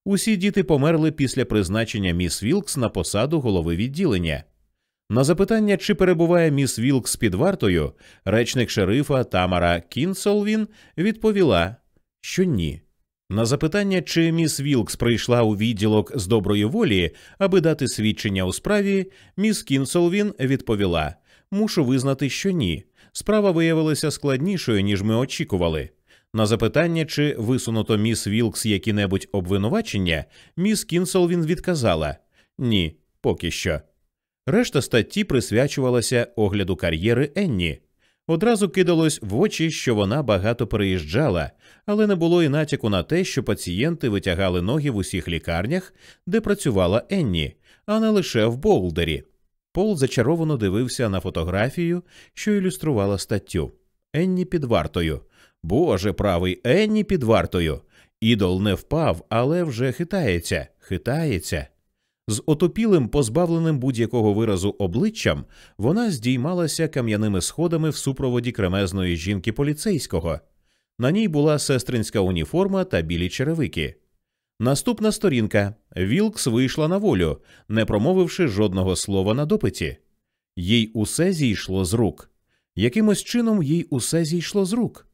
Усі діти померли після призначення міс Вілкс на посаду голови відділення. На запитання, чи перебуває міс Вілкс під вартою, речник шерифа Тамара Кінсолвін відповіла, що ні. На запитання, чи міс Вілкс прийшла у відділок з доброї волі, аби дати свідчення у справі, міс Кінсолвін відповіла: Мушу визнати, що ні. Справа виявилася складнішою, ніж ми очікували. На запитання, чи висунуто міс Вілкс які-небудь обвинувачення, міс Кінсолвін відказала ні, поки що. Решта статті присвячувалася огляду кар'єри Енні. Одразу кидалось в очі, що вона багато переїжджала, але не було і натяку на те, що пацієнти витягали ноги в усіх лікарнях, де працювала Енні, а не лише в Болдері. Пол зачаровано дивився на фотографію, що ілюструвала статтю. Енні під вартою. Боже правий, Енні під вартою. Ідол не впав, але вже хитається, хитається. З отопілим, позбавленим будь-якого виразу обличчям, вона здіймалася кам'яними сходами в супроводі кремезної жінки поліцейського. На ній була сестринська уніформа та білі черевики. Наступна сторінка Вілкс вийшла на волю, не промовивши жодного слова на допиті. Їй усе зійшло з рук. Якимось чином їй усе зійшло з рук.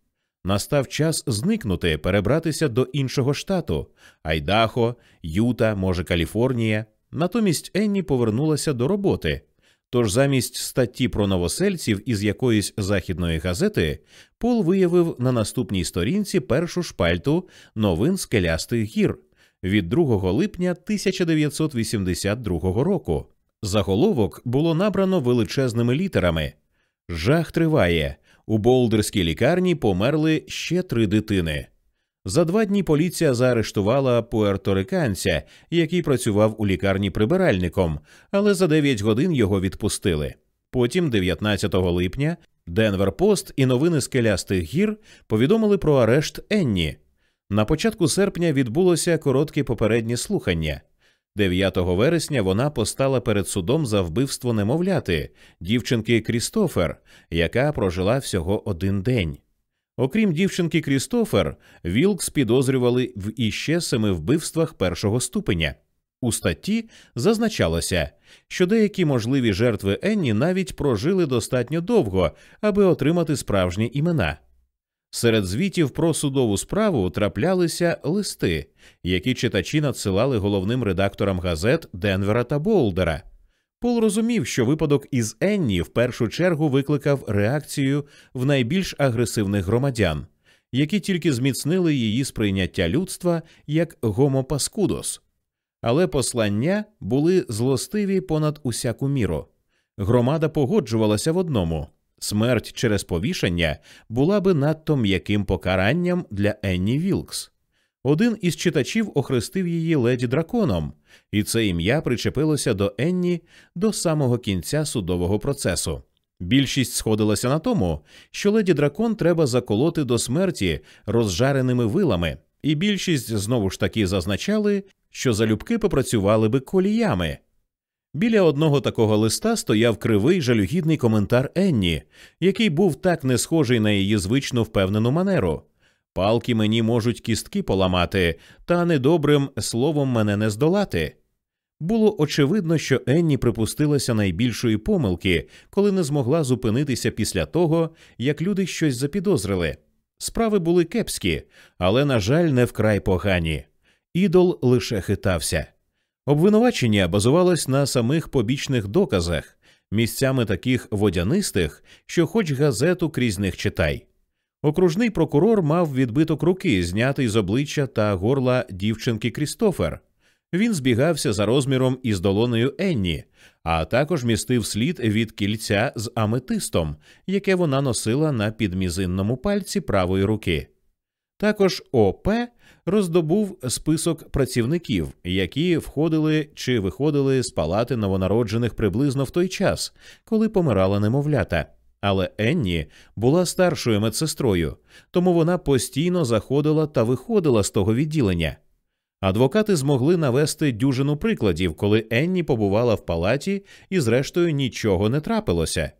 Настав час зникнути, перебратися до іншого штату Айдахо, Юта, може, Каліфорнія. Натомість Енні повернулася до роботи. Тож замість статті про новосельців із якоїсь західної газети Пол виявив на наступній сторінці першу шпальту новин скелястих гір від 2 липня 1982 року. Заголовок було набрано величезними літерами. Жах триває. У Болдерській лікарні померли ще три дитини. За два дні поліція заарештувала пуерториканця, який працював у лікарні прибиральником, але за 9 годин його відпустили. Потім, 19 липня, Денвер Пост і новини скелястих гір повідомили про арешт Енні. На початку серпня відбулося коротке попереднє слухання. 9 вересня вона постала перед судом за вбивство немовляти дівчинки Крістофер, яка прожила всього один день. Окрім дівчинки Крістофер, Вілкс підозрювали в іще семи вбивствах першого ступеня. У статті зазначалося, що деякі можливі жертви Енні навіть прожили достатньо довго, аби отримати справжні імена. Серед звітів про судову справу траплялися листи, які читачі надсилали головним редакторам газет Денвера та Болдера. Пол розумів, що випадок із Енні в першу чергу викликав реакцію в найбільш агресивних громадян, які тільки зміцнили її сприйняття людства як гомопаскудос. Але послання були злостиві понад усяку міру. Громада погоджувалася в одному смерть через повішення була би надто м'яким покаранням для Енні Вілкс. Один із читачів охрестив її леді драконом, і це ім'я причепилося до Енні до самого кінця судового процесу. Більшість сходилася на тому, що леді дракон треба заколоти до смерті розжареними вилами, і більшість знову ж таки зазначали, що залюбки попрацювали би коліями. Біля одного такого листа стояв кривий жалюгідний коментар Енні, який був так не схожий на її звичну впевнену манеру. Палки мені можуть кістки поламати, та недобрим словом мене не здолати. Було очевидно, що Енні припустилася найбільшої помилки, коли не змогла зупинитися після того, як люди щось запідозрили. Справи були кепські, але, на жаль, не вкрай погані. Ідол лише хитався. Обвинувачення базувалось на самих побічних доказах, місцями таких водянистих, що хоч газету крізь них читай. Окружний прокурор мав відбиток руки, знятий з обличчя та горла дівчинки Крістофер. Він збігався за розміром із долоною Енні, а також містив слід від кільця з аметистом, яке вона носила на підмізинному пальці правої руки. Також ОП роздобув список працівників, які входили чи виходили з палати новонароджених приблизно в той час, коли помирала немовлята. Але Енні була старшою медсестрою, тому вона постійно заходила та виходила з того відділення. Адвокати змогли навести дюжину прикладів, коли Енні побувала в палаті і, зрештою, нічого не трапилося.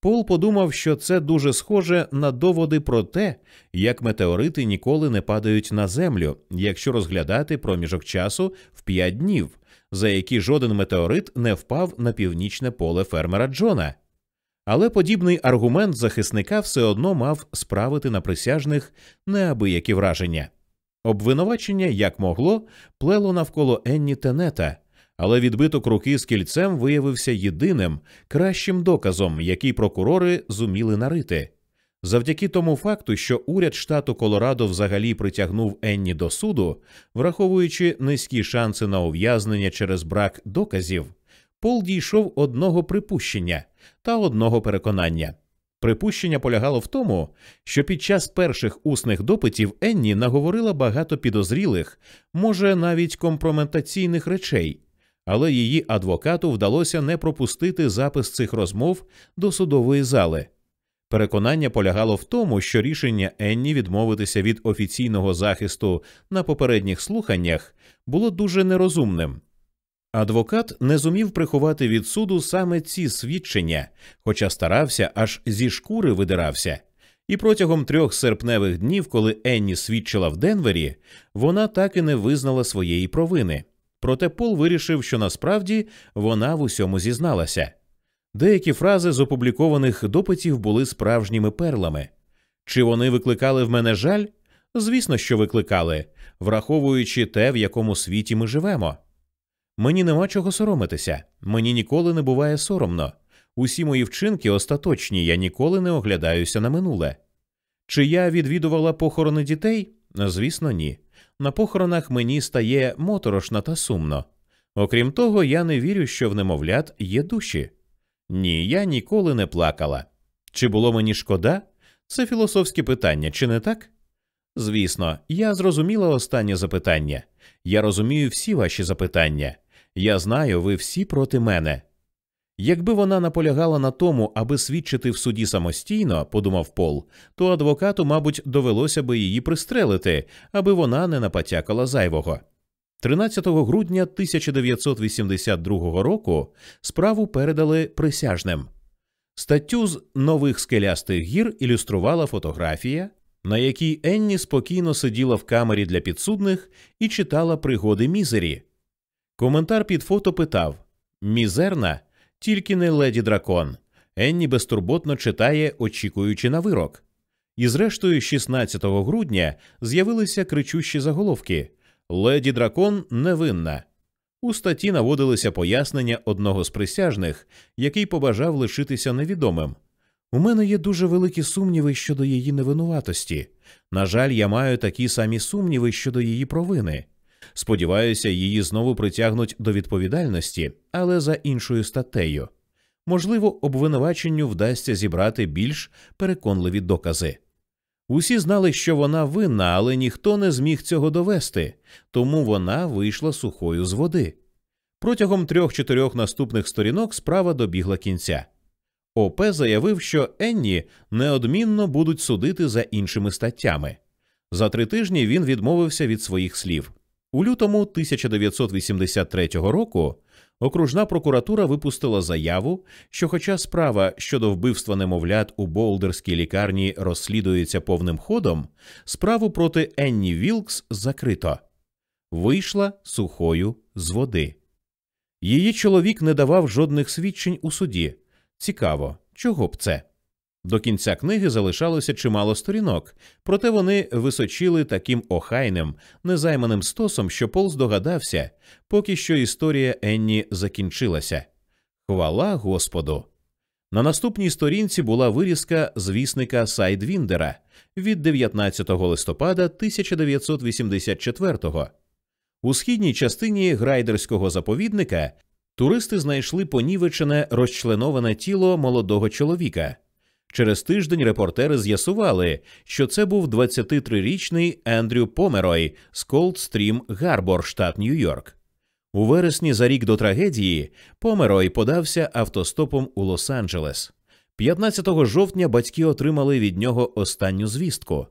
Пол подумав, що це дуже схоже на доводи про те, як метеорити ніколи не падають на землю, якщо розглядати проміжок часу в п'ять днів, за які жоден метеорит не впав на північне поле фермера Джона. Але подібний аргумент захисника все одно мав справити на присяжних неабиякі враження. Обвинувачення, як могло, плело навколо Енні Тенета, але відбиток руки з кільцем виявився єдиним кращим доказом, який прокурори зуміли нарити. Завдяки тому факту, що уряд штату Колорадо взагалі притягнув Енні до суду, враховуючи низькі шанси на ув'язнення через брак доказів, Пол дійшов одного припущення та одного переконання. Припущення полягало в тому, що під час перших усних допитів Енні наговорила багато підозрілих, може навіть компрометаційних речей, але її адвокату вдалося не пропустити запис цих розмов до судової зали. Переконання полягало в тому, що рішення Енні відмовитися від офіційного захисту на попередніх слуханнях було дуже нерозумним. Адвокат не зумів приховати від суду саме ці свідчення, хоча старався аж зі шкури видирався. І протягом трьох серпневих днів, коли Енні свідчила в Денвері, вона так і не визнала своєї провини. Проте Пол вирішив, що насправді вона в усьому зізналася. Деякі фрази з опублікованих допитів були справжніми перлами. Чи вони викликали в мене жаль? Звісно, що викликали, враховуючи те, в якому світі ми живемо. Мені нема чого соромитися, мені ніколи не буває соромно. Усі мої вчинки остаточні, я ніколи не оглядаюся на минуле. Чи я відвідувала похорони дітей? Звісно, ні. На похоронах мені стає моторошно та сумно. Окрім того, я не вірю, що в немовлят є душі. Ні, я ніколи не плакала. Чи було мені шкода? Це філософське питання, чи не так? Звісно, я зрозуміла останнє запитання. Я розумію всі ваші запитання. Я знаю, ви всі проти мене. Якби вона наполягала на тому, аби свідчити в суді самостійно, подумав Пол, то адвокату, мабуть, довелося би її пристрелити, аби вона не напотякала зайвого. 13 грудня 1982 року справу передали присяжним. Статтю з нових скелястих гір ілюструвала фотографія, на якій Енні спокійно сиділа в камері для підсудних і читала пригоди мізері. Коментар під фото питав Мізерна, тільки не леді дракон. Енні безтурботно читає, очікуючи на вирок. І зрештою, 16 грудня з'явилися кричущі заголовки Леді дракон невинна. У статті наводилися пояснення одного з присяжних, який побажав лишитися невідомим. У мене є дуже великі сумніви щодо її невинуватості. На жаль, я маю такі самі сумніви щодо її провини. Сподіваюся, її знову притягнуть до відповідальності, але за іншою статтею. Можливо, обвинуваченню вдасться зібрати більш переконливі докази. Усі знали, що вона винна, але ніхто не зміг цього довести, тому вона вийшла сухою з води. Протягом трьох-чотирьох наступних сторінок справа добігла кінця. ОП заявив, що Енні неодмінно будуть судити за іншими статтями. За три тижні він відмовився від своїх слів. У лютому 1983 року окружна прокуратура випустила заяву, що, хоча справа щодо вбивства немовлят у Болдерській лікарні розслідується повним ходом, справу проти Енні Вілкс закрито. Вийшла сухою з води. Її чоловік не давав жодних свідчень у суді. Цікаво, чого б це? До кінця книги залишалося чимало сторінок, проте вони височили таким охайним, незайманим стосом, що Пол здогадався, поки що історія Енні закінчилася. Хвала Господу! На наступній сторінці була вирізка з вісника Сайдвіндера від 19 листопада 1984-го. У східній частині грайдерського заповідника туристи знайшли понівечене розчленоване тіло молодого чоловіка. Через тиждень репортери з'ясували, що це був 23-річний Ендрю Померой з Колдстрім Гарбор, штат Нью-Йорк. У вересні за рік до трагедії Померой подався автостопом у Лос-Анджелес. 15 жовтня батьки отримали від нього останню звістку.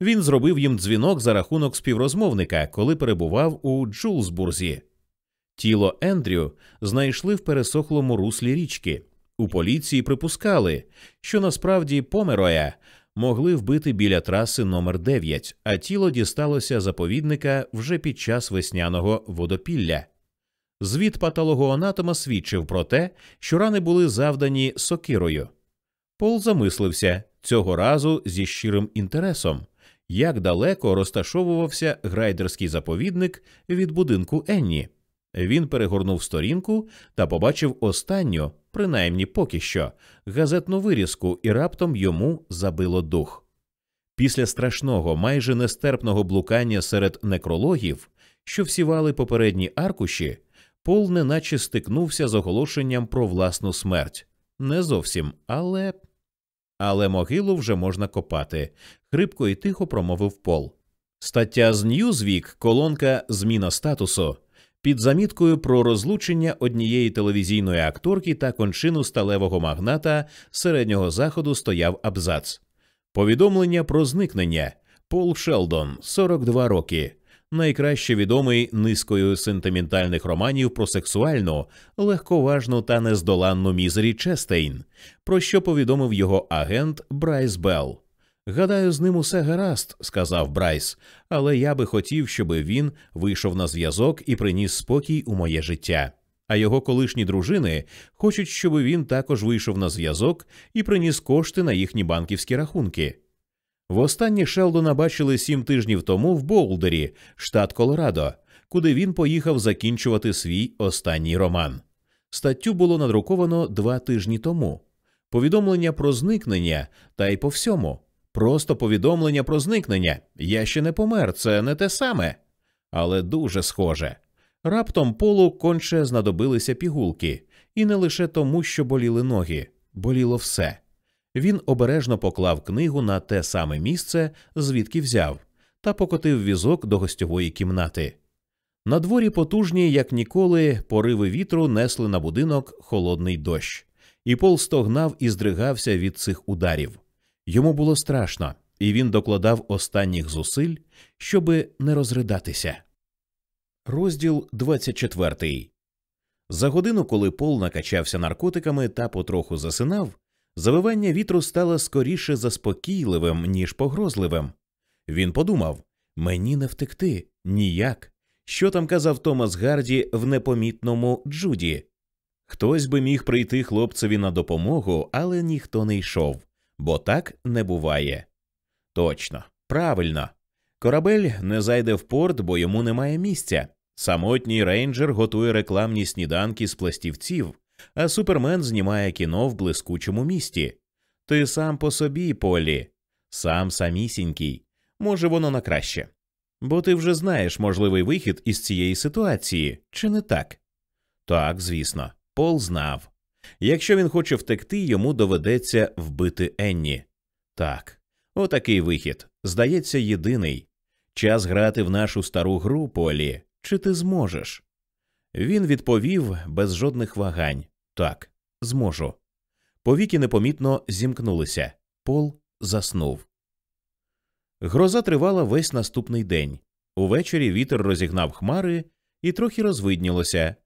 Він зробив їм дзвінок за рахунок співрозмовника, коли перебував у Джулсбурзі. Тіло Ендрю знайшли в пересохлому руслі річки. У поліції припускали, що насправді Помероя могли вбити біля траси номер 9 а тіло дісталося заповідника вже під час весняного водопілля. Звіт патологоанатома свідчив про те, що рани були завдані сокирою. Пол замислився цього разу зі щирим інтересом, як далеко розташовувався грайдерський заповідник від будинку Енні. Він перегорнув сторінку та побачив останню, принаймні поки що, газетну вирізку, і раптом йому забило дух. Після страшного, майже нестерпного блукання серед некрологів, що всівали попередні аркуші, Пол неначе стикнувся з оголошенням про власну смерть. Не зовсім, але. Але могилу вже можна копати, хрипко і тихо промовив Пол. Стаття з Ньюзвік, колонка Зміна статусу під заміткою про розлучення однієї телевізійної акторки та кончину сталевого магната середнього заходу стояв абзац. Повідомлення про зникнення Пол Шелдон, 42 роки, найкраще відомий низкою сентиментальних романів про сексуальну, легковажну та нездоланну Мізері Честейн, про що повідомив його агент Брайс Белл. Гадаю, з ним усе гаразд, сказав Брайс, але я би хотів, щоб він вийшов на зв'язок і приніс спокій у моє життя. А його колишні дружини хочуть, щоб він також вийшов на зв'язок і приніс кошти на їхні банківські рахунки. Востаннє Шелдона бачили сім тижнів тому в Болдері, штат Колорадо, куди він поїхав закінчувати свій останній роман. Статтю було надруковано два тижні тому. Повідомлення про зникнення та й по всьому. Просто повідомлення про зникнення. Я ще не помер, це не те саме. Але дуже схоже. Раптом полу конче знадобилися пігулки, і не лише тому, що боліли ноги, боліло все. Він обережно поклав книгу на те саме місце, звідки взяв, та покотив візок до гостьової кімнати. На дворі потужні, як ніколи, пориви вітру несли на будинок холодний дощ, і пол стогнав і здригався від цих ударів. Йому було страшно, і він докладав останніх зусиль, щоби не розридатися. Розділ 24 За годину, коли Пол накачався наркотиками та потроху засинав, завивання вітру стало скоріше заспокійливим, ніж погрозливим. Він подумав мені не втекти ніяк. Що там казав Томас Гарді в непомітному Джуді? Хтось би міг прийти хлопцеві на допомогу, але ніхто не йшов бо так не буває. Точно, правильно. Корабель не зайде в порт, бо йому немає місця. Самотній рейнджер готує рекламні сніданки з пластівців, а супермен знімає кіно в блискучому місті. Ти сам по собі, Полі, сам самісінький. Може, воно на краще. Бо ти вже знаєш можливий вихід із цієї ситуації, чи не так? Так, звісно, Пол знав. Якщо він хоче втекти, йому доведеться вбити Енні. Так, отакий вихід. Здається, єдиний. Час грати в нашу стару гру, Полі. Чи ти зможеш? Він відповів без жодних вагань так, зможу. Повіки непомітно зімкнулися. Пол заснув. Гроза тривала весь наступний день. Увечері вітер розігнав хмари і трохи розвиднілося,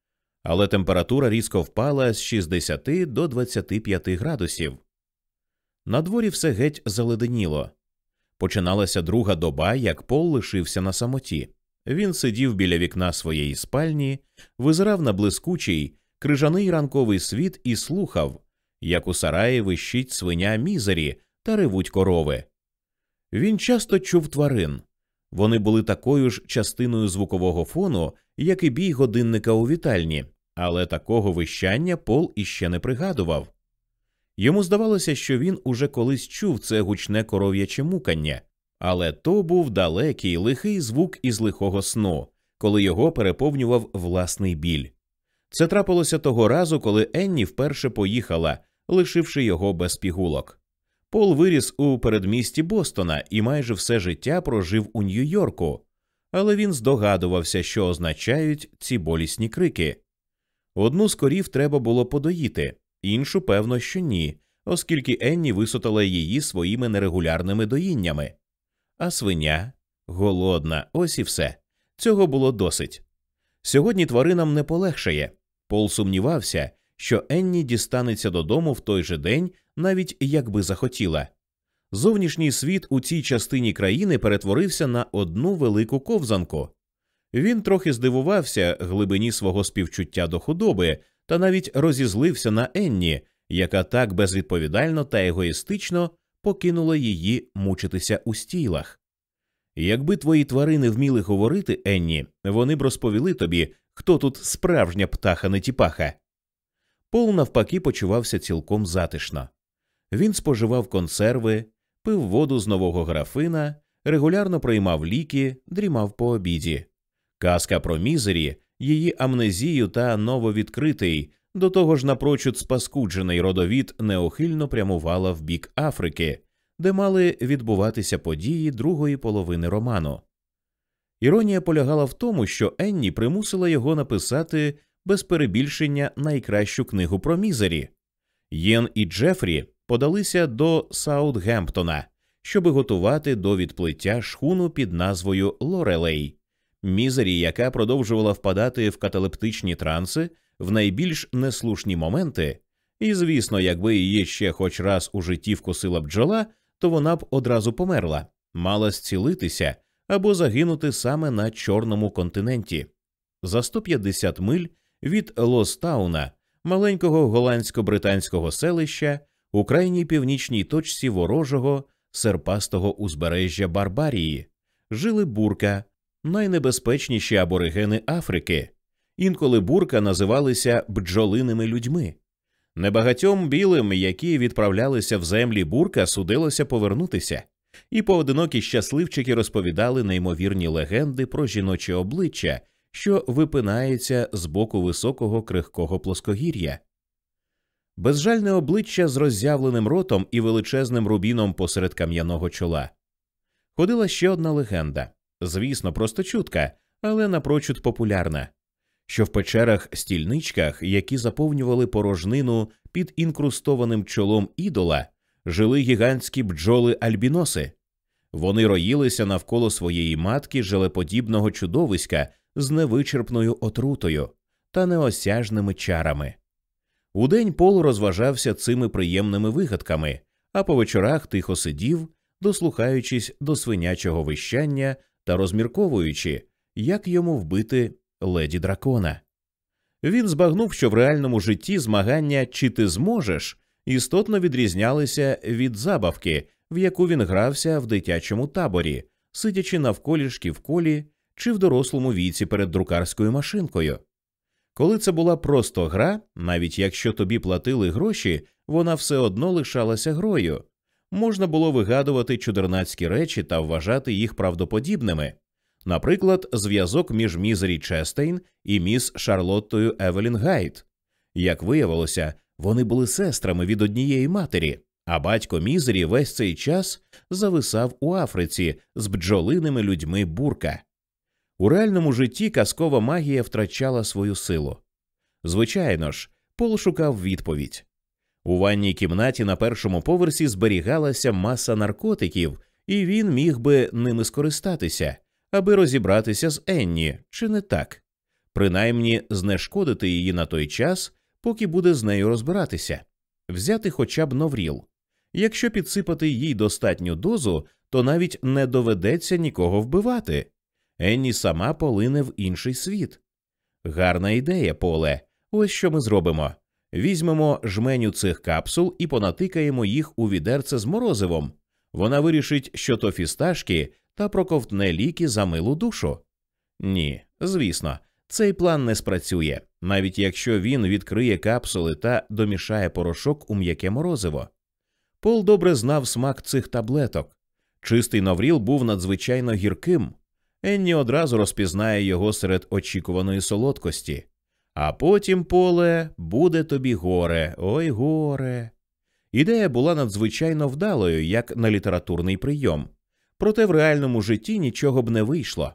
але температура різко впала з 60 до 25 градусів. На дворі все геть заледеніло. Починалася друга доба, як Пол лишився на самоті. Він сидів біля вікна своєї спальні, визирав на блискучий, крижаний ранковий світ і слухав, як у сараї вищить свиня мізері та ревуть корови. Він часто чув тварин. Вони були такою ж частиною звукового фону, як і бій годинника у вітальні, але такого вищання Пол іще не пригадував. Йому здавалося, що він уже колись чув це гучне коров'яче мукання, але то був далекий лихий звук із лихого сну, коли його переповнював власний біль. Це трапилося того разу, коли Енні вперше поїхала, лишивши його без пігулок. Пол виріс у передмісті Бостона і майже все життя прожив у Нью-Йорку, але він здогадувався, що означають ці болісні крики. Одну з корів треба було подоїти, іншу, певно, що ні, оскільки Енні висотала її своїми нерегулярними доїннями. А свиня голодна, ось і все. Цього було досить. Сьогодні тваринам не полегшає. Пол сумнівався, що Енні дістанеться додому в той же день, навіть якби захотіла. Зовнішній світ у цій частині країни перетворився на одну велику ковзанку. Він трохи здивувався глибині свого співчуття до худоби та навіть розізлився на Енні, яка так безвідповідально та егоїстично покинула її мучитися у стілах. Якби твої тварини вміли говорити, Енні, вони б розповіли тобі, хто тут справжня птаха нетіпаха. Пол навпаки почувався цілком затишно. Він споживав консерви, пив воду з нового графина, регулярно приймав ліки, дрімав по обіді. Казка про мізері, її амнезію та нововідкритий, до того ж напрочуд спаскуджений родовід неохильно прямувала в бік Африки, де мали відбуватися події другої половини роману. Іронія полягала в тому, що Енні примусила його написати без перебільшення найкращу книгу про мізері. Єн і Джефрі подалися до Саутгемптона, щоби готувати до відплиття шхуну під назвою Лорелей. Мізері, яка продовжувала впадати в каталептичні транси в найбільш неслушні моменти, і, звісно, якби її ще хоч раз у житті вкусила бджола, то вона б одразу померла, мала зцілитися або загинути саме на чорному континенті. За 150 миль від Лостауна, маленького голландсько-британського селища, у крайній північній точці ворожого серпастого узбережжя Барбарії, жили бурка, найнебезпечніші аборигени Африки. Інколи бурка називалися бджолиними людьми. Небагатьом білим, які відправлялися в землі бурка, судилося повернутися, і поодинокі щасливчики розповідали неймовірні легенди про жіноче обличчя, що випинається з боку високого крихкого плоскогір'я. Безжальне обличчя з роззявленим ротом і величезним рубіном посеред кам'яного чола. Ходила ще одна легенда звісно, просто чутка, але напрочуд популярна що в печерах стільничках, які заповнювали порожнину під інкрустованим чолом ідола, жили гігантські бджоли альбіноси. Вони роїлися навколо своєї матки желеподібного чудовиська з невичерпною отрутою та неосяжними чарами. Удень Пол розважався цими приємними вигадками, а по вечорах тихо сидів, дослухаючись до свинячого вищання та розмірковуючи, як йому вбити леді дракона. Він збагнув, що в реальному житті змагання чи ти зможеш істотно відрізнялися від забавки, в яку він грався в дитячому таборі, сидячи навколішки в колі чи в дорослому віці перед друкарською машинкою. Коли це була просто гра, навіть якщо тобі платили гроші, вона все одно лишалася грою. Можна було вигадувати чудернацькі речі та вважати їх правдоподібними, Наприклад, зв'язок між Мізері Честейн і міс Шарлоттою Евелін Гайт. Як виявилося, вони були сестрами від однієї матері, а батько Мізері весь цей час зависав у Африці з бджолиними людьми бурка. У реальному житті казкова магія втрачала свою силу. Звичайно ж, Пол шукав відповідь. У ванній кімнаті на першому поверсі зберігалася маса наркотиків, і він міг би ними скористатися аби розібратися з Енні, чи не так, принаймні знешкодити її на той час, поки буде з нею розбиратися, взяти хоча б новріл. Якщо підсипати їй достатню дозу, то навіть не доведеться нікого вбивати. Енні сама полине в інший світ. Гарна ідея, поле. Ось що ми зробимо. Візьмемо жменю цих капсул і понатикаємо їх у відерце з морозивом. Вона вирішить, що то фісташки, та проковтне ліки за милу душу? Ні, звісно, цей план не спрацює, навіть якщо він відкриє капсули та домішає порошок у м'яке морозиво. Пол добре знав смак цих таблеток. Чистий Навріл був надзвичайно гірким. Енні одразу розпізнає його серед очікуваної солодкості. А потім, поле, буде тобі горе, ой горе. Ідея була надзвичайно вдалою, як на літературний прийом, проте в реальному житті нічого б не вийшло.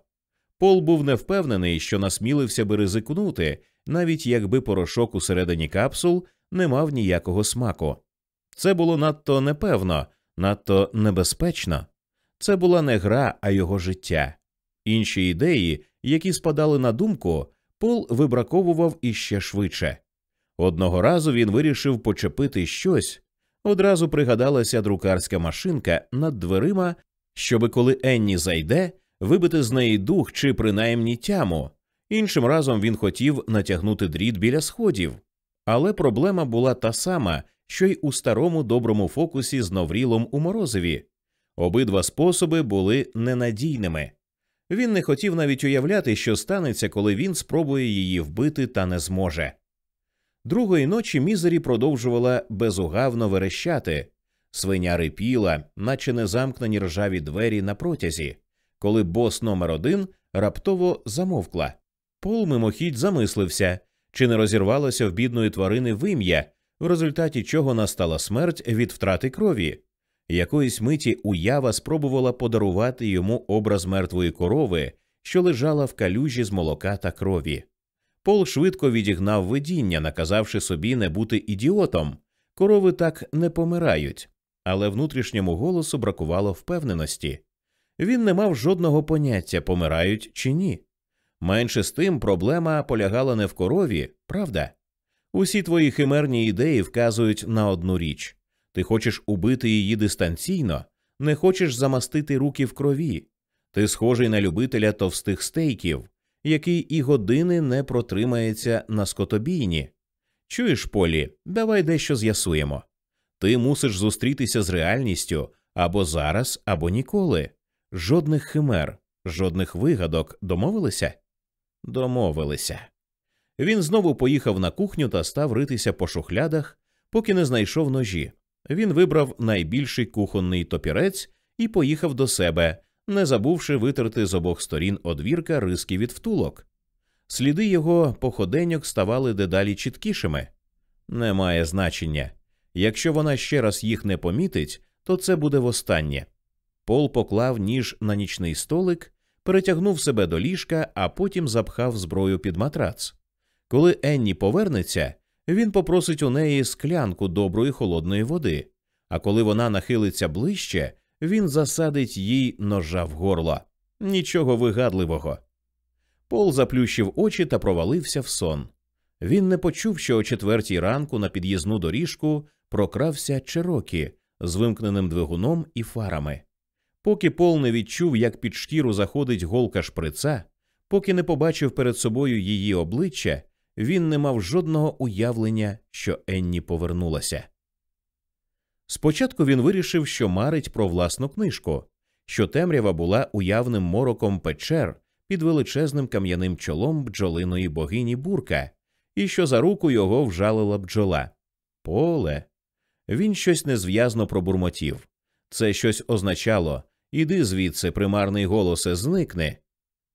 Пол був невпевнений, що насмілився би ризикнути, навіть якби порошок усередині капсул не мав ніякого смаку. Це було надто непевно, надто небезпечно. Це була не гра, а його життя. Інші ідеї, які спадали на думку, Пол вибраковував іще швидше. Одного разу він вирішив почепити щось. Одразу пригадалася друкарська машинка над дверима, щоби коли Енні зайде, вибити з неї дух чи принаймні тяму. Іншим разом він хотів натягнути дріт біля сходів. Але проблема була та сама, що й у старому доброму фокусі з Новрілом у морозиві. Обидва способи були ненадійними. Він не хотів навіть уявляти, що станеться, коли він спробує її вбити та не зможе. Другої ночі мізері продовжувала безугавно верещати. Свиня рипіла, наче незамкнені ржаві двері на протязі, коли бос номер один раптово замовкла. Пол мимохідь замислився, чи не розірвалося в бідної тварини вим'я, в результаті чого настала смерть від втрати крові. Якоїсь миті уява спробувала подарувати йому образ мертвої корови, що лежала в калюжі з молока та крові. Пол швидко відігнав видіння, наказавши собі не бути ідіотом. Корови так не помирають, але внутрішньому голосу бракувало впевненості. Він не мав жодного поняття, помирають чи ні. Менше з тим проблема полягала не в корові, правда? Усі твої химерні ідеї вказують на одну річ ти хочеш убити її дистанційно, не хочеш замастити руки в крові. Ти схожий на любителя товстих стейків, який і години не протримається на скотобійні. Чуєш, Полі, давай дещо з'ясуємо. Ти мусиш зустрітися з реальністю або зараз, або ніколи. Жодних химер, жодних вигадок домовилися? Домовилися. Він знову поїхав на кухню та став ритися по шухлядах, поки не знайшов ножі. Він вибрав найбільший кухонний топірець і поїхав до себе, не забувши витерти з обох сторін одвірка риски від втулок. Сліди його походеньок ставали дедалі чіткішими. Немає значення. Якщо вона ще раз їх не помітить, то це буде востаннє. Пол поклав ніж на нічний столик, перетягнув себе до ліжка, а потім запхав зброю під матрац. Коли Енні повернеться, він попросить у неї склянку доброї холодної води, а коли вона нахилиться ближче, він засадить їй ножа в горло. Нічого вигадливого. Пол заплющив очі та провалився в сон. Він не почув, що о четвертій ранку на під'їзну доріжку прокрався Черокі з вимкненим двигуном і фарами. Поки Пол не відчув, як під шкіру заходить голка шприца, поки не побачив перед собою її обличчя, він не мав жодного уявлення, що Енні повернулася. Спочатку він вирішив, що марить про власну книжку, що темрява була уявним мороком печер під величезним кам'яним чолом бджолиної богині бурка, і що за руку його вжалила бджола. Поле. Він щось незв'язно пробурмотів. Це щось означало іди звідси, примарний голосе, зникни.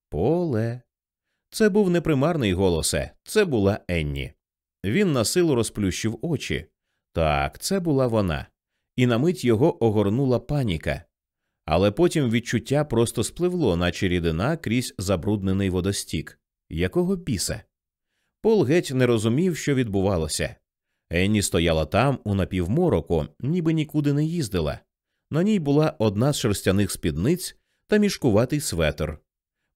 Поле. Це був не примарний голосе, це була Енні. Він на силу розплющив очі. Так, це була вона і на мить його огорнула паніка. Але потім відчуття просто спливло, наче рідина крізь забруднений водостік. Якого біса? Пол геть не розумів, що відбувалося. Енні стояла там, у напівмороку, ніби нікуди не їздила. На ній була одна з шерстяних спідниць та мішкуватий светр.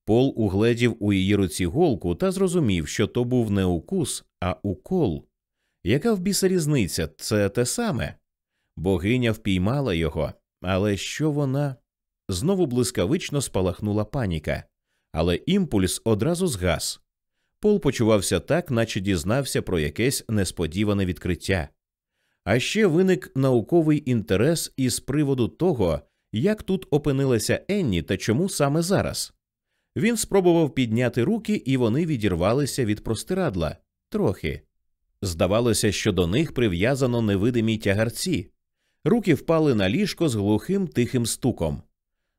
Пол угледів у її руці голку та зрозумів, що то був не укус, а укол. Яка в біса різниця? Це те саме? Богиня впіймала його, але що вона? Знову блискавично спалахнула паніка, але імпульс одразу згас. Пол почувався так, наче дізнався про якесь несподіване відкриття. А ще виник науковий інтерес із приводу того, як тут опинилася Енні та чому саме зараз. Він спробував підняти руки, і вони відірвалися від простирадла трохи. Здавалося, що до них прив'язано невидимі тягарці. Руки впали на ліжко з глухим тихим стуком.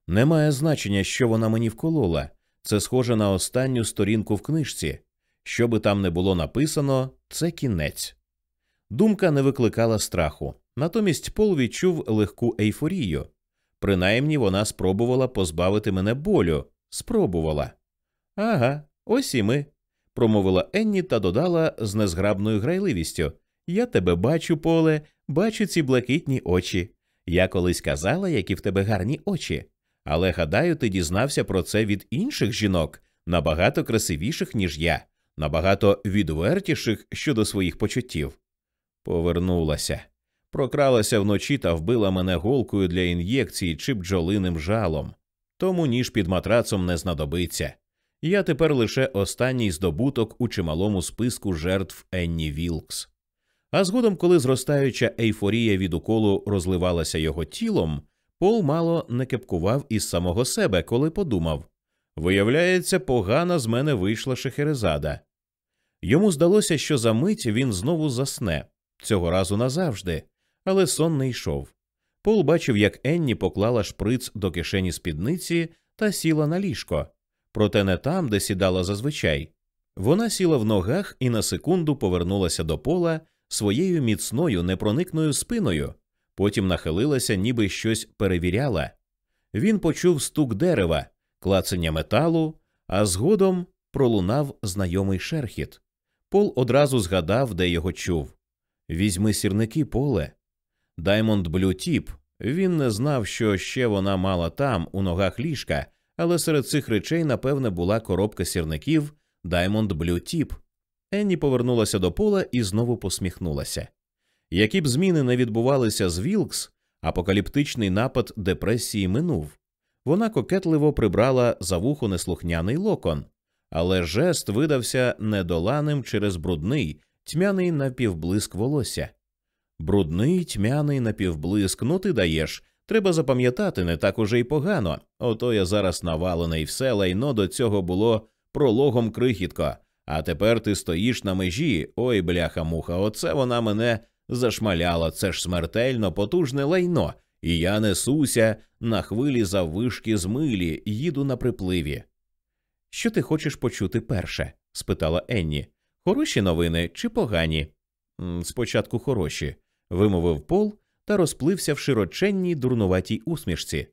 Немає значення, що вона мені вколола. Це схоже на останню сторінку в книжці. Що би там не було написано, це кінець. Думка не викликала страху, Натомість Пол відчув легку ейфорію. Принаймні вона спробувала позбавити мене болю. Спробувала. Ага, ось і ми, промовила Енні та додала з незграбною грайливістю. Я тебе бачу, поле, бачу ці блакитні очі. Я колись казала, які в тебе гарні очі. Але гадаю, ти дізнався про це від інших жінок, набагато красивіших, ніж я, набагато відвертіших щодо своїх почуттів. Повернулася, прокралася вночі та вбила мене голкою для ін'єкції чи бджолиним жалом. Тому ніж під матрацом не знадобиться. Я тепер лише останній здобуток у чималому списку жертв Енні Вілкс. А згодом, коли зростаюча ейфорія від уколу розливалася його тілом, Пол мало не кепкував із самого себе, коли подумав виявляється, погана з мене вийшла Шехерезада. Йому здалося, що за мить він знову засне, цього разу назавжди, але сон не йшов. Пол бачив, як Енні поклала шприц до кишені спідниці та сіла на ліжко, проте не там, де сідала зазвичай. Вона сіла в ногах і на секунду повернулася до пола своєю міцною непроникною спиною, потім нахилилася, ніби щось перевіряла. Він почув стук дерева, клацання металу, а згодом пролунав знайомий шерхіт. Пол одразу згадав, де його чув. Візьми сірники, поле. Даймонд Блю Тіп. Він не знав, що ще вона мала там, у ногах ліжка, але серед цих речей, напевне, була коробка сірників Даймонд Блю Тіп. Енні повернулася до пола і знову посміхнулася. Які б зміни не відбувалися з Вілкс, апокаліптичний напад депресії минув. Вона кокетливо прибрала за вухо неслухняний локон, але жест видався недоланим через брудний, тьмяний напівблиск волосся. Брудний, тьмяний напівблиск, ну ти даєш. Треба запам'ятати не так уже й погано. Ото я зараз навалений все лайно до цього було прологом крихітко. А тепер ти стоїш на межі. Ой, бляха муха, оце вона мене зашмаляла. Це ж смертельно потужне лайно, і я несуся на хвилі заввишки з милі, їду на припливі. Що ти хочеш почути перше? спитала Енні. Хороші новини чи погані? Спочатку хороші, вимовив Пол та розплився в широченній дурнуватій усмішці.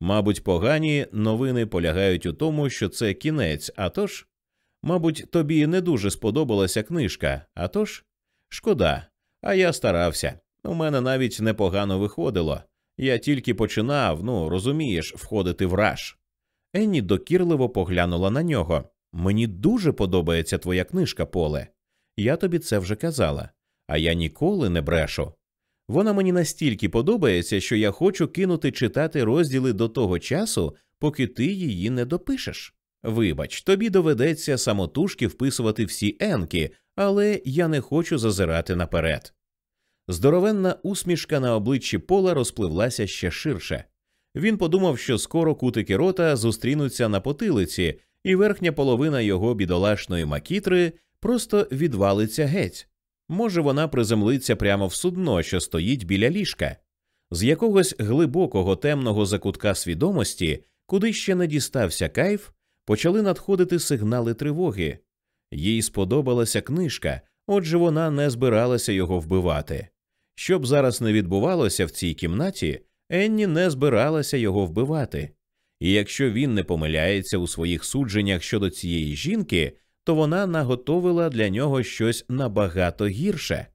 Мабуть, погані новини полягають у тому, що це кінець, а тож, мабуть, тобі не дуже сподобалася книжка, а тож? шкода, а я старався. У мене навіть непогано виходило. Я тільки починав, ну розумієш, входити в раж. Енні докірливо поглянула на нього. Мені дуже подобається твоя книжка, Поле. Я тобі це вже казала, а я ніколи не брешу. Вона мені настільки подобається, що я хочу кинути читати розділи до того часу, поки ти її не допишеш. Вибач, тобі доведеться самотужки вписувати всі енки, але я не хочу зазирати наперед. Здоровенна усмішка на обличчі Пола розпливлася ще ширше. Він подумав, що скоро кутики рота зустрінуться на потилиці, і верхня половина його бідолашної макітри просто відвалиться геть. Може, вона приземлиться прямо в судно, що стоїть біля ліжка. З якогось глибокого темного закутка свідомості, куди ще не дістався кайф, почали надходити сигнали тривоги. Їй сподобалася книжка, отже вона не збиралася його вбивати. Щоб зараз не відбувалося в цій кімнаті, Енні не збиралася його вбивати. І якщо він не помиляється у своїх судженнях щодо цієї жінки, то вона наготовила для нього щось набагато гірше.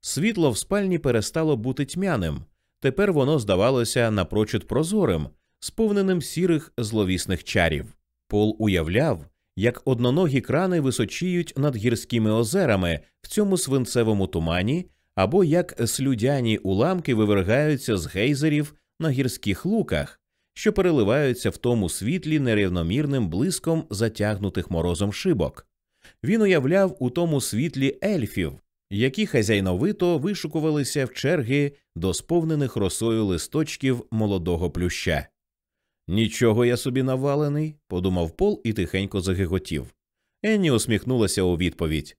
Світло в спальні перестало бути тьмяним, тепер воно здавалося напрочуд прозорим, сповненим сірих зловісних чарів. Пол уявляв, як одноногі крани височіють над гірськими озерами в цьому свинцевому тумані, або як слюдяні уламки вивергаються з гейзерів на гірських луках, що переливаються в тому світлі нерівномірним блиском затягнутих морозом шибок. Він уявляв у тому світлі ельфів, які хазяйновито вишукувалися в черги до сповнених росою листочків молодого плюща. Нічого я собі навалений, подумав Пол і тихенько загиготів. Енні усміхнулася у відповідь.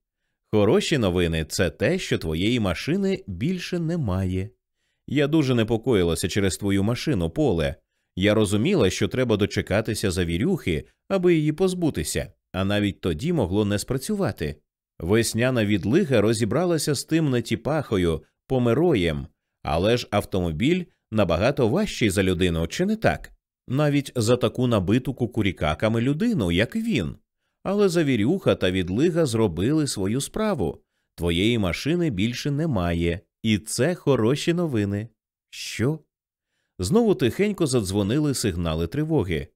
Хороші новини це те, що твоєї машини більше немає. Я дуже непокоїлася через твою машину, поле. Я розуміла, що треба дочекатися завірюхи, аби її позбутися, а навіть тоді могло не спрацювати. Весняна відлига розібралася з тим нетіпахою, помироєм, Але ж автомобіль набагато важчий за людину, чи не так? Навіть за таку набиту кукурікаками людину, як він. Але завірюха та відлига зробили свою справу. Твоєї машини більше немає, і це хороші новини. Що? Знову тихенько задзвонили сигнали тривоги.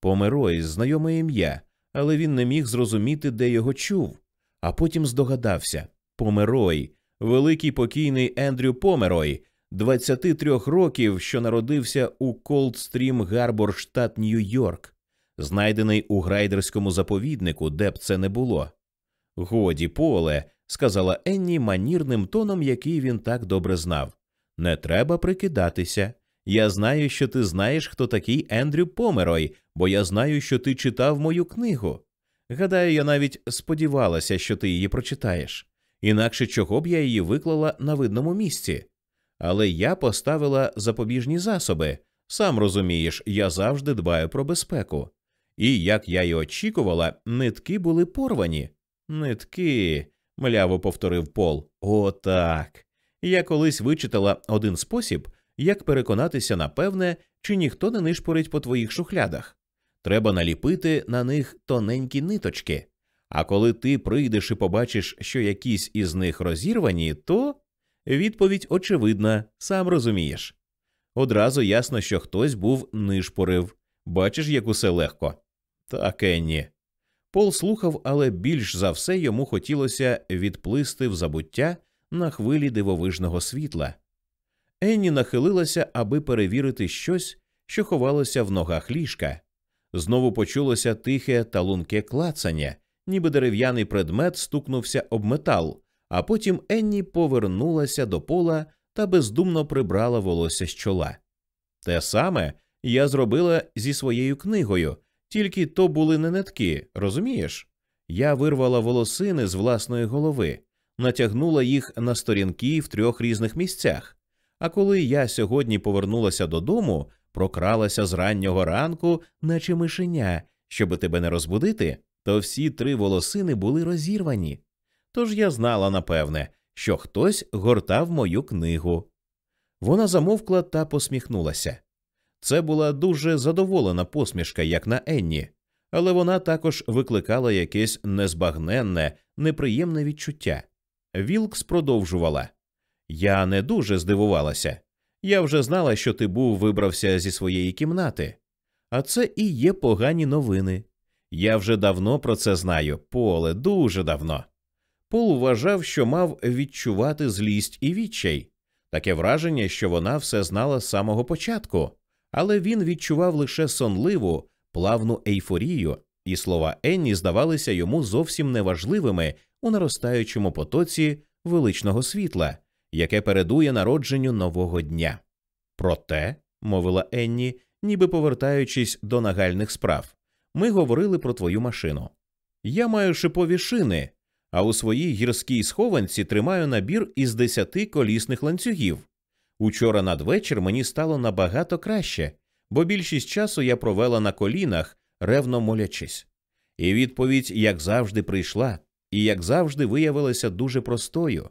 Померой, знайоме ім'я, але він не міг зрозуміти, де його чув, а потім здогадався Померой, великий покійний Ендрю Померой, 23 років, що народився у Колдстрім Гарбор, штат Нью-Йорк, знайдений у грайдерському заповіднику, де б це не було. Годі, Поле, сказала Енні манірним тоном, який він так добре знав. Не треба прикидатися. Я знаю, що ти знаєш, хто такий Ендрю Померой, бо я знаю, що ти читав мою книгу. Гадаю, я навіть сподівалася, що ти її прочитаєш, інакше чого б я її виклала на видному місці. Але я поставила запобіжні засоби. Сам розумієш, я завжди дбаю про безпеку. І, як я й очікувала, нитки були порвані. Нитки, мляво повторив Пол. О, так. Я колись вичитала один спосіб, як переконатися напевне, чи ніхто не нишпорить по твоїх шухлядах. Треба наліпити на них тоненькі ниточки. А коли ти прийдеш і побачиш, що якісь із них розірвані, то відповідь очевидна, сам розумієш. Одразу ясно, що хтось був нишпорив. Бачиш, як усе легко. Так, Енні. Пол слухав, але більш за все йому хотілося відплисти в забуття на хвилі дивовижного світла. Енні нахилилася, аби перевірити щось, що ховалося в ногах ліжка. Знову почулося тихе та лунке клацання, ніби дерев'яний предмет стукнувся об метал, а потім Енні повернулася до пола та бездумно прибрала волосся з чола. Те саме я зробила зі своєю книгою, тільки то були не нитки, розумієш? Я вирвала волосини з власної голови, натягнула їх на сторінки в трьох різних місцях. А коли я сьогодні повернулася додому, прокралася з раннього ранку, наче мишеня, щоби тебе не розбудити, то всі три волосини були розірвані. Тож я знала, напевне, що хтось гортав мою книгу. Вона замовкла та посміхнулася. Це була дуже задоволена посмішка, як на Енні, але вона також викликала якесь незбагненне, неприємне відчуття. Вілкс продовжувала Я не дуже здивувалася. Я вже знала, що ти був вибрався зі своєї кімнати. А це і є погані новини. Я вже давно про це знаю, поле, дуже давно. Пол вважав, що мав відчувати злість і відчай, таке враження, що вона все знала з самого початку але він відчував лише сонливу, плавну ейфорію, і слова Енні здавалися йому зовсім неважливими у наростаючому потоці величного світла, яке передує народженню нового дня. Проте, мовила Енні, ніби повертаючись до нагальних справ, ми говорили про твою машину. Я маю шипові шини, а у своїй гірській схованці тримаю набір із десяти колісних ланцюгів. Учора надвечір мені стало набагато краще, бо більшість часу я провела на колінах, ревно молячись. І відповідь, як завжди, прийшла, і як завжди, виявилася дуже простою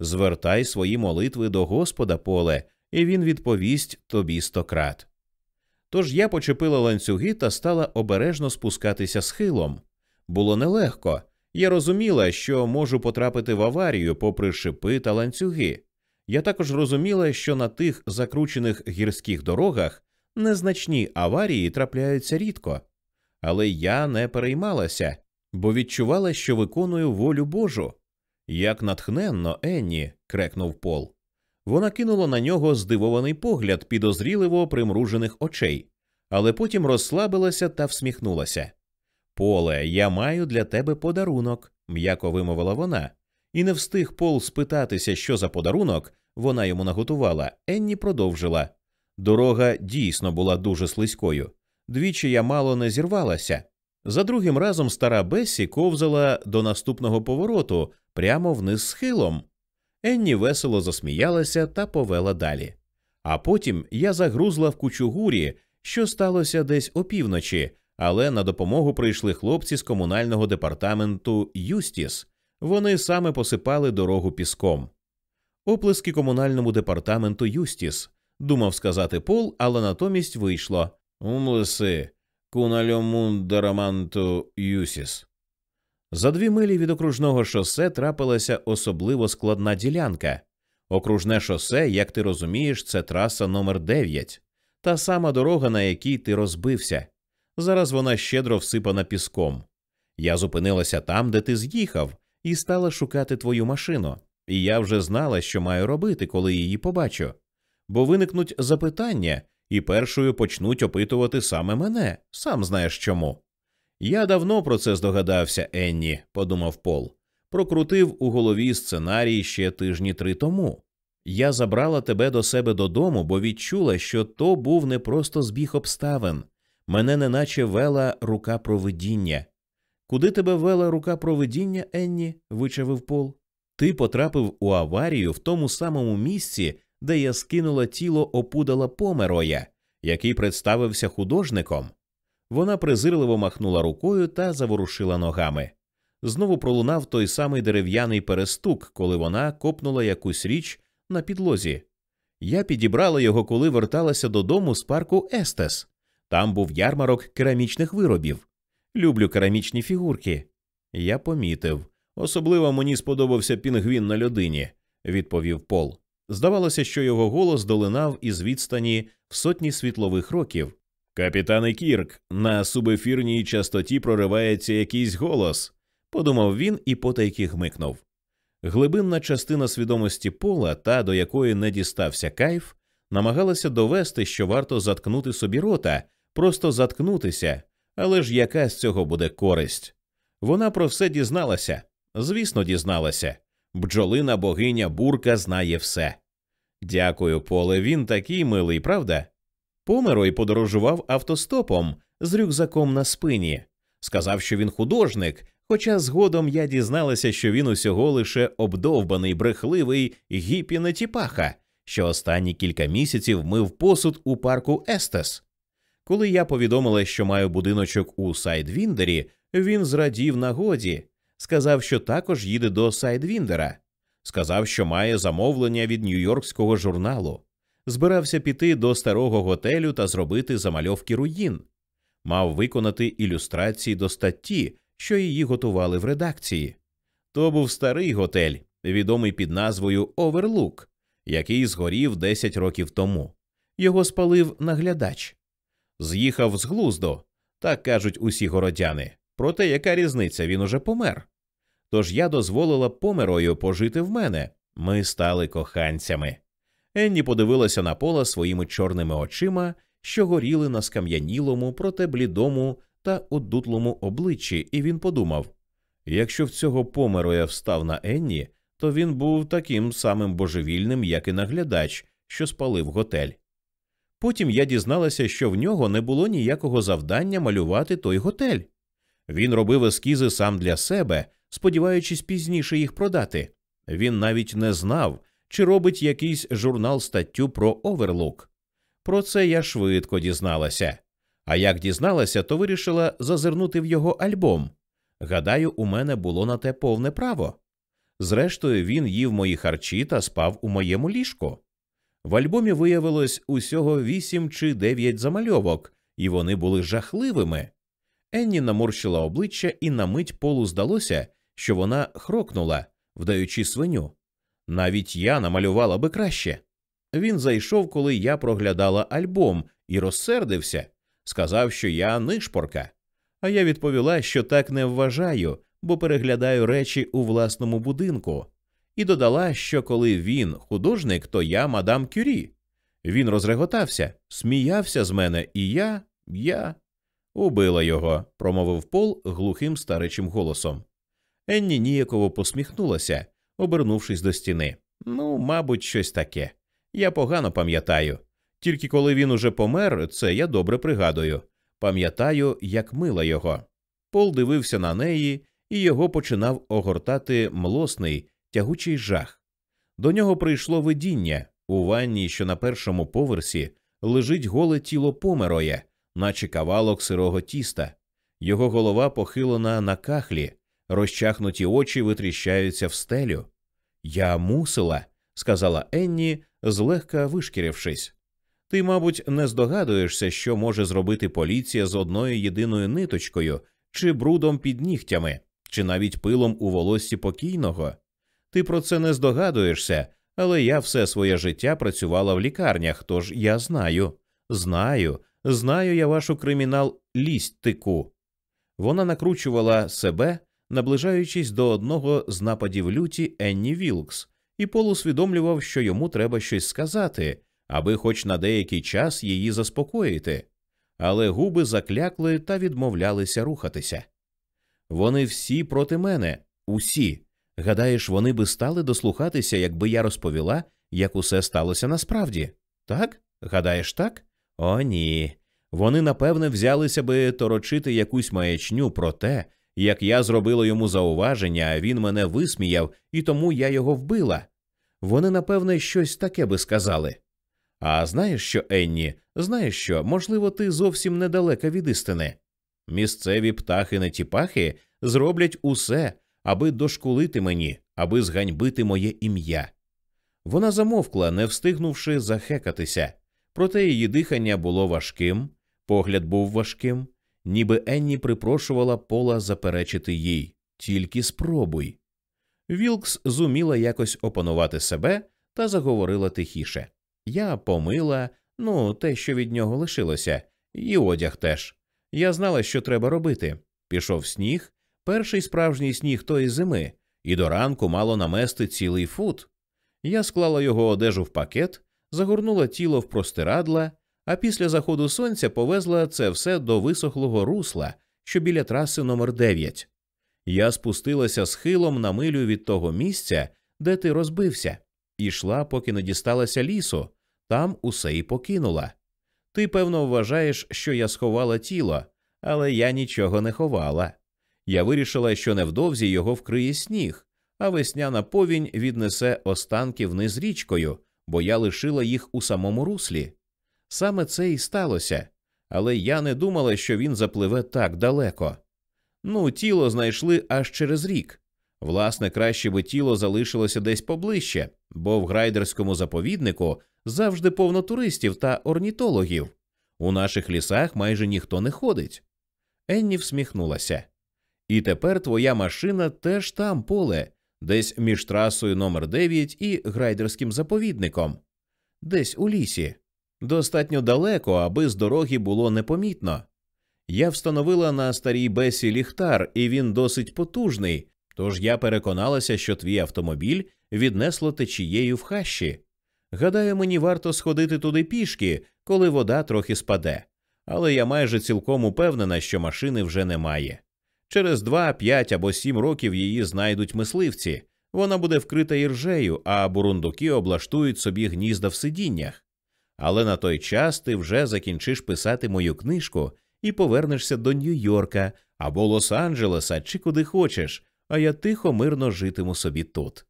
звертай свої молитви до Господа поле, і він відповість тобі стократ. Тож я почепила ланцюги та стала обережно спускатися схилом. Було нелегко. Я розуміла, що можу потрапити в аварію попри шипи та ланцюги. Я також розуміла, що на тих закручених гірських дорогах незначні аварії трапляються рідко, але я не переймалася, бо відчувала, що виконую волю Божу. Як натхненно, Енні, крекнув Пол. Вона кинула на нього здивований погляд підозріливо примружених очей, але потім розслабилася та всміхнулася. Поле, я маю для тебе подарунок, м'яко вимовила вона, і не встиг Пол спитатися, що за подарунок, вона йому наготувала, Енні продовжила. Дорога дійсно була дуже слизькою. Двічі я мало не зірвалася. За другим разом стара Бесі ковзала до наступного повороту прямо вниз схилом. Енні весело засміялася та повела далі. А потім я загрузла в кучугурі, що сталося десь опівночі, але на допомогу прийшли хлопці з комунального департаменту Юстіс. Вони саме посипали дорогу піском. Оплески комунальному департаменту Юстіс, думав сказати Пол, але натомість вийшло Умлеси кунальомундараманту Юсіс. За дві милі від окружного шосе трапилася особливо складна ділянка. Окружне шосе, як ти розумієш, це траса номер 9 та сама дорога, на якій ти розбився. Зараз вона щедро всипана піском. Я зупинилася там, де ти з'їхав, і стала шукати твою машину. І я вже знала, що маю робити, коли її побачу. Бо виникнуть запитання, і першою почнуть опитувати саме мене, сам знаєш чому. Я давно про це здогадався, Енні, подумав Пол. Прокрутив у голові сценарій ще тижні три тому. Я забрала тебе до себе додому, бо відчула, що то був не просто збіг обставин. Мене неначе вела рука провидіння. Куди тебе вела рука провидіння, Енні? вичавив Пол. Ти потрапив у аварію в тому самому місці, де я скинула тіло опудала помероя, який представився художником. Вона презирливо махнула рукою та заворушила ногами. Знову пролунав той самий дерев'яний перестук, коли вона копнула якусь річ на підлозі. Я підібрала його, коли верталася додому з парку Естес. Там був ярмарок керамічних виробів. Люблю керамічні фігурки. Я помітив. Особливо мені сподобався пінгвін на людині, відповів Пол. Здавалося, що його голос долинав із відстані в сотні світлових років. Капітане Кірк, на субефірній частоті проривається якийсь голос, подумав він і потайки гмикнув. Глибинна частина свідомості пола, та до якої не дістався кайф, намагалася довести, що варто заткнути собі рота, просто заткнутися, але ж яка з цього буде користь? Вона про все дізналася, звісно, дізналася. Бджолина богиня бурка знає все. Дякую, поле. Він такий милий, правда? Померой подорожував автостопом з рюкзаком на спині. Сказав, що він художник, хоча згодом я дізналася, що він усього лише обдовбаний, брехливий гіпі нетіпаха, що останні кілька місяців мив посуд у парку Естес. Коли я повідомила, що маю будиночок у Сайдвіндері, він зрадів нагоді, сказав, що також їде до Сайдвіндера, сказав, що має замовлення від нью-йоркського журналу, збирався піти до старого готелю та зробити замальовки руїн, мав виконати ілюстрації до статті, що її готували в редакції. То був старий готель, відомий під назвою Оверлук, який згорів 10 років тому. Його спалив наглядач. З'їхав з глузду, так кажуть усі городяни. Проте яка різниця він уже помер. Тож я дозволила померою пожити в мене. Ми стали коханцями. Енні подивилася на пола своїми чорними очима, що горіли на скам'янілому, проте блідому та одутлому обличчі, і він подумав якщо в цього помероя встав на Енні, то він був таким самим божевільним, як і наглядач, що спалив готель. Потім я дізналася, що в нього не було ніякого завдання малювати той готель. Він робив ескізи сам для себе, сподіваючись пізніше їх продати. Він навіть не знав, чи робить якийсь журнал статтю про оверлук. Про це я швидко дізналася. А як дізналася, то вирішила зазирнути в його альбом. Гадаю, у мене було на те повне право. Зрештою, він їв мої харчі та спав у моєму ліжку. В альбомі виявилось усього вісім чи дев'ять замальовок, і вони були жахливими. Енні наморщила обличчя, і на мить полу здалося, що вона хрокнула, вдаючи свиню. Навіть я намалювала би краще. Він зайшов, коли я проглядала альбом, і розсердився, сказав, що я нишпорка. А я відповіла, що так не вважаю, бо переглядаю речі у власному будинку, і додала, що коли він художник, то я мадам Кюрі. Він розреготався, сміявся з мене, і я, я. Убила його, промовив Пол глухим старечим голосом. Енні ніяково посміхнулася, обернувшись до стіни. Ну, мабуть, щось таке. Я погано пам'ятаю. Тільки коли він уже помер, це я добре пригадую. Пам'ятаю, як мила його. Пол дивився на неї, і його починав огортати млосний, тягучий жах. До нього прийшло видіння у ванні, що на першому поверсі лежить голе тіло помероя, наче кавалок сирого тіста. Його голова похилена на кахлі, розчахнуті очі витріщаються в стелю. Я мусила, сказала Енні, злегка вишкірившись. Ти, мабуть, не здогадуєшся, що може зробити поліція з одною єдиною ниточкою, чи брудом під нігтями, чи навіть пилом у волоссі покійного. Ти про це не здогадуєшся, але я все своє життя працювала в лікарнях, тож я знаю, знаю, знаю я вашу кримінал лістику. Вона накручувала себе, наближаючись до одного з нападів люті Енні Вілкс, і Пол усвідомлював, що йому треба щось сказати, аби хоч на деякий час її заспокоїти, але губи заклякли та відмовлялися рухатися. Вони всі проти мене, усі. Гадаєш, вони би стали дослухатися, якби я розповіла, як усе сталося насправді? Так? Гадаєш, так? О, ні. Вони напевне взялися би торочити якусь маячню про те, як я зробила йому зауваження, а він мене висміяв, і тому я його вбила. Вони, напевне, щось таке би сказали. А знаєш що, Енні, знаєш що, можливо, ти зовсім недалека від істини. Місцеві птахи нетіпахи зроблять усе, аби дошкулити мені, аби зганьбити моє ім'я. Вона замовкла, не встигнувши захекатися, проте її дихання було важким, погляд був важким, ніби Енні припрошувала пола заперечити їй тільки спробуй. Вілкс зуміла якось опанувати себе та заговорила тихіше. Я помила, ну, те, що від нього лишилося, і одяг теж. Я знала, що треба робити. Пішов сніг, перший справжній сніг тої зими, і до ранку мало намести цілий фут. Я склала його одежу в пакет, загорнула тіло в простирадла, а після заходу сонця повезла це все до висохлого русла, що біля траси номер 9 Я спустилася схилом на милю від того місця, де ти розбився, і йшла, поки не дісталася лісу, там усе і покинула. Ти, певно, вважаєш, що я сховала тіло, але я нічого не ховала. Я вирішила, що невдовзі його вкриє сніг, а весняна повінь віднесе останки вниз річкою, бо я лишила їх у самому руслі. Саме це і сталося, але я не думала, що він запливе так далеко. Ну, тіло знайшли аж через рік. Власне, краще би тіло залишилося десь поближче, бо в грайдерському заповіднику завжди повно туристів та орнітологів. У наших лісах майже ніхто не ходить. Енні всміхнулася. І тепер твоя машина теж там поле, десь між трасою номер 9 і грайдерським заповідником, десь у лісі. Достатньо далеко, аби з дороги було непомітно. Я встановила на старій бесі ліхтар, і він досить потужний, тож я переконалася, що твій автомобіль віднесло течією в хащі. Гадаю, мені варто сходити туди пішки, коли вода трохи спаде, але я майже цілком упевнена, що машини вже немає. Через два, п'ять або сім років її знайдуть мисливці, вона буде вкрита іржею, а бурундуки облаштують собі гнізда в сидіннях. Але на той час ти вже закінчиш писати мою книжку і повернешся до Нью-Йорка або Лос-Анджелеса чи куди хочеш, а я тихо мирно житиму собі тут.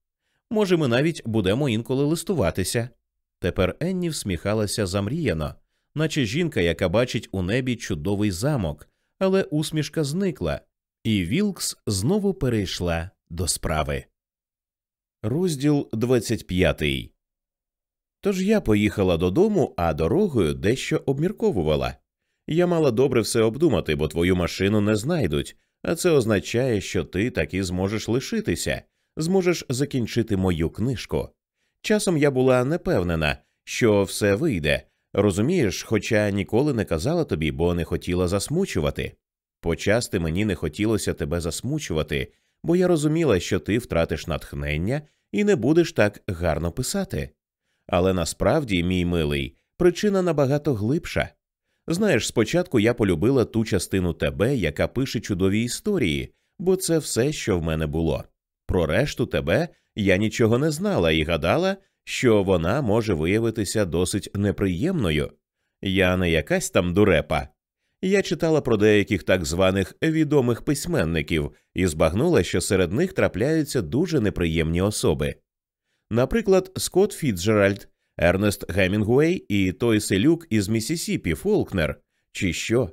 Може, ми навіть будемо інколи листуватися. Тепер Енні всміхалася замріяно, наче жінка, яка бачить у небі чудовий замок, але усмішка зникла, і Вілкс знову перейшла до справи. Розділ 25 Тож я поїхала додому, а дорогою дещо обмірковувала. Я мала добре все обдумати, бо твою машину не знайдуть, а це означає, що ти таки зможеш лишитися, зможеш закінчити мою книжку. Часом я була непевнена, що все вийде, розумієш, хоча ніколи не казала тобі, бо не хотіла засмучувати. Почасти мені не хотілося тебе засмучувати, бо я розуміла, що ти втратиш натхнення і не будеш так гарно писати. Але насправді, мій милий, причина набагато глибша. Знаєш, спочатку я полюбила ту частину тебе, яка пише чудові історії, бо це все, що в мене було. Про решту тебе я нічого не знала і гадала, що вона може виявитися досить неприємною. Я не якась там дурепа. Я читала про деяких так званих відомих письменників і збагнула, що серед них трапляються дуже неприємні особи. Наприклад, Скотт Фіцджеральд, Ернест Гемінгуей і той селюк із Місісіпі Фолкнер, чи що.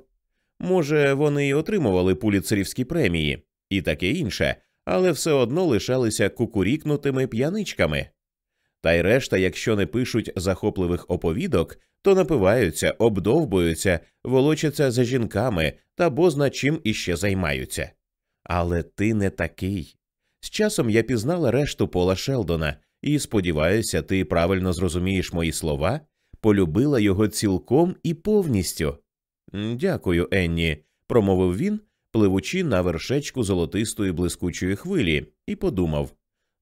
Може, вони й отримували пуліцерівські премії і таке інше, але все одно лишалися кукурікнутими п'яничками. Та й решта, якщо не пишуть захопливих оповідок, то напиваються, обдовбуються, волочаться за жінками та бозна чим іще займаються. Але ти не такий. З часом я пізнала решту Пола Шелдона, і сподіваюся, ти правильно зрозумієш мої слова, полюбила його цілком і повністю. Дякую, Енні, промовив він, пливучи на вершечку золотистої блискучої хвилі, і подумав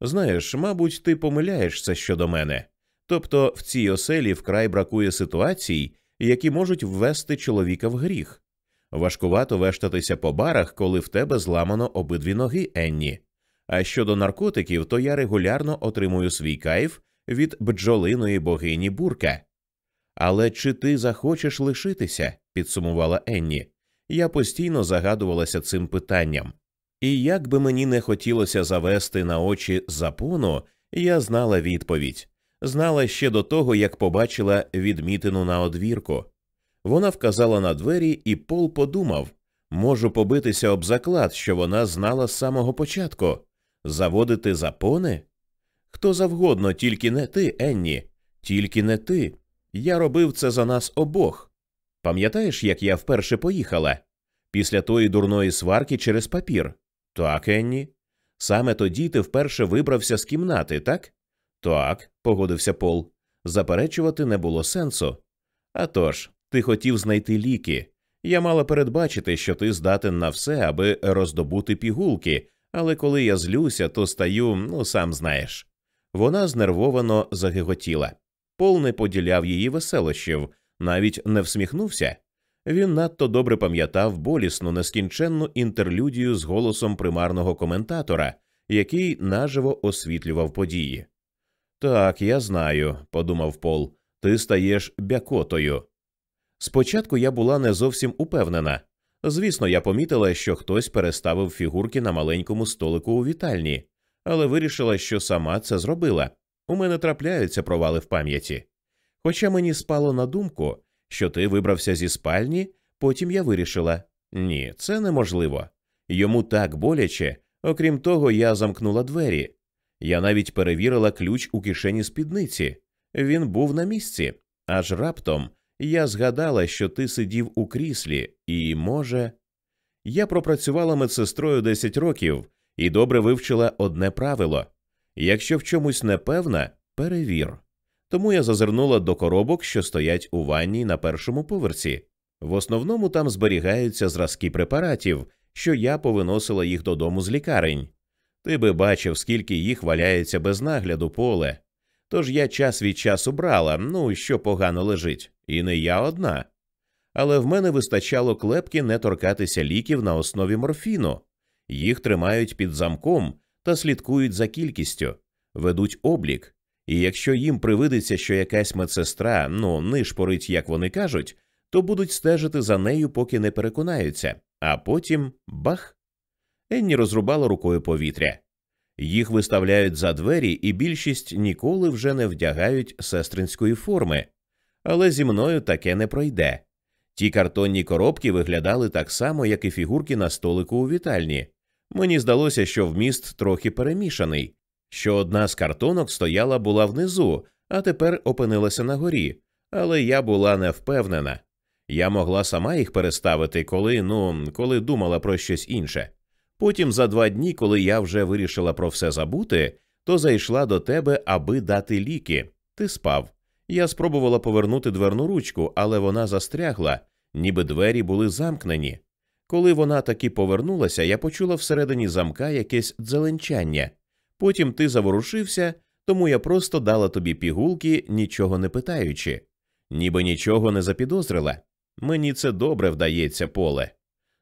Знаєш, мабуть, ти помиляєшся щодо мене. Тобто в цій оселі вкрай бракує ситуацій, які можуть ввести чоловіка в гріх. Важкувато вештатися по барах, коли в тебе зламано обидві ноги, Енні. А щодо наркотиків, то я регулярно отримую свій кайф від бджолиної богині бурка. Але чи ти захочеш лишитися? підсумувала Енні. Я постійно загадувалася цим питанням. І як би мені не хотілося завести на очі запону, я знала відповідь, знала ще до того, як побачила відмітину на одвірку. Вона вказала на двері, і Пол подумав можу побитися об заклад, що вона знала з самого початку заводити запони? Хто завгодно, тільки не ти, Енні, тільки не ти. Я робив це за нас обох. Пам'ятаєш, як я вперше поїхала? Після тої дурної сварки через папір. Так, Енні. Саме тоді ти вперше вибрався з кімнати, так? Так, погодився Пол. Заперечувати не було сенсу. А тож, ти хотів знайти ліки. Я мала передбачити, що ти здатен на все, аби роздобути пігулки, але коли я злюся, то стаю, ну сам знаєш. Вона знервовано загиготіла. Пол не поділяв її веселощів, навіть не всміхнувся. Він надто добре пам'ятав болісну нескінченну інтерлюдію з голосом примарного коментатора, який наживо освітлював події. Так, я знаю, подумав Пол, ти стаєш бякотою. Спочатку я була не зовсім упевнена. Звісно, я помітила, що хтось переставив фігурки на маленькому столику у вітальні, але вирішила, що сама це зробила. У мене трапляються провали в пам'яті. Хоча мені спало на думку, що ти вибрався зі спальні, потім я вирішила ні, це неможливо. Йому так боляче, окрім того, я замкнула двері. Я навіть перевірила ключ у кишені спідниці. Він був на місці, аж раптом я згадала, що ти сидів у кріслі, і, може, я пропрацювала медсестрою 10 років і добре вивчила одне правило якщо в чомусь не певна, перевір. Тому я зазирнула до коробок, що стоять у ванні на першому поверсі. В основному там зберігаються зразки препаратів, що я повиносила їх додому з лікарень. Ти би бачив, скільки їх валяється без нагляду поле. Тож я час від часу брала, ну що погано лежить, і не я одна. Але в мене вистачало клепки не торкатися ліків на основі морфіну, їх тримають під замком та слідкують за кількістю, ведуть облік, і якщо їм привидиться, що якась медсестра ну нишпорить, як вони кажуть, то будуть стежити за нею, поки не переконаються, а потім бах. Енні розрубала рукою повітря. Їх виставляють за двері, і більшість ніколи вже не вдягають сестринської форми. Але зі мною таке не пройде. Ті картонні коробки виглядали так само, як і фігурки на столику у вітальні. Мені здалося, що вміст трохи перемішаний, що одна з картонок стояла була внизу, а тепер опинилася на горі, але я була не впевнена. Я могла сама їх переставити, коли ну, коли думала про щось інше. Потім, за два дні, коли я вже вирішила про все забути, то зайшла до тебе, аби дати ліки. Ти спав. Я спробувала повернути дверну ручку, але вона застрягла, ніби двері були замкнені. Коли вона таки повернулася, я почула всередині замка якесь дзеленчання. Потім ти заворушився, тому я просто дала тобі пігулки, нічого не питаючи, ніби нічого не запідозрила. Мені це добре вдається, поле.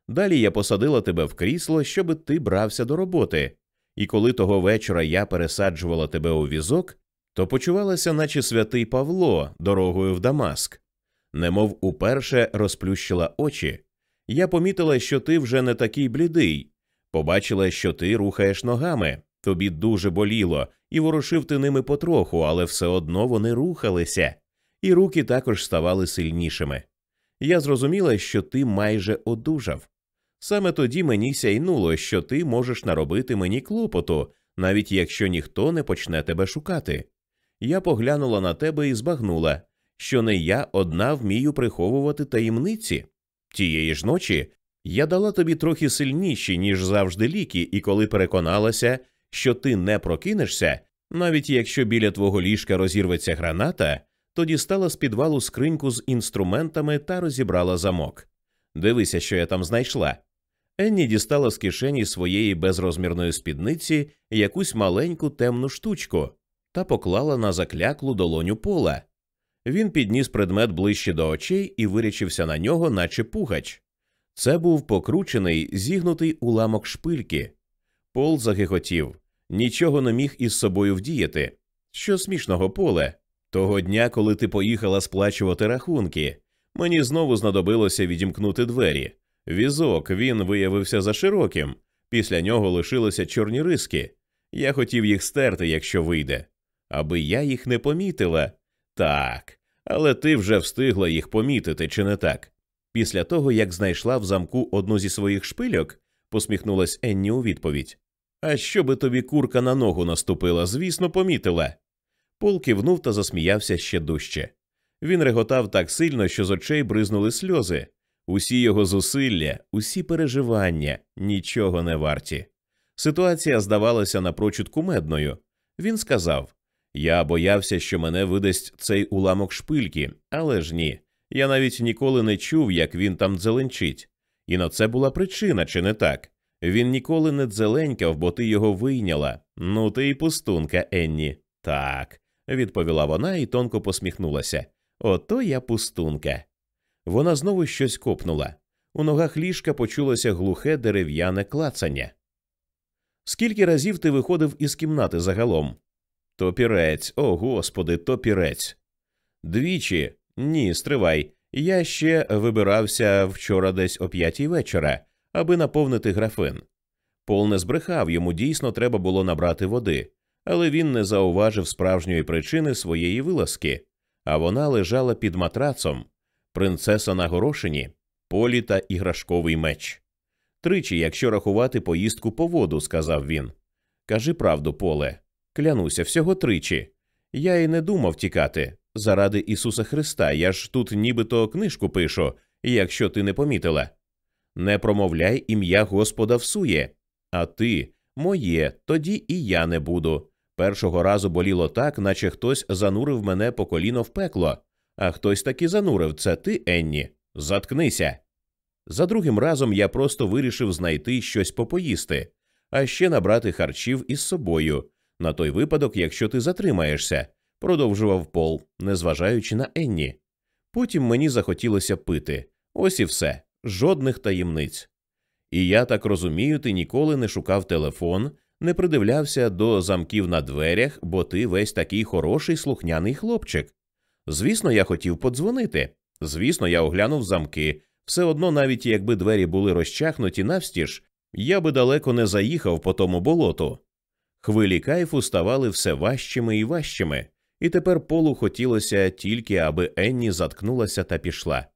Далі я посадила тебе в крісло, щоб ти брався до роботи, і коли того вечора я пересаджувала тебе у візок, то почувалася, наче святий Павло, дорогою в Дамаск. Немов уперше розплющила очі. Я помітила, що ти вже не такий блідий, побачила, що ти рухаєш ногами, тобі дуже боліло, і ворушив ти ними потроху, але все одно вони рухалися, і руки також ставали сильнішими. Я зрозуміла, що ти майже одужав. Саме тоді мені сяйнуло, що ти можеш наробити мені клопоту, навіть якщо ніхто не почне тебе шукати. я поглянула на тебе і збагнула, що не я одна вмію приховувати таємниці. Тієї ж ночі я дала тобі трохи сильніші, ніж завжди ліки, і коли переконалася, що ти не прокинешся, навіть якщо біля твого ліжка розірветься граната, то дістала з підвалу скриньку з інструментами та розібрала замок. Дивися, що я там знайшла. Енні дістала з кишені своєї безрозмірної спідниці якусь маленьку темну штучку та поклала на закляклу долоню пола. Він підніс предмет ближче до очей і вирячився на нього, наче пугач. Це був покручений, зігнутий уламок шпильки. Пол загихотів, нічого не міг із собою вдіяти. Що смішного поле? Того дня, коли ти поїхала сплачувати рахунки, мені знову знадобилося відімкнути двері. Візок він виявився зашироким, після нього лишилися чорні риски. Я хотів їх стерти, якщо вийде. Аби я їх не помітила. Так, але ти вже встигла їх помітити, чи не так? Після того, як знайшла в замку одну зі своїх шпильок, посміхнулась Енні у відповідь. А що би тобі курка на ногу наступила, звісно, помітила. Пол кивнув та засміявся ще дужче. Він реготав так сильно, що з очей бризнули сльози. Усі його зусилля, усі переживання нічого не варті. Ситуація здавалася напрочуд кумедною. Він сказав Я боявся, що мене видасть цей уламок шпильки, але ж ні. Я навіть ніколи не чув, як він там дзеленчить. І на це була причина, чи не так? Він ніколи не дзеленькав, бо ти його вийняла. Ну ти й пустунка, Енні. Так, відповіла вона і тонко посміхнулася. Ото я пустунка. Вона знову щось копнула. У ногах ліжка почулося глухе дерев'яне клацання. Скільки разів ти виходив із кімнати загалом? Топірець, о господи, топірець. Двічі. Ні, стривай. Я ще вибирався вчора десь о п'ятій вечора, аби наповнити графин. Пол не збрехав, йому дійсно треба було набрати води, але він не зауважив справжньої причини своєї вилазки, а вона лежала під матрацом, принцеса на горошині, полі та іграшковий меч. Тричі, якщо рахувати поїздку по воду, сказав він. Кажи правду, поле. Клянуся, всього тричі. Я й не думав тікати. Заради Ісуса Христа, я ж тут нібито книжку пишу, якщо ти не помітила. Не промовляй ім'я Господа всує, а ти моє, тоді і я не буду. Першого разу боліло так, наче хтось занурив мене по коліно в пекло, а хтось таки занурив це ти, Енні. Заткнися. За другим разом я просто вирішив знайти щось попоїсти, а ще набрати харчів із собою, на той випадок, якщо ти затримаєшся, продовжував Пол, незважаючи на Енні. Потім мені захотілося пити. Ось і все, жодних таємниць. І я так розумію, ти ніколи не шукав телефон, не придивлявся до замків на дверях, бо ти весь такий хороший слухняний хлопчик. Звісно, я хотів подзвонити. Звісно, я оглянув замки. Все одно, навіть якби двері були розчахнуті навстіж, я би далеко не заїхав по тому болоту. Хвилі кайфу ставали все важчими і важчими, і тепер полу хотілося тільки, аби Енні заткнулася та пішла.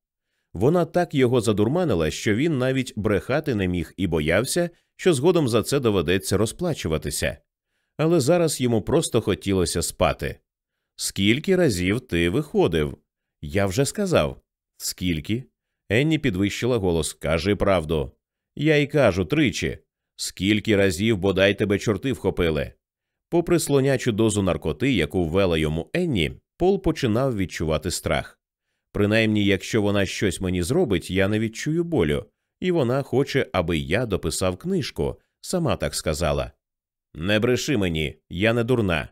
Вона так його задурманила, що він навіть брехати не міг і боявся, що згодом за це доведеться розплачуватися. Але зараз йому просто хотілося спати. Скільки разів ти виходив? Я вже сказав. Скільки? Енні підвищила голос. Кажи правду. Я й кажу тричі. Скільки разів бодай тебе чорти вхопили. Попри слонячу дозу наркоти, яку ввела йому Енні, Пол починав відчувати страх. Принаймні, якщо вона щось мені зробить, я не відчую болю, і вона хоче, аби я дописав книжку, сама так сказала. Не бреши мені, я не дурна.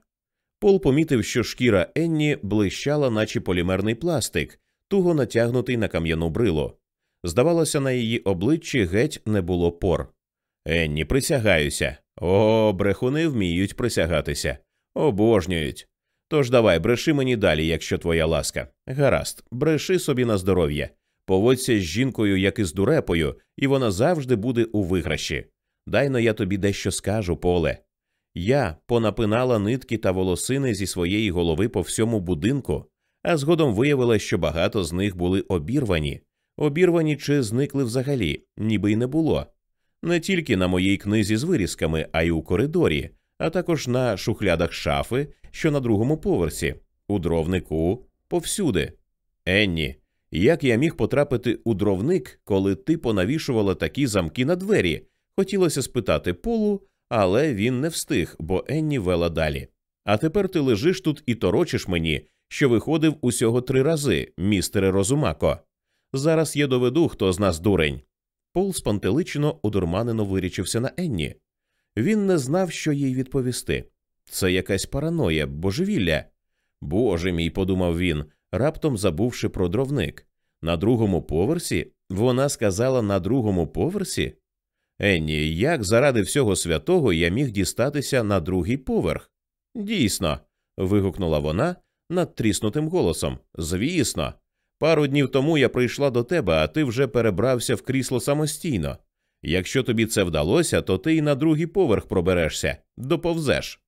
Пол помітив, що шкіра Енні блищала, наче полімерний пластик, туго натягнутий на кам'яну брилу. Здавалося, на її обличчі геть не було пор. Енні, присягаюся. О, брехуни вміють присягатися, обожнюють. Тож давай, бреши мені далі, якщо твоя ласка. Гаразд, бреши собі на здоров'я. Поводься з жінкою, як із дурепою, і вона завжди буде у виграші. Дайно я тобі дещо скажу, поле. Я понапинала нитки та волосини зі своєї голови по всьому будинку, а згодом виявила, що багато з них були обірвані, обірвані чи зникли взагалі, ніби й не було. Не тільки на моїй книзі з вирізками, а й у коридорі, а також на шухлядах шафи, що на другому поверсі, у дровнику, повсюди. Енні, як я міг потрапити у дровник, коли ти понавішувала такі замки на двері? Хотілося спитати Полу, але він не встиг, бо Енні вела далі. А тепер ти лежиш тут і торочиш мені, що виходив усього три рази, містере Розумако. Зараз я доведу, хто з нас дурень. Пол спантеличено одурманено вирічився на Енні. Він не знав, що їй відповісти. Це якась параноя, божевілля. Боже мій, подумав він, раптом забувши про дровник. На другому поверсі? Вона сказала на другому поверсі? Енні, як заради всього святого я міг дістатися на другий поверх? Дійсно. вигукнула вона надтріснутим голосом. Звісно. Пару днів тому я прийшла до тебе, а ти вже перебрався в крісло самостійно. Якщо тобі це вдалося, то ти й на другий поверх проберешся, доповзеш.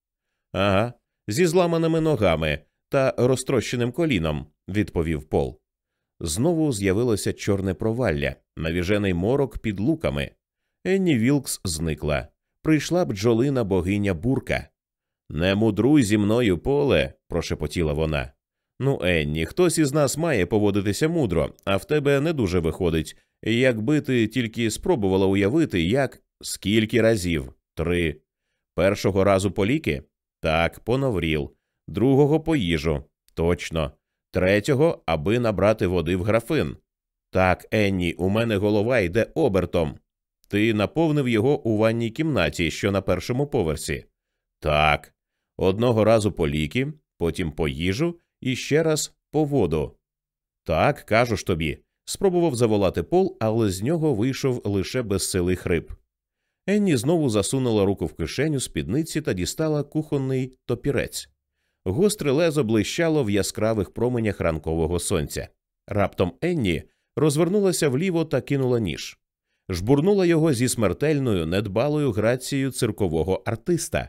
Ага, зі зламаними ногами та розтрощеним коліном, відповів Пол. Знову з'явилося чорне провалля, навіжений морок під луками. Енні Вілкс зникла. Прийшла бджолина богиня бурка. Не мудруй зі мною поле, прошепотіла вона. Ну, Енні, хтось із нас має поводитися мудро, а в тебе не дуже виходить. Якби ти тільки спробувала уявити, як скільки разів? Три. Першого разу по ліки? Так, поновріл. Другого по їжу. Точно. Третього, аби набрати води в графин. Так, Енні, у мене голова йде обертом. Ти наповнив його у ванній кімнаті, що на першому поверсі. Так. Одного разу по ліки, потім по їжу і ще раз по воду. Так, кажу ж тобі. Спробував заволати пол, але з нього вийшов лише безсилий хрип. Енні знову засунула руку в кишеню спідниці та дістала кухонний топірець. Гостре лезо блищало в яскравих променях ранкового сонця. Раптом Енні розвернулася вліво та кинула ніж, жбурнула його зі смертельною, недбалою грацією циркового артиста.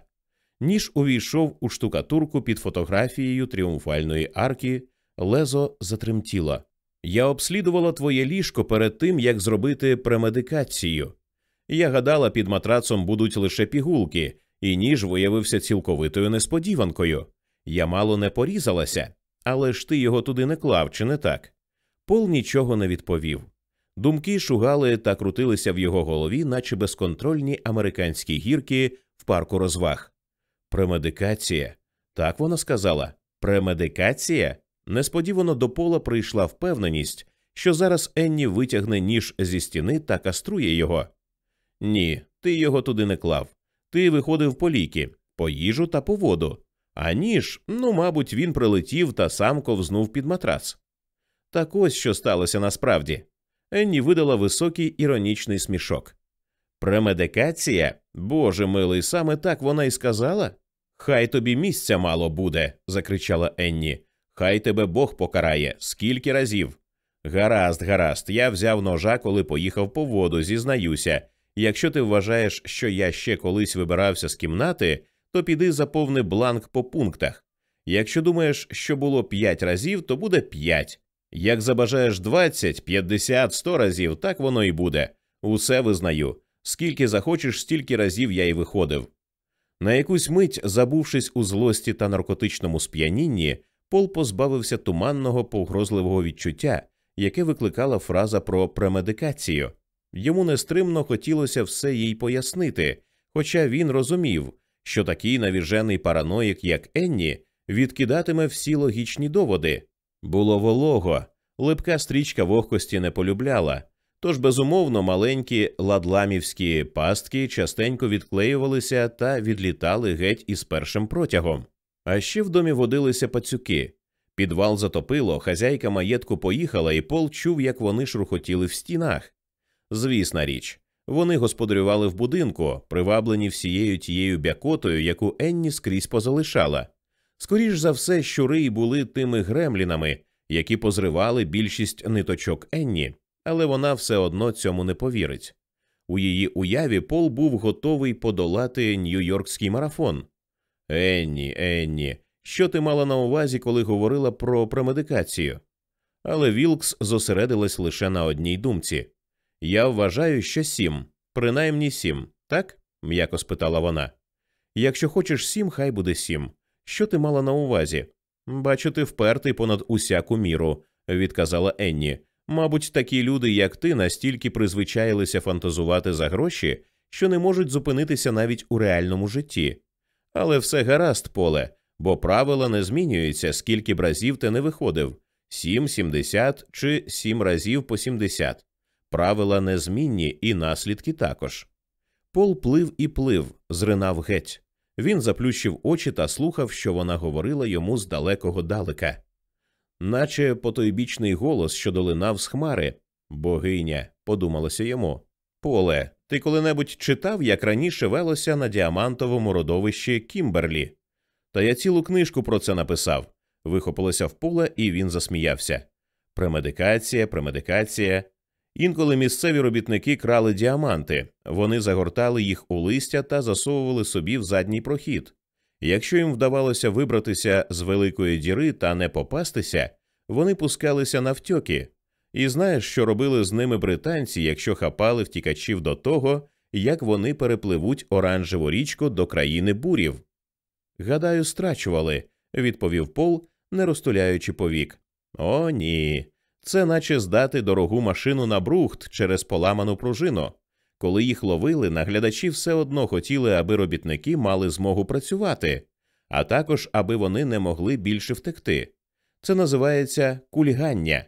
Ніж увійшов у штукатурку під фотографією тріумфальної арки, лезо затремтіло. Я обслідувала твоє ліжко перед тим, як зробити премедикацію. Я гадала, під матрацом будуть лише пігулки, і ніж виявився цілковитою несподіванкою. Я мало не порізалася, але ж ти його туди не клав, чи не так? Пол нічого не відповів. Думки шугали та крутилися в його голові, наче безконтрольні американські гірки в парку розваг. Премедикація. Так вона сказала. Премедикація? Несподівано до пола прийшла впевненість, що зараз Енні витягне ніж зі стіни та каструє його. Ні, ти його туди не клав. Ти виходив по ліки, по їжу та по воду. А ніж, ну, мабуть, він прилетів та сам ковзнув під матрац. Так ось що сталося насправді. Енні видала високий іронічний смішок. Премедикація? Боже милий, саме так вона й сказала? Хай тобі місця мало буде, закричала Енні. Хай тебе Бог покарає. Скільки разів? Гаразд, гаразд, я взяв ножа, коли поїхав по воду, зізнаюся. Якщо ти вважаєш, що я ще колись вибирався з кімнати, то піди заповни бланк по пунктах. Якщо думаєш, що було п'ять разів, то буде п'ять. Як забажаєш двадцять, п'ятдесят, сто разів, так воно і буде. Усе визнаю. Скільки захочеш, стільки разів я й виходив. На якусь мить, забувшись у злості та наркотичному сп'янінні, Пол позбавився туманного погрозливого відчуття, яке викликала фраза про премедикацію. Йому нестримно хотілося все їй пояснити, хоча він розумів, що такий навіжений параноїк, як Енні, відкидатиме всі логічні доводи. Було волого, липка стрічка вогкості не полюбляла, тож безумовно маленькі ладламівські пастки частенько відклеювалися та відлітали геть із першим протягом. А ще в домі водилися пацюки. Підвал затопило, хазяйка маєтку поїхала, і Пол чув, як вони шрухотіли в стінах. Звісна річ, вони господарювали в будинку, приваблені всією тією бякотою, яку Енні скрізь позалишала. Скоріш за все, щури й були тими гремлінами, які позривали більшість ниточок Енні, але вона все одно цьому не повірить. У її уяві Пол був готовий подолати нью-йоркський марафон. Енні, Енні, що ти мала на увазі, коли говорила про премедикацію? Але Вілкс зосередилась лише на одній думці. Я вважаю, що сім, принаймні сім, так? м'яко спитала вона. Якщо хочеш сім, хай буде сім. Що ти мала на увазі? Бачу, ти впертий понад усяку міру, відказала Енні. Мабуть, такі люди, як ти, настільки призвичаїлися фантазувати за гроші, що не можуть зупинитися навіть у реальному житті. Але все гаразд, поле, бо правила не змінюються, скільки б разів ти не виходив сім, сімдесят чи сім разів по сімдесят. Правила незмінні і наслідки також. Пол плив і плив, зринав геть. Він заплющив очі та слухав, що вона говорила йому з далекого далека, наче потойбічний голос, що долинав з хмари. Богиня, подумалося йому. Поле, ти коли-небудь читав, як раніше велося на діамантовому родовищі Кімберлі? Та я цілу книжку про це написав. Вихопилося в поле, і він засміявся. Премедикація, премедикація. Інколи місцеві робітники крали діаманти, вони загортали їх у листя та засовували собі в задній прохід. Якщо їм вдавалося вибратися з великої діри та не попастися, вони пускалися навтьоки. І знаєш, що робили з ними британці, якщо хапали втікачів до того, як вони перепливуть оранжеву річку до країни бурів? Гадаю, страчували, відповів Пол, не розтуляючи повік. О, ні. Це наче здати дорогу машину на брухт через поламану пружину. Коли їх ловили, наглядачі все одно хотіли, аби робітники мали змогу працювати, а також аби вони не могли більше втекти. Це називається кульгання,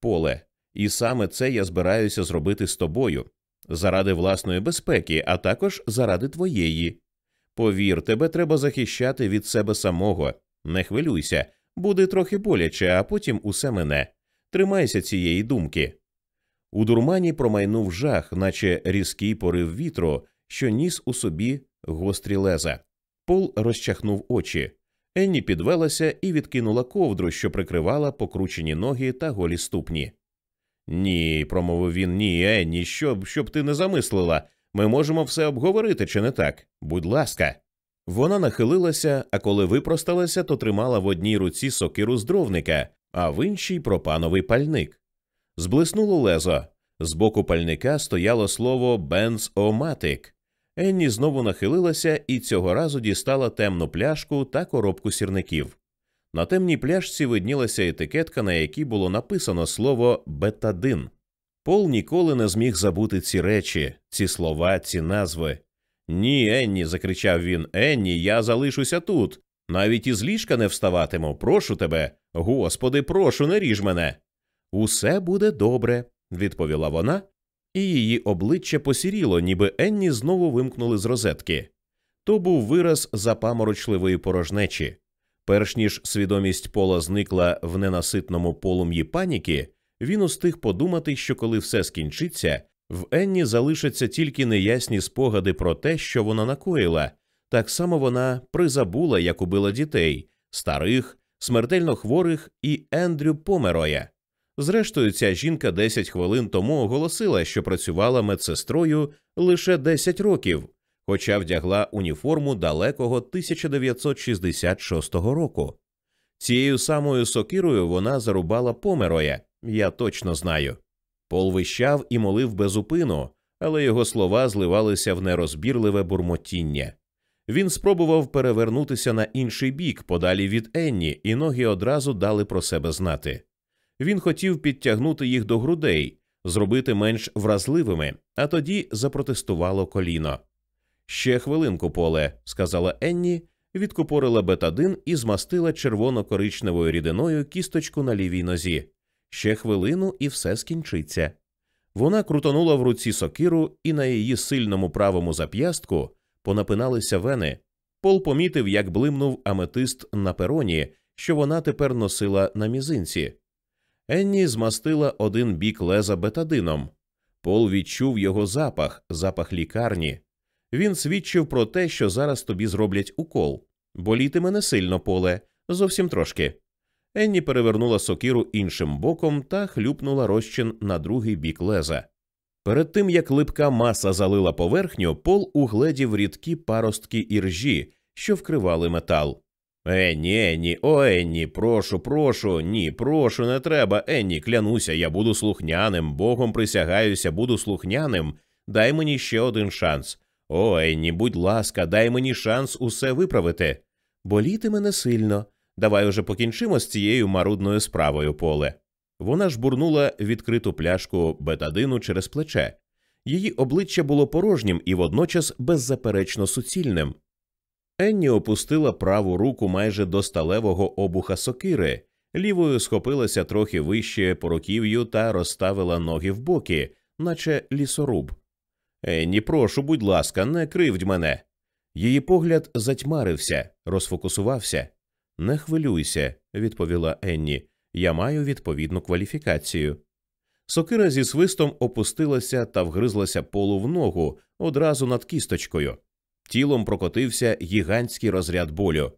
поле, і саме це я збираюся зробити з тобою заради власної безпеки, а також заради твоєї. Повір, тебе треба захищати від себе самого. Не хвилюйся, буде трохи боляче, а потім усе мене. Тримайся цієї думки. У дурмані промайнув жах, наче різкий порив вітру, що ніс у собі гострі леза. Пол розчахнув очі. Енні підвелася і відкинула ковдру, що прикривала покручені ноги та голі ступні. Ні, промовив він, ні, Енні, щоб щоб ти не замислила. Ми можемо все обговорити, чи не так? Будь ласка. Вона нахилилася, а коли випросталася, то тримала в одній руці сокиру з дровника, а в іншій пропановий пальник. Зблиснуло лезо. З боку пальника стояло слово «бенз-о-матик». Енні знову нахилилася і цього разу дістала темну пляшку та коробку сірників. На темній пляшці виднілася етикетка, на якій було написано слово бетадин. Пол ніколи не зміг забути ці речі, ці слова, ці назви. Ні, Енні, закричав він. Енні, я залишуся тут. Навіть із ліжка не вставатиму. Прошу тебе. Господи, прошу, не ріж мене. Усе буде добре, відповіла вона, і її обличчя посіріло, ніби Енні знову вимкнули з розетки. То був вираз запаморочливої порожнечі. Перш ніж свідомість пола зникла в ненаситному полум'ї паніки, він устиг подумати, що коли все скінчиться, в Енні залишаться тільки неясні спогади про те, що вона накоїла. Так само вона призабула, як убила дітей, старих, смертельно хворих і Ендрю Помероя. Зрештою, ця жінка 10 хвилин тому оголосила, що працювала медсестрою лише 10 років, хоча вдягла уніформу далекого 1966 року. Цією самою сокирою вона зарубала Помероя, я точно знаю. Пол вищав і молив безупину, але його слова зливалися в нерозбірливе бурмотіння. Він спробував перевернутися на інший бік, подалі від Енні, і ноги одразу дали про себе знати. Він хотів підтягнути їх до грудей, зробити менш вразливими, а тоді запротестувало коліно. Ще хвилинку, поле, сказала Енні, відкупорила бетадин і змастила червоно-коричневою рідиною кісточку на лівій нозі. Ще хвилину, і все скінчиться. Вона крутонула в руці сокиру, і на її сильному правому зап'ястку понапиналися вени. Пол помітив, як блимнув аметист на пероні, що вона тепер носила на мізинці. Енні змастила один бік леза бетадином. Пол відчув його запах, запах лікарні. Він свідчив про те, що зараз тобі зроблять укол. Болітиме не сильно поле, зовсім трошки. Енні перевернула сокиру іншим боком та хлюпнула розчин на другий бік леза. Перед тим як липка маса залила поверхню, пол угледів рідкі паростки іржі, що вкривали метал. Енні, Енні, о Енні, прошу, прошу, ні, прошу, не треба. Енні, клянуся, я буду слухняним, богом присягаюся, буду слухняним. Дай мені ще один шанс. О, Енні, будь ласка, дай мені шанс усе виправити. Болітиме не сильно. Давай уже покінчимо з цією марудною справою, поле. Вона ж бурнула відкриту пляшку бетадину через плече. Її обличчя було порожнім і водночас беззаперечно суцільним. Енні опустила праву руку майже до сталевого обуха сокири, лівою схопилася трохи вище по руків'ю та розставила ноги в боки, наче лісоруб. Енні, прошу, будь ласка, не кривдь мене. Її погляд затьмарився, розфокусувався. Не хвилюйся, відповіла Енні. Я маю відповідну кваліфікацію. Сокира зі свистом опустилася та вгризлася полу в ногу одразу над кісточкою. Тілом прокотився гігантський розряд болю.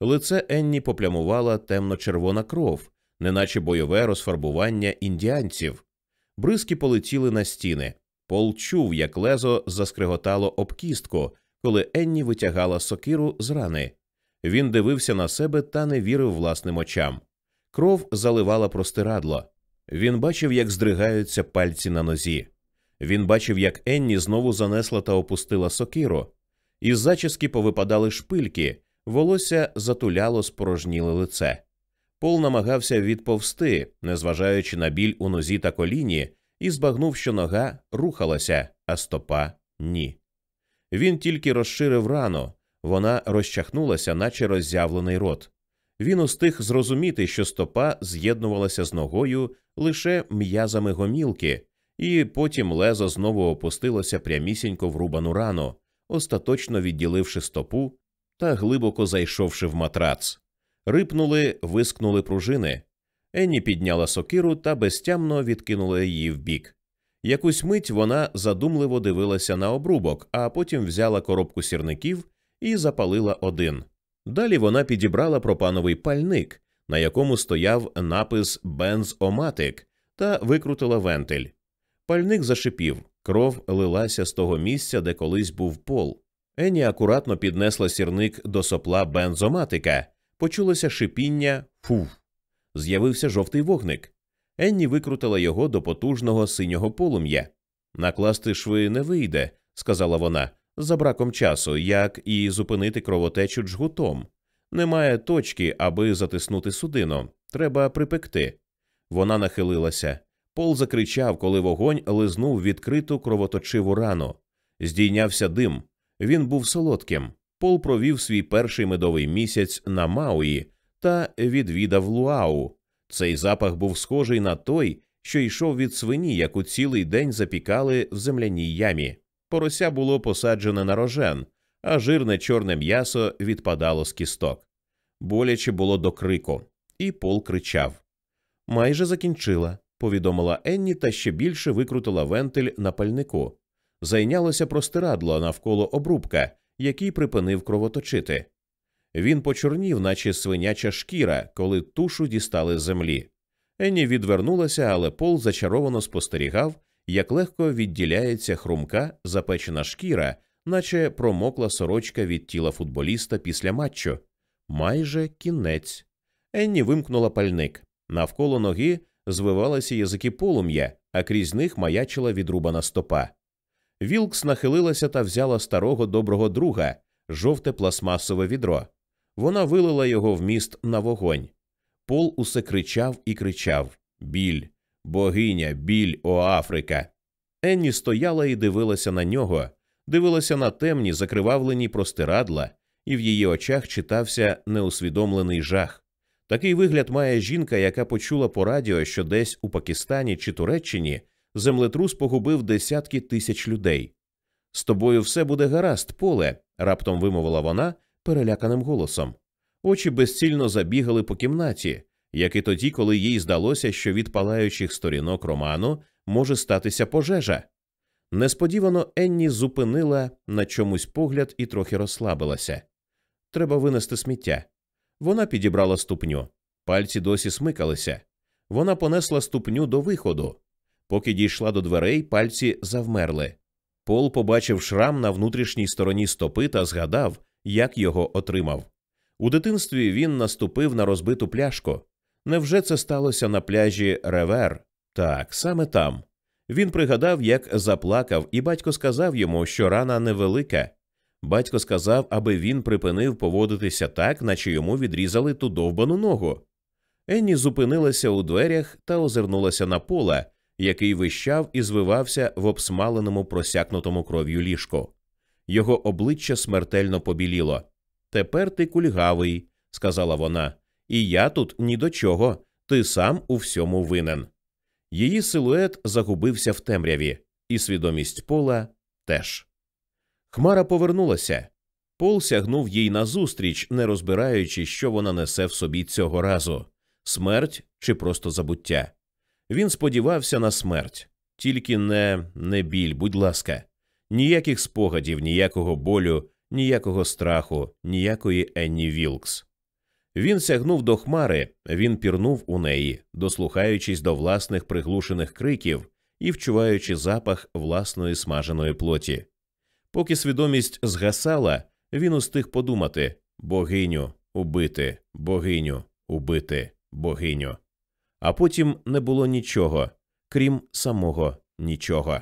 Лице Енні поплямувала темно-червона кров, неначе бойове розфарбування індіанців. Бризки полетіли на стіни. Пол чув, як лезо заскриготало об кістку, коли Енні витягала сокиру з рани. Він дивився на себе та не вірив власним очам. Кров заливала простирадло. Він бачив, як здригаються пальці на нозі. Він бачив, як Енні знову занесла та опустила сокиру. Із зачіски повипадали шпильки, волосся затуляло спорожніле лице. Пол намагався відповсти, незважаючи на біль у нозі та коліні, і збагнув, що нога рухалася, а стопа ні. Він тільки розширив рану, вона розчахнулася, наче роззявлений рот. Він устиг зрозуміти, що стопа з'єднувалася з ногою лише м'язами гомілки, і потім лезо знову опустилося прямісінько в рубану рану, остаточно відділивши стопу та глибоко зайшовши в матрац. Рипнули, вискнули пружини. Енні підняла сокиру та безтямно відкинула її вбік. Якусь мить вона задумливо дивилася на обрубок, а потім взяла коробку сірників і запалила один. Далі вона підібрала пропановий пальник, на якому стояв напис «Бенз-Оматик» та викрутила вентиль. Пальник зашипів, кров лилася з того місця, де колись був пол. Ені акуратно піднесла сірник до сопла бензоматика, почулося шипіння фуф. З'явився жовтий вогник. Енні викрутила його до потужного синього полум'я. Накласти шви не вийде, сказала вона, за браком часу, як і зупинити кровотечу джгутом. Немає точки, аби затиснути судину. Треба припекти. Вона нахилилася. Пол закричав, коли вогонь лизнув відкриту кровоточиву рану. Здійнявся дим. Він був солодким. Пол провів свій перший медовий місяць на Мауї та відвідав Луау. Цей запах був схожий на той, що йшов від свині, яку цілий день запікали в земляній ямі. Порося було посаджене на рожен, а жирне чорне м'ясо відпадало з кісток. Боляче було до крику, і Пол кричав. Майже закінчила, повідомила Енні та ще більше викрутила вентиль на пальнику. Зайнялося простирадло навколо обрубка, який припинив кровоточити. Він почорнів, наче свиняча шкіра, коли тушу дістали з землі. Енні відвернулася, але Пол зачаровано спостерігав, як легко відділяється хрумка запечена шкіра, наче промокла сорочка від тіла футболіста після матчу. Майже кінець. Енні вимкнула пальник. Навколо ноги звивалися язики полум'я, а крізь них маячила відрубана стопа. Вілкс нахилилася та взяла старого доброго друга, жовте пластмасове відро. Вона вилила його в міст на вогонь. Пол усе кричав і кричав Біль, богиня, біль, о Африка. Енні стояла і дивилася на нього, дивилася на темні, закривавлені простирадла, і в її очах читався неусвідомлений жах. Такий вигляд має жінка, яка почула по радіо, що десь у Пакистані чи Туреччині землетрус погубив десятки тисяч людей. З тобою все буде гаразд, поле, раптом вимовила вона переляканим голосом. Очі безцільно забігали по кімнаті, як і тоді, коли їй здалося, що від палаючих сторінок роману може статися пожежа. Несподівано Енні зупинила на чомусь погляд і трохи розслабилася. Треба винести сміття. Вона підібрала ступню. Пальці досі смикалися. Вона понесла ступню до виходу. Поки дійшла до дверей, пальці завмерли. Пол побачив шрам на внутрішній стороні стопи та згадав, як його отримав. У дитинстві він наступив на розбиту пляшку. Невже це сталося на пляжі Ревер? Так, саме там. Він пригадав, як заплакав, і батько сказав йому, що рана невелика. Батько сказав, аби він припинив поводитися так, наче йому відрізали ту довбану ногу. Енні зупинилася у дверях та озирнулася на пола, який вищав і звивався в обсмаленому просякнутому кров'ю ліжку. Його обличчя смертельно побіліло. Тепер ти кульгавий, сказала вона, і я тут ні до чого, ти сам у всьому винен. Її силует загубився в темряві, і свідомість пола теж. Хмара повернулася. Пол сягнув їй назустріч, не розбираючи, що вона несе в собі цього разу смерть чи просто забуття. Він сподівався на смерть, тільки не, не біль, будь ласка, ніяких спогадів, ніякого болю, ніякого страху, ніякої Енні Вілкс. Він сягнув до хмари, він пірнув у неї, дослухаючись до власних приглушених криків і вчуваючи запах власної смаженої плоті. Поки свідомість згасала, він устиг подумати богиню убити, богиню убити, богиню. А потім не було нічого, крім самого нічого.